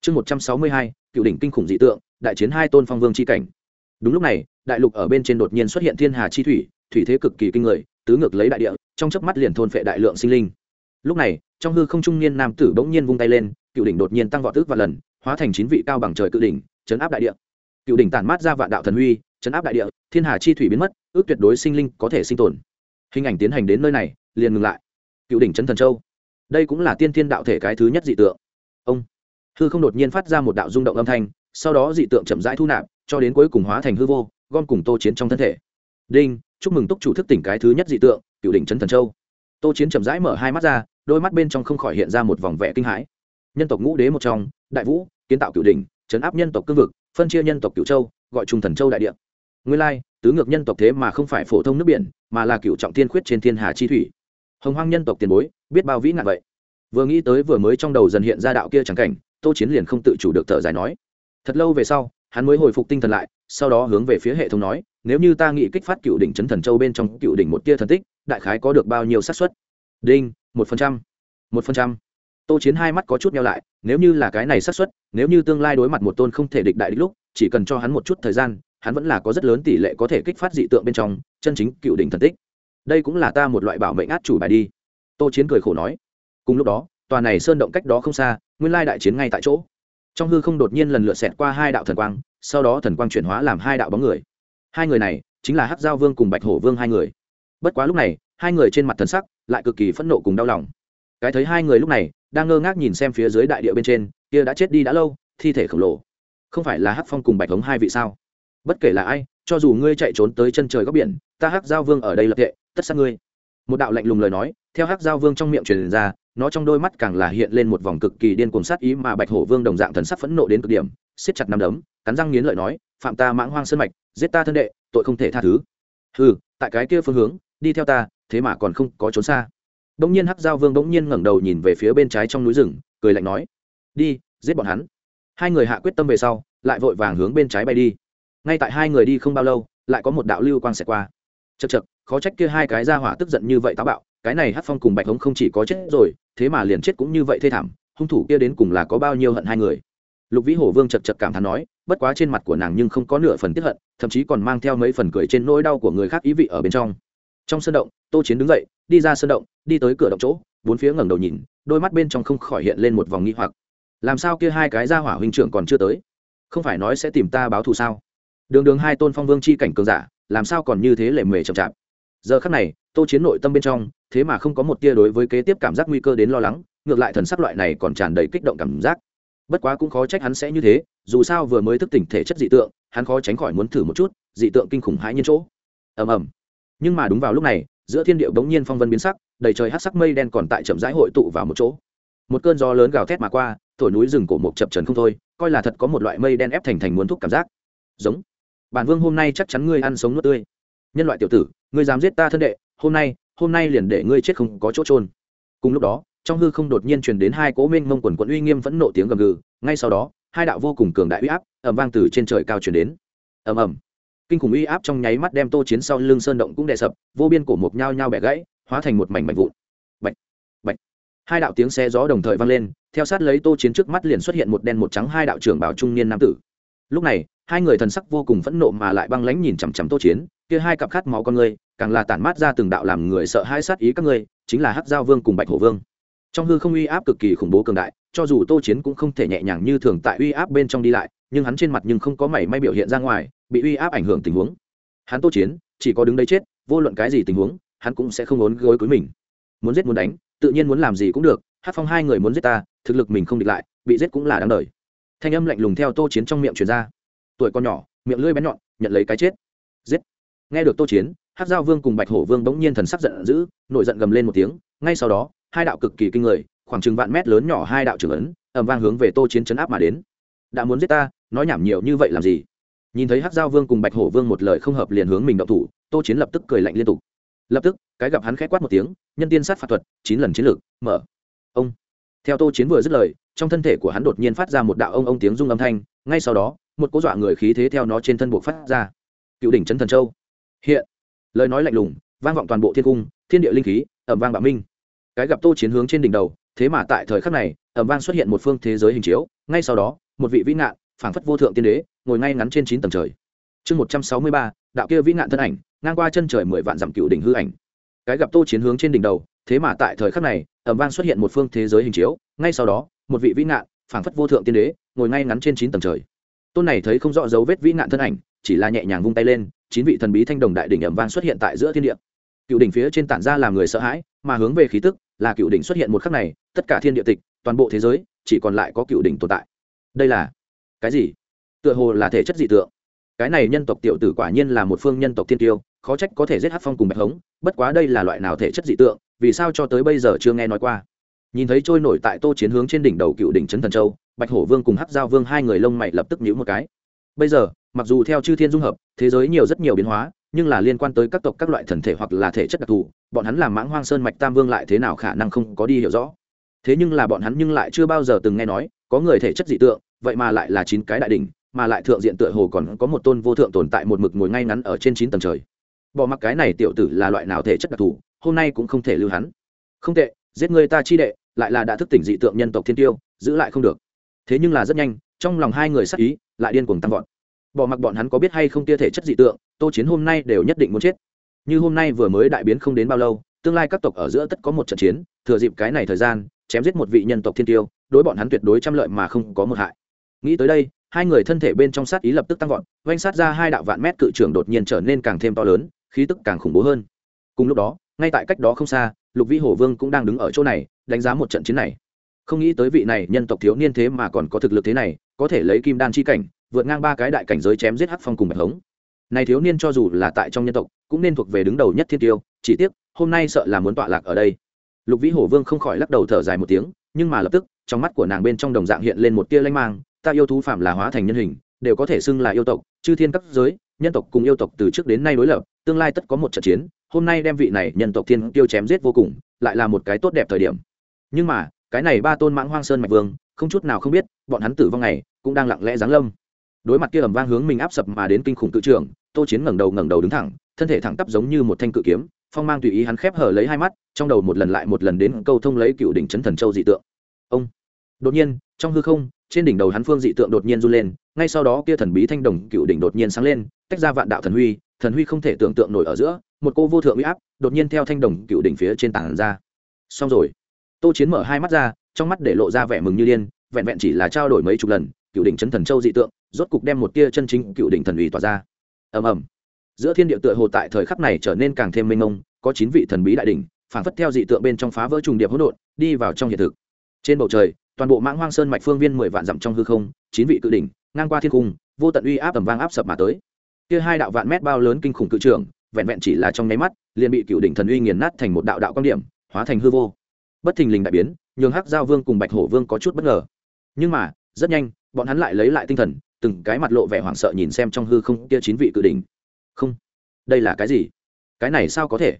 Chương một trăm sáu mươi hai, cựu đỉnh kinh khủng dị tượng, đại chiến hai tôn phong vương c h i cảnh. Đúng lúc này, đại lục ở bên trên đột nhiên xuất hiện thiên hà chi thủy thủy thế cực kỳ kinh người tứ ngược lấy đại địa, trong chớp mắt liền thôn phệ đại lượng sinh linh. Lúc này, trong hư không trung niên nam tử bỗng nhiên vung tay lên, cựu đỉnh đột nhiên tăng vọt tức và lần, hóa thành chín vị cao bằng trời cự đỉnh, chấn áp đại địa. Cựu đỉnh tản mát ra vạn đạo thần huy, chấn áp đại địa, thiên hà chi thủy biến mất, ước tuyệt đối sinh linh có thể sinh tồn. Hình ảnh tiến hành đến nơi này, liền ngừng lại. Cựu đỉnh chấn thần châu. Đây cũng là tiên thiên đạo thể cái thứ nhất dị tượng. Ông. Hư không đột nhiên phát ra một đạo rung động âm thanh, sau đó dị tượng chậm rãi thu nạp, cho đến cuối cùng hóa thành hư vô, gom cùng tô chiến trong thân thể. Đinh chúc mừng túc chủ thức tỉnh cái thứ nhất dị tượng, cựu đỉnh trấn thần châu. Tô chiến chậm rãi mở hai mắt ra, đôi mắt bên trong không khỏi hiện ra một vòng vẻ kinh hãi. Nhân tộc ngũ đế một trong, đại vũ, kiến tạo cựu đỉnh chấn áp nhân tộc cương vực, phân chia nhân tộc cựu châu, gọi trung thần châu đại địa. Nguyên lai, tứ ngược nhân tộc thế mà không phải phổ thông nước biển, mà là cựu trọng tiên khuyết trên thiên hà chi thủy. Hồng hoang nhân tộc tiền bối, biết bao vĩ ngạn vậy? Vừa nghĩ tới vừa mới trong đầu dần hiện ra đạo kia trắng cảnh, tô chiến liền không tự chủ được thở dài nói. Thật lâu về sau, hắn mới hồi phục tinh thần lại, sau đó hướng về phía hệ thống nói nếu như ta nghĩ kích phát cựu đỉnh chấn thần châu bên trong cựu đỉnh một tia thần tích, đại khái có được bao nhiêu xác suất? Đinh, một phần trăm. Một phần trăm. Tô chiến hai mắt có chút nhau lại, nếu như là cái này xác suất, nếu như tương lai đối mặt một tôn không thể địch đại đích lúc, chỉ cần cho hắn một chút thời gian, hắn vẫn là có rất lớn tỷ lệ có thể kích phát dị tượng bên trong, chân chính cựu đỉnh thần tích. Đây cũng là ta một loại bảo mệnh át chủ bài đi. Tô chiến cười khổ nói. Cùng lúc đó, tòa này sơn động cách đó không xa, nguyên lai đại chiến ngay tại chỗ. Trong hư không đột nhiên lần lượt xẹt qua hai đạo thần quang, sau đó thần quang chuyển hóa làm hai đạo bóng người hai người này chính là hắc giao vương cùng bạch hổ vương hai người. Bất quá lúc này, hai người trên mặt thần sắc lại cực kỳ phẫn nộ cùng đau lòng. Cái thấy hai người lúc này đang ngơ ngác nhìn xem phía dưới đại địa bên trên, kia đã chết đi đã lâu, thi thể khổng lồ. Không phải là hắc phong cùng bạch hống hai vị sao? Bất kể là ai, cho dù ngươi chạy trốn tới chân trời góc biển, ta hắc giao vương ở đây lập tệ, tất sát ngươi. Một đạo lạnh lùng lời nói, theo hắc giao vương trong miệng truyền ra, nó trong đôi mắt càng là hiện lên một vòng cực kỳ điên cuồng sát ý mà bạch hổ vương đồng dạng thần sắc phẫn nộ đến cực điểm, siết chặt nắm đấm, cắn răng nghiến lợi nói, phạm ta mãng hoang sơn mạch giết ta thân đệ, tội không thể tha thứ. Ừ tại cái kia phương hướng, đi theo ta, thế mà còn không có trốn xa. Bỗng nhiên hắc giao vương bỗng nhiên ngẩng đầu nhìn về phía bên trái trong núi rừng, cười lạnh nói, đi, giết bọn hắn. Hai người hạ quyết tâm về sau, lại vội vàng hướng bên trái bay đi. Ngay tại hai người đi không bao lâu, lại có một đạo lưu quang xẹt qua. Chật chật khó trách kia hai cái ra hỏa tức giận như vậy táo bạo, cái này hát phong cùng bạch hống không chỉ có chết rồi, thế mà liền chết cũng như vậy thê thảm, hung thủ kia đến cùng là có bao nhiêu hận hai người. Lục vĩ hổ vương chật chật cảm thán nói bất quá trên mặt của nàng nhưng không có nửa phần tiếp hận, thậm chí còn mang theo mấy phần cười trên nỗi đau của người khác ý vị ở bên trong. Trong sân động, tô chiến đứng dậy, đi ra sân động, đi tới cửa động chỗ, bốn phía ngẩng đầu nhìn, đôi mắt bên trong không khỏi hiện lên một vòng nghi hoặc. Làm sao kia hai cái ra hỏa huynh trưởng còn chưa tới? Không phải nói sẽ tìm ta báo thù sao? Đường đường hai tôn phong vương chi cảnh cường giả, làm sao còn như thế lệ mề chậm chạp? Giờ khắc này, tô chiến nội tâm bên trong, thế mà không có một tia đối với kế tiếp cảm giác nguy cơ đến lo lắng, ngược lại thần sắc loại này còn tràn đầy kích động cảm giác bất quá cũng khó trách hắn sẽ như thế, dù sao vừa mới thức tỉnh thể chất dị tượng, hắn khó tránh khỏi muốn thử một chút, dị tượng kinh khủng hãi nhiên chỗ. Ầm ầm. Nhưng mà đúng vào lúc này, giữa thiên điệu bỗng nhiên phong vân biến sắc, đầy trời hát sắc mây đen còn tại chậm rãi hội tụ vào một chỗ. Một cơn gió lớn gào thét mà qua, thổi núi rừng cổ một chập trần không thôi, coi là thật có một loại mây đen ép thành thành muốn thúc cảm giác. Giống. Bản vương hôm nay chắc chắn ngươi ăn sống nuốt tươi. Nhân loại tiểu tử, ngươi dám giết ta thân đệ, hôm nay hôm nay liền để ngươi chết không có chỗ trôn cùng lúc đó trong hư không đột nhiên truyền đến hai cố minh mông quần quận uy nghiêm phẫn nộ tiếng gầm gừ. Ngay sau đó, hai đạo vô cùng cường đại uy áp ẩm vang từ trên trời cao truyền đến. Ầm ầm. Kinh khủng uy áp trong nháy mắt đem tô chiến sau lưng sơn động cũng đè sập, vô biên cổ mộc nhao nhao bẻ gãy, hóa thành một mảnh mảnh vụn. Bạch bạch. Hai đạo tiếng xe gió đồng thời vang lên, theo sát lấy tô chiến trước mắt liền xuất hiện một đen một trắng hai đạo trưởng bảo trung niên nam tử. Lúc này, hai người thần sắc vô cùng phẫn nộ mà lại băng lãnh nhìn chằm chằm tô chiến, kia hai cặp khát máu con người, càng là tản mát ra từng đạo làm người sợ hai sát ý các ngươi, chính là hắc giao vương cùng bạch hổ vương trong hư không uy áp cực kỳ khủng bố cường đại, cho dù tô chiến cũng không thể nhẹ nhàng như thường tại uy áp bên trong đi lại, nhưng hắn trên mặt nhưng không có mảy may biểu hiện ra ngoài, bị uy áp ảnh hưởng tình huống. Hắn tô chiến, chỉ có đứng đấy chết, vô luận cái gì tình huống, hắn cũng sẽ không ốn gối cuối mình. Muốn giết muốn đánh, tự nhiên muốn làm gì cũng được, hát phong hai người muốn giết ta, thực lực mình không địch lại, bị giết cũng là đáng đời. Thanh âm lạnh lùng theo tô chiến trong miệng truyền ra. Tuổi con nhỏ, miệng lưỡi bén nhọn, nhận lấy cái chết. Giết. Nghe được tô chiến, hát giao vương cùng bạch hổ vương bỗng nhiên thần sắc giận dữ, nổi giận gầm lên một tiếng, ngay sau đó hai đạo cực kỳ kinh người, khoảng chừng vạn mét lớn nhỏ hai đạo trưởng ấn ẩm vang hướng về tô chiến chấn áp mà đến. Đã muốn giết ta, nói nhảm nhiều như vậy làm gì? Nhìn thấy hát giao vương cùng bạch hổ vương một lời không hợp liền hướng mình động thủ, tô chiến lập tức cười lạnh liên tục. Lập tức, cái gặp hắn k h é quát một tiếng, nhân tiên sát phạt thuật, chín lần chiến lược, mở. Ông. Theo tô chiến vừa dứt lời, trong thân thể của hắn đột nhiên phát ra một đạo ông ông tiếng rung âm thanh, ngay sau đó, một cố dọa người khí thế theo nó trên thân buộc phát ra. Cựu đỉnh trấn thần châu. Hiện. Lời nói lạnh lùng, vang vọng toàn bộ thiên cung, thiên địa linh khí ẩm vang bạo minh cái gặp tô chiến hướng trên đỉnh đầu, thế mà tại thời khắc này ẩm vang xuất hiện một phương thế giới hình chiếu, ngay sau đó, một vị vĩ ngạn, phảng phất vô thượng tiên đế, ngồi ngay ngắn trên chín tầng trời. Chương một trăm sáu mươi ba, đạo kia vĩ ngạn thân ảnh, ngang qua chân trời mười vạn dặm cựu đỉnh hư ảnh. Cái gặp tô chiến hướng trên đỉnh đầu, thế mà tại thời khắc này ẩm vang xuất hiện một phương thế giới hình chiếu, ngay sau đó, một vị vĩ ngạn, phảng phất vô thượng tiên đế, ngồi ngay ngắn trên chín tầng trời. Tôn này thấy không rõ dấu vết vĩ ngạn thân ảnh, chỉ là nhẹ nhàng vung tay lên, chín vị thần bí thanh đồng đại đỉnh ẩm vang xuất hiện tại giữa thiên địa. Cựu đỉnh phía trên tản ra làm người sợ hãi, mà hướng về khí tức là cựu đỉnh xuất hiện một khắc này, tất cả thiên địa tịch, toàn bộ thế giới, chỉ còn lại có cựu đỉnh tồn tại. Đây là cái gì? Tựa hồ là thể chất dị tượng. Cái này nhân tộc tiểu tử quả nhiên là một phương nhân tộc thiên tiêu, khó trách có thể giết hát phong cùng bạch hống, bất quá đây là loại nào thể chất dị tượng, vì sao cho tới bây giờ chưa nghe nói qua? Nhìn thấy trôi nổi tại tô chiến hướng trên đỉnh đầu cựu đỉnh trấn thần châu, bạch hổ vương cùng hát giao vương hai người lông mày lập tức nhíu một cái. Bây giờ, mặc dù theo chư thiên dung hợp, thế giới nhiều rất nhiều biến hóa nhưng là liên quan tới các tộc các loại thần thể hoặc là thể chất đặc thù, bọn hắn làm mãng hoang sơn mạch tam vương lại thế nào khả năng không có đi hiểu rõ. Thế nhưng là bọn hắn nhưng lại chưa bao giờ từng nghe nói, có người thể chất dị tượng, vậy mà lại là chín cái đại đ ỉ n h mà lại thượng diện tựa hồ còn có một tôn vô thượng tồn tại một mực ngồi ngay ngắn ở trên chín tầng trời. Bỏ mặc cái này tiểu tử là loại nào thể chất đặc thù, hôm nay cũng không thể lưu hắn. Không tệ, giết người ta chi đệ, lại là đã thức tỉnh dị tượng nhân tộc thiên tiêu, giữ lại không được. Thế nhưng là rất nhanh, trong lòng hai người sắc ý, lại điên cuồng tăng vọt bỏ mặc bọn hắn có biết hay không tia thể chất dị tượng, tô chiến hôm nay đều nhất định muốn chết. Như hôm nay vừa mới đại biến không đến bao lâu, tương lai các tộc ở giữa tất có một trận chiến, thừa dịp cái này thời gian, chém giết một vị nhân tộc thiên tiêu, đối bọn hắn tuyệt đối trăm lợi mà không có một hại. Nghĩ tới đây, hai người thân thể bên trong sát ý lập tức tăng vọt oanh sát ra hai đạo vạn mét cự trưởng đột nhiên trở nên càng thêm to lớn, khí tức càng khủng bố hơn. Cùng lúc đó, ngay tại cách đó không xa, lục vĩ hổ vương cũng đang đứng ở chỗ này, đánh giá một trận chiến này. Không nghĩ tới vị này nhân tộc thiếu niên thế mà còn có thực lực thế này, có thể lấy kim đan chi cảnh vượt ngang ba cái đại cảnh giới chém giết hắc phong cùng bạch hống. Này thiếu niên cho dù là tại trong nhân tộc, cũng nên thuộc về đứng đầu nhất thiên tiêu, chỉ tiếc, hôm nay sợ là muốn tọa lạc ở đây. Lục vĩ hổ vương không khỏi lắc đầu thở dài một tiếng, nhưng mà lập tức, trong mắt của nàng bên trong đồng dạng hiện lên một tia lanh mang, ta yêu thú phạm là hóa thành nhân hình, đều có thể xưng là yêu tộc, chư thiên các giới, nhân tộc cùng yêu tộc từ trước đến nay đối lập, tương lai tất có một trận chiến, hôm nay đem vị này nhân tộc thiên tiêu chém giết vô cùng, lại là một cái tốt đẹp thời điểm. Nhưng mà, cái này ba tôn mãng hoang sơn mạch vương, không chút nào không biết, bọn hắn tử vong này, cũng đang lặng lẽ giáng lâm đối mặt kia ầm vang hướng mình áp sập mà đến kinh khủng cự trường tô chiến ngẩng đầu ngẩng đầu đứng thẳng, thân thể thẳng tắp giống như một thanh cự kiếm, phong mang tùy ý hắn khép hở lấy hai mắt, trong đầu một lần lại một lần đến câu thông lấy cựu đỉnh chấn thần châu dị tượng. Ông! Đột nhiên, trong hư không, trên đỉnh đầu hắn phương dị tượng đột nhiên run lên, ngay sau đó kia thần bí thanh đồng cựu đỉnh đột nhiên sáng lên, tách ra vạn đạo thần huy thần huy không thể tưởng tượng nổi ở giữa, một cô vô thượng uy áp, đột nhiên theo thanh đồng cựu đỉnh phía trên tảng ra. Xong rồi, tô chiến mở hai mắt ra, trong mắt để lộ ra vẻ mừng như điên, vẹn vẹn chỉ là trao đổi mấy chục lần cựu đỉnh chấn thần châu dị tượng, rốt cục đem một tia chân chính cựu đỉnh thần uy tỏa ra. Ầm ầm. Giữa thiên địa tựa hồ tại thời khắc này trở nên càng thêm mênh mông, có chín vị thần bí đại đỉnh, phản phất theo dị tượng bên trong phá vỡ trùng điệp hỗn độn, đi vào trong hiện thực. Trên bầu trời, toàn bộ mãng hoang sơn mạch phương viên mười vạn dặm trong hư không, chín vị cự đỉnh, ngang qua thiên cung, vô tận uy áp tầm vang áp sập mà tới. Kia hai đạo vạn mét bao lớn kinh khủng cự trường, vẹn vẹn chỉ là trong nháy mắt, liền bị cựu đỉnh thần uy nghiền nát thành một đạo đạo quan điểm, hóa thành hư vô. Bất thình lình đại biến, nhường hắc giao vương cùng bạch hổ vương có chút bất ngờ. Nhưng mà, rất nhanh bọn hắn lại lấy lại tinh thần, từng cái mặt lộ vẻ hoảng sợ nhìn xem trong hư không kia chín vị cự đỉnh. Không, đây là cái gì? Cái này sao có thể?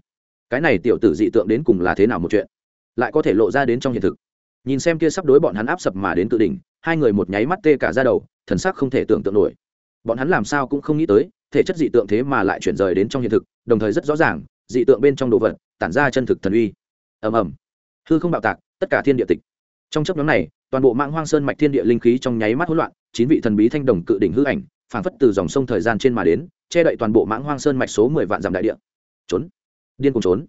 Cái này tiểu tử dị tượng đến cùng là thế nào một chuyện? Lại có thể lộ ra đến trong hiện thực. Nhìn xem kia sắp đối bọn hắn áp sập mà đến cự đỉnh, hai người một nháy mắt tê cả ra đầu, thần sắc không thể tưởng tượng nổi. Bọn hắn làm sao cũng không nghĩ tới, thể chất dị tượng thế mà lại chuyển rời đến trong hiện thực, đồng thời rất rõ ràng, dị tượng bên trong đồ vật, tản ra chân thực thần uy. Ầm ầm. Hư không bạo tạc, tất cả thiên địa tịch. Trong chấp nhóm này toàn bộ mạng hoang sơn mạch thiên địa linh khí trong nháy mắt hỗn loạn, chín vị thần bí thanh đồng cự đỉnh hư ảnh, phảng phất từ dòng sông thời gian trên mà đến, che đậy toàn bộ mãng hoang sơn mạch số mười vạn dặm đại địa. Trốn. Điên cùng trốn.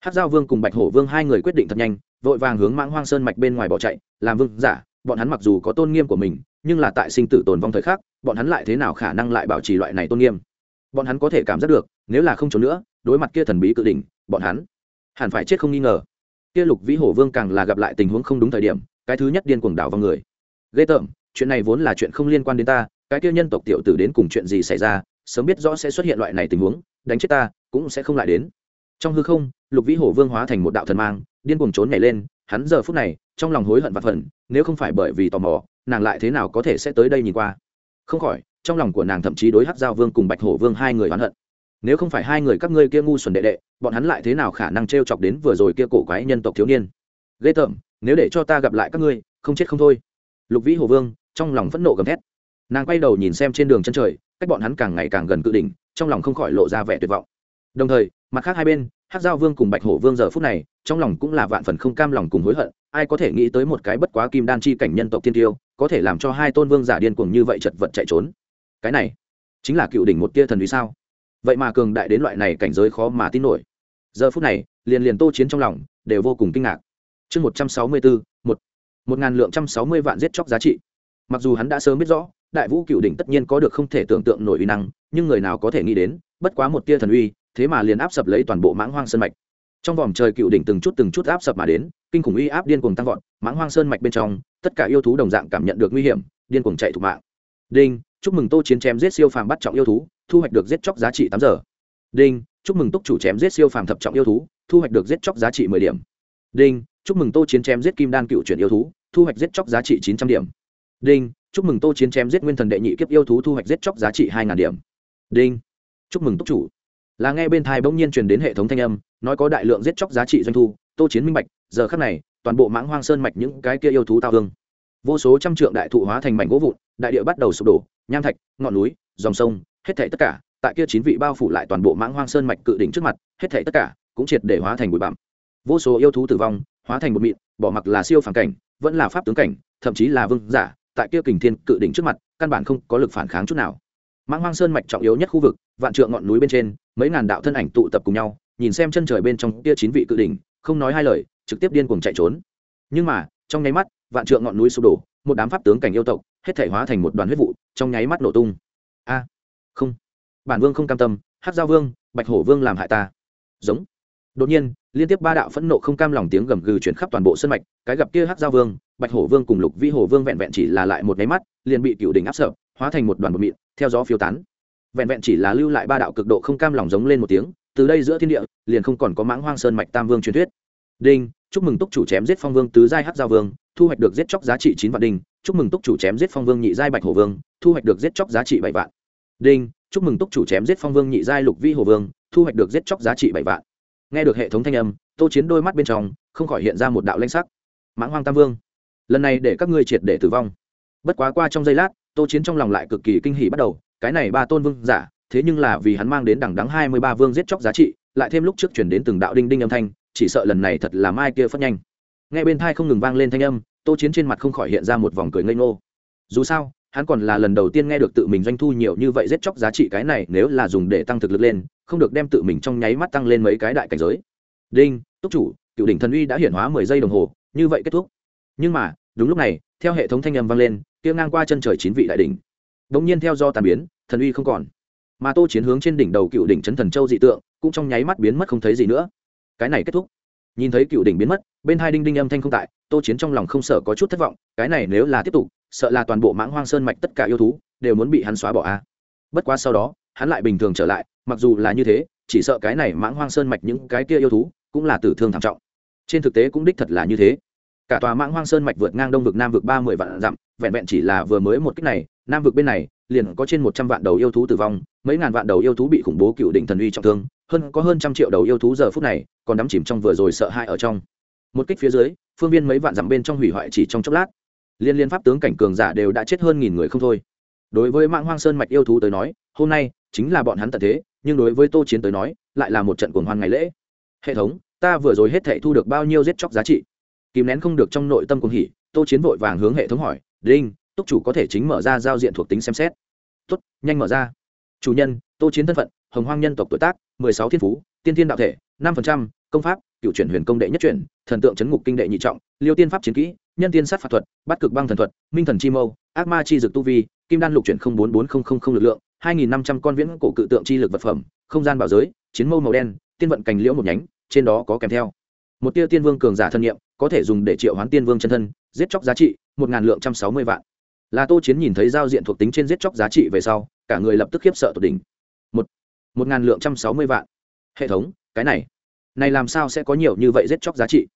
Hát giao vương cùng bạch hổ vương hai người quyết định thật nhanh, vội vàng hướng mãng hoang sơn mạch bên ngoài bỏ chạy, làm vương giả, bọn hắn mặc dù có tôn nghiêm của mình, nhưng là tại sinh tử tồn vong thời khắc, bọn hắn lại thế nào khả năng lại bảo trì loại này tôn nghiêm? Bọn hắn có thể cảm giác được, nếu là không trốn nữa, đối mặt kia thần bí cự đỉnh, bọn hắn hẳn phải chết không nghi ngờ. Kia lục vĩ hổ vương càng là gặp lại tình huống không đúng thời điểm cái thứ nhất điên cuồng đảo vào người. Ghê tởm, chuyện này vốn là chuyện không liên quan đến ta, cái kia nhân tộc tiểu tử đến cùng chuyện gì xảy ra, sớm biết rõ sẽ xuất hiện loại này tình huống, đánh chết ta, cũng sẽ không lại đến. Trong hư không, lục vĩ hổ vương hóa thành một đạo thần mang, điên cuồng trốn nhảy lên, hắn giờ phút này, trong lòng hối hận vặt phần, nếu không phải bởi vì tò mò, nàng lại thế nào có thể sẽ tới đây nhìn qua? Không khỏi, trong lòng của nàng thậm chí đối hắc giao vương cùng bạch hổ vương hai người oán hận. Nếu không phải hai người các ngươi kia ngu xuẩn đệ đệ, bọn hắn lại thế nào khả năng t r e o chọc đến vừa rồi kia cổ quái nhân tộc thiếu niên? Ghê tởm nếu để cho ta gặp lại các ngươi, không chết không thôi. Lục vĩ hồ vương, trong lòng phẫn nộ gầm thét. Nàng quay đầu nhìn xem trên đường chân trời, cách bọn hắn càng ngày càng gần cự đỉnh, trong lòng không khỏi lộ ra vẻ tuyệt vọng. Đồng thời, mặt khác hai bên hát giao vương cùng bạch hổ vương giờ phút này, trong lòng cũng là vạn phần không cam lòng cùng hối hận. Ai có thể nghĩ tới một cái bất quá kim đan chi cảnh nhân tộc tiên tiêu, có thể làm cho hai tôn vương giả điên cuồng như vậy chật vật chạy trốn? Cái này, chính là cựu đỉnh một tia thần vì sao? Vậy mà cường đại đến loại này cảnh giới khó mà tin nổi. Giờ phút này, liền liền tô chiến trong lòng, đều vô cùng kinh ngạc chương một trăm sáu mươi bốn một. một ngàn lượng trăm sáu mươi vạn giết chóc giá trị. Mặc dù hắn đã sớm biết rõ, đại vũ cựu đỉnh tất nhiên có được không thể tưởng tượng nổi uy năng, nhưng người nào có thể nghĩ đến, bất quá một tia thần uy, thế mà liền áp sập lấy toàn bộ mãng hoang sơn mạch. Trong vòng trời cựu đỉnh từng chút từng chút áp sập mà đến, kinh khủng uy áp điên cuồng tăng vọt, mãng hoang sơn mạch bên trong, tất cả yêu thú đồng dạng cảm nhận được nguy hiểm, điên cuồng chạy thục mạng. Đinh, chúc mừng tô chiến chém giết siêu phàm bắt trọng yêu thú, thu hoạch được giết chóc giá trị tám giờ. Đinh, chúc mừng túc chủ chém giết siêu phàm thập trọng yêu thú, thu hoạch được giết chóc giá trị mười điểm. Đinh chúc mừng tô chiến chém giết kim đan cựu chuyển yêu thú, thu hoạch giết chóc giá trị chín trăm điểm. Đinh, chúc mừng tô chiến chém giết nguyên thần đệ nhị kiếp yêu thú, thu hoạch giết chóc giá trị hai ngàn điểm. Đinh, chúc mừng túc chủ. Là nghe bên thai bỗng nhiên truyền đến hệ thống thanh âm, nói có đại lượng giết chóc giá trị doanh thu, tô chiến minh bạch, giờ khắc này, toàn bộ mãng hoang sơn mạch những cái kia yêu thú tao hương vô số trăm trượng đại thụ hóa thành mảnh gỗ vụn, đại địa bắt đầu sụp đổ, nham thạch, ngọn núi, dòng sông, hết thảy tất cả, tại kia chín vị bao phủ lại toàn bộ mãng hoang sơn mạch cự đỉnh trước mặt, hết thảy tất cả cũng triệt để hóa thành bụi bặm. Vô số yêu thú tử vong hóa thành một mịn, bỏ mặc là siêu phản cảnh, vẫn là pháp tướng cảnh, thậm chí là vương giả, tại kia kình thiên cự đỉnh trước mặt, căn bản không có lực phản kháng chút nào. Mãng hoang sơn mạch trọng yếu nhất khu vực, vạn trượng ngọn núi bên trên, mấy ngàn đạo thân ảnh tụ tập cùng nhau, nhìn xem chân trời bên trong kia chín vị cự đỉnh, không nói hai lời, trực tiếp điên cuồng chạy trốn. Nhưng mà, trong nháy mắt, vạn trượng ngọn núi sụp đổ, một đám pháp tướng cảnh yêu tộc, hết thể hóa thành một đoàn huyết vụ, trong nháy mắt nổ tung. A, không. Bản vương không cam tâm hát giao vương, bạch hổ vương làm hại ta. Giống. Đột nhiên liên tiếp ba đạo phẫn nộ không cam lòng tiếng gầm gừ chuyển khắp toàn bộ sân mạch, cái gặp kia hắc giao vương, bạch hổ vương cùng lục vĩ hổ vương vẹn vẹn chỉ là lại một nháy mắt, liền bị cựu đỉnh áp sợ hóa thành một đoàn bột mịn, theo gió phiêu tán. Vẹn vẹn chỉ là lưu lại ba đạo cực độ không cam lòng giống lên một tiếng, từ đây giữa thiên địa, liền không còn có mãng hoang sơn mạch tam vương truyền thuyết. Đinh, chúc mừng túc chủ chém giết phong vương tứ giai hắc giao vương, thu hoạch được giết chóc giá trị chín vạn đinh, chúc mừng túc chủ chém giết phong vương nhị giai bạch hổ vương, thu hoạch được giết chóc giá trị bảy vạn. Đinh, chúc mừng túc chủ chém giết phong vương nhị giai lục vi hổ vương, thu hoạch được giết chóc giá trị bảy vạn nghe được hệ thống thanh âm, tô chiến đôi mắt bên trong không khỏi hiện ra một đạo lanh sắc. Mãng hoang tam vương, lần này để các ngươi triệt để tử vong. Bất quá qua trong giây lát, tô chiến trong lòng lại cực kỳ kinh hỉ bắt đầu, cái này ba tôn vương giả, thế nhưng là vì hắn mang đến đẳng đắng hai mươi ba vương giết chóc giá trị, lại thêm lúc trước chuyển đến từng đạo đinh đinh âm thanh, chỉ sợ lần này thật là mai kia phất nhanh. Nghe bên thai không ngừng vang lên thanh âm, tô chiến trên mặt không khỏi hiện ra một vòng cười ngây ngô. Dù sao hắn còn là lần đầu tiên nghe được tự mình doanh thu nhiều như vậy giết chóc giá trị cái này, nếu là dùng để tăng thực lực lên, không được đem tự mình trong nháy mắt tăng lên mấy cái đại cảnh giới. Đinh, túc chủ, cựu đỉnh thần uy đã hiển hóa mười giây đồng hồ, như vậy kết thúc. Nhưng mà, đúng lúc này, theo hệ thống thanh âm vang lên, kia ngang qua chân trời chín vị đại đỉnh. Đống nhiên theo do tàn biến, thần uy không còn. Mà tô chiến hướng trên đỉnh đầu cựu đỉnh trấn thần châu dị tượng, cũng trong nháy mắt biến mất không thấy gì nữa. Cái này kết thúc. Nhìn thấy cựu đỉnh biến mất, bên hai đinh đinh âm thanh không tại, tô chiến trong lòng không sợ có chút thất vọng, cái này nếu là tiếp tục sợ là toàn bộ mãng hoang sơn mạch tất cả yêu thú đều muốn bị hắn xóa bỏ a. Bất quá sau đó, hắn lại bình thường trở lại, mặc dù là như thế, chỉ sợ cái này mãng hoang sơn mạch những cái kia yêu thú cũng là tử thương thảm trọng. Trên thực tế cũng đích thật là như thế. Cả tòa mãng hoang sơn mạch vượt ngang đông vực nam vực ba mươi vạn dặm, vẹn vẹn chỉ là vừa mới một cách này, nam vực bên này liền có trên một trăm vạn đầu yêu thú tử vong, mấy ngàn vạn đầu yêu thú bị khủng bố cựu định thần uy trọng thương, hơn có hơn trăm triệu đầu yêu thú giờ phút này còn đắm chìm trong vừa rồi sợ hãi ở trong. Một kích phía dưới, phương viên mấy vạn dặm bên trong hủy hoại chỉ trong chốc lát liên liên pháp tướng cảnh cường giả đều đã chết hơn nghìn người không thôi. Đối với mạng hoang sơn mạch yêu thú tới nói, hôm nay chính là bọn hắn tận thế, nhưng đối với tô chiến tới nói, lại là một trận cuồng hoan ngày lễ. Hệ thống, ta vừa rồi hết thệ thu được bao nhiêu giết chóc giá trị? Kìm nén không được trong nội tâm cuồng hỉ, tô chiến vội vàng hướng hệ thống hỏi, đinh, túc chủ có thể chính mở ra giao diện thuộc tính xem xét? Tốt, nhanh mở ra. Chủ nhân, tô chiến thân phận, hồng hoang nhân tộc tuổi tác, mười sáu thiên phú, tiên thiên đạo thể, năm phần trăm, công pháp, cựu chuyển huyền công đệ nhất chuyển, thần tượng chấn ngục kinh đệ nhị trọng, liêu tiên pháp chiến kỹ nhân tiên sát phạt thuật bắt cực băng thần thuật, minh thần chi mâu, ác ma chi dực tu vi, kim đan lục chuyển không bốn bốn không không không lực lượng, hai nghìn năm trăm con viễn cổ cự tượng chi lực vật phẩm, không gian bảo giới, chiến mâu màu đen, tiên vận cành liễu một nhánh, trên đó có kèm theo. Một tia tiên vương cường giả thân nhiệm, có thể dùng để triệu hoán tiên vương chân thân, giết chóc giá trị một ngàn lượng trăm sáu mươi vạn. Là tô chiến nhìn thấy giao diện thuộc tính trên giết chóc giá trị về sau, cả người lập tức khiếp sợ tột đỉnh. Một một ngàn lượng trăm sáu mươi vạn. Hệ thống, cái này. Này làm sao sẽ có nhiều như vậy giết chóc giá trị?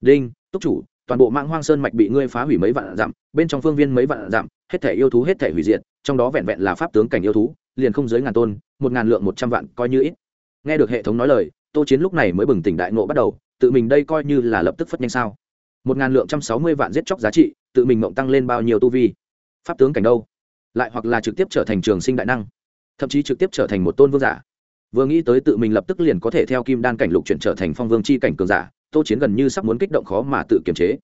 Đinh, túc chủ toàn bộ mạng hoang sơn mạch bị ngươi phá hủy mấy vạn dặm, bên trong phương viên mấy vạn dặm, hết thể yêu thú hết thể hủy diệt, trong đó vẹn vẹn là pháp tướng cảnh yêu thú, liền không dưới ngàn tôn, một ngàn lượng một trăm vạn coi như ít. Nghe được hệ thống nói lời, tô chiến lúc này mới bừng tỉnh đại nộ bắt đầu, tự mình đây coi như là lập tức phất nhanh sao. Một ngàn lượng trăm sáu mươi vạn giết chóc giá trị, tự mình mộng tăng lên bao nhiêu tu vi? Pháp tướng cảnh đâu? Lại hoặc là trực tiếp trở thành trường sinh đại năng, thậm chí trực tiếp trở thành một tôn vương giả. Vừa nghĩ tới tự mình lập tức liền có thể theo kim đan cảnh lục chuyển trở thành phong vương c h i cảnh cường giả tô chiến gần như sắp muốn kích động khó mà tự kiềm chế.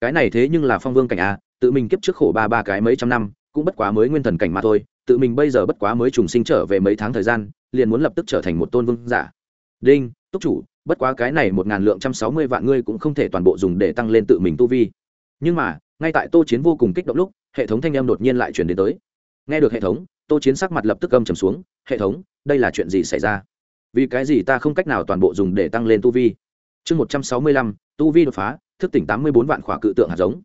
Cái này thế nhưng là phong vương cảnh a, tự mình kiếp trước khổ ba ba cái mấy trăm năm, cũng bất quá mới nguyên thần cảnh mà thôi, tự mình bây giờ bất quá mới trùng sinh trở về mấy tháng thời gian, liền muốn lập tức trở thành một tôn vương giả. Đinh, túc chủ, bất quá cái này một ngàn lượng trăm sáu mươi vạn ngươi cũng không thể toàn bộ dùng để tăng lên tự mình tu vi. Nhưng mà, ngay tại tô chiến vô cùng kích động lúc, hệ thống thanh âm đột nhiên lại chuyển đến tới. Nghe được hệ thống, tô chiến sắc mặt lập tức âm trầm xuống, hệ thống, đây là chuyện gì xảy ra? Vì cái gì ta không cách nào toàn bộ dùng để tăng lên tu vi? Chương một trăm sáu mươi lăm, tu vi đột phá, thức tỉnh tám mươi bốn vạn khỏa cự tượng hạt giống.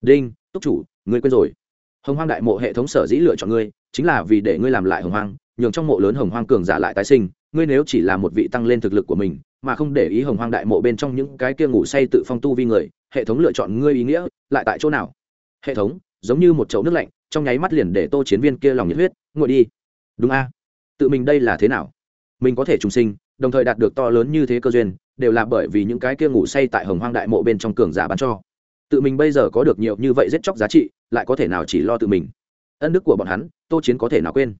Đinh, túc chủ, ngươi quên rồi. Hồng hoang đại mộ hệ thống sở dĩ lựa chọn ngươi, chính là vì để ngươi làm lại hồng hoang, nhường trong mộ lớn hồng hoang cường giả lại tái sinh, ngươi nếu chỉ là một vị tăng lên thực lực của mình, mà không để ý hồng hoang đại mộ bên trong những cái kia ngủ say tự phong tu vi người, hệ thống lựa chọn ngươi ý nghĩa lại tại chỗ nào? Hệ thống, giống như một chậu nước lạnh, trong nháy mắt liền để tô chiến viên kia lòng nhiệt huyết, ngồi đi. Đúng a. Tự mình đây là thế nào? Mình có thể trùng sinh, đồng thời đạt được to lớn như thế cơ duyên đều là bởi vì những cái kia ngủ say tại hồng hoang đại mộ bên trong cường giả bán cho. Tự mình bây giờ có được nhiều như vậy giết chóc giá trị, lại có thể nào chỉ lo tự mình? Ân đức của bọn hắn, tô chiến có thể nào quên?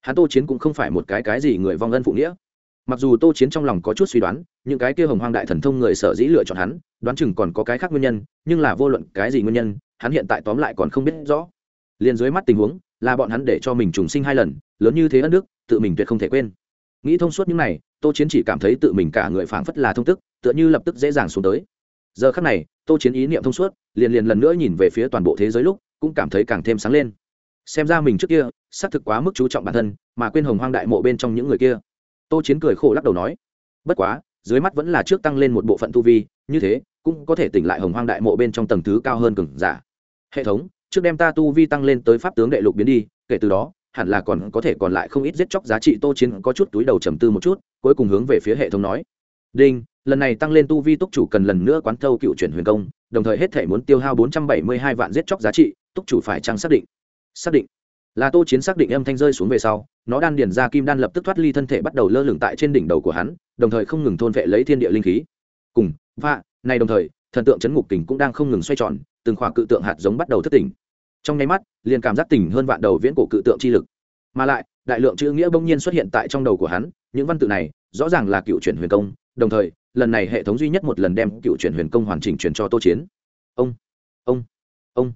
Hắn tô chiến cũng không phải một cái cái gì người vong ân phụ nghĩa. Mặc dù tô chiến trong lòng có chút suy đoán, những cái kia hồng hoang đại thần thông người sở dĩ lựa chọn hắn, đoán chừng còn có cái khác nguyên nhân, nhưng là vô luận cái gì nguyên nhân, hắn hiện tại tóm lại còn không biết rõ. Liền dưới mắt tình huống, là bọn hắn để cho mình trùng sinh hai lần, lớn như thế ân đức, tự mình tuyệt không thể quên. Nghĩ thông suốt những này tô chiến chỉ cảm thấy tự mình cả người phảng phất là thông tức, tựa như lập tức dễ dàng xuống tới. Giờ khắc này, tô chiến ý niệm thông suốt, liền liền lần nữa nhìn về phía toàn bộ thế giới lúc, cũng cảm thấy càng thêm sáng lên. Xem ra mình trước kia, xác thực quá mức chú trọng bản thân, mà quên hồng hoang đại mộ bên trong những người kia. Tô chiến cười khổ lắc đầu nói, bất quá, dưới mắt vẫn là trước tăng lên một bộ phận tu vi, như thế, cũng có thể tỉnh lại hồng hoang đại mộ bên trong tầng thứ cao hơn cừng giả. Hệ thống, trước đem ta tu vi tăng lên tới pháp tướng đệ lục biến đi, kể từ đó hẳn là còn có thể còn lại không ít giết chóc giá trị tô chiến có chút túi đầu trầm tư một chút, cuối cùng hướng về phía hệ thống nói. Đinh, lần này tăng lên tu vi túc chủ cần lần nữa quán thâu cựu chuyển huyền công, đồng thời hết thể muốn tiêu hao bốn trăm bảy mươi hai vạn giết chóc giá trị, túc chủ phải trăng xác định? Xác định. Là tô chiến xác định âm thanh rơi xuống về sau, nó đan điền ra kim đan lập tức thoát ly thân thể bắt đầu lơ lửng tại trên đỉnh đầu của hắn, đồng thời không ngừng thôn vệ lấy thiên địa linh khí. Cùng và này đồng thời, thần tượng chấn ngục kình cũng đang không ngừng xoay tròn, từng khỏa cự tượng hạt giống bắt đầu thất tỉnh trong nháy mắt, liền cảm giác tỉnh hơn vạn đầu viễn cổ cự tượng chi lực. Mà lại, đại lượng chữ nghĩa bỗng nhiên xuất hiện tại trong đầu của hắn, những văn tự này, rõ ràng là cựu chuyển huyền công, đồng thời, lần này hệ thống duy nhất một lần đem cựu chuyển huyền công hoàn chỉnh truyền cho tô chiến. Ông ông ông.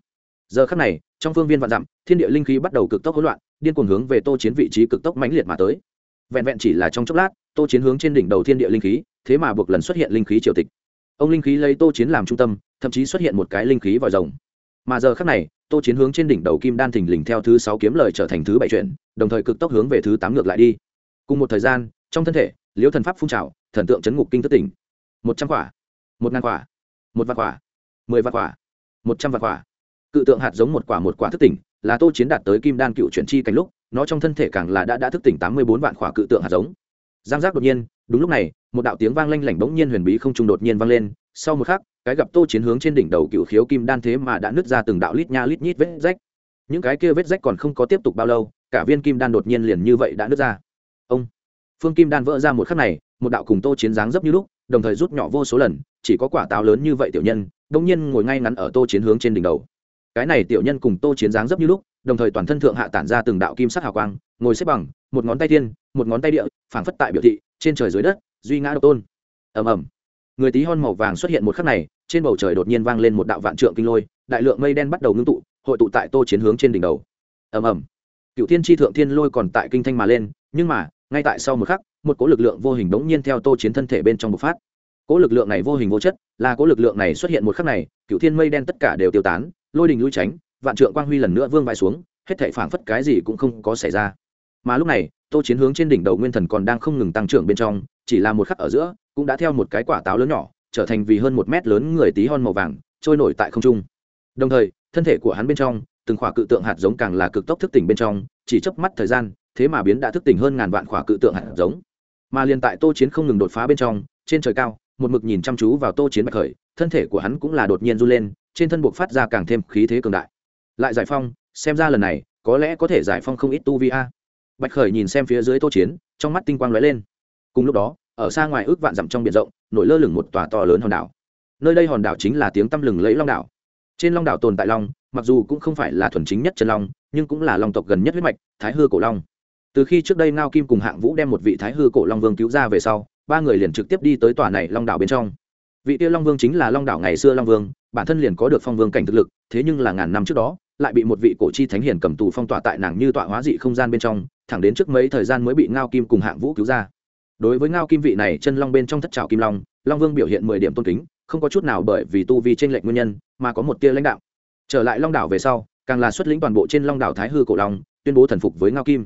Giờ khắc này, trong phương viên vạn dặm, thiên địa linh khí bắt đầu cực tốc hỗn loạn, điên cuồng hướng về tô chiến vị trí cực tốc mãnh liệt mà tới. Vẹn vẹn chỉ là trong chốc lát, tô chiến hướng trên đỉnh đầu thiên địa linh khí, thế mà buộc lần xuất hiện linh khí triều tịch. Ông linh khí lấy tô chiến làm trung tâm, thậm chí xuất hiện một cái linh khí vòi rồng. Mà giờ khắc này tô chiến hướng trên đỉnh đầu kim đan thình lình theo thứ sáu kiếm lời trở thành thứ bảy chuyện, đồng thời cực tốc hướng về thứ tám ngược lại đi. Cùng một thời gian trong thân thể liễu thần pháp phun trào thần tượng chấn ngục kinh thất tỉnh. Một trăm quả một ngàn quả một vạn quả mười vạn quả một trăm vạn quả. Cự tượng hạt giống một quả một quả thức tỉnh là tô chiến đạt tới kim đan cựu chuyển chi cảnh lúc nó trong thân thể càng là đã đã thức tỉnh tám mươi bốn vạn quả cự tượng hạt giống. Giang giác đột nhiên đúng lúc này một đạo tiếng vang lanh lảnh bỗng nhiên huyền bí không trung đột nhiên vang lên sau một khắc, cái gặp tô chiến hướng trên đỉnh đầu cựu khiếu kim đan thế mà đã nứt ra từng đạo lít nha lít nhít vết rách. Những cái kia vết rách còn không có tiếp tục bao lâu, cả viên kim đan đột nhiên liền như vậy đã nứt ra. Ông! Phương kim đan vỡ ra một khắc này, một đạo cùng tô chiến dáng dấp như lúc, đồng thời rút nhỏ vô số lần, chỉ có quả táo lớn như vậy tiểu nhân, đông nhiên ngồi ngay ngắn ở tô chiến hướng trên đỉnh đầu. Cái này tiểu nhân cùng tô chiến dáng dấp như lúc, đồng thời toàn thân thượng hạ tản ra từng đạo kim sắc hào quang, ngồi xếp bằng, một ngón tay thiên, một ngón tay địa, phảng phất tại biểu thị, trên trời dưới đất, duy ngã độc tôn. Ầm ầm người tí hon màu vàng xuất hiện một khắc này, trên bầu trời đột nhiên vang lên một đạo vạn trượng kinh lôi, đại lượng mây đen bắt đầu ngưng tụ, hội tụ tại tô chiến hướng trên đỉnh đầu. Ầm ầm. Cựu thiên tri thượng thiên lôi còn tại kinh thanh mà lên, nhưng mà, ngay tại sau một khắc, một cỗ lực lượng vô hình đống nhiên theo tô chiến thân thể bên trong bộc phát. Cỗ lực lượng này vô hình vô chất, là cỗ lực lượng này xuất hiện một khắc này cựu thiên mây đen tất cả đều tiêu tán, lôi đình lui tránh, vạn trượng quang huy lần nữa vương vai xuống, hết thảy phảng phất cái gì cũng không có xảy ra. Mà lúc này tô chiến hướng trên đỉnh đầu nguyên thần còn đang không ngừng tăng trưởng bên trong, chỉ là một khắc ở giữa, cũng đã theo một cái quả táo lớn nhỏ, trở thành vì hơn một mét lớn người tí hon màu vàng, trôi nổi tại không trung. Đồng thời, thân thể của hắn bên trong, từng khỏa cự tượng hạt giống càng là cực tốc thức tỉnh bên trong, chỉ chớp mắt thời gian, thế mà biến đã thức tỉnh hơn ngàn vạn khỏa cự tượng hạt giống. Mà liền tại tô chiến không ngừng đột phá bên trong, trên trời cao, một mực nhìn chăm chú vào tô chiến bạch khởi, thân thể của hắn cũng là đột nhiên run lên, trên thân buộc phát ra càng thêm khí thế cường đại. Lại giải phong, xem ra lần này, có lẽ có thể giải phong không ít tu vi a bạch khởi nhìn xem phía dưới tô chiến, trong mắt tinh quang lóe lên. Cùng lúc đó, ở xa ngoài ước vạn dặm trong biển rộng, nổi lơ lửng một tòa to lớn hòn đảo. Nơi đây hòn đảo chính là tiếng tăm lừng lẫy long đảo. Trên long đảo tồn tại long, mặc dù cũng không phải là thuần chính nhất chân long, nhưng cũng là long tộc gần nhất huyết mạch, thái hư cổ long. Từ khi trước đây ngao kim cùng hạng vũ đem một vị thái hư cổ long vương cứu ra về sau, ba người liền trực tiếp đi tới tòa này long đảo bên trong. Vị tiêu long vương chính là long đảo ngày xưa long vương, bản thân liền có được phong vương cảnh thực lực, thế nhưng là ngàn năm trước đó, lại bị một vị cổ chi thánh hiền cầm tù phong tỏa tại nàng như tọa hóa dị không gian bên trong thẳng đến trước mấy thời gian mới bị ngao kim cùng hạng vũ cứu ra. Đối với ngao kim vị này chân long bên trong thất trào kim long long vương biểu hiện mười điểm tôn kính, không có chút nào bởi vì tu vi t r ê n lệch nguyên nhân, mà có một tia lãnh đạo. Trở lại long đảo về sau, càng là xuất lĩnh toàn bộ trên long đảo thái hư cổ long, tuyên bố thần phục với ngao kim.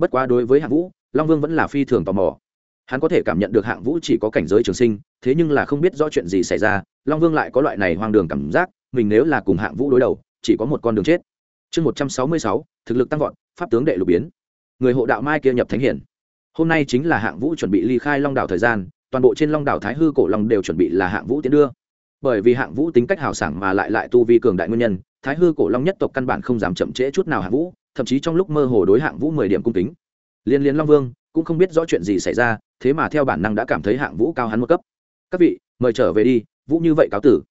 Bất quá đối với hạng vũ, long vương vẫn là phi thường tò mò. Hắn có thể cảm nhận được hạng vũ chỉ có cảnh giới trường sinh, thế nhưng là không biết rõ chuyện gì xảy ra, long vương lại có loại này hoang đường cảm giác, mình nếu là cùng hạng vũ đối đầu, chỉ có một con đường chết. Chương một trăm sáu mươi sáu, thực lực tăng vọt, pháp tướng đệ lục biến người hộ đạo mai kia nhập thánh hiển. Hôm nay chính là hạng vũ chuẩn bị ly khai long đảo thời gian, toàn bộ trên long đảo thái hư cổ long đều chuẩn bị là hạng vũ tiến đưa. Bởi vì hạng vũ tính cách hào sảng mà lại lại tu vi cường đại nguyên nhân, thái hư cổ long nhất tộc căn bản không dám chậm trễ chút nào hạng vũ, thậm chí trong lúc mơ hồ đối hạng vũ mười điểm cung kính. Liên liên long vương cũng không biết rõ chuyện gì xảy ra, thế mà theo bản năng đã cảm thấy hạng vũ cao hắn một cấp. Các vị, mời trở về đi, vũ như vậy cáo tử.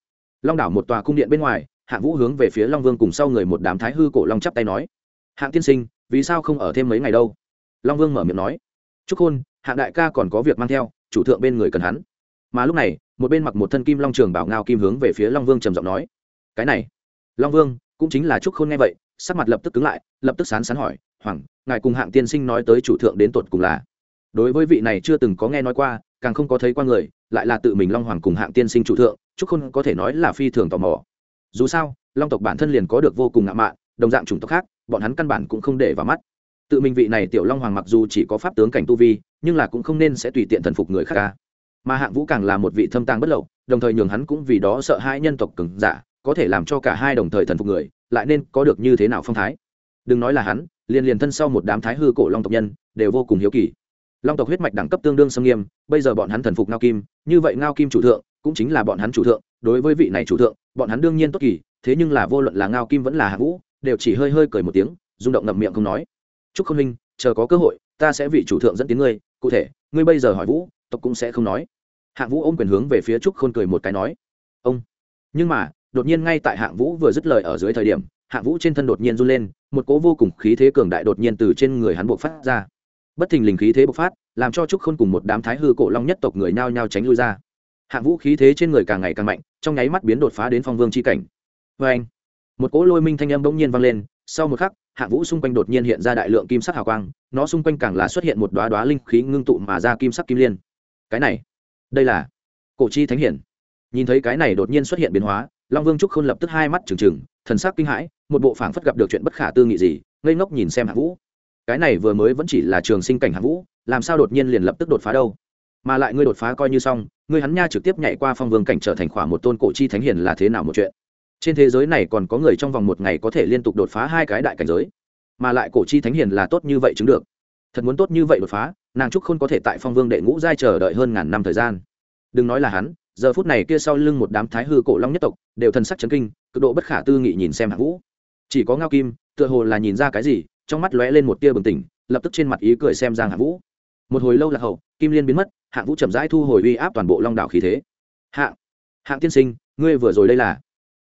Long đảo một tòa cung điện bên ngoài, hạng vũ hướng về phía long vương cùng sau người một đám thái hư cổ long chắp tay nói. Hạng tiên sinh vì sao không ở thêm mấy ngày đâu? Long vương mở miệng nói. Chúc hôn, hạng đại ca còn có việc mang theo, chủ thượng bên người cần hắn. Mà lúc này, một bên mặc một thân kim long trường bảo ngao kim hướng về phía long vương trầm giọng nói. Cái này. Long vương, cũng chính là Chúc khôn nghe vậy, sắc mặt lập tức cứng lại, lập tức sán sán hỏi, hoàng, ngài cùng hạng tiên sinh nói tới chủ thượng đến tột cùng là? Đối với vị này chưa từng có nghe nói qua, càng không có thấy qua người, lại là tự mình long hoàng cùng hạng tiên sinh chủ thượng Chúc khôn có thể nói là phi thường tò mò. Dù sao, long tộc bản thân liền có được vô cùng ngạo mạn, đồng dạng chủng tộc khác bọn hắn căn bản cũng không để vào mắt. Tự mình vị này tiểu long hoàng mặc dù chỉ có pháp tướng cảnh tu vi, nhưng là cũng không nên sẽ tùy tiện thần phục người khác ca mà hạng vũ càng là một vị thâm tàng bất lậu, đồng thời nhường hắn cũng vì đó sợ hai nhân tộc cứng giả, có thể làm cho cả hai đồng thời thần phục người, lại nên có được như thế nào phong thái. Đừng nói là hắn, liền liền thân sau một đám thái hư cổ long tộc nhân, đều vô cùng hiếu kỳ. Long tộc huyết mạch đẳng cấp tương đương xâm nghiêm, bây giờ bọn hắn thần phục ngao kim, như vậy ngao kim chủ thượng, cũng chính là bọn hắn chủ thượng, đối với vị này chủ thượng, bọn hắn đương nhiên tốt kỳ, thế nhưng là vô luận là ngao kim vẫn là hạng vũ đều chỉ hơi hơi cười một tiếng, rung động ngậm miệng không nói. Chúc không minh, chờ có cơ hội, ta sẽ vị chủ thượng dẫn tiếng ngươi, cụ thể, ngươi bây giờ hỏi vũ, tộc cũng sẽ không nói. Hạng vũ ôm quyền hướng về phía trúc khôn cười một cái nói, ông. Nhưng mà, đột nhiên ngay tại hạng vũ vừa dứt lời ở dưới thời điểm, hạng vũ trên thân đột nhiên run lên, một cố vô cùng khí thế cường đại đột nhiên từ trên người hắn buộc phát ra. Bất thình lình khí thế bộc phát, làm cho trúc khôn cùng một đám thái hư cổ long nhất tộc người nao nhao tránh lui ra. Hạng vũ khí thế trên người càng ngày càng mạnh, trong nháy mắt biến đột phá đến phong vương c h i cảnh. Vê anh một cỗ lôi minh thanh âm bỗng nhiên vang lên, sau một khắc, hạ vũ xung quanh đột nhiên hiện ra đại lượng kim sắc hào quang, nó xung quanh càng là xuất hiện một đoá đoá linh khí ngưng tụ mà ra kim sắc kim liên. Cái này, đây là cổ chi thánh hiển. Nhìn thấy cái này đột nhiên xuất hiện biến hóa, long vương trúc khôn lập tức hai mắt trừng trừng, thần sắc kinh hãi, một bộ phảng phất gặp được chuyện bất khả tư nghị gì, ngây ngốc nhìn xem hạ vũ. Cái này vừa mới vẫn chỉ là trường sinh cảnh hạ vũ, làm sao đột nhiên liền lập tức đột phá đâu? Mà lại ngươi đột phá coi như xong, ngươi hắn nha trực tiếp nhảy qua phong vương cảnh trở thành khỏa một tôn cổ chi thánh hiền là thế nào một chuyện? Trên thế giới này còn có người trong vòng một ngày có thể liên tục đột phá hai cái đại cảnh giới. Mà lại cổ chi thánh hiền là tốt như vậy chứng được. Thật muốn tốt như vậy đột phá, nàng trúc khôn có thể tại phong vương đệ ngũ giai chờ đợi hơn ngàn năm thời gian. Đừng nói là hắn, giờ phút này kia sau lưng một đám thái hư cổ long nhất tộc, đều thần sắc chấn kinh, cực độ bất khả tư nghị nhìn xem hạng vũ. Chỉ có ngao kim, tựa hồ là nhìn ra cái gì, trong mắt lóe lên một tia bừng tỉnh, lập tức trên mặt ý cười xem giang hạng vũ. Một hồi lâu là hậu, kim liên biến mất, hạng vũ chậm rãi thu hồi uy áp toàn bộ long đảo khí thế. Hạng hạng tiên sinh, ngươi vừa rồi đây là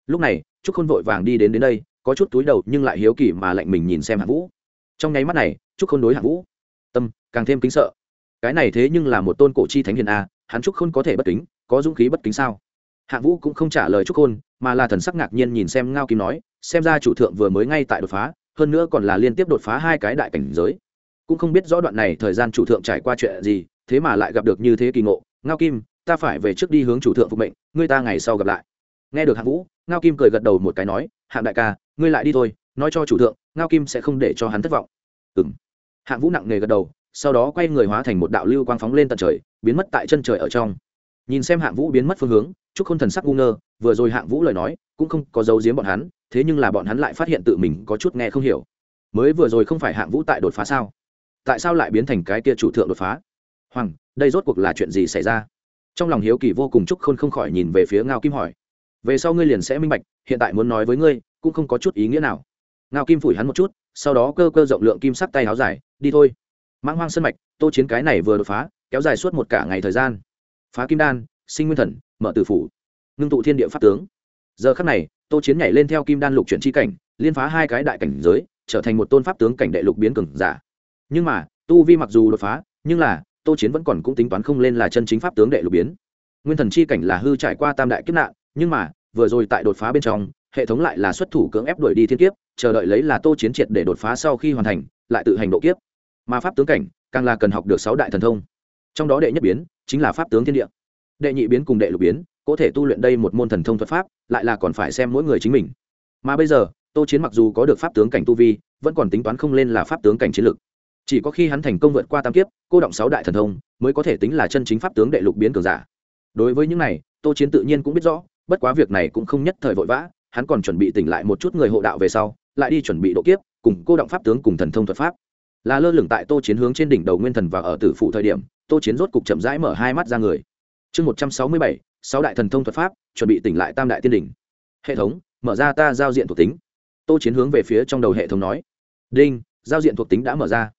lúc này, trúc khôn vội vàng đi đến đến đây, có chút túi đầu nhưng lại hiếu kỳ mà lạnh mình nhìn xem hạng vũ. Trong nháy mắt này, trúc khôn đối hạng vũ. Tâm, càng thêm kính sợ. Cái này thế nhưng là một tôn cổ chi thánh hiền a, hắn trúc khôn có thể bất kính, có dũng khí bất kính sao? Hạng vũ cũng không trả lời trúc khôn, mà là thần sắc ngạc nhiên nhìn xem ngao kim nói, xem ra chủ thượng vừa mới ngay tại đột phá, hơn nữa còn là liên tiếp đột phá hai cái đại cảnh giới. Cũng không biết rõ đoạn này thời gian chủ thượng trải qua chuyện gì, thế mà lại gặp được như thế kỳ ngộ. Ngao kim, ta phải về trước đi hướng chủ thượng phục mệnh, ngươi ta ngày sau gặp lại nghe được hạng vũ, ngao kim cười gật đầu một cái nói, hạng đại ca, ngươi lại đi thôi, nói cho chủ thượng, ngao kim sẽ không để cho hắn thất vọng. Ừ m hạng vũ nặng nề gật đầu, sau đó quay người hóa thành một đạo lưu quang phóng lên tận trời, biến mất tại chân trời ở trong. Nhìn xem hạng vũ biến mất phương hướng chúc không thần sắc ngu ngơ, vừa rồi hạng vũ lời nói, cũng không có dấu giếm bọn hắn, thế nhưng là bọn hắn lại phát hiện tự mình có chút nghe không hiểu. Mới vừa rồi không phải hạng vũ tại đột phá sao? Tại sao lại biến thành cái kia chủ thượng đột phá? Hoàng, đây rốt cuộc là chuyện gì xảy ra? Trong lòng hiếu kỳ vô cùng chúc khôn không khỏi nhìn về phía ngao kim hỏi về sau ngươi liền sẽ minh bạch, hiện tại muốn nói với ngươi, cũng không có chút ý nghĩa nào. Ngao kim phủi hắn một chút, sau đó cơ cơ rộng lượng kim sắc tay áo dài, đi thôi. Mãng hoang sân mạch, tô chiến cái này vừa đột phá, kéo dài suốt một cả ngày thời gian. Phá kim đan, sinh nguyên thần, mở tử phủ. Ngưng tụ thiên địa pháp tướng. Giờ khắc này, tô chiến nhảy lên theo kim đan lục chuyển chi cảnh, liên phá hai cái đại cảnh giới, trở thành một tôn pháp tướng cảnh đệ lục biến cường giả. Nhưng mà, tu vi mặc dù đột phá, nhưng là, tô chiến vẫn còn cũng tính toán không lên là chân chính pháp tướng đệ lục biến. Nguyên thần chi cảnh là hư trải qua tam đại kiếp nạn nhưng mà, vừa rồi tại đột phá bên trong, hệ thống lại là xuất thủ cưỡng ép đuổi đi thiên kiếp, chờ đợi lấy là tô chiến triệt để đột phá sau khi hoàn thành, lại tự hành độ kiếp. Mà pháp tướng cảnh, càng là cần học được sáu đại thần thông. Trong đó đệ nhất biến, chính là pháp tướng thiên địa. Đệ nhị biến cùng đệ lục biến, có thể tu luyện đây một môn thần thông thuật pháp, lại là còn phải xem mỗi người chính mình. Mà bây giờ, tô chiến mặc dù có được pháp tướng cảnh tu vi, vẫn còn tính toán không lên là pháp tướng cảnh chiến lược chỉ có khi hắn thành công vượt qua tam kiếp, cô động sáu đại thần thông, mới có thể tính là chân chính pháp tướng đệ lục biến cường giả. Đối với những này, tô chiến tự nhiên cũng biết rõ bất quá việc này cũng không nhất thời vội vã, hắn còn chuẩn bị tỉnh lại một chút người hộ đạo về sau, lại đi chuẩn bị độ kiếp, cùng cô động pháp tướng cùng thần thông thuật pháp. Là lơ lửng tại tô chiến hướng trên đỉnh đầu nguyên thần và ở tử phụ thời điểm, tô chiến rốt cục chậm rãi mở hai mắt ra người. Chương một trăm sáu mươi bảy, sáu đại thần thông thuật pháp, chuẩn bị tỉnh lại tam đại tiên đỉnh. Hệ thống, mở ra ta giao diện thuộc tính. Tô chiến hướng về phía trong đầu hệ thống nói. Đinh, giao diện thuộc tính đã mở ra.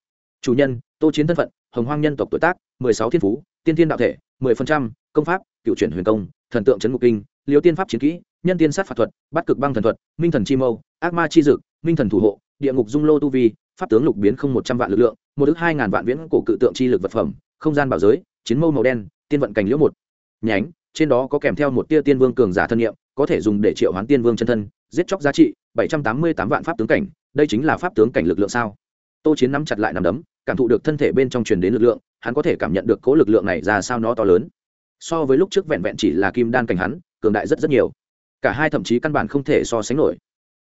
Chủ nhân, tô chiến thân phận, hồng hoang nhân tộc tuổi tác, mười sáu thiên phú, tiên thiên đạo thể, mười phần trăm, công pháp, cựu chuyển huyền công, thần tượng trấn ngục kinh liều tiên pháp chiến kỹ, nhân tiên sát phạt thuật bắt cực băng thần thuật, minh thần chi mâu, ác ma chi dực, minh thần thủ hộ, địa ngục dung lô tu vi, pháp tướng lục biến không một trăm vạn lực lượng, một ước hai ngàn vạn viễn cổ cự tượng chi lực vật phẩm, không gian bảo giới, chiến mâu màu đen, tiên vận cảnh liễu một. Nhánh, trên đó có kèm theo một tia tiên vương cường giả thân nhiệm, có thể dùng để triệu hoán tiên vương chân thân, giết chóc giá trị bảy trăm tám mươi tám vạn pháp tướng cảnh, đây chính là pháp tướng cảnh lực lượng sao? Tô chiến nắm chặt lại nằm đấm, cảm thụ được thân thể bên trong truyền đến lực lượng, hắn có thể cảm nhận được cố lực lượng này ra sao nó to lớn. So với lúc trước vẹn vẹn chỉ là kim đan cảnh hắn cường đại rất rất nhiều. Cả hai thậm chí căn bản không thể so sánh nổi.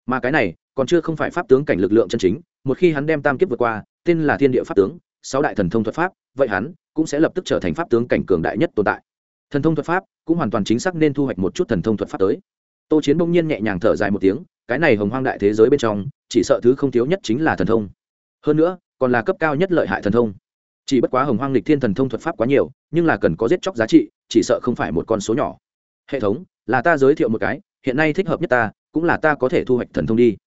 Mà cái này, còn chưa không phải pháp tướng cảnh lực lượng chân chính, một khi hắn đem tam kiếp vượt qua, tên là thiên địa pháp tướng, sáu đại thần thông thuật pháp, vậy hắn cũng sẽ lập tức trở thành pháp tướng cảnh cường đại nhất tồn tại. Thần thông thuật pháp cũng hoàn toàn chính xác nên thu hoạch một chút thần thông thuật pháp tới. Tô chiến bỗng nhiên nhẹ nhàng thở dài một tiếng, cái này hồng hoang đại thế giới bên trong, chỉ sợ thứ không thiếu nhất chính là thần thông. Hơn nữa, còn là cấp cao nhất lợi hại thần thông. Chỉ bất quá hồng hoang lịch thiên thần thông thuật pháp quá nhiều, nhưng là cần có giết chóc giá trị, chỉ sợ không phải một con số nhỏ hệ thống, là ta giới thiệu một cái, hiện nay thích hợp nhất ta, cũng là ta có thể thu hoạch thần thông đi.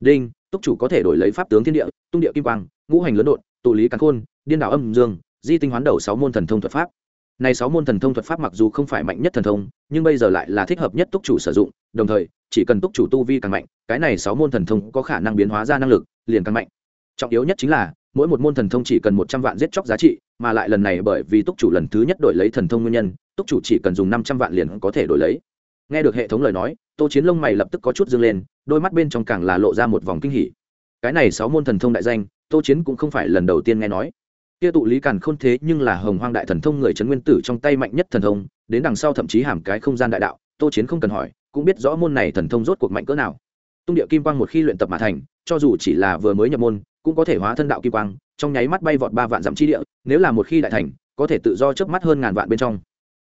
Đinh, túc chủ có thể đổi lấy pháp tướng thiên địa, tung địa kim quang, ngũ hành lớn đột tụ lý cắn khôn, điên đảo âm dương, di tinh hoán đầu sáu môn thần thông thuật pháp. Này sáu môn thần thông thuật pháp mặc dù không phải mạnh nhất thần thông, nhưng bây giờ lại là thích hợp nhất túc chủ sử dụng, đồng thời, chỉ cần túc chủ tu vi càng mạnh, cái này sáu môn thần thông có khả năng biến hóa ra năng lực, liền càng mạnh. Trọng yếu nhất chính là, mỗi một môn thần thông chỉ cần một trăm vạn giết chóc giá trị, mà lại lần này bởi vì túc chủ lần thứ nhất đổi lấy thần thông nguyên nhân túc chủ chỉ cần dùng năm trăm vạn liền có thể đổi lấy. Nghe được hệ thống lời nói, tô chiến lông mày lập tức có chút dâng lên, đôi mắt bên trong càng là lộ ra một vòng kinh hỉ. Cái này sáu môn thần thông đại danh, tô chiến cũng không phải lần đầu tiên nghe nói. Kia tụ lý càn khôn thế nhưng là hồng hoang đại thần thông người trấn nguyên tử trong tay mạnh nhất thần thông, đến đằng sau thậm chí hàm cái không gian đại đạo, tô chiến không cần hỏi, cũng biết rõ môn này thần thông rốt cuộc mạnh cỡ nào. Tung địa kim quang một khi luyện tập mà thành, cho dù chỉ là vừa mới nhập môn, cũng có thể hóa thân đạo kim quang, trong nháy mắt bay vọt ba vạn dặm chi địa, nếu là một khi đại thành, có thể tự do chớp mắt hơn ngàn vạn bên trong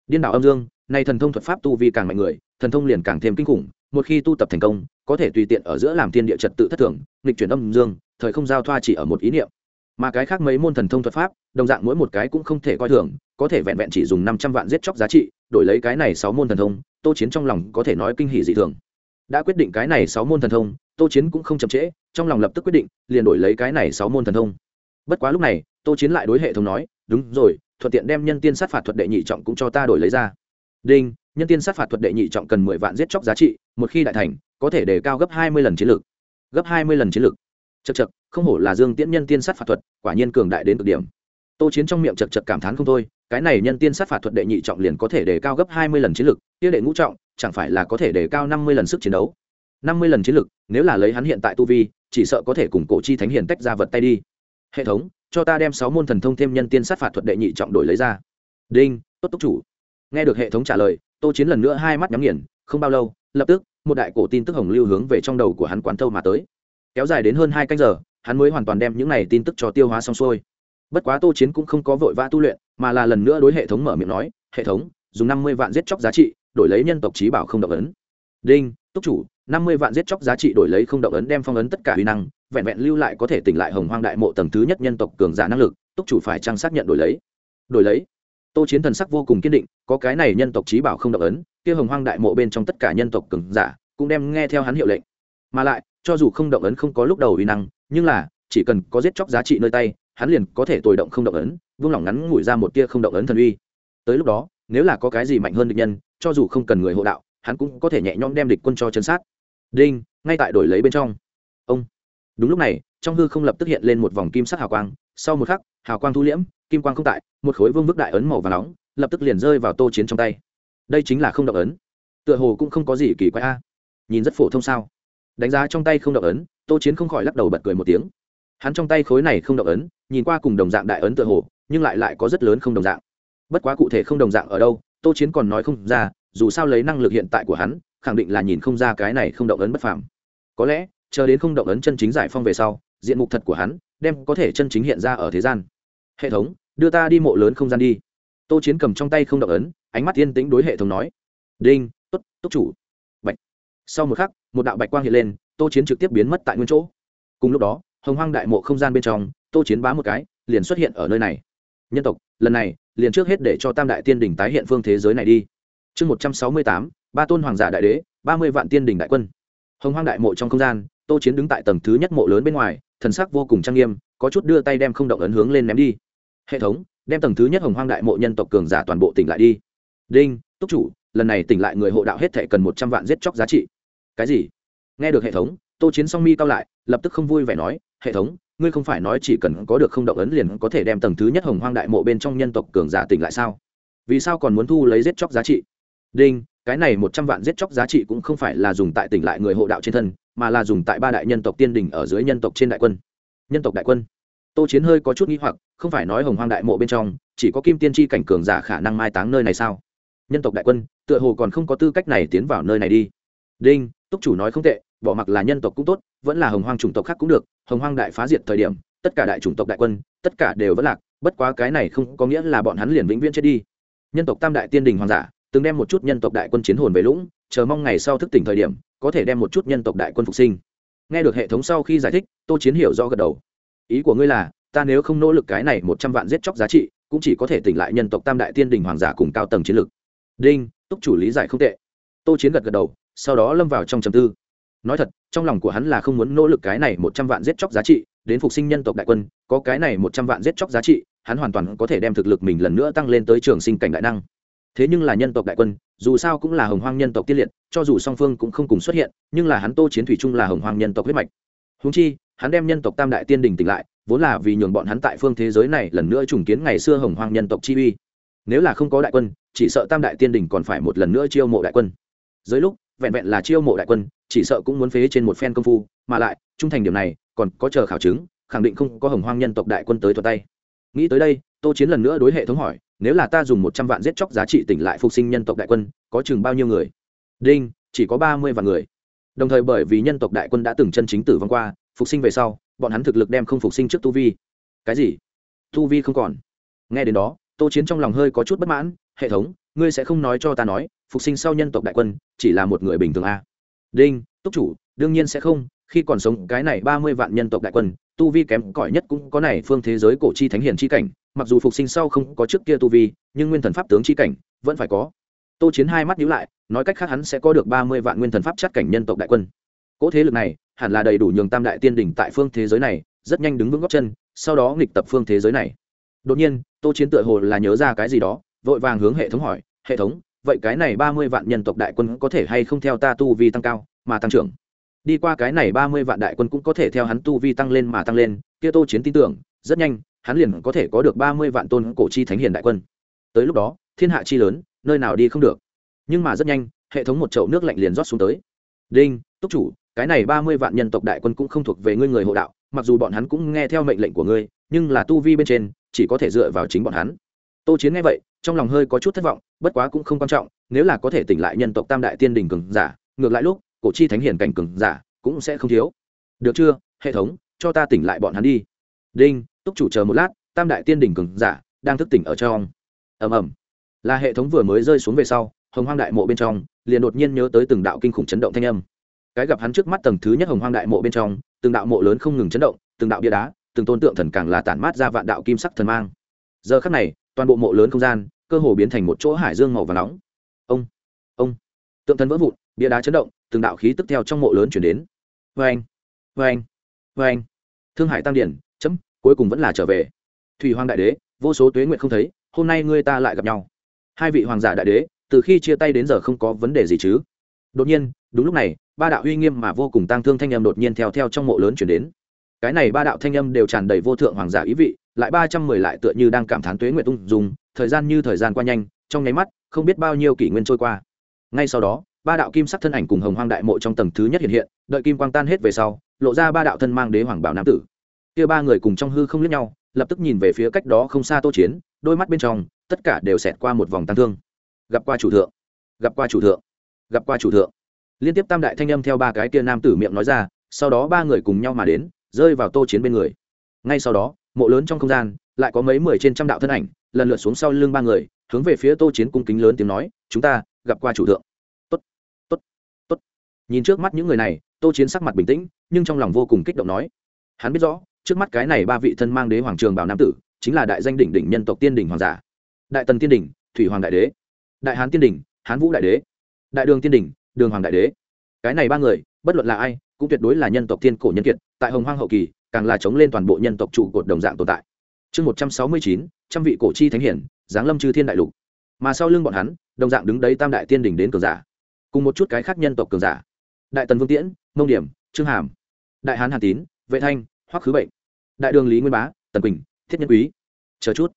điên đảo âm dương, nay thần thông thuật pháp tu vi càng mạnh người, thần thông liền càng thêm kinh khủng, một khi tu tập thành công, có thể tùy tiện ở giữa làm thiên địa trật tự thất thường, nghịch chuyển âm dương, thời không giao thoa chỉ ở một ý niệm. Mà cái khác mấy môn thần thông thuật pháp, đồng dạng mỗi một cái cũng không thể coi thường, có thể vẹn vẹn chỉ dùng năm trăm vạn giết chóc giá trị, đổi lấy cái này sáu môn thần thông, tô chiến trong lòng có thể nói kinh hỷ dị thường. Đã quyết định cái này sáu môn thần thông, tô chiến cũng không chậm trễ, trong lòng lập tức quyết định, liền đổi lấy cái này sáu môn thần thông. Bất quá lúc này, tô chiến lại đối hệ thống nói, đúng rồi thuận tiện đem nhân tiên sát phạt thuật đệ nhị trọng cũng cho ta đổi lấy ra. Đinh, nhân tiên sát phạt thuật đệ nhị trọng cần mười vạn giết chóc giá trị, một khi đại thành, có thể đề cao gấp hai mươi lần chiến lược gấp hai mươi lần chiến lược chật chật không hổ là dương tiễn nhân tiên sát phạt thuật, quả nhiên cường đại đến cực điểm. Tô chiến trong miệng chật chật cảm thán không thôi, cái này nhân tiên sát phạt thuật đệ nhị trọng liền có thể đề cao gấp hai mươi lần chiến lược tiêu đệ ngũ trọng, chẳng phải là có thể đề cao năm mươi lần sức chiến đấu? Năm mươi lần chiến lược nếu là lấy hắn hiện tại tu vi, chỉ sợ có thể cùng cổ chi thánh hiền tách ra vật tay đi. Hệ thống cho ta đem sáu môn thần thông thêm nhân tiên sát phạt thuật đệ nhị trọng đổi lấy ra. Đinh, tốt túc chủ. Nghe được hệ thống trả lời, tô chiến lần nữa hai mắt nhắm nghiền, không bao lâu, lập tức, một đại cổ tin tức hồng lưu hướng về trong đầu của hắn quán thâu mà tới. Kéo dài đến hơn hai canh giờ, hắn mới hoàn toàn đem những này tin tức cho tiêu hóa xong xuôi. Bất quá tô chiến cũng không có vội vã tu luyện, mà là lần nữa đối hệ thống mở miệng nói, hệ thống, dùng năm mươi vạn giết chóc giá trị, đổi lấy nhân tộc trí bảo không động ấn. Đinh, túc chủ, năm mươi vạn giết chóc giá trị đổi lấy không động ấn đem phong ấn tất cả huy năng vẹn vẹn lưu lại có thể tỉnh lại hồng hoang đại mộ tầng thứ nhất nhân tộc cường giả năng lực, túc chủ phải trang xác nhận đổi lấy. Đổi lấy? Tô chiến thần sắc vô cùng kiên định, có cái này nhân tộc trí bảo không động ấn, kia hồng hoang đại mộ bên trong tất cả nhân tộc cường giả cũng đem nghe theo hắn hiệu lệnh. Mà lại, cho dù không động ấn không có lúc đầu uy năng, nhưng là, chỉ cần có giết chóc giá trị nơi tay, hắn liền có thể tồi động không động ấn, vung lỏng ngắn ngủi ra một tia không động ấn thần uy. Tới lúc đó, nếu là có cái gì mạnh hơn địch nhân, cho dù không cần người hộ đạo, hắn cũng có thể nhẹ nhõm đem địch quân cho chân sát. Đinh, ngay tại đổi lấy bên trong đúng lúc này, trong hư không lập tức hiện lên một vòng kim sắc hào quang, sau một khắc, hào quang thu liễm, kim quang không tại, một khối vương vức đại ấn màu và nóng, lập tức liền rơi vào tô chiến trong tay. Đây chính là không động ấn. Tựa hồ cũng không có gì kỳ quái a. Nhìn rất phổ thông sao? Đánh giá trong tay không động ấn, tô chiến không khỏi lắc đầu bật cười một tiếng. Hắn trong tay khối này không động ấn, nhìn qua cùng đồng dạng đại ấn tựa hồ, nhưng lại lại có rất lớn không đồng dạng. Bất quá cụ thể không đồng dạng ở đâu, tô chiến còn nói không ra, dù sao lấy năng lực hiện tại của hắn, khẳng định là nhìn không ra cái này không động ấn bất phàm. Có lẽ chờ đến không động ấn chân chính giải phong về sau, diện mục thật của hắn đem có thể chân chính hiện ra ở thế gian. Hệ thống, đưa ta đi mộ lớn không gian đi. Tô chiến cầm trong tay không động ấn, ánh mắt yên tĩnh đối hệ thống nói. Đinh t ố t túc chủ. Bạch. Sau một khắc, một đạo bạch quang hiện lên, tô chiến trực tiếp biến mất tại nguyên chỗ. Cùng lúc đó, hồng hoang đại mộ không gian bên trong, tô chiến bá một cái, liền xuất hiện ở nơi này. Nhân tộc, lần này, liền trước hết để cho tam đại tiên đỉnh tái hiện phương thế giới này đi. Chương một trăm sáu mươi tám, ba tôn hoàng giả đại đế, ba mươi vạn tiên đỉnh đại quân. Hồng hoang đại mộ trong không gian tô chiến đứng tại tầng thứ nhất mộ lớn bên ngoài, thần sắc vô cùng trang nghiêm, có chút đưa tay đem không động ấn hướng lên ném đi. Hệ thống, đem tầng thứ nhất hồng hoang đại mộ nhân tộc cường giả toàn bộ tỉnh lại đi. Đinh, túc chủ, lần này tỉnh lại người hộ đạo hết thệ cần một trăm vạn giết chóc giá trị. Cái gì? Nghe được hệ thống, tô chiến song mi cao lại, lập tức không vui vẻ nói, hệ thống, ngươi không phải nói chỉ cần có được không động ấn liền có thể đem tầng thứ nhất hồng hoang đại mộ bên trong nhân tộc cường giả tỉnh lại sao? Vì sao còn muốn thu lấy giết chóc giá trị? Đinh, cái này một trăm vạn giết chóc giá trị cũng không phải là dùng tại tỉnh lại người hộ đạo trên thân mà là dùng tại ba đại nhân tộc tiên đình ở dưới nhân tộc trên đại quân. Nhân tộc đại quân. Tô chiến hơi có chút n g h i hoặc, không phải nói hồng hoang đại mộ bên trong, chỉ có kim tiên tri cảnh cường giả khả năng mai táng nơi này sao? Nhân tộc đại quân, tựa hồ còn không có tư cách này tiến vào nơi này đi. Đinh, túc chủ nói không tệ, bỏ mặc là nhân tộc cũng tốt, vẫn là hồng hoang chủng tộc khác cũng được, hồng hoang đại phá diệt thời điểm, tất cả đại chủng tộc đại quân, tất cả đều vẫn lạc, bất quá cái này không có nghĩa là bọn hắn liền vĩnh viễn chết đi. Nhân tộc tam đại tiên đình hoàng giả, từng đem một chút nhân tộc đại quân chiến hồn về lũng chờ mong ngày sau thức tỉnh thời điểm, có thể đem một chút nhân tộc đại quân phục sinh. Nghe được hệ thống sau khi giải thích, tô chiến hiểu do gật đầu. Ý của ngươi là, ta nếu không nỗ lực cái này một trăm vạn giết chóc giá trị, cũng chỉ có thể tỉnh lại nhân tộc tam đại tiên đình hoàng giả cùng cao tầng chiến lược đinh, túc chủ lý giải không tệ. Tô chiến gật gật đầu, sau đó lâm vào trong trầm tư. Nói thật, trong lòng của hắn là không muốn nỗ lực cái này một trăm vạn giết chóc giá trị, đến phục sinh nhân tộc đại quân, có cái này một trăm vạn giết chóc giá trị, hắn hoàn toàn có thể đem thực lực mình lần nữa tăng lên tới trường sinh cảnh đại năng thế nhưng là nhân tộc đại quân, dù sao cũng là hồng hoang nhân tộc tiên liệt, cho dù song phương cũng không cùng xuất hiện, nhưng là hắn tô chiến thủy chung là hồng hoang nhân tộc huyết mạch. Húng chi, hắn đem nhân tộc tam đại tiên đình tỉnh lại, vốn là vì nhường bọn hắn tại phương thế giới này lần nữa trùng kiến ngày xưa hồng hoang nhân tộc chi uy. Nếu là không có đại quân, chỉ sợ tam đại tiên đình còn phải một lần nữa chiêu mộ đại quân. Dưới lúc, vẹn vẹn là chiêu mộ đại quân, chỉ sợ cũng muốn phế trên một phen công phu, mà lại, trung thành điểm này, còn có chờ khảo chứng, khẳng định không có hồng hoang nhân tộc đại quân tới thuật tay nghĩ tới đây, tô chiến lần nữa đối hệ thống hỏi, nếu là ta dùng một trăm vạn giết chóc giá trị tỉnh lại phục sinh nhân tộc đại quân, có chừng bao nhiêu người? Đinh, chỉ có ba mươi vạn người. Đồng thời bởi vì nhân tộc đại quân đã từng chân chính tử vong qua, phục sinh về sau, bọn hắn thực lực đem không phục sinh trước tu vi. Cái gì? Tu vi không còn. Nghe đến đó, tô chiến trong lòng hơi có chút bất mãn, hệ thống, ngươi sẽ không nói cho ta nói, phục sinh sau nhân tộc đại quân chỉ là một người bình thường a à? đinh, túc chủ, đương nhiên sẽ không khi còn sống, cái này ba mươi vạn nhân tộc đại quân, tu vi kém cỏi nhất cũng có này phương thế giới cổ chi thánh hiển chi cảnh. Mặc dù phục sinh sau không có trước kia tu vi, nhưng nguyên thần pháp tướng chi cảnh vẫn phải có. Tô chiến hai mắt nhíu lại, nói cách khác hắn sẽ có được ba mươi vạn nguyên thần pháp chất cảnh nhân tộc đại quân. Cỗ thế lực này hẳn là đầy đủ nhường tam đại tiên đỉnh tại phương thế giới này rất nhanh đứng vững góc chân, sau đó nghịch tập phương thế giới này. Đột nhiên, tô chiến tựa hồ là nhớ ra cái gì đó, vội vàng hướng hệ thống hỏi, hệ thống, vậy cái này ba mươi vạn nhân tộc đại quân có thể hay không theo ta tu vi tăng cao, mà tăng trưởng? Đi qua cái này ba mươi vạn đại quân cũng có thể theo hắn tu vi tăng lên mà tăng lên, kia tô chiến tin tưởng, rất nhanh, hắn liền có thể có được ba mươi vạn tôn cổ chi thánh hiền đại quân. Tới lúc đó, thiên hạ chi lớn, nơi nào đi không được. Nhưng mà rất nhanh, hệ thống một chậu nước lạnh liền rót xuống tới. Đinh, túc chủ, cái này ba mươi vạn nhân tộc đại quân cũng không thuộc về ngươi người hộ đạo, mặc dù bọn hắn cũng nghe theo mệnh lệnh của ngươi, nhưng là tu vi bên trên, chỉ có thể dựa vào chính bọn hắn. Tô chiến nghe vậy, trong lòng hơi có chút thất vọng, bất quá cũng không quan trọng, nếu là có thể tỉnh lại nhân tộc tam đại tiên đình cường giả, ngược lại lúc cổ chi thánh hiển cảnh cường giả cũng sẽ không thiếu. Được chưa? Hệ thống, cho ta tỉnh lại bọn hắn đi. Đinh, túc chủ chờ một lát, tam đại tiên đỉnh cường giả đang thức tỉnh ở trong. Ầm ầm. Là hệ thống vừa mới rơi xuống về sau, hồng hoang đại mộ bên trong, liền đột nhiên nhớ tới từng đạo kinh khủng chấn động thanh âm. Cái gặp hắn trước mắt tầng thứ nhất hồng hoang đại mộ bên trong, từng đạo mộ lớn không ngừng chấn động, từng đạo bia đá, từng tôn tượng thần càng là tản mát ra vạn đạo kim sắc thần mang. Giờ khắc này, toàn bộ mộ lớn không gian, cơ hồ biến thành một chỗ hải dương màu và nóng. Ông ông. Tượng thần vỡ vụn, bia đá chấn động từng đạo khí tức theo trong mộ lớn chuyển đến. Vê anh vê anh vê anh thương hải tăng điển chấm, cuối cùng vẫn là trở về. Thủy hoàng đại đế, vô số tuế nguyện không thấy, hôm nay ngươi ta lại gặp nhau. Hai vị hoàng giả đại đế, từ khi chia tay đến giờ không có vấn đề gì chứ? Đột nhiên, đúng lúc này, ba đạo uy nghiêm mà vô cùng tang thương thanh âm đột nhiên theo theo trong mộ lớn chuyển đến. Cái này ba đạo thanh âm đều tràn đầy vô thượng hoàng giả ý vị, lại ba trăm mười lại tựa như đang cảm thán tuế nguyện tung dùng thời gian như thời gian qua nhanh, trong nháy mắt, không biết bao nhiêu kỷ nguyên trôi qua. Ngay sau đó ba đạo kim sắc thân ảnh cùng hồng hoang đại mộ trong tầng thứ nhất hiện hiện, đợi kim quang tan hết về sau, lộ ra ba đạo thân mang đế hoàng bảo nam tử. Kia ba người cùng trong hư không liếc nhau, lập tức nhìn về phía cách đó không xa tô chiến, đôi mắt bên trong, tất cả đều xẹt qua một vòng tăng thương. Gặp qua chủ thượng, gặp qua chủ thượng, gặp qua chủ thượng. Liên tiếp tam đại thanh âm theo ba cái kia nam tử miệng nói ra, sau đó ba người cùng nhau mà đến, rơi vào tô chiến bên người. Ngay sau đó, mộ lớn trong không gian, lại có mấy mười trên trăm đạo thân ảnh, lần lượt xuống sau lưng ba người, hướng về phía tô chiến cung kính lớn tiếng nói, chúng ta gặp qua chủ thượng nhìn trước mắt những người này, tô chiến sắc mặt bình tĩnh, nhưng trong lòng vô cùng kích động nói. Hắn biết rõ, trước mắt cái này ba vị thân mang đế hoàng trường bảo nam tử, chính là đại danh đỉnh đỉnh nhân tộc tiên đỉnh hoàng giả. Đại tần tiên đỉnh, thủy hoàng đại đế. Đại hán tiên đỉnh, hán vũ đại đế. Đại đường tiên đỉnh, đường hoàng đại đế. Cái này ba người, bất luận là ai, cũng tuyệt đối là nhân tộc tiên cổ nhân kiệt, tại hồng hoang hậu kỳ, càng là chống lên toàn bộ nhân tộc trụ cột đồng dạng tồn tại. Chương một trăm sáu mươi chín, trăm vị cổ chi thánh hiển, giáng lâm chư thiên đại lục. Mà sau lưng bọn hắn, đồng dạng đứng đấy tam đại tiên đỉnh đến cường giả. Cùng một chút cái khác nhân tộc cường giả đại tần vương tiễn mông điểm, trương hàm. Đại hán hà tín, vệ thanh, hoắc khứ bệnh. Đại đường lý nguyên bá, tần quỳnh, thiết nhân quý. Chờ chút.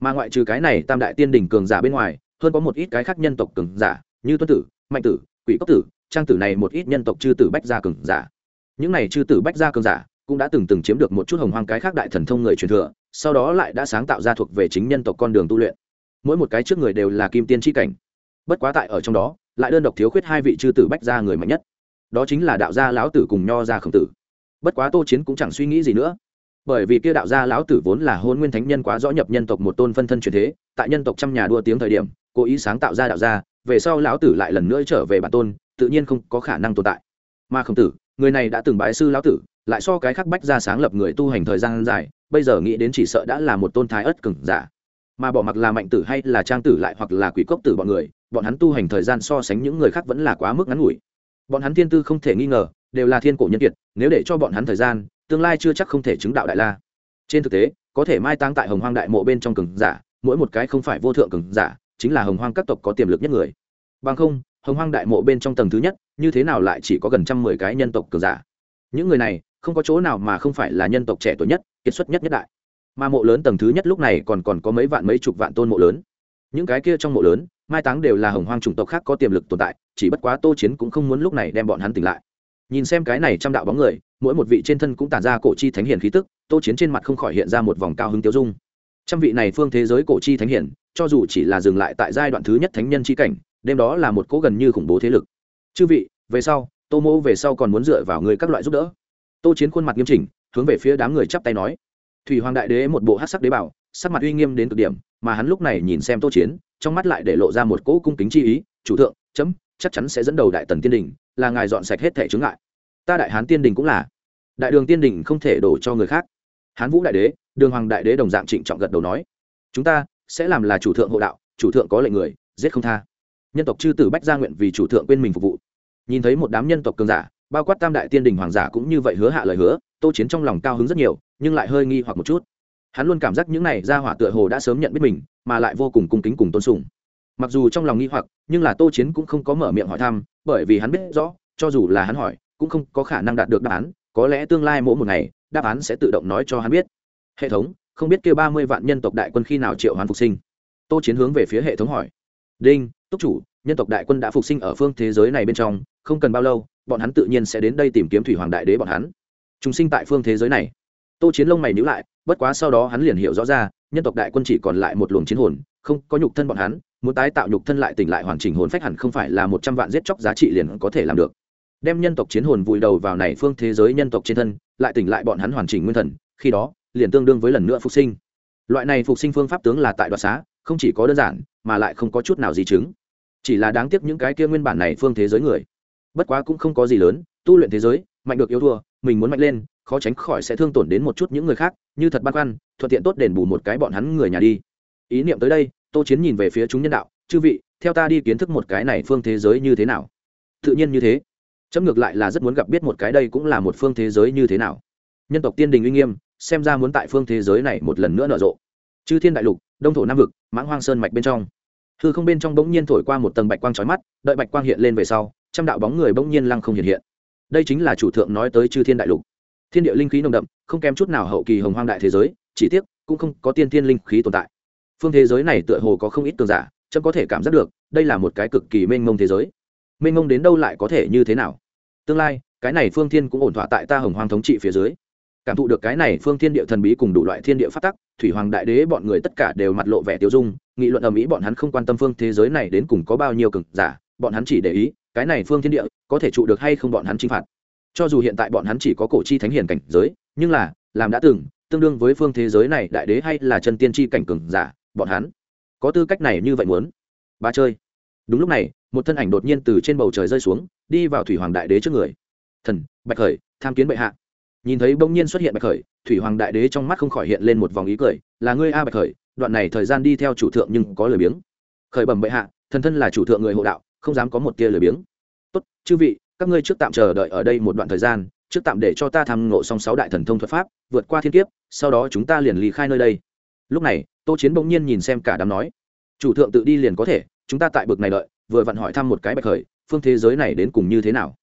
Mà ngoại trừ cái này tam đại tiên đỉnh cường giả bên ngoài, hơn có một ít cái khác nhân tộc cường giả như tuân tử, mạnh tử, quỷ cốc tử, trang tử này một ít nhân tộc chư tử bách gia cường giả. Những này chư tử bách gia cường giả cũng đã từng từng chiếm được một chút hồng hoang cái khác đại thần thông người truyền thừa, sau đó lại đã sáng tạo ra thuộc về chính nhân tộc con đường tu luyện. Mỗi một cái trước người đều là kim tiên tri cảnh. Bất quá tại ở trong đó, lại đơn độc thiếu khuyết hai vị chư tử bách gia người mạnh nhất đó chính là đạo gia lão tử cùng nho gia khổng tử. Bất quá tô chiến cũng chẳng suy nghĩ gì nữa. Bởi vì kia đạo gia lão tử vốn là hôn nguyên thánh nhân quá rõ nhập nhân tộc một tôn phân thân truyền thế, tại nhân tộc trăm nhà đua tiếng thời điểm, cố ý sáng tạo ra đạo gia, về sau lão tử lại lần nữa trở về bản tôn, tự nhiên không có khả năng tồn tại. Mà khổng tử, người này đã từng bái sư lão tử, lại so cái khắc bách ra sáng lập người tu hành thời gian dài, bây giờ nghĩ đến chỉ sợ đã là một tôn thái ất cừng giả. Mà bỏ mặc là mạnh tử hay là trang tử lại hoặc là quỷ cốc tử bọn người, bọn hắn tu hành thời gian so sánh những người khác vẫn là quá mức ngắn ngủi bọn hắn thiên tư không thể nghi ngờ, đều là thiên cổ nhân kiệt, nếu để cho bọn hắn thời gian, tương lai chưa chắc không thể chứng đạo đại la. Trên thực tế, có thể mai táng tại hồng hoang đại mộ bên trong cường giả, mỗi một cái không phải vô thượng cường giả, chính là hồng hoang các tộc có tiềm lực nhất người. Bằng không, hồng hoang đại mộ bên trong tầng thứ nhất, như thế nào lại chỉ có gần trăm mười cái nhân tộc cường giả? Những người này, không có chỗ nào mà không phải là nhân tộc trẻ tuổi nhất, kiệt xuất nhất nhất đại. Mà mộ lớn tầng thứ nhất lúc này còn còn có mấy vạn mấy chục vạn tôn mộ lớn những cái kia trong mộ lớn, mai táng đều là hồng hoang chủng tộc khác có tiềm lực tồn tại, chỉ bất quá tô chiến cũng không muốn lúc này đem bọn hắn tỉnh lại. Nhìn xem cái này trăm đạo bóng người, mỗi một vị trên thân cũng tản ra cổ chi thánh hiền khí tức, tô chiến trên mặt không khỏi hiện ra một vòng cao hứng tiêu dung. Trăm vị này phương thế giới cổ chi thánh hiền cho dù chỉ là dừng lại tại giai đoạn thứ nhất thánh nhân chi cảnh, đêm đó là một cố gần như khủng bố thế lực. Chư vị, về sau, tô mô về sau còn muốn dựa vào người các loại giúp đỡ. Tô chiến khuôn mặt nghiêm chỉnh, hướng về phía đám người chắp tay nói. Thủy hoàng đại đế một bộ hát sắc đế bảo, sắc mặt uy nghiêm đến cực điểm mà hắn lúc này nhìn xem tô chiến, trong mắt lại để lộ ra một cỗ cung kính chi ý, chủ thượng, chấm, chắc chắn sẽ dẫn đầu đại tần tiên đình, là ngài dọn sạch hết thẻ chướng ngại. Ta đại hán tiên đình cũng là. Đại đường tiên đình không thể đổ cho người khác. Hán vũ đại đế, đường hoàng đại đế đồng dạng trịnh trọng gật đầu nói, chúng ta sẽ làm là chủ thượng hộ đạo, chủ thượng có lệnh người, giết không tha. Nhân tộc chư tử bách gia nguyện vì chủ thượng quên mình phục vụ. Nhìn thấy một đám nhân tộc cường giả, bao quát tam đại tiên đình hoàng giả cũng như vậy hứa hạ lời hứa, tô chiến trong lòng cao hứng rất nhiều, nhưng lại hơi nghi hoặc một chút hắn luôn cảm giác những này ra hỏa tựa hồ đã sớm nhận biết mình, mà lại vô cùng cung kính cùng tôn sùng. Mặc dù trong lòng nghi hoặc, nhưng là tô chiến cũng không có mở miệng hỏi thăm, bởi vì hắn biết rõ, cho dù là hắn hỏi, cũng không có khả năng đạt được đáp án, có lẽ tương lai mỗi một ngày, đáp án sẽ tự động nói cho hắn biết. Hệ thống, không biết kêu ba mươi vạn nhân tộc đại quân khi nào triệu hoàn phục sinh? Tô chiến hướng về phía hệ thống hỏi. Đinh, túc chủ, nhân tộc đại quân đã phục sinh ở phương thế giới này bên trong, không cần bao lâu, bọn hắn tự nhiên sẽ đến đây tìm kiếm thủy hoàng đại đế bọn hắn. Chúng sinh tại phương thế giới này tô chiến lông mày nhữ lại, bất quá sau đó hắn liền hiểu rõ ra, nhân tộc đại quân chỉ còn lại một luồng chiến hồn, không có nhục thân bọn hắn, muốn tái tạo nhục thân lại tỉnh lại hoàn chỉnh hồn phách hẳn không phải là một trăm vạn giết chóc giá trị liền có thể làm được. Đem nhân tộc chiến hồn vùi đầu vào này phương thế giới nhân tộc trên thân, lại tỉnh lại bọn hắn hoàn chỉnh nguyên thần, khi đó, liền tương đương với lần nữa phục sinh. Loại này phục sinh phương pháp tướng là tại đoạt xá, không chỉ có đơn giản, mà lại không có chút nào gì chứng. Chỉ là đáng tiếc những cái kia nguyên bản này phương thế giới người. Bất quá cũng không có gì lớn, tu luyện thế giới, mạnh được yếu thua, mình muốn mạnh lên khó tránh khỏi sẽ thương tổn đến một chút những người khác, như thật băn khoăn, thuận tiện tốt đền bù một cái bọn hắn người nhà đi. Ý niệm tới đây, tô chiến nhìn về phía chúng nhân đạo, chư vị, theo ta đi kiến thức một cái này phương thế giới như thế nào? Tự nhiên như thế. Chấm ngược lại là rất muốn gặp biết một cái đây cũng là một phương thế giới như thế nào. Nhân tộc tiên đình uy nghiêm, xem ra muốn tại phương thế giới này một lần nữa nở rộ. Chư thiên đại lục, đông thổ nam vực, mãng hoang sơn mạch bên trong. Hư không bên trong bỗng nhiên thổi qua một tầng bạch quang trói mắt, đợi bạch quang hiện lên về sau, trăm đạo bóng người bỗng nhiên lăng không hiện hiện. Đây chính là chủ thượng nói tới chư thiên đại lục thiên địa linh khí nồng đậm, không kém chút nào hậu kỳ hồng hoang đại thế giới, chỉ tiếc, cũng không có tiên thiên linh khí tồn tại. Phương thế giới này tựa hồ có không ít tường giả, chấm có thể cảm giác được, đây là một cái cực kỳ mênh mông thế giới. Mênh mông đến đâu lại có thể như thế nào? Tương lai, cái này phương thiên cũng ổn thỏa tại ta hồng hoang thống trị phía dưới. Cảm thụ được cái này phương thiên địa thần bí cùng đủ loại thiên địa phát tắc, thủy hoàng đại đế bọn người tất cả đều mặt lộ vẻ tiêu dung, nghị luận ầm ĩ bọn hắn không quan tâm phương thế giới này đến cùng có bao nhiêu cực giả, bọn hắn chỉ để ý, cái này phương thiên địa có thể trụ được hay không bọn hắn chinh phạt cho dù hiện tại bọn hắn chỉ có cổ chi thánh hiền cảnh giới, nhưng là, làm đã từng, tương đương với phương thế giới này đại đế hay là chân tiên tri cảnh cường giả, bọn hắn có tư cách này như vậy muốn? Ba chơi. Đúng lúc này, một thân ảnh đột nhiên từ trên bầu trời rơi xuống, đi vào thủy hoàng đại đế trước người. Thần, bạch khởi, tham kiến bệ hạ. Nhìn thấy bỗng nhiên xuất hiện bạch khởi, thủy hoàng đại đế trong mắt không khỏi hiện lên một vòng ý cười, là ngươi a bạch khởi, đoạn này thời gian đi theo chủ thượng nhưng có lời biếng. Khởi bẩm bệ hạ, thần thân là chủ thượng người hộ đạo, không dám có một tia lời biếng. Tốt, chư vị các ngươi trước tạm chờ đợi ở đây một đoạn thời gian, trước tạm để cho ta tham ngộ xong sáu đại thần thông thuật pháp, vượt qua thiên kiếp, sau đó chúng ta liền lý khai nơi đây. Lúc này, tô chiến bỗng nhiên nhìn xem cả đám nói, chủ thượng tự đi liền có thể, chúng ta tại bực này đợi, vừa vặn hỏi thăm một cái bạch khởi, phương thế giới này đến cùng như thế nào?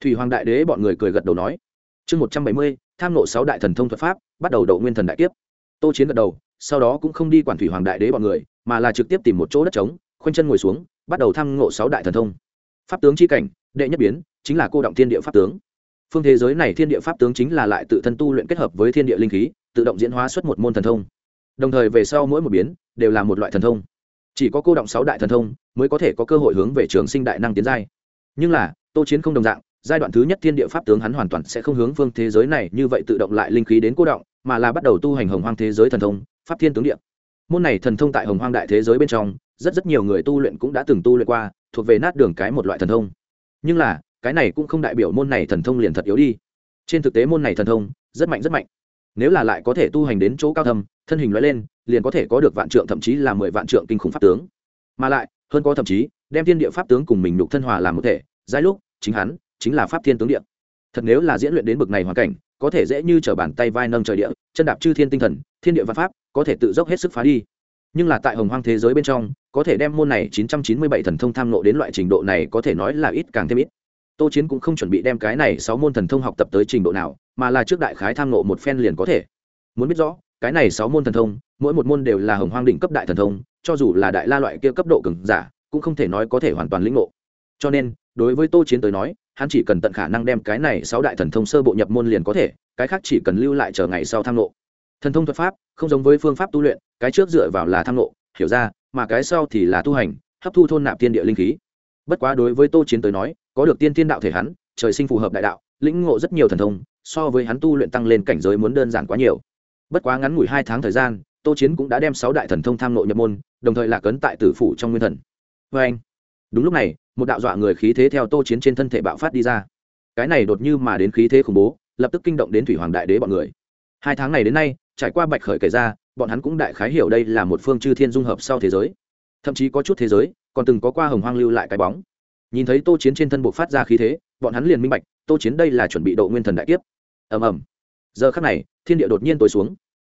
Thủy hoàng đại đế bọn người cười gật đầu nói, chương một trăm bảy mươi, tham nộ sáu đại thần thông thuật pháp, bắt đầu đậu nguyên thần đại kiếp. Tô chiến gật đầu, sau đó cũng không đi quản thủy hoàng đại đế bọn người, mà là trực tiếp tìm một chỗ đất trống, khoanh chân ngồi xuống, bắt đầu tham ngộ sáu đại thần thông. Pháp tướng c h i cảnh, đệ nhất biến chính là cô động thiên địa pháp tướng. Phương thế giới này thiên địa pháp tướng chính là lại tự thân tu luyện kết hợp với thiên địa linh khí, tự động diễn hóa xuất một môn thần thông. Đồng thời về sau mỗi một biến, đều là một loại thần thông. Chỉ có cô động sáu đại thần thông, mới có thể có cơ hội hướng về trường sinh đại năng tiến giai. Nhưng là, tô chiến không đồng dạng, giai đoạn thứ nhất thiên địa pháp tướng hắn hoàn toàn sẽ không hướng phương thế giới này như vậy tự động lại linh khí đến cô động, mà là bắt đầu tu hành hồng hoang thế giới thần thông, pháp thiên tướng địa. Môn này thần thông tại hồng hoang đại thế giới bên trong, rất rất nhiều người tu luyện cũng đã từng tu luyện qua, thuộc về nát đường cái một loại thần thông. Nhưng là cái này cũng không đại biểu môn này thần thông liền thật yếu đi. Trên thực tế môn này thần thông rất mạnh rất mạnh. Nếu là lại có thể tu hành đến chỗ cao thâm, thân hình nói lên, liền có thể có được vạn trượng, thậm chí là mười vạn trượng kinh khủng pháp tướng. Mà lại, hơn có thậm chí, đem thiên địa pháp tướng cùng mình nhục thân hòa làm một thể, giai lúc, chính hắn chính là pháp thiên tướng địa. Thật nếu là diễn luyện đến bực này hoàn cảnh, có thể dễ như t r ở bàn tay vai nâng trời địa, chân đạp chư thiên tinh thần, thiên địa văn pháp, có thể tự dốc hết sức phá đi. Nhưng là tại hồng hoang thế giới bên trong, có thể đem môn này 997 thần thông tham nộ đến loại trình độ này có thể nói là ít càng thêm ít tô chiến cũng không chuẩn bị đem cái này sáu môn thần thông học tập tới trình độ nào, mà là trước đại khái tham nộ một phen liền có thể. Muốn biết rõ, cái này sáu môn thần thông, mỗi một môn đều là hồng hoang đỉnh cấp đại thần thông, cho dù là đại la loại kia cấp độ cường giả, cũng không thể nói có thể hoàn toàn lĩnh ngộ. Cho nên, đối với tô chiến tới nói, hắn chỉ cần tận khả năng đem cái này sáu đại thần thông sơ bộ nhập môn liền có thể, cái khác chỉ cần lưu lại chờ ngày sau tham nộ thần thông thuật pháp, không giống với phương pháp tu luyện, cái trước dựa vào là tham nộ hiểu ra, mà cái sau thì là tu hành, hấp thu thôn nạp tiên địa linh khí. Bất quá đối với tô chiến tới nói có được tiên tiên đạo thể hắn, trời sinh phù hợp đại đạo, lĩnh ngộ rất nhiều thần thông, so với hắn tu luyện tăng lên cảnh giới muốn đơn giản quá nhiều. Bất quá ngắn ngủi hai tháng thời gian, tô chiến cũng đã đem sáu đại thần thông tham nộ nhập môn, đồng thời là cấn tại tử phủ trong nguyên thần. Vê anh, đúng lúc này, một đạo dọa người khí thế theo tô chiến trên thân thể bạo phát đi ra. Cái này đột như mà đến khí thế khủng bố, lập tức kinh động đến thủy hoàng đại đế bọn người. Hai tháng này đến nay, trải qua bạch khởi kể ra, bọn hắn cũng đại khái hiểu đây là một phương chư thiên dung hợp sau thế giới. Thậm chí có chút thế giới, còn từng có qua hồng hoang lưu lại cái bóng nhìn thấy tô chiến trên thân buộc phát ra khí thế, bọn hắn liền minh bạch, tô chiến đây là chuẩn bị độ nguyên thần đại kiếp. Ầm ầm. Giờ khắc này, thiên địa đột nhiên tối xuống.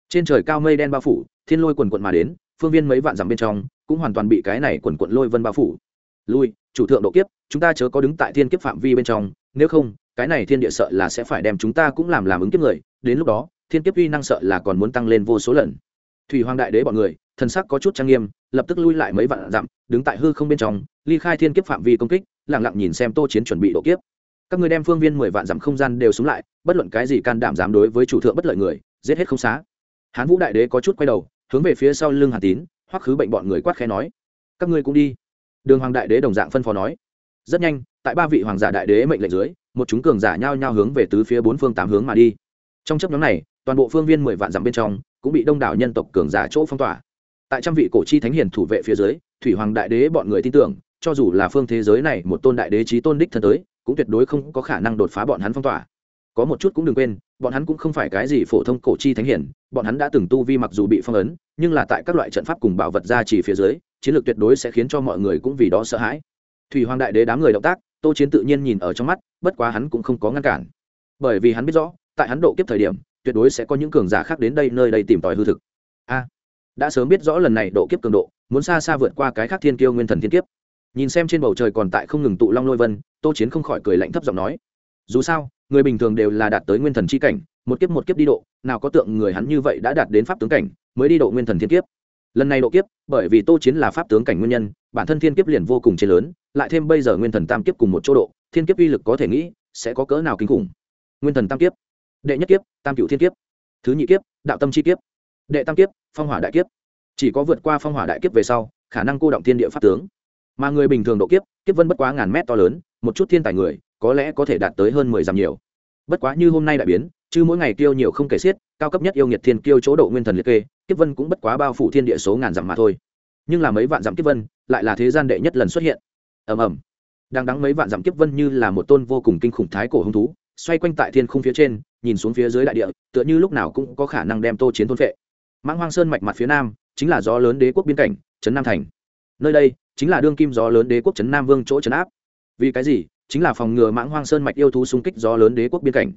Trên trời cao mây đen bao phủ, thiên lôi quần quận mà đến, phương viên mấy vạn dặm bên trong, cũng hoàn toàn bị cái này quần quận lôi vân bao phủ. Lui, chủ thượng độ kiếp, chúng ta chớ có đứng tại thiên kiếp phạm vi bên trong, nếu không, cái này thiên địa sợ là sẽ phải đem chúng ta cũng làm làm ứng kiếp người, đến lúc đó, thiên kiếp uy năng sợ là còn muốn tăng lên vô số lần. Thủy hoàng đại đế bọn người, thần sắc có chút trang nghiêm, lập tức lui lại mấy vạn dặm, đứng tại hư không bên trong ly khai thiên kiếp phạm vi công kích lẳng lặng nhìn xem tô chiến chuẩn bị độ kiếp. Các người đem phương viên mười vạn dặm không gian đều xuống lại, bất luận cái gì can đảm dám đối với chủ thượng bất lợi người, giết hết không xá. Hán vũ đại đế có chút quay đầu, hướng về phía sau lưng hà tín, hoắc khứ bệnh bọn người quát khẽ nói, các ngươi cũng đi. Đường hoàng đại đế đồng dạng phân phó nói, rất nhanh, tại ba vị hoàng giả đại đế mệnh lệnh dưới, một chúng cường giả nhao nhao hướng về tứ phía bốn phương tám hướng mà đi. Trong chấp nhóm này, toàn bộ phương viên mười vạn dặm bên trong cũng bị đông đảo nhân tộc cường giả chỗ phong tỏa. Tại trăm vị cổ chi thánh hiền thủ vệ phía dưới, thủy hoàng đại đế bọn người tin tưởng cho dù là phương thế giới này một tôn đại đế trí tôn đích thân tới, cũng tuyệt đối không có khả năng đột phá bọn hắn phong tỏa. Có một chút cũng đừng quên, bọn hắn cũng không phải cái gì phổ thông cổ chi thánh hiển, bọn hắn đã từng tu vi mặc dù bị phong ấn, nhưng là tại các loại trận pháp cùng bảo vật ra chỉ phía dưới, chiến lược tuyệt đối sẽ khiến cho mọi người cũng vì đó sợ hãi. Thủy hoàng đại đế đám người động tác, tô chiến tự nhiên nhìn ở trong mắt, bất quá hắn cũng không có ngăn cản. Bởi vì hắn biết rõ, tại hắn độ kiếp thời điểm, tuyệt đối sẽ có những cường giả khác đến đây nơi đây tìm tòi hư thực. A, đã sớm biết rõ lần này độ kiếp cường độ, muốn xa xa vượt qua cái khác thiên kiêu nguyên thần thiên kiếp nhìn xem trên bầu trời còn tại không ngừng tụ long lôi vân, tô chiến không khỏi cười lạnh thấp giọng nói, dù sao, người bình thường đều là đạt tới nguyên thần c h i cảnh, một kiếp một kiếp đi độ, nào có tượng người hắn như vậy đã đạt đến pháp tướng cảnh, mới đi độ nguyên thần thiên kiếp. Lần này độ kiếp, bởi vì tô chiến là pháp tướng cảnh nguyên nhân, bản thân thiên kiếp liền vô cùng chế lớn, lại thêm bây giờ nguyên thần tam kiếp cùng một chỗ độ, thiên kiếp uy lực có thể nghĩ, sẽ có cỡ nào kinh khủng. Nguyên thần tam kiếp, đệ nhất kiếp, tam cựu thiên kiếp, thứ nhị kiếp, đạo tâm chi kiếp, đệ tam kiếp, phong hỏa đại kiếp. Chỉ có vượt qua phong hỏa đại kiếp về sau, khả năng cô động thiên địa pháp tướng mà người bình thường độ kiếp kiếp vân bất quá ngàn mét to lớn, một chút thiên tài người, có lẽ có thể đạt tới hơn mười dặm nhiều. Bất quá như hôm nay đại biến, chứ mỗi ngày tiêu nhiều không kể xiết, cao cấp nhất yêu nghiệt thiên kiêu chỗ độ nguyên thần liệt kê, kiếp vân cũng bất quá bao phủ thiên địa số ngàn dặm mà thôi. Nhưng là mấy vạn dặm kiếp vân, lại là thế gian đệ nhất lần xuất hiện. Ầm ầm. Đang đắng mấy vạn dặm kiếp vân như là một tôn vô cùng kinh khủng thái cổ hung thú, xoay quanh tại thiên khung phía trên, nhìn xuống phía dưới đại địa, tựa như lúc nào cũng có khả năng đem tô chiến thôn phệ. Mãng hoang sơn mạch mặt phía nam, chính là gió lớn đế quốc biên cảnh, trấn nam thành. Nơi đây chính là đương kim gió lớn đế quốc trấn nam vương chỗ trấn áp. Vì cái gì? Chính là phòng ngừa mãng hoang sơn mạch yêu thú xung kích gió lớn đế quốc biên cảnh.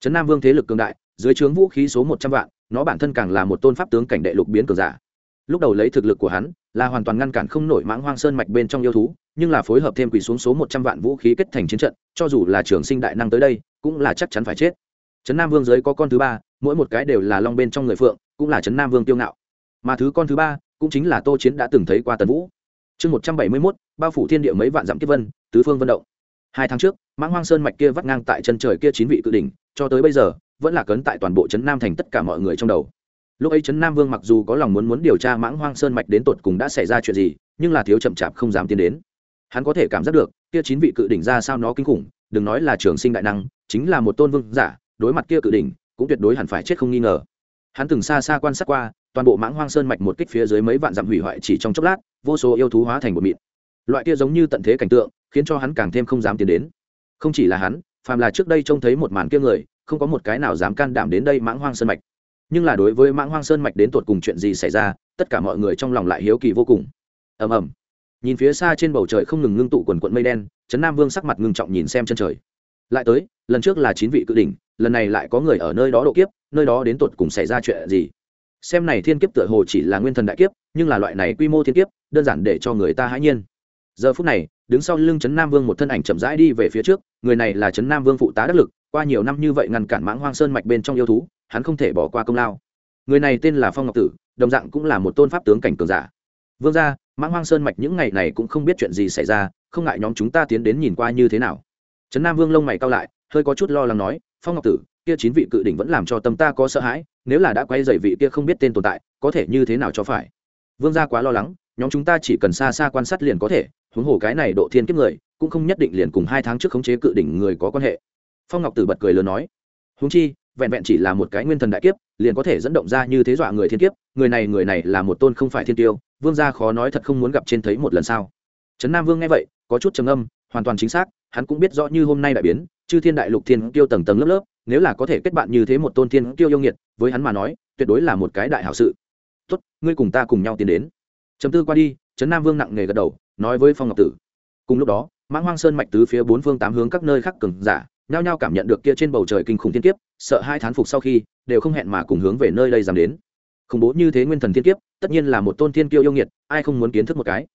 Trấn nam vương thế lực cường đại, dưới trướng vũ khí số một trăm vạn, nó bản thân càng là một tôn pháp tướng cảnh đệ lục biến cường giả. Lúc đầu lấy thực lực của hắn, là hoàn toàn ngăn cản không nổi mãng hoang sơn mạch bên trong yêu thú, nhưng là phối hợp thêm quỷ xuống số một trăm vạn vũ khí kết thành chiến trận, cho dù là trường sinh đại năng tới đây, cũng là chắc chắn phải chết. Trấn nam vương giới có con thứ ba, mỗi một cái đều là long bên trong người phượng, cũng là trấn nam vương tiêu ngạo. Mà thứ con thứ ba, cũng chính là tô chiến đã từng thấy qua tần vũ chương một trăm bảy mươi mốt, bao phủ thiên địa mấy vạn dặm kiếp vân, tứ phương vận động. Hai tháng trước, mãng hoang sơn mạch kia vắt ngang tại chân trời kia chín vị cự đỉnh, cho tới bây giờ, vẫn là cấn tại toàn bộ trấn nam thành tất cả mọi người trong đầu. Lúc ấy trấn nam vương mặc dù có lòng muốn muốn điều tra mãng hoang sơn mạch đến tột cùng đã xảy ra chuyện gì, nhưng là thiếu chậm chạp không dám tiến đến. Hắn có thể cảm giác được, kia chín vị cự đỉnh ra sao nó kinh khủng, đừng nói là trường sinh đại năng, chính là một tôn vương giả, đối mặt kia cự đỉnh, cũng tuyệt đối hẳn phải chết không nghi ngờ. Hắn từng xa xa quan sát qua toàn bộ mãng hoang sơn mạch một kích phía dưới mấy vạn dặm hủy hoại chỉ trong chốc lát, vô số yêu thú hóa thành một mịn. Loại kia giống như tận thế cảnh tượng, khiến cho hắn càng thêm không dám tiến đến. Không chỉ là hắn, phàm là trước đây trông thấy một màn kia người, không có một cái nào dám can đảm đến đây mãng hoang sơn mạch. Nhưng là đối với mãng hoang sơn mạch đến tột cùng chuyện gì xảy ra, tất cả mọi người trong lòng lại hiếu kỳ vô cùng. Ầm ầm. Nhìn phía xa trên bầu trời không ngừng ngưng tụ quần quận mây đen, trấn nam vương sắc mặt ngưng trọng nhìn xem chân trời. Lại tới, lần trước là chín vị cự đỉnh, lần này lại có người ở nơi đó độ kiếp, nơi đó đến tột cùng xảy ra chuyện gì? Xem này thiên kiếp tựa hồ chỉ là nguyên thần đại kiếp, nhưng là loại này quy mô thiên kiếp, đơn giản để cho người ta hãi nhiên. Giờ phút này, đứng sau lưng trấn nam vương một thân ảnh chậm rãi đi về phía trước, người này là trấn nam vương phụ tá đắc lực, qua nhiều năm như vậy ngăn cản mãng hoang sơn mạch bên trong yêu thú, hắn không thể bỏ qua công lao. Người này tên là phong ngọc tử, đồng dạng cũng là một tôn pháp tướng cảnh cường giả. Vương gia, mãng hoang sơn mạch những ngày này cũng không biết chuyện gì xảy ra, không ngại nhóm chúng ta tiến đến nhìn qua như thế nào. Trấn nam vương lông mày cao lại, hơi có chút lo lắng nói, phong ngọc tử kia chín vị cự đỉnh vẫn làm cho tâm ta có sợ hãi, nếu là đã quay dày vị kia không biết tên tồn tại, có thể như thế nào cho phải? Vương gia quá lo lắng, nhóm chúng ta chỉ cần xa xa quan sát liền có thể, huống hồ cái này độ thiên kiếp người, cũng không nhất định liền cùng hai tháng trước khống chế cự đỉnh người có quan hệ. Phong ngọc tử bật cười lớn nói, huống chi, vẹn vẹn chỉ là một cái nguyên thần đại kiếp, liền có thể dẫn động ra như thế dọa người thiên kiếp, người này người này là một tôn không phải thiên tiêu, vương gia khó nói thật không muốn gặp trên thấy một lần sao? Trấn nam vương nghe vậy, có chút trầm âm hoàn toàn chính xác, hắn cũng biết rõ như hôm nay đại biến, chư thiên đại lục thiên tiêu tầng tầng lớp lớp nếu là có thể kết bạn như thế một tôn thiên kiêu yêu nghiệt, với hắn mà nói, tuyệt đối là một cái đại hảo sự. Tốt, ngươi cùng ta cùng nhau tiến đến. Chấm tư qua đi, trấn nam vương nặng nề gật đầu, nói với phong ngọc tử. Cùng lúc đó, mãng hoang sơn mạch tứ phía bốn phương tám hướng các nơi khác cường giả, nhao nhao cảm nhận được kia trên bầu trời kinh khủng thiên kiếp, sợ hai thán phục sau khi, đều không hẹn mà cùng hướng về nơi đây dám đến. Khủng bố như thế nguyên thần thiên kiếp, tất nhiên là một tôn thiên kiêu yêu nghiệt, ai không muốn kiến thức một cái.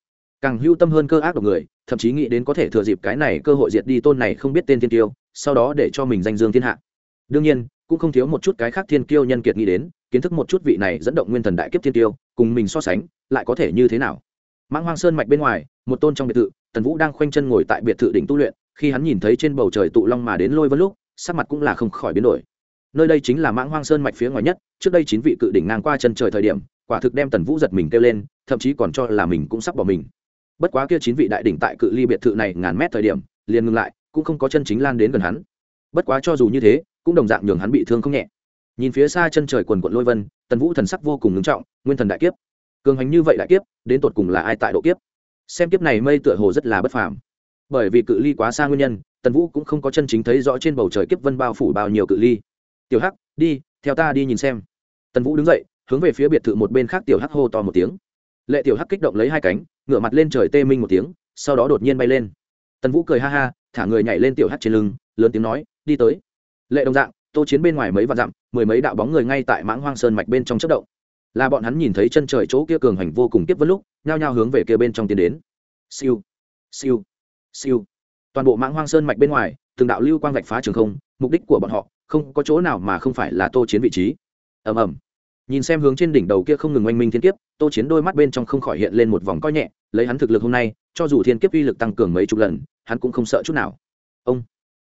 Càng hưu tâm hơn cơ ác độc người, thậm chí nghĩ đến có thể thừa dịp cái này cơ hội diệt đi tôn này không biết tên thiên kiêu, sau đó để cho mình danh dương thiên hạ đương nhiên, cũng không thiếu một chút cái khác thiên kiêu nhân kiệt nghĩ đến, kiến thức một chút vị này dẫn động nguyên thần đại kiếp thiên kiêu, cùng mình so sánh, lại có thể như thế nào? Mãng hoang sơn mạch bên ngoài, một tôn trong biệt thự, tần vũ đang khoanh chân ngồi tại biệt thự đỉnh tu luyện, khi hắn nhìn thấy trên bầu trời tụ long mà đến lôi vân lúc, sắc mặt cũng là không khỏi biến đổi. Nơi đây chính là mãng hoang sơn mạch phía ngoài nhất, trước đây chín vị cự đỉnh ngang qua chân trời thời điểm, quả thực đem tần vũ giật mình kêu lên, thậm chí còn cho là mình cũng sắp bỏ mình. Bất quá kia chín vị đại đỉnh tại cự ly biệt thự này ngàn mét thời điểm, liền ngừng lại, cũng không có chân chính lan đến gần hắn. Bất quá cho dù như thế cũng đồng dạng nhường hắn bị thương không nhẹ. Nhìn phía xa chân trời quần quận lôi vân, tần vũ thần sắc vô cùng ngưng trọng, nguyên thần đại kiếp. Cường hành như vậy đại kiếp, đến tột cùng là ai tại độ kiếp? Xem kiếp này mây tựa hồ rất là bất phàm. Bởi vì cự ly quá xa nguyên nhân, tần vũ cũng không có chân chính thấy rõ trên bầu trời kiếp vân bao phủ bao nhiêu cự ly. Tiểu hắc, đi, theo ta đi nhìn xem. Tần vũ đứng dậy, hướng về phía biệt thự một bên khác tiểu hắc hô to một tiếng. Lệ tiểu hắc kích động lấy hai cánh, ngửa mặt lên trời tê minh một tiếng, sau đó đột nhiên bay lên. Tần vũ cười ha ha, thả người nhảy lên tiểu hắc trên lưng, lớn tiếng nói, đi tới lệ đồng dạng, tô chiến bên ngoài mấy vạn dặm, mười mấy đạo bóng người ngay tại mãng hoang sơn mạch bên trong chất động. Là bọn hắn nhìn thấy chân trời chỗ kia cường hành vô cùng tiếp vân lúc, nhao nhao hướng về kia bên trong tiến đến. Siêu siêu siêu. Toàn bộ mãng hoang sơn mạch bên ngoài, từng đạo lưu quang vạch phá trường không, mục đích của bọn họ không có chỗ nào mà không phải là tô chiến vị trí. Ầm ầm. Nhìn xem hướng trên đỉnh đầu kia không ngừng oanh minh thiên kiếp, tô chiến đôi mắt bên trong không khỏi hiện lên một vòng coi nhẹ, lấy hắn thực lực hôm nay, cho dù thiên kiếp uy lực tăng cường mấy chục lần, hắn cũng không sợ chút nào. Ông,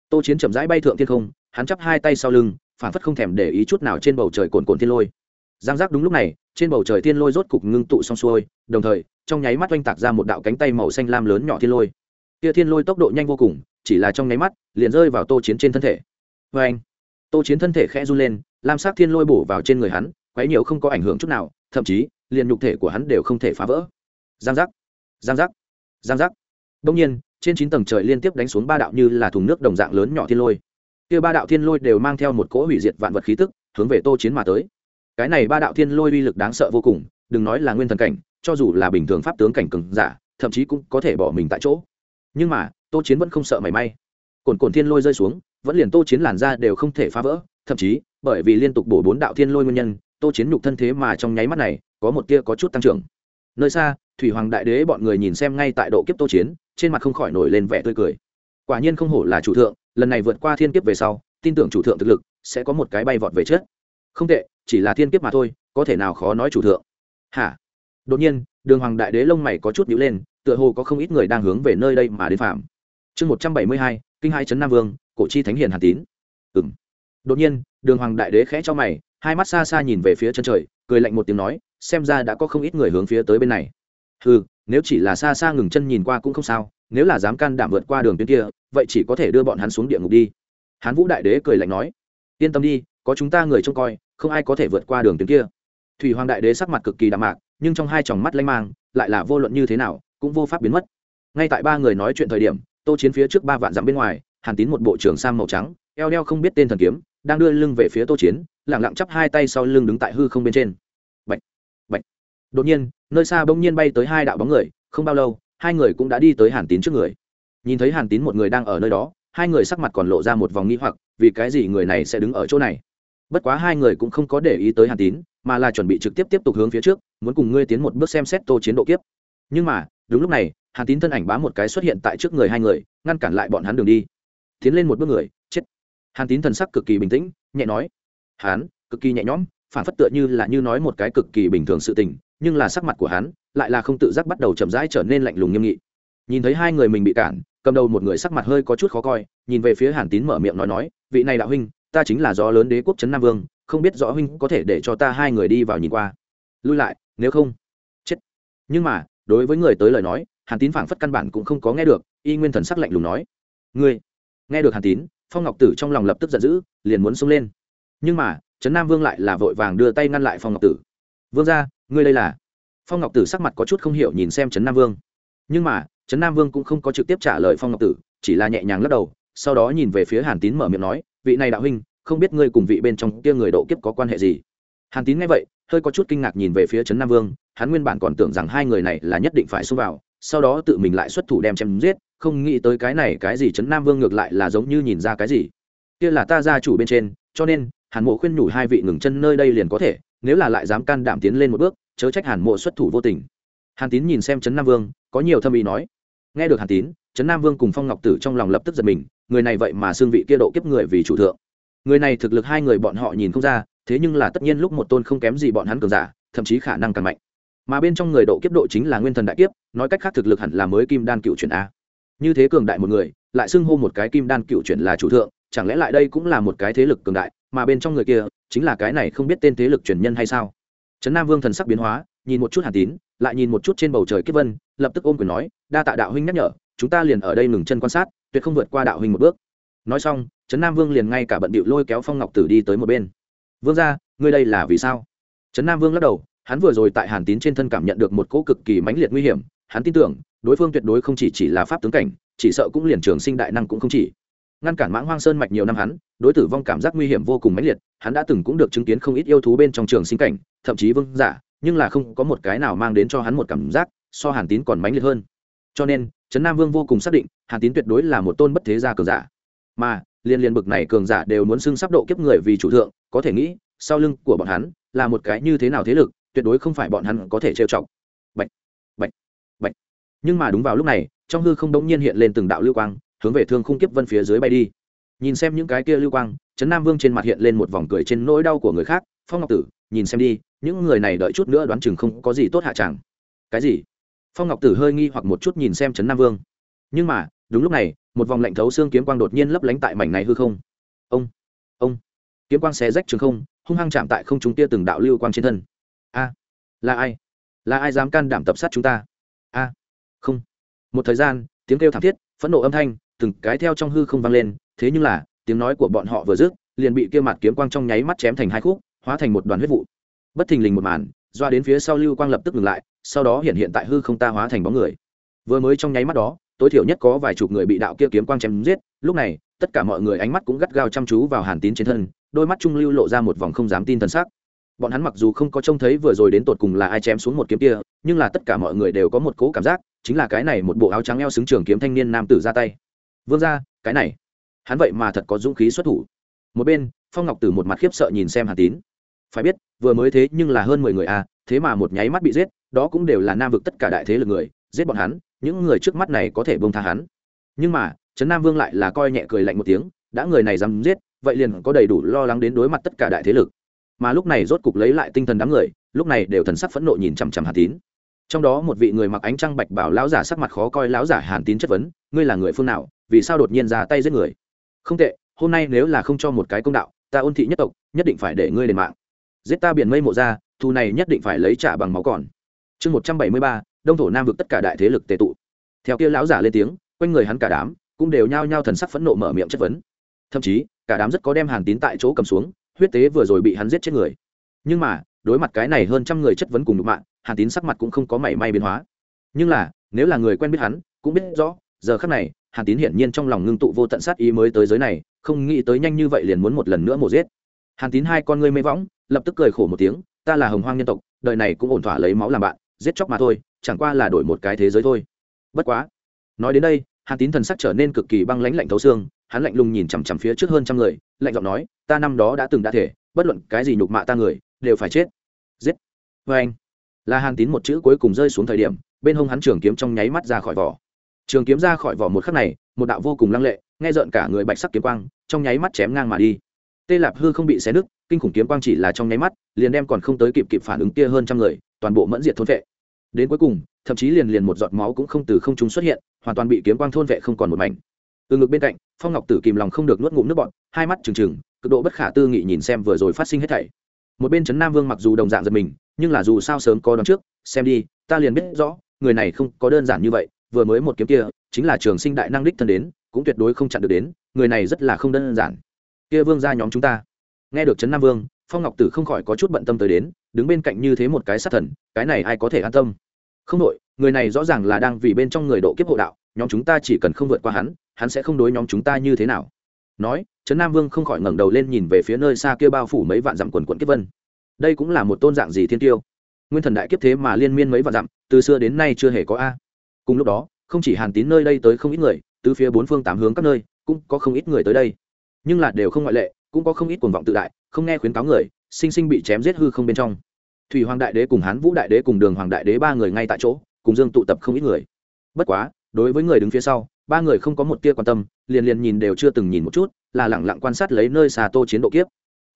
tô chiến chậm rãi bay thượng thiên không hắn chắp hai tay sau lưng phản phất không thèm để ý chút nào trên bầu trời cồn cồn thiên lôi. Giang giác đúng lúc này, trên bầu trời thiên lôi rốt cục ngưng tụ xong xuôi, đồng thời, trong nháy mắt oanh tạc ra một đạo cánh tay màu xanh lam lớn nhỏ thiên lôi. Kia thiên lôi tốc độ nhanh vô cùng, chỉ là trong nháy mắt, liền rơi vào tô chiến trên thân thể. Vê anh tô chiến thân thể khẽ run lên, lam sắc thiên lôi bổ vào trên người hắn, quấy nhiều không có ảnh hưởng chút nào, thậm chí, liền nhục thể của hắn đều không thể phá vỡ. Giang giác! Giang giác! Giang giác! Đông nhiên, trên chín tầng trời liên tiếp đánh xuống ba đạo như là thùng nước đồng dạng lớn nhỏ thiên lôi kia ba đạo thiên lôi đều mang theo một cỗ hủy diệt vạn vật khí tức, hướng về tô chiến mà tới. Cái này ba đạo thiên lôi uy lực đáng sợ vô cùng, đừng nói là nguyên thần cảnh, cho dù là bình thường pháp tướng cảnh cường giả, thậm chí cũng có thể bỏ mình tại chỗ. Nhưng mà, tô chiến vẫn không sợ mảy may. Cồn cồn thiên lôi rơi xuống, vẫn liền tô chiến làn ra đều không thể phá vỡ, thậm chí, bởi vì liên tục bổ bốn đạo thiên lôi nguyên nhân, tô chiến nhục thân thế mà trong nháy mắt này, có một tia có chút tăng trưởng. Nơi xa, thủy hoàng đại đế bọn người nhìn xem ngay tại độ kiếp tô chiến, trên mặt không khỏi nổi lên vẻ tươi cười. Quả nhiên không hổ là chủ thượng lần này vượt qua thiên kiếp về sau, tin tưởng chủ thượng thực lực sẽ có một cái bay vọt về chết không tệ, chỉ là thiên kiếp mà thôi, có thể nào khó nói chủ thượng. Hả? Đột nhiên, đường hoàng đại đế lông mày có chút nhữ lên, tựa hồ có không ít người đang hướng về nơi đây mà đến phạm. Chương một trăm bảy mươi hai, kinh hai trấn nam vương, cổ chi thánh hiền hàn tín. Ừ m đột nhiên, đường hoàng đại đế khẽ cho mày, hai mắt xa xa nhìn về phía chân trời, cười lạnh một tiếng nói, xem ra đã có không ít người hướng phía tới bên này. Ừ nếu chỉ là xa xa ngừng chân nhìn qua cũng không sao nếu là dám can đảm vượt qua đường tuyến kia vậy chỉ có thể đưa bọn hắn xuống địa ngục đi. Hán vũ đại đế cười lạnh nói yên tâm đi có chúng ta người trông coi không ai có thể vượt qua đường tuyến kia. Thủy hoàng đại đế sắc mặt cực kỳ đạm mạc nhưng trong hai tròng mắt lanh mang lại là vô luận như thế nào cũng vô pháp biến mất. Ngay tại ba người nói chuyện thời điểm tô chiến phía trước ba vạn dặm bên ngoài hàn tín một bộ trưởng sam màu trắng eo đeo không biết tên thần kiếm đang đưa lưng về phía tô chiến lẳng lặng chắp hai tay sau lưng đứng tại hư không bên trên. Bạch, bạch. đột nhiên nơi xa bỗng nhiên bay tới hai đạo bóng người không bao lâu hai người cũng đã đi tới hàn tín trước người. Nhìn thấy hàn tín một người đang ở nơi đó, hai người sắc mặt còn lộ ra một vòng nghi hoặc, vì cái gì người này sẽ đứng ở chỗ này? Bất quá hai người cũng không có để ý tới hàn tín, mà là chuẩn bị trực tiếp tiếp tục hướng phía trước, muốn cùng ngươi tiến một bước xem xét tô chiến độ kiếp. Nhưng mà, đúng lúc này, hàn tín thân ảnh bá một cái xuất hiện tại trước người hai người, ngăn cản lại bọn hắn đường đi. Tiến lên một bước người, chết. Hàn tín thần sắc cực kỳ bình tĩnh, nhẹ nói. Hắn cực kỳ nhẹ nhõm, phản phất tựa như là như nói một cái cực kỳ bình thường sự tình, nhưng là sắc mặt của hắn lại là không tự giác bắt đầu chậm rãi trở nên lạnh lùng nghiêm nghị. Nhìn thấy hai người mình bị cản, cầm đầu một người sắc mặt hơi có chút khó coi, nhìn về phía hàn tín mở miệng nói nói, vị này đạo huynh, ta chính là gió lớn đế quốc trấn nam vương, không biết rõ huynh có thể để cho ta hai người đi vào nhìn qua. Lui lại, nếu không? Chết. Nhưng mà, đối với người tới lời nói, hàn tín phảng phất căn bản cũng không có nghe được, y nguyên thần sắc lạnh lùng nói, ngươi, nghe được hàn tín, phong ngọc tử trong lòng lập tức giận dữ, liền muốn xông lên. Nhưng mà trấn nam vương lại là vội vàng đưa tay ngăn lại phong ngọc tử. Vương ra ngươi đây là phong ngọc tử sắc mặt có chút không hiểu nhìn xem trấn nam vương. Nhưng mà, trấn nam vương cũng không có trực tiếp trả lời phong ngọc tử, chỉ là nhẹ nhàng lắc đầu, sau đó nhìn về phía hàn tín mở miệng nói, vị này đạo huynh, không biết ngươi cùng vị bên trong kia người độ kiếp có quan hệ gì? Hàn tín nghe vậy, hơi có chút kinh ngạc nhìn về phía trấn nam vương, hắn nguyên bản còn tưởng rằng hai người này là nhất định phải xông vào, sau đó tự mình lại xuất thủ đem chém giết, không nghĩ tới cái này cái gì trấn nam vương ngược lại là giống như nhìn ra cái gì. Kia là ta gia chủ bên trên, cho nên, hàn mộ khuyên nhủ hai vị ngừng chân nơi đây liền có thể, nếu là lại dám can đảm tiến lên một bước chớ trách hàn mộ xuất thủ vô tình. Hàn tín nhìn xem trấn nam vương, có nhiều thâm ý nói. Nghe được hàn tín, trấn nam vương cùng phong ngọc tử trong lòng lập tức giật mình, người này vậy mà xương vị kia độ kiếp người vì chủ thượng. Người này thực lực hai người bọn họ nhìn không ra, thế nhưng là tất nhiên lúc một tôn không kém gì bọn hắn cường giả, thậm chí khả năng càng mạnh. Mà bên trong người độ kiếp độ chính là nguyên thần đại kiếp, nói cách khác thực lực hẳn là mới kim đan cựu chuyển a. Như thế cường đại một người, lại xưng hô một cái kim đan cựu chuyển là chủ thượng, chẳng lẽ lại đây cũng là một cái thế lực cường đại, mà bên trong người kia, chính là cái này không biết tên thế lực truyền nhân hay sao? Trấn nam vương thần sắc biến hóa, nhìn một chút hàn tín, lại nhìn một chút trên bầu trời kiếp vân, lập tức ôm quyền nói, đa tạ đạo huynh nhắc nhở, chúng ta liền ở đây ngừng chân quan sát, tuyệt không vượt qua đạo huynh một bước. Nói xong, trấn nam vương liền ngay cả bận bịu lôi kéo phong ngọc tử đi tới một bên. Vương ra ngươi đây là vì sao? Trấn nam vương lắc đầu, hắn vừa rồi tại hàn tín trên thân cảm nhận được một cỗ cực kỳ mãnh liệt nguy hiểm, hắn tin tưởng, đối phương tuyệt đối không chỉ chỉ là pháp tướng cảnh, chỉ sợ cũng liền trường sinh đại năng cũng không chỉ. Ngăn cản mãng hoang sơn mạch nhiều năm hắn, đối tử vong cảm giác nguy hiểm vô cùng mãnh liệt, hắn đã từng cũng được chứng kiến không ít yêu thú bên trong trường sinh cảnh thậm chí vương giả nhưng là không có một cái nào mang đến cho hắn một cảm giác so hàn tín còn mãnh liệt hơn. Cho nên trấn nam vương vô cùng xác định hàn tín tuyệt đối là một tôn bất thế gia cường giả. Mà liên liên bực này cường giả đều muốn xưng sắp độ kiếp người vì chủ thượng có thể nghĩ sau lưng của bọn hắn là một cái như thế nào thế lực tuyệt đối không phải bọn hắn có thể trêu chọc. Bệnh bệnh bệnh Nhưng mà đúng vào lúc này, trong hư không đống nhiên hiện lên từng đạo lưu quang, hướng về Thương Khung Kiếp Vân phía dưới bay đi. Nhìn xem những cái kia lưu quang, Trấn Nam Vương trên mặt hiện lên một vòng cười trên nỗi đau của người khác, Phong Ngọc Tử, nhìn xem đi, những người này đợi chút nữa đoán chừng không có gì tốt hạ chẳng. Cái gì? Phong Ngọc Tử hơi nghi hoặc một chút nhìn xem Trấn Nam Vương. Nhưng mà, đúng lúc này, một vòng lạnh thấu xương kiếm quang đột nhiên lấp lánh tại mảnh này hư không. Ông, ông. Kiếm quang xé rách trường không, hung hăng chạm tại không trung kia từng đạo lưu quang trên thân a là ai là ai dám can đảm tập sát chúng ta a không một thời gian tiếng kêu thảm thiết phẫn nộ âm thanh từng cái theo trong hư không vang lên thế nhưng là tiếng nói của bọn họ vừa dứt liền bị kia mặt kiếm quang trong nháy mắt chém thành hai khúc hóa thành một đoàn huyết vụ bất thình lình một màn, doa đến phía sau lưu quang lập tức ngừng lại, sau đó hiện hiện tại hư không ta hóa thành bóng người. Vừa mới trong nháy mắt đó, tối thiểu nhất có vài chục người bị đạo kia kiếm quang chém giết, lúc này, tất cả mọi người ánh mắt cũng gắt gao chăm chú vào hàn tín trên thân, đôi mắt trung lưu lộ ra một vòng không dám tin thần sắc. Bọn hắn mặc dù không có trông thấy vừa rồi đến tột cùng là ai chém xuống một kiếm kia, nhưng là tất cả mọi người đều có một cố cảm giác, chính là cái này một bộ áo trắng eo xứng trường kiếm thanh niên nam tử ra tay. Vương ra cái này. Hắn vậy mà thật có dũng khí xuất thủ. Một bên, phong ngọc tử một mặt khiếp sợ nhìn xem hàn tín phải biết, vừa mới thế nhưng là hơn mười người à thế mà một nháy mắt bị giết, đó cũng đều là nam vực tất cả đại thế lực người, giết bọn hắn, những người trước mắt này có thể bông tha hắn. Nhưng mà, trấn nam vương lại là coi nhẹ cười lạnh một tiếng, đã người này dám giết, vậy liền có đầy đủ lo lắng đến đối mặt tất cả đại thế lực. Mà lúc này rốt cục lấy lại tinh thần đám người, lúc này đều thần sắc phẫn nộ nhìn chằm chằm hà tín. Trong đó một vị người mặc ánh trăng bạch bảo lão giả sắc mặt khó coi lão giả hàn tín chất vấn, ngươi là người phương nào? Vì sao đột nhiên ra tay giết người? Không tệ, hôm nay nếu là không cho một cái công đạo, ta ôn thị nhất tộc, nhất định phải để ngươi đền mạng giết ta biển mây mộ ra thu này nhất định phải lấy trả bằng máu còn. Chương một trăm bảy mươi ba, đông thổ nam vực tất cả đại thế lực tệ tụ. Theo kia lão giả lên tiếng, quanh người hắn cả đám cũng đều nhao nhao thần sắc phẫn nộ mở miệng chất vấn. Thậm chí, cả đám rất có đem hàn tín tại chỗ cầm xuống, huyết tế vừa rồi bị hắn giết chết người. Nhưng mà, đối mặt cái này hơn trăm người chất vấn cùng đụng mạng, hàn tín sắc mặt cũng không có mảy may biến hóa. Nhưng là, nếu là người quen biết hắn, cũng biết rõ, giờ khắc này, hàn tín hiển nhiên trong lòng ngưng tụ vô tận sát ý mới tới giới này, không nghĩ tới nhanh như vậy liền muốn một lần nữa mổ giết. Hàn tín hai con ngươi mê võng lập tức cười khổ một tiếng, ta là hồng hoang nhân tộc, đời này cũng ổn thỏa lấy máu làm bạn, giết chóc mà thôi, chẳng qua là đổi một cái thế giới thôi. Bất quá, nói đến đây, hàn tín thần sắc trở nên cực kỳ băng lãnh lạnh thấu xương, hắn lạnh lùng nhìn chằm chằm phía trước hơn trăm người, lạnh giọng nói, ta năm đó đã từng đã thể, bất luận cái gì nhục mạ ta người, đều phải chết. Giết. Vê anh. Là hàn tín một chữ cuối cùng rơi xuống thời điểm, bên hông hắn trường kiếm trong nháy mắt ra khỏi vỏ. Trường kiếm ra khỏi vỏ một khắc này, một đạo vô cùng lăng lệ, nghe rợn cả người bạch sắc kiếm quang, trong nháy mắt chém ngang mà đi tê lạp hư không bị xé nứt, kinh khủng kiếm quang chỉ là trong nháy mắt, liền đem còn không tới kịp kịp phản ứng kia hơn trăm người, toàn bộ mẫn diệt thôn vệ. Đến cuối cùng, thậm chí liền liền một giọt máu cũng không từ không trung xuất hiện, hoàn toàn bị kiếm quang thôn vệ không còn một mảnh. Từ ngực bên cạnh, phong ngọc tử kìm lòng không được nuốt ngụm nước bọt, hai mắt trừng trừng, cực độ bất khả tư nghị nhìn xem vừa rồi phát sinh hết thảy. Một bên trấn nam vương mặc dù đồng dạng giật mình, nhưng là dù sao sớm có đón trước, xem đi, ta liền biết rõ, người này không có đơn giản như vậy, vừa mới một kiếm kia, chính là trường sinh đại năng đích thân đến, cũng tuyệt đối không chặn được đến, người này rất là không đơn giản kia vương ra nhóm chúng ta. Nghe được trấn nam vương, phong ngọc tử không khỏi có chút bận tâm tới đến, đứng bên cạnh như thế một cái sát thần, cái này ai có thể an tâm? Không đội, người này rõ ràng là đang vì bên trong người độ kiếp hộ đạo, nhóm chúng ta chỉ cần không vượt qua hắn hắn sẽ không đối nhóm chúng ta như thế nào. Nói, trấn nam vương không khỏi ngẩng đầu lên nhìn về phía nơi xa kia bao phủ mấy vạn dặm quần quận kiếp vân. Đây cũng là một tôn dạng gì thiên tiêu? Nguyên thần đại kiếp thế mà liên miên mấy vạn dặm, từ xưa đến nay chưa hề có a. Cùng lúc đó, không chỉ hàn tín nơi đây tới không ít người từ phía bốn phương tám hướng các nơi, cũng có không ít người tới đây nhưng là đều không ngoại lệ, cũng có không ít cuồng vọng tự đại, không nghe khuyến cáo người, sinh sinh bị chém giết hư không bên trong. Thủy hoàng đại đế cùng hán vũ đại đế cùng đường hoàng đại đế ba người ngay tại chỗ, cùng dương tụ tập không ít người. Bất quá, đối với người đứng phía sau, ba người không có một tia quan tâm, liền liền nhìn đều chưa từng nhìn một chút, là lẳng lặng quan sát lấy nơi xà tô chiến độ kiếp.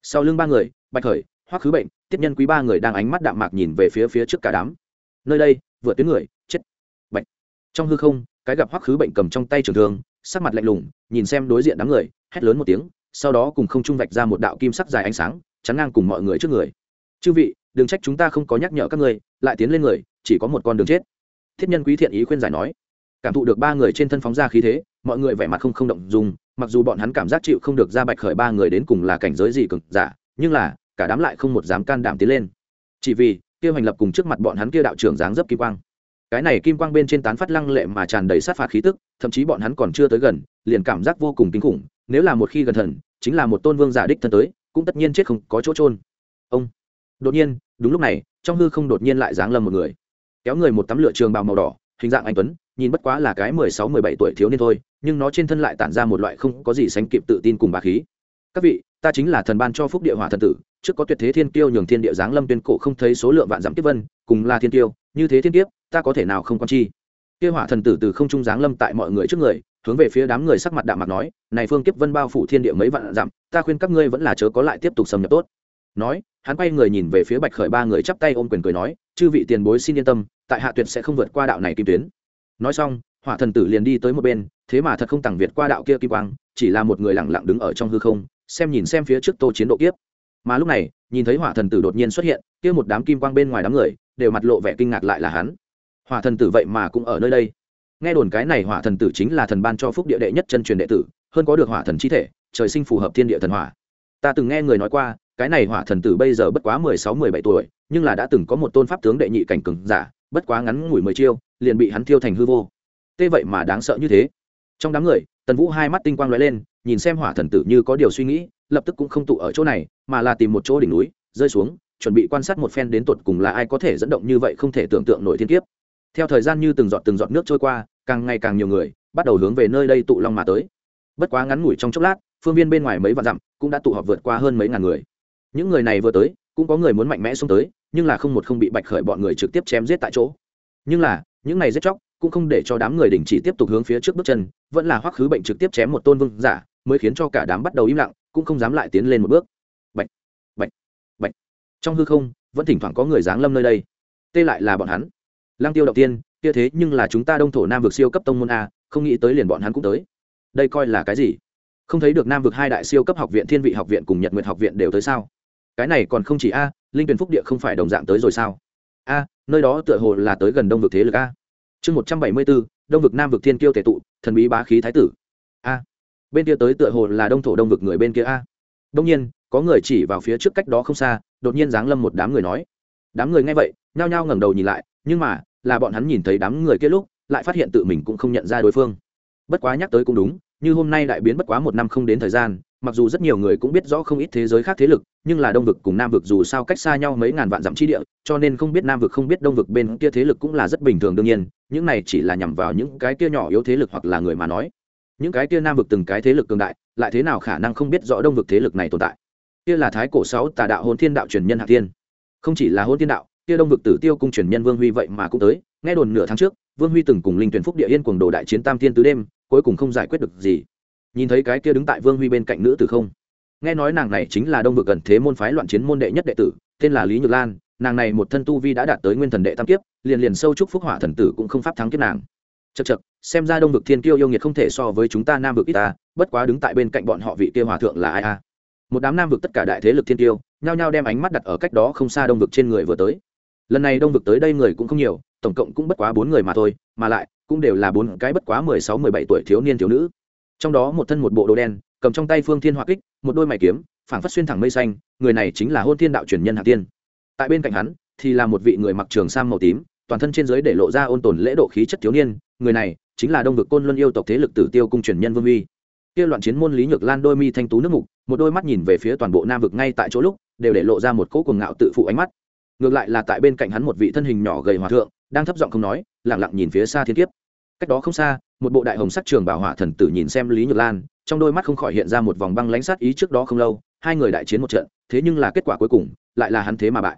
Sau lưng ba người, bạch khởi, hoắc khứ bệnh, tiếp nhân quý ba người đang ánh mắt đạm mạc nhìn về phía phía trước cả đám. Nơi đây, vượt tuyến người, chết. Bạch. Trong hư không, cái gặp hoắc khứ bệnh cầm trong tay trường thương sắc mặt lạnh lùng, nhìn xem đối diện đám người, hét lớn một tiếng, sau đó cùng không trung vạch ra một đạo kim sắc dài ánh sáng, chắn ngang cùng mọi người trước người. Chư vị, đừng trách chúng ta không có nhắc nhở các ngươi, lại tiến lên người, chỉ có một con đường chết. Thiết nhân quý thiện ý khuyên giải nói. Cảm thụ được ba người trên thân phóng ra khí thế, mọi người vẻ mặt không không động dùng mặc dù bọn hắn cảm giác chịu không được ra bạch khởi ba người đến cùng là cảnh giới gì cực giả, nhưng là, cả đám lại không một dám can đảm tiến lên. Chỉ vì, kia hành lập cùng trước mặt bọn hắn kia đạo trưởng dáng dấp kỳ quang cái này kim quang bên trên tán phát lăng lệ mà tràn đầy sát phạt khí tức, thậm chí bọn hắn còn chưa tới gần, liền cảm giác vô cùng kinh khủng. Nếu là một khi gần thần, chính là một tôn vương giả đích thân tới, cũng tất nhiên chết không có chỗ trôn ông. Đột nhiên, đúng lúc này, trong hư không đột nhiên lại giáng lâm một người. Kéo người một tấm lựa trường bào màu đỏ, hình dạng anh tuấn, nhìn bất quá là cái mười sáu, mười bảy tuổi thiếu niên thôi, nhưng nó trên thân lại tản ra một loại không có gì sánh kịp tự tin cùng bà khí. Các vị, ta chính là thần ban cho phúc địa hỏa thần tử, trước có tuyệt thế thiên tiêu nhường thiên địa giáng lâm tuyên cổ không thấy số lượng vạn giảm tiếp vân, cùng là thiên tiêu như thế thiên kiếp ta có thể nào không quan chi? Kia hỏa thần tử từ không trung giáng lâm tại mọi người trước người, hướng về phía đám người sắc mặt đạm mặt nói, này phương kiếp vân bao phủ thiên địa mấy vạn dặm, ta khuyên các ngươi vẫn là chớ có lại tiếp tục xâm nhập tốt. Nói, hắn quay người nhìn về phía bạch khởi ba người chắp tay ôm quyền cười nói, chư vị tiền bối xin yên tâm, tại hạ tuyệt sẽ không vượt qua đạo này kim tuyến. Nói xong, hỏa thần tử liền đi tới một bên, thế mà thật không tặng việt qua đạo kia kim quang, chỉ là một người lẳng lặng đứng ở trong hư không, xem nhìn xem phía trước tô chiến độ kiếp. Mà lúc này, nhìn thấy hỏa thần tử đột nhiên xuất hiện, kia một đám kim quang bên ngoài đám người, đều mặt lộ vẻ kinh ngạc lại là hắn hỏa thần tử vậy mà cũng ở nơi đây. Nghe đồn cái này hỏa thần tử chính là thần ban cho phúc địa đệ nhất chân truyền đệ tử, hơn có được hỏa thần chi thể, trời sinh phù hợp thiên địa thần hỏa. Ta từng nghe người nói qua, cái này hỏa thần tử bây giờ bất quá mười sáu, mười bảy tuổi, nhưng là đã từng có một tôn pháp tướng đệ nhị cảnh cường giả, bất quá ngắn ngủi mười chiêu, liền bị hắn thiêu thành hư vô. Tê vậy mà đáng sợ như thế. Trong đám người, tần vũ hai mắt tinh quang lóe lên, nhìn xem hỏa thần tử như có điều suy nghĩ, lập tức cũng không tụ ở chỗ này, mà là tìm một chỗ đỉnh núi, rơi xuống, chuẩn bị quan sát một phen đến tột cùng là ai có thể dẫn động như vậy không thể tưởng tượng nổi thiên kiếp theo thời gian như từng giọt từng giọt nước trôi qua, càng ngày càng nhiều người bắt đầu hướng về nơi đây tụ long mà tới. Bất quá ngắn ngủi trong chốc lát, phương viên bên ngoài mấy vạn dặm cũng đã tụ họp vượt qua hơn mấy ngàn người. Những người này vừa tới, cũng có người muốn mạnh mẽ xông tới, nhưng là không một không bị bạch khởi bọn người trực tiếp chém giết tại chỗ. Nhưng là, những này giết chóc cũng không để cho đám người đình chỉ tiếp tục hướng phía trước bước chân, vẫn là hoắc khứ bệnh trực tiếp chém một tôn vương giả, mới khiến cho cả đám bắt đầu im lặng, cũng không dám lại tiến lên một bước. Bạch bạch bạch. Trong hư không, vẫn thỉnh thoảng có người giáng lâm nơi đây. Tê lại là bọn hắn lang tiêu đầu tiên, kia thế nhưng là chúng ta đông thổ nam vực siêu cấp tông môn a, không nghĩ tới liền bọn hắn cũng tới. Đây coi là cái gì? Không thấy được nam vực hai đại siêu cấp học viện, thiên vị học viện cùng nhật nguyện học viện đều tới sao? Cái này còn không chỉ a, linh tuyển phúc địa không phải đồng dạng tới rồi sao? A, nơi đó tựa hồ là tới gần đông vực thế lực a. Chương một trăm bảy mươi bốn, đông vực nam vực thiên kiêu tể tụ, thần bí bá khí thái tử. A, bên kia tới tựa hồ là đông thổ đông vực người bên kia a. Đông nhiên, có người chỉ vào phía trước cách đó không xa, đột nhiên giáng lâm một đám người nói. Đám người nghe vậy, nhao nhao ngẩng đầu nhìn lại, nhưng mà là bọn hắn nhìn thấy đám người kia lúc, lại phát hiện tự mình cũng không nhận ra đối phương. Bất quá nhắc tới cũng đúng, như hôm nay đại biến bất quá một năm không đến thời gian, mặc dù rất nhiều người cũng biết rõ không ít thế giới khác thế lực, nhưng là đông vực cùng nam vực dù sao cách xa nhau mấy ngàn vạn dặm chi địa, cho nên không biết nam vực không biết đông vực bên kia thế lực cũng là rất bình thường đương nhiên, những này chỉ là nhằm vào những cái kia nhỏ yếu thế lực hoặc là người mà nói. Những cái kia nam vực từng cái thế lực cường đại, lại thế nào khả năng không biết rõ đông vực thế lực này tồn tại? Kia là thái cổ sáu tà đạo hôn thiên đạo truyền nhân hạ thiên. Không chỉ là hôn thiên đạo kia đông vực tử tiêu cung truyền nhân vương huy vậy mà cũng tới, nghe đồn nửa tháng trước, vương huy từng cùng linh tuyển phúc địa yên cuồng đồ đại chiến tam thiên tứ đêm, cuối cùng không giải quyết được gì. Nhìn thấy cái kia đứng tại vương huy bên cạnh nữ tử không? Nghe nói nàng này chính là đông vực gần thế môn phái loạn chiến môn đệ nhất đệ tử, tên là lý nhược lan, nàng này một thân tu vi đã đạt tới nguyên thần đệ tam kiếp, liền liền sâu trúc phúc hỏa thần tử cũng không pháp thắng kiếp nàng. Chật chật xem ra đông vực thiên kiêu yêu nghiệt không thể so với chúng ta nam vực ít ta, bất quá đứng tại bên cạnh bọn họ vị kia hòa thượng là ai a? Một đám nam vực tất cả đại thế lực thiên kiêu, nhao nhao đem ánh mắt đặt ở cách đó không xa đông vực trên người vừa tới lần này đông vực tới đây người cũng không nhiều, tổng cộng cũng bất quá bốn người mà thôi, mà lại cũng đều là bốn cái bất quá mười sáu, mười bảy tuổi thiếu niên thiếu nữ. Trong đó một thân một bộ đồ đen, cầm trong tay phương thiên hỏa kích, một đôi mày kiếm, phảng phất xuyên thẳng mây xanh, người này chính là hôn thiên đạo truyền nhân hạ tiên. Tại bên cạnh hắn thì là một vị người mặc trường sam màu tím, toàn thân trên dưới để lộ ra ôn tồn lễ độ khí chất thiếu niên, người này chính là đông vực côn luân yêu tộc thế lực tử tiêu cung truyền nhân vương uy. Kia loạn chiến môn lý nhược lan đôi mi thanh tú nước mục, một đôi mắt nhìn về phía toàn bộ nam vực ngay tại chỗ lúc, đều để lộ ra một cỗ cuồng ngạo tự phụ ánh mắt ngược lại là tại bên cạnh hắn một vị thân hình nhỏ gầy hòa thượng, đang thấp giọng không nói lẳng lặng nhìn phía xa thiên kiếp. Cách đó không xa, một bộ đại hồng sắc trường bảo hỏa thần tử nhìn xem lý nhược lan, trong đôi mắt không khỏi hiện ra một vòng băng lãnh sát ý trước đó không lâu, hai người đại chiến một trận, thế nhưng là kết quả cuối cùng, lại là hắn thế mà bại.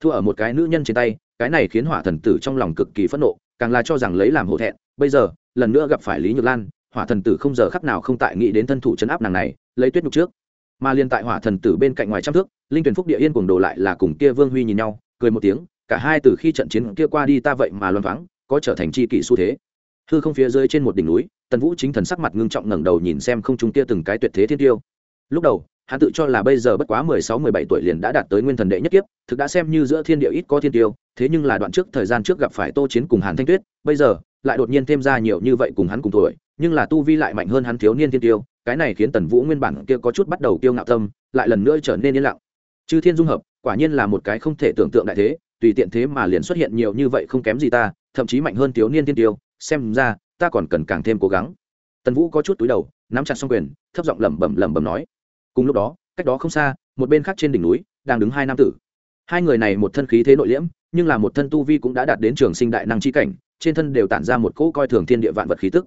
Thua ở một cái nữ nhân trên tay, cái này khiến hỏa thần tử trong lòng cực kỳ phẫn nộ, càng là cho rằng lấy làm hổ thẹn. Bây giờ, lần nữa gặp phải lý nhược lan, hỏa thần tử không giờ khắc nào không tại nghĩ đến thân thủ chấn áp nàng này, lấy tuyết nhục trước. Mà liên tại hỏa thần tử bên cạnh ngoài trăm thước, linh tuyển phúc địa yên cùng đồ lại là cùng kia vương huy nhìn nhau cười một tiếng, cả hai từ khi trận chiến kia qua đi ta vậy mà loan thoáng, có trở thành chi kỷ xu thế. Hư không phía dưới trên một đỉnh núi, tần vũ chính thần sắc mặt ngưng trọng ngẩng đầu nhìn xem không trung kia từng cái tuyệt thế thiên tiêu. Lúc đầu, hắn tự cho là bây giờ bất quá mười sáu, mười bảy tuổi liền đã đạt tới nguyên thần đệ nhất kiếp, thực đã xem như giữa thiên địa ít có thiên tiêu, thế nhưng là đoạn trước thời gian trước gặp phải tô chiến cùng hàn thanh tuyết, bây giờ, lại đột nhiên thêm ra nhiều như vậy cùng hắn cùng tuổi, nhưng là tu vi lại mạnh hơn hắn thiếu niên thiên tiêu, cái này khiến tần vũ nguyên bản kia có chút bắt đầu tiêu ngạo tâm, lại lần nữa trở nên yên lặng. Chư thiên dung hợp quả nhiên là một cái không thể tưởng tượng đại thế, tùy tiện thế mà liền xuất hiện nhiều như vậy không kém gì ta, thậm chí mạnh hơn thiếu niên thiên tiêu, xem ra, ta còn cần càng thêm cố gắng. Tần vũ có chút túi đầu, nắm chặt xong quyền, thấp giọng lẩm bẩm lẩm bẩm nói. Cùng lúc đó, cách đó không xa, một bên khác trên đỉnh núi, đang đứng hai nam tử. Hai người này một thân khí thế nội liễm, nhưng là một thân tu vi cũng đã đạt đến trường sinh đại năng chi cảnh, trên thân đều tản ra một cỗ coi thường thiên địa vạn vật khí tức.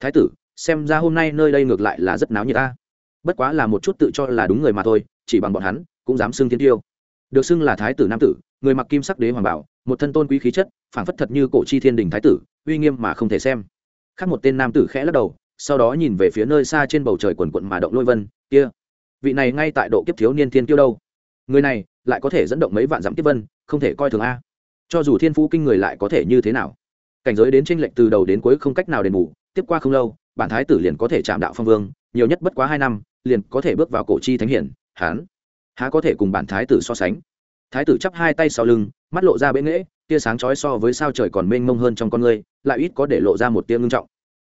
Thái tử, xem ra hôm nay nơi đây ngược lại là rất náo như ta. Bất quá là một chút tự cho là đúng người mà thôi, chỉ bằng bọn hắn, cũng dám xưng thiên tiêu được xưng là thái tử nam tử, người mặc kim sắc đế hoàng bảo, một thân tôn quý khí chất, phảng phất thật như cổ chi thiên đình thái tử, uy nghiêm mà không thể xem. Khác một tên nam tử khẽ lắc đầu, sau đó nhìn về phía nơi xa trên bầu trời quần quận mà động lôi vân, kia. Vị này ngay tại độ kiếp thiếu niên thiên tiêu đâu? Người này lại có thể dẫn động mấy vạn dặm kiếp vân, không thể coi thường a. Cho dù thiên phú kinh người lại có thể như thế nào? Cảnh giới đến tranh lệch từ đầu đến cuối không cách nào đền bù, tiếp qua không lâu, bản thái tử liền có thể chạm đạo phong vương, nhiều nhất bất quá hai năm, liền có thể bước vào cổ chi thánh hiển, hán há có thể cùng bản thái tử so sánh. Thái tử chắp hai tay sau lưng, mắt lộ ra bệ nghễ, tia sáng chói so với sao trời còn mênh mông hơn trong con người, lại ít có để lộ ra một tia ngưng trọng.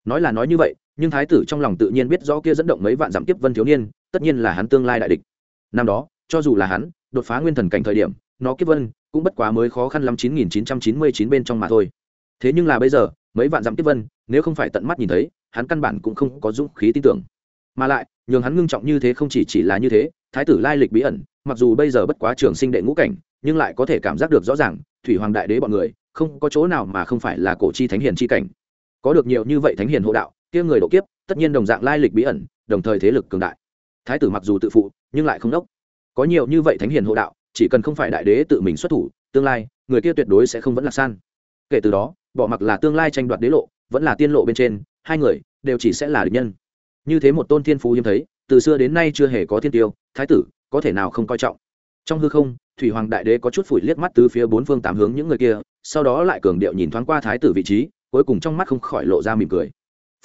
Nói là nói như vậy, nhưng thái tử trong lòng tự nhiên biết rõ kia dẫn động mấy vạn giảm tiếp vân thiếu niên, tất nhiên là hắn tương lai đại địch. Năm đó, cho dù là hắn, đột phá nguyên thần cảnh thời điểm, nó kiếp vân cũng bất quá mới khó khăn lắm chín nghìn chín trăm chín mươi chín bên trong mà thôi. Thế nhưng là bây giờ, mấy vạn dặm kiếp vân, nếu không phải tận mắt nhìn thấy, hắn căn bản cũng không có dũng khí tin tưởng. Mà lại, nhường hắn ngưng trọng như thế không chỉ chỉ là như thế thái tử lai lịch bí ẩn, mặc dù bây giờ bất quá trường sinh đệ ngũ cảnh, nhưng lại có thể cảm giác được rõ ràng, thủy hoàng đại đế bọn người, không có chỗ nào mà không phải là cổ chi thánh hiền chi cảnh. Có được nhiều như vậy thánh hiền hộ đạo, kia người độ kiếp, tất nhiên đồng dạng lai lịch bí ẩn, đồng thời thế lực cường đại. Thái tử mặc dù tự phụ, nhưng lại không đốc. Có nhiều như vậy thánh hiền hộ đạo, chỉ cần không phải đại đế tự mình xuất thủ, tương lai, người kia tuyệt đối sẽ không vẫn là san. Kể từ đó, bỏ mặc là tương lai tranh đoạt đế lộ, vẫn là tiên lộ bên trên, hai người, đều chỉ sẽ là địch nhân. Như thế một tôn thiên phú hiếm thấy, từ xưa đến nay chưa hề có thiên tiêu thái tử, có thể nào không coi trọng? Trong hư không, thủy hoàng đại đế có chút phủi liếc mắt từ phía bốn phương tám hướng những người kia, sau đó lại cường điệu nhìn thoáng qua thái tử vị trí, cuối cùng trong mắt không khỏi lộ ra mỉm cười.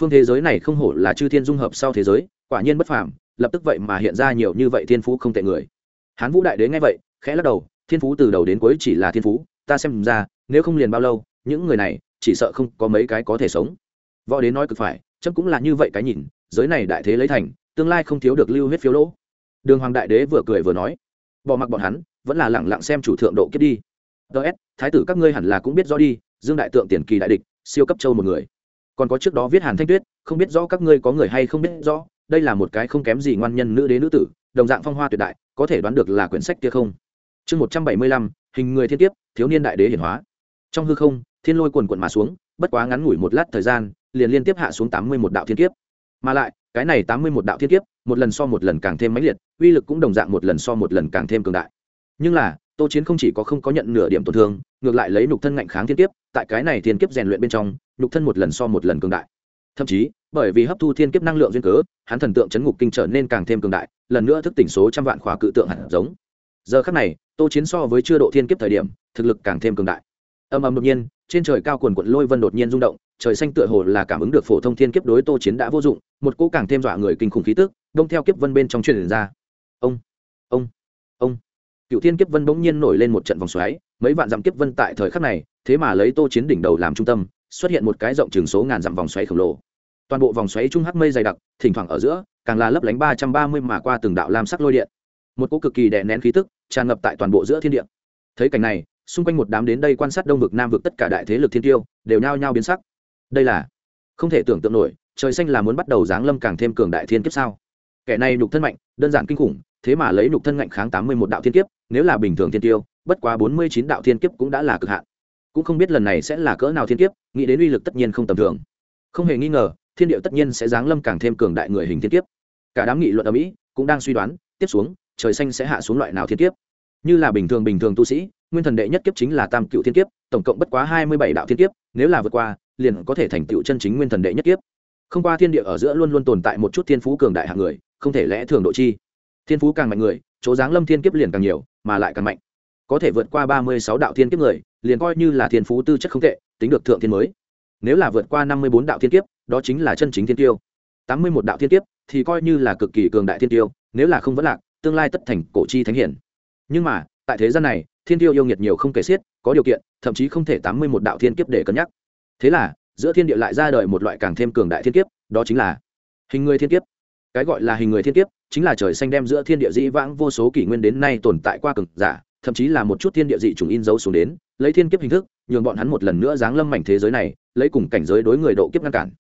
Phương thế giới này không hổ là chư thiên dung hợp sau thế giới, quả nhiên bất phàm, lập tức vậy mà hiện ra nhiều như vậy thiên phú không tệ người. Hán vũ đại đế nghe vậy, khẽ lắc đầu, thiên phú từ đầu đến cuối chỉ là thiên phú, ta xem ra, nếu không liền bao lâu, những người này, chỉ sợ không có mấy cái có thể sống. Võ đế nói cực phải, chấm cũng là như vậy cái nhìn, giới này đại thế lấy thành, tương lai không thiếu được lưu huyết phiếu lỗ đường hoàng đại đế vừa cười vừa nói, bỏ mặc bọn hắn, vẫn là lẳng lặng xem chủ thượng độ kiếp đi. Ts thái tử các ngươi hẳn là cũng biết rõ đi, dương đại tượng tiền kỳ đại địch, siêu cấp châu một người. Còn có trước đó viết hàn thanh tuyết, không biết rõ các ngươi có người hay không biết rõ, đây là một cái không kém gì ngoan nhân nữ đế nữ tử, đồng dạng phong hoa tuyệt đại, có thể đoán được là quyển sách kia không? Chương một trăm bảy mươi lăm, hình người thiên kiếp, thiếu niên đại đế hiển hóa. Trong hư không, thiên lôi quần quận mà xuống, bất quá ngắn ngủi một lát thời gian, liền liên tiếp hạ xuống tám mươi một đạo thiên kiếp. Mà lại cái này tám mươi một đạo thiên kiếp, một lần so một lần càng thêm mãnh liệt, uy lực cũng đồng dạng một lần so một lần càng thêm cường đại. Nhưng là, tô chiến không chỉ có không có nhận nửa điểm tổn thương, ngược lại lấy nhục thân ngạnh kháng thiên kiếp, tại cái này thiên kiếp rèn luyện bên trong, nhục thân một lần so một lần cường đại. Thậm chí, bởi vì hấp thu thiên kiếp năng lượng duyên cớ, hắn thần tượng chấn ngục kinh trở nên càng thêm cường đại, lần nữa thức tỉnh số trăm vạn khóa cự tượng hẳn giống. Giờ khắc này, tô chiến so với chưa độ thiên kiếp thời điểm, thực lực càng thêm cường đại. Âm âm đột nhiên, trên trời cao quần quận lôi vân đột nhiên rung động trời xanh tựa hồ là cảm ứng được phổ thông thiên kiếp đối tô chiến đã vô dụng, một cỗ càng thêm dọa người kinh khủng khí tức, đông theo kiếp vân bên trong truyền ra. Ông ông ông. Cựu thiên kiếp vân bỗng nhiên nổi lên một trận vòng xoáy, mấy vạn dặm kiếp vân tại thời khắc này, thế mà lấy tô chiến đỉnh đầu làm trung tâm, xuất hiện một cái rộng chừng số ngàn dặm vòng xoáy khổng lồ. Toàn bộ vòng xoáy trung hắc mây dày đặc, thỉnh thoảng ở giữa, càng là lấp lánh ba trăm ba mươi mà qua từng đạo lam sắc lôi điện. Một cỗ cực kỳ đè nén khí tức, tràn ngập tại toàn bộ giữa thiên địa. Thấy cảnh này, xung quanh một đám đến đây quan sát đông vực nam vực tất cả đại thế lực thiên tiêu, đều nhao nhao biến sắc đây là không thể tưởng tượng nổi, trời xanh là muốn bắt đầu giáng lâm càng thêm cường đại thiên kiếp sao? Kẻ này nhục thân mạnh, đơn giản kinh khủng, thế mà lấy nhục thân ngạnh kháng tám mươi một đạo thiên kiếp, nếu là bình thường thiên tiêu, bất quá bốn mươi chín đạo thiên kiếp cũng đã là cực hạn. Cũng không biết lần này sẽ là cỡ nào thiên kiếp, nghĩ đến uy lực tất nhiên không tầm thường. Không hề nghi ngờ, thiên điệu tất nhiên sẽ giáng lâm càng thêm cường đại người hình thiên kiếp. Cả đám nghị luận ở mỹ cũng đang suy đoán, tiếp xuống, trời xanh sẽ hạ xuống loại nào thiên kiếp. Như là bình thường bình thường tu sĩ, nguyên thần đệ nhất kiếp chính là tam cựu thiên kiếp, tổng cộng bất quá hai mươi bảy đạo thiên kiếp, nếu là vượt qua liền có thể thành tựu chân chính nguyên thần đệ nhất kiếp. Không qua thiên địa ở giữa luôn luôn tồn tại một chút thiên phú cường đại hạng người, không thể lẽ thường độ chi. Thiên phú càng mạnh người, chỗ giáng lâm thiên kiếp liền càng nhiều, mà lại càng mạnh. Có thể vượt qua ba mươi sáu đạo thiên kiếp người, liền coi như là thiên phú tư chất không tệ, tính được thượng thiên mới. Nếu là vượt qua năm mươi bốn đạo thiên kiếp, đó chính là chân chính thiên tiêu. tám mươi một đạo thiên kiếp, thì coi như là cực kỳ cường đại thiên tiêu, nếu là không vẫn lạc, tương lai tất thành cổ chi thánh hiển. Nhưng mà, tại thế gian này, thiên tiêu yêu nghiệt nhiều không kể xiết, có điều kiện, thậm chí không thể tám mươi một đạo thiên kiếp để cân nhắc thế là, giữa thiên địa lại ra đời một loại càng thêm cường đại thiên kiếp, đó chính là hình người thiên kiếp. Cái gọi là hình người thiên kiếp chính là trời xanh đem giữa thiên địa dĩ vãng vô số kỷ nguyên đến nay tồn tại qua cực giả, thậm chí là một chút thiên địa dị trùng in dấu xuống đến, lấy thiên kiếp hình thức, nhường bọn hắn một lần nữa giáng lâm mảnh thế giới này, lấy cùng cảnh giới đối người độ kiếp ngăn cản.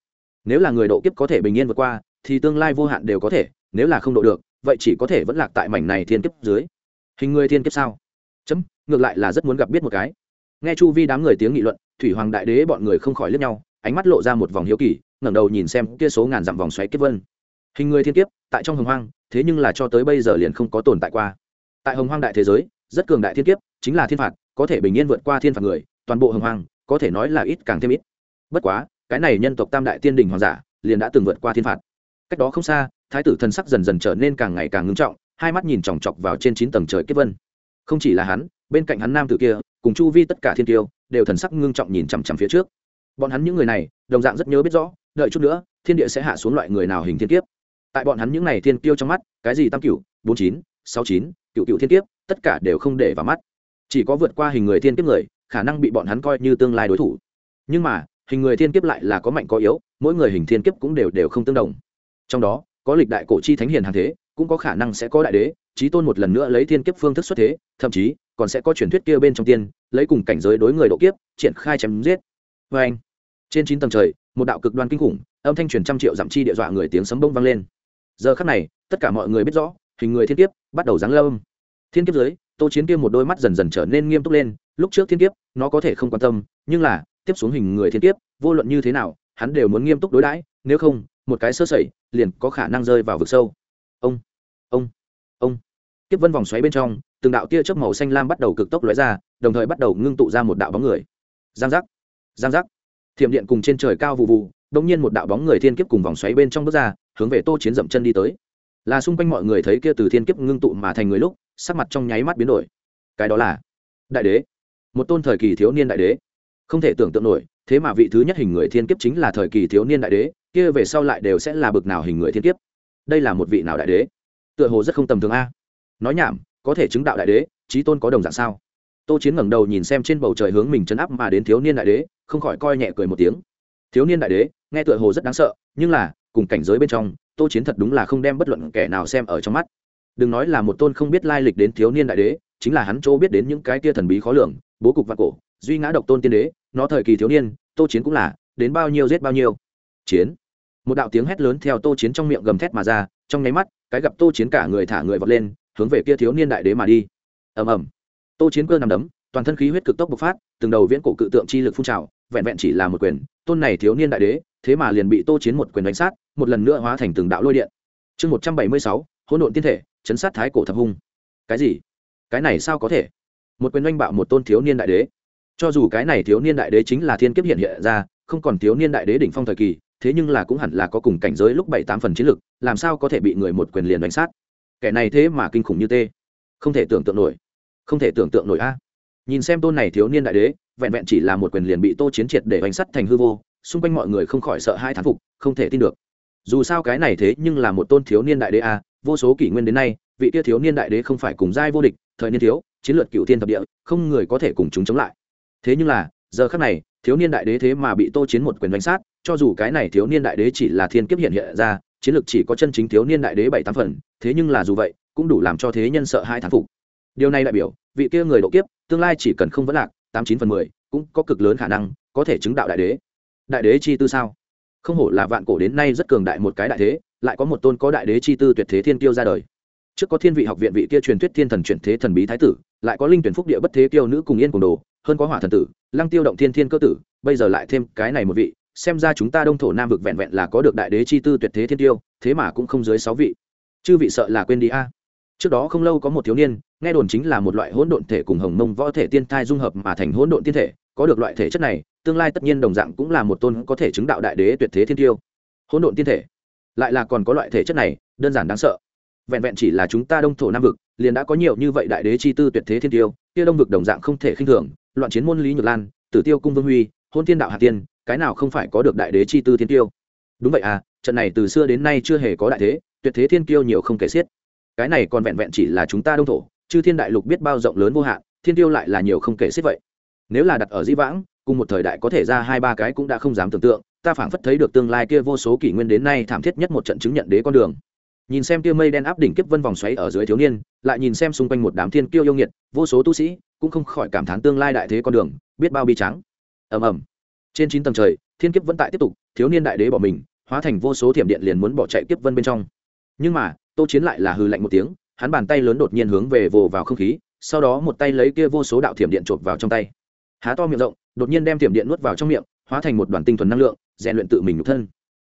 Nếu là người độ kiếp có thể bình yên vượt qua, thì tương lai vô hạn đều có thể, nếu là không độ được, vậy chỉ có thể vẫn lạc tại mảnh này thiên kiếp dưới. Hình người thiên kiếp sao? Chấm, ngược lại là rất muốn gặp biết một cái nghe chu vi đám người tiếng nghị luận, thủy hoàng đại đế bọn người không khỏi lướt nhau, ánh mắt lộ ra một vòng hiếu kỳ, ngẩng đầu nhìn xem kia số ngàn dặm vòng xoáy kiếp vân. Hình người thiên kiếp, tại trong hồng hoang, thế nhưng là cho tới bây giờ liền không có tồn tại qua. Tại hồng hoang đại thế giới, rất cường đại thiên kiếp, chính là thiên phạt, có thể bình yên vượt qua thiên phạt người, toàn bộ hồng hoang, có thể nói là ít càng thêm ít. Bất quá, cái này nhân tộc tam đại tiên đình hoàng giả, liền đã từng vượt qua thiên phạt. Cách đó không xa, thái tử thần sắc dần dần trở nên càng ngày càng ngưng trọng, hai mắt nhìn chòng chọc vào trên chín tầng trời kiếp vân. Không chỉ là hắn, bên cạnh hắn nam tử kia cùng chu vi tất cả thiên tiêu đều thần sắc ngưng trọng nhìn chằm chằm phía trước. Bọn hắn những người này, đồng dạng rất nhớ biết rõ, đợi chút nữa, thiên địa sẽ hạ xuống loại người nào hình thiên kiếp. Tại bọn hắn những này thiên tiêu trong mắt, cái gì tam cửu, bốn chín, sáu chín cựu cựu thiên kiếp, tất cả đều không để vào mắt. Chỉ có vượt qua hình người thiên kiếp người, khả năng bị bọn hắn coi như tương lai đối thủ. Nhưng mà, hình người thiên kiếp lại là có mạnh có yếu, mỗi người hình thiên kiếp cũng đều đều không tương đồng. Trong đó, có lịch đại cổ chi thánh hiền hàng thế, cũng có khả năng sẽ có đại đế trí tôn một lần nữa lấy thiên kiếp phương thức xuất thế, thậm chí còn sẽ có truyền thuyết kia bên trong tiên, lấy cùng cảnh giới đối người độ kiếp, triển khai chém giết. Vê anh trên chín tầng trời, một đạo cực đoan kinh khủng, âm thanh truyền trăm triệu dặm chi địa dọa người tiếng sấm bông vang lên. Giờ khắc này, tất cả mọi người biết rõ, hình người thiên kiếp bắt đầu giáng lâm. Thiên kiếp dưới tô chiến kia một đôi mắt dần dần trở nên nghiêm túc lên, lúc trước thiên kiếp, nó có thể không quan tâm, nhưng là, tiếp xuống hình người thiên kiếp, vô luận như thế nào, hắn đều muốn nghiêm túc đối đãi, nếu không, một cái sơ sẩy, liền có khả năng rơi vào vực sâu. Ông! Ông! Ông. Tiếp vân vòng xoáy bên trong, từng đạo tia chớp màu xanh lam bắt đầu cực tốc lóe ra, đồng thời bắt đầu ngưng tụ ra một đạo bóng người. Giang giác giang giác. Thiểm điện cùng trên trời cao vụ vụ đông nhiên một đạo bóng người thiên kiếp cùng vòng xoáy bên trong bước ra, hướng về tô chiến dậm chân đi tới. Là xung quanh mọi người thấy kia từ thiên kiếp ngưng tụ mà thành người lúc, sắc mặt trong nháy mắt biến đổi. Cái đó là đại đế. Một tôn thời kỳ thiếu niên đại đế. Không thể tưởng tượng nổi, thế mà vị thứ nhất hình người thiên kiếp chính là thời kỳ thiếu niên đại đế, kia về sau lại đều sẽ là bực nào hình người thiên kiếp. Đây là một vị nào đại đế? Tựa hồ rất không tầm thường a. Nói nhảm, có thể chứng đạo đại đế trí tôn có đồng dạng sao? Tô chiến ngẩng đầu nhìn xem trên bầu trời hướng mình chấn áp mà đến thiếu niên đại đế, không khỏi coi nhẹ cười một tiếng. Thiếu niên đại đế, nghe tựa hồ rất đáng sợ, nhưng là, cùng cảnh giới bên trong, tô chiến thật đúng là không đem bất luận kẻ nào xem ở trong mắt. Đừng nói là một tôn không biết lai lịch đến thiếu niên đại đế, chính là hắn chỗ biết đến những cái tia thần bí khó lường, bố cục và cổ, duy ngã độc tôn tiên đế, nó thời kỳ thiếu niên, tô chiến cũng là, đến bao nhiêu giết bao nhiêu. Chiến. Một đạo tiếng hét lớn theo tô chiến trong miệng gầm thét mà ra trong nháy mắt, cái gặp tô chiến cả người thả người vọt lên, hướng về kia thiếu niên đại đế mà đi. Ầm ầm. Tô chiến cơ nằm đấm, toàn thân khí huyết cực tốc bộc phát, từng đầu viễn cổ cự tượng chi lực phun trào, vẹn vẹn chỉ là một quyền, tôn này thiếu niên đại đế, thế mà liền bị tô chiến một quyền đánh sát, một lần nữa hóa thành từng đạo lôi điện. Chương một trăm bảy mươi sáu, hỗn độn tiên thể, chấn sát thái cổ thập hung. Cái gì? Cái này sao có thể? Một quyền oanh bạo một tôn thiếu niên đại đế. Cho dù cái này thiếu niên đại đế chính là thiên kiếp hiện hiện ra, không còn thiếu niên đại đế đỉnh phong thời kỳ thế nhưng là cũng hẳn là có cùng cảnh giới lúc bảy tám phần chiến lực làm sao có thể bị người một quyền liền đánh sát? Kẻ này thế mà kinh khủng như tê. Không thể tưởng tượng nổi. Không thể tưởng tượng nổi a. Nhìn xem tôn này thiếu niên đại đế, vẹn vẹn chỉ là một quyền liền bị tô chiến triệt để đánh sắt thành hư vô, xung quanh mọi người không khỏi sợ hai thán phục, không thể tin được. Dù sao cái này thế nhưng là một tôn thiếu niên đại đế a, vô số kỷ nguyên đến nay, vị kia thiếu niên đại đế không phải cùng giai vô địch, thời niên thiếu, chiến lược cựu thiên thập địa, không người có thể cùng chúng chống lại. Thế nhưng là giờ khắc này, thiếu niên đại đế thế mà bị tô chiến một quyền đánh sát, cho dù cái này thiếu niên đại đế chỉ là thiên kiếp hiện hiện ra, chiến lược chỉ có chân chính thiếu niên đại đế bảy tám phần, thế nhưng là dù vậy, cũng đủ làm cho thế nhân sợ hai thán phục. Điều này đại biểu, vị kia người độ kiếp, tương lai chỉ cần không vấn lạc, tám chín phần mười, cũng có cực lớn khả năng, có thể chứng đạo đại đế. Đại đế chi tư sao? Không hổ là vạn cổ đến nay rất cường đại một cái đại thế, lại có một tôn có đại đế chi tư tuyệt thế thiên tiêu ra đời. Trước có thiên vị học viện vị kia truyền thuyết thiên thần chuyển thế thần bí thái tử, lại có linh tuyển phúc địa bất thế kiêu nữ cùng yên cùng đồ hơn có hỏa thần tử, lăng tiêu động thiên thiên cơ tử, bây giờ lại thêm cái này một vị, xem ra chúng ta đông thổ nam vực vẹn vẹn là có được đại đế chi tư tuyệt thế thiên tiêu, thế mà cũng không dưới sáu vị. Chư vị sợ là quên đi a. Trước đó không lâu có một thiếu niên, nghe đồn chính là một loại hỗn độn thể cùng hồng mông võ thể tiên thai dung hợp mà thành hỗn độn tiên thể, có được loại thể chất này, tương lai tất nhiên đồng dạng cũng là một tôn có thể chứng đạo đại đế tuyệt thế thiên tiêu. Hỗn độn tiên thể. Lại là còn có loại thể chất này, đơn giản đáng sợ vẹn vẹn chỉ là chúng ta đông thổ nam vực, liền đã có nhiều như vậy đại đế chi tư tuyệt thế thiên tiêu, kia đông vực đồng dạng không thể khinh thường, loạn chiến môn lý nhược lan, tử tiêu cung vương huy, hôn thiên đạo hà tiên, cái nào không phải có được đại đế chi tư thiên tiêu? Đúng vậy à trận này từ xưa đến nay chưa hề có đại thế, tuyệt thế thiên tiêu nhiều không kể xiết. Cái này còn vẹn vẹn chỉ là chúng ta đông thổ, chư thiên đại lục biết bao rộng lớn vô hạn, thiên tiêu lại là nhiều không kể xiết vậy. Nếu là đặt ở di vãng, cùng một thời đại có thể ra hai ba cái cũng đã không dám tưởng tượng, ta phảng phất thấy được tương lai kia vô số kỷ nguyên đến nay thảm thiết nhất một trận chứng nhận đế con đường nhìn xem kia mây đen áp đỉnh kiếp vân vòng xoáy ở dưới thiếu niên, lại nhìn xem xung quanh một đám thiên kiêu yêu nghiệt, vô số tu sĩ, cũng không khỏi cảm thán tương lai đại thế con đường, biết bao bi trắng ầm ầm. Trên chín tầng trời, thiên kiếp vẫn tại tiếp tục, thiếu niên đại đế bỏ mình, hóa thành vô số thiểm điện liền muốn bỏ chạy kiếp vân bên trong. Nhưng mà, tô chiến lại là hư lạnh một tiếng, hắn bàn tay lớn đột nhiên hướng về vồ vào không khí, sau đó một tay lấy kia vô số đạo thiểm điện chộp vào trong tay. Há to miệng rộng, đột nhiên đem thiểm điện nuốt vào trong miệng, hóa thành một đoàn tinh thuần năng lượng, rèn luyện tự mình nhục thân.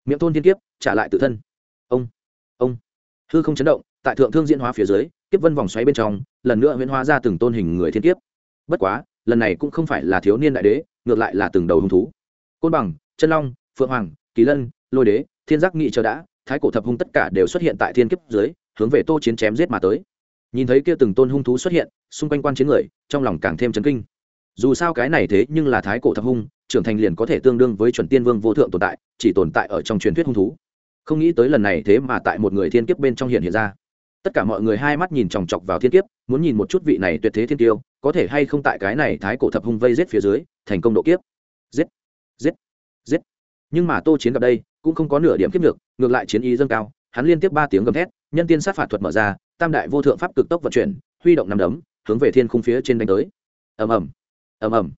Miệng thôn thiên kiếp, trả lại tự thân. Ông ông hư không chấn động, tại thượng thương diễn hóa phía dưới, kiếp vân vòng xoáy bên trong, lần nữa huyễn hóa ra từng tôn hình người thiên kiếp. Bất quá, lần này cũng không phải là thiếu niên đại đế, ngược lại là từng đầu hung thú. Côn bằng, chân long, phượng hoàng, kỳ lân, lôi đế, thiên giác nghị chờ đã, thái cổ thập hung tất cả đều xuất hiện tại thiên kiếp dưới, hướng về tô chiến chém giết mà tới. Nhìn thấy kia từng tôn hung thú xuất hiện, xung quanh quan chiến người, trong lòng càng thêm chấn kinh. Dù sao cái này thế nhưng là thái cổ thập hung, trưởng thành liền có thể tương đương với chuẩn tiên vương vô thượng tồn tại, chỉ tồn tại ở trong truyền thuyết hung thú không nghĩ tới lần này thế mà tại một người thiên kiếp bên trong hiện hiện ra. Tất cả mọi người hai mắt nhìn chòng chọc vào thiên kiếp, muốn nhìn một chút vị này tuyệt thế thiên tiêu có thể hay không tại cái này thái cổ thập hung vây giết phía dưới, thành công độ kiếp. Giết giết giết. Nhưng mà tô chiến gặp đây, cũng không có nửa điểm kiếp được ngược lại chiến ý dâng cao, hắn liên tiếp ba tiếng gầm thét, nhân tiên sát phạt thuật mở ra, tam đại vô thượng pháp cực tốc vận chuyển, huy động nằm đấm, hướng về thiên khung phía trên đánh tới. Ầm ầm ầm ầm.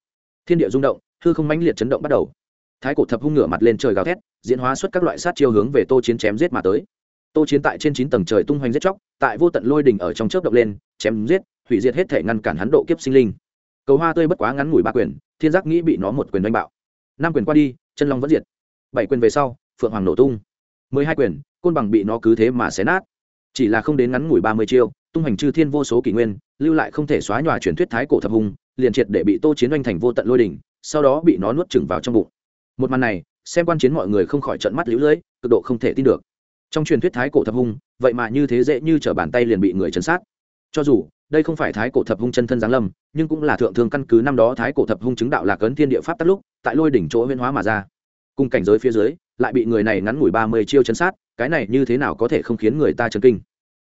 Thiên địa rung động, hư không mãnh liệt chấn động bắt đầu thái cổ thập hung ngửa mặt lên trời gào thét, diễn hóa xuất các loại sát chiêu hướng về tô chiến chém giết mà tới. Tô chiến tại trên chín tầng trời tung hoành giết chóc, tại vô tận lôi đình ở trong chớp động lên, chém giết, hủy diệt hết thể ngăn cản hắn độ kiếp sinh linh. Cầu hoa tươi bất quá ngắn ngủi ba quyền, thiên giác nghĩ bị nó một quyền đánh bạo. Năm quyền qua đi, chân long vẫn diệt. Bảy quyền về sau, phượng hoàng nổ tung. Mười hai quyền, côn bằng bị nó cứ thế mà xé nát. Chỉ là không đến ngắn ngủi ba mươi chiêu, tung hành chư thiên vô số kỷ nguyên, lưu lại không thể xóa nhòa truyền thuyết thái cổ thập hùng liền triệt để bị tô chiến oanh thành vô tận lôi đỉnh sau đó bị nó nuốt chừng vào trong bụng một màn này, xem quan chiến mọi người không khỏi trận mắt lũ lưỡi cực độ không thể tin được. Trong truyền thuyết thái cổ thập hung, vậy mà như thế dễ như t r ở bàn tay liền bị người chấn sát. Cho dù, đây không phải thái cổ thập hung chân thân giáng lâm, nhưng cũng là thượng thương căn cứ năm đó thái cổ thập hung chứng đạo lạc ấn thiên địa pháp tắt lúc, tại lôi đỉnh chỗ huyên hóa mà ra. Cùng cảnh giới phía dưới, lại bị người này ngắn ngủi ba mươi chiêu chấn sát, cái này như thế nào có thể không khiến người ta chấn kinh?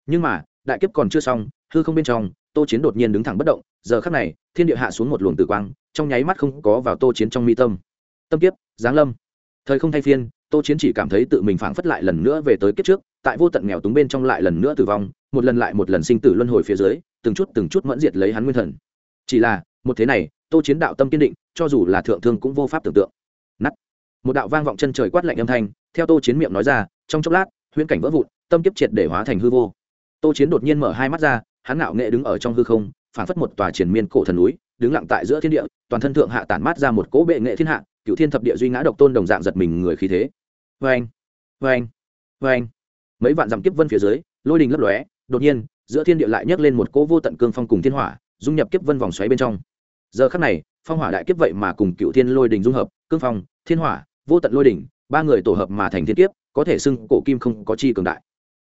Nhưng mà, đại kiếp còn chưa xong, hư không bên trong, tô chiến đột nhiên đứng thẳng bất động, giờ khắc này, thiên địa hạ xuống một luồng tử quang, trong nháy mắt không có vào tô chiến trong mi tâm tâm kiếp, giáng lâm. Thời không thay phiên, tô chiến chỉ cảm thấy tự mình phảng phất lại lần nữa về tới kiếp trước, tại vô tận nghèo túng bên trong lại lần nữa tử vong, một lần lại một lần sinh tử luân hồi phía dưới, từng chút từng chút mẫn diệt lấy hắn nguyên thần. Chỉ là, một thế này, tô chiến đạo tâm kiên định, cho dù là thượng thương cũng vô pháp tưởng tượng. Nắt một đạo vang vọng chân trời quát lạnh âm thanh, theo tô chiến miệng nói ra, trong chốc lát, huyễn cảnh vỡ vụn, tâm kiếp triệt để hóa thành hư vô. Tô chiến đột nhiên mở hai mắt ra, hắn ngạo nghệ đứng ở trong hư không phản phất một tòa triển miên cổ thần núi đứng lặng tại giữa thiên địa, toàn thân thượng hạ tản mát ra một cỗ bệ nghệ thiên hạ cựu thiên thập địa duy ngã độc tôn đồng dạng giật mình người khí thế. Vê anh vê anh vê anh mấy vạn dặm kiếp vân phía dưới, lôi đình lấp lóe, đột nhiên, giữa thiên địa lại nhấc lên một cỗ vô tận cương phong cùng thiên hỏa, dung nhập kiếp vân vòng xoáy bên trong. Giờ khắc này, phong hỏa đại kiếp vậy mà cùng cựu thiên lôi đình dung hợp, cương phong, thiên hỏa, vô tận lôi đình, ba người tổ hợp mà thành thiên kiếp, có thể xưng cổ kim không có chi cường đại.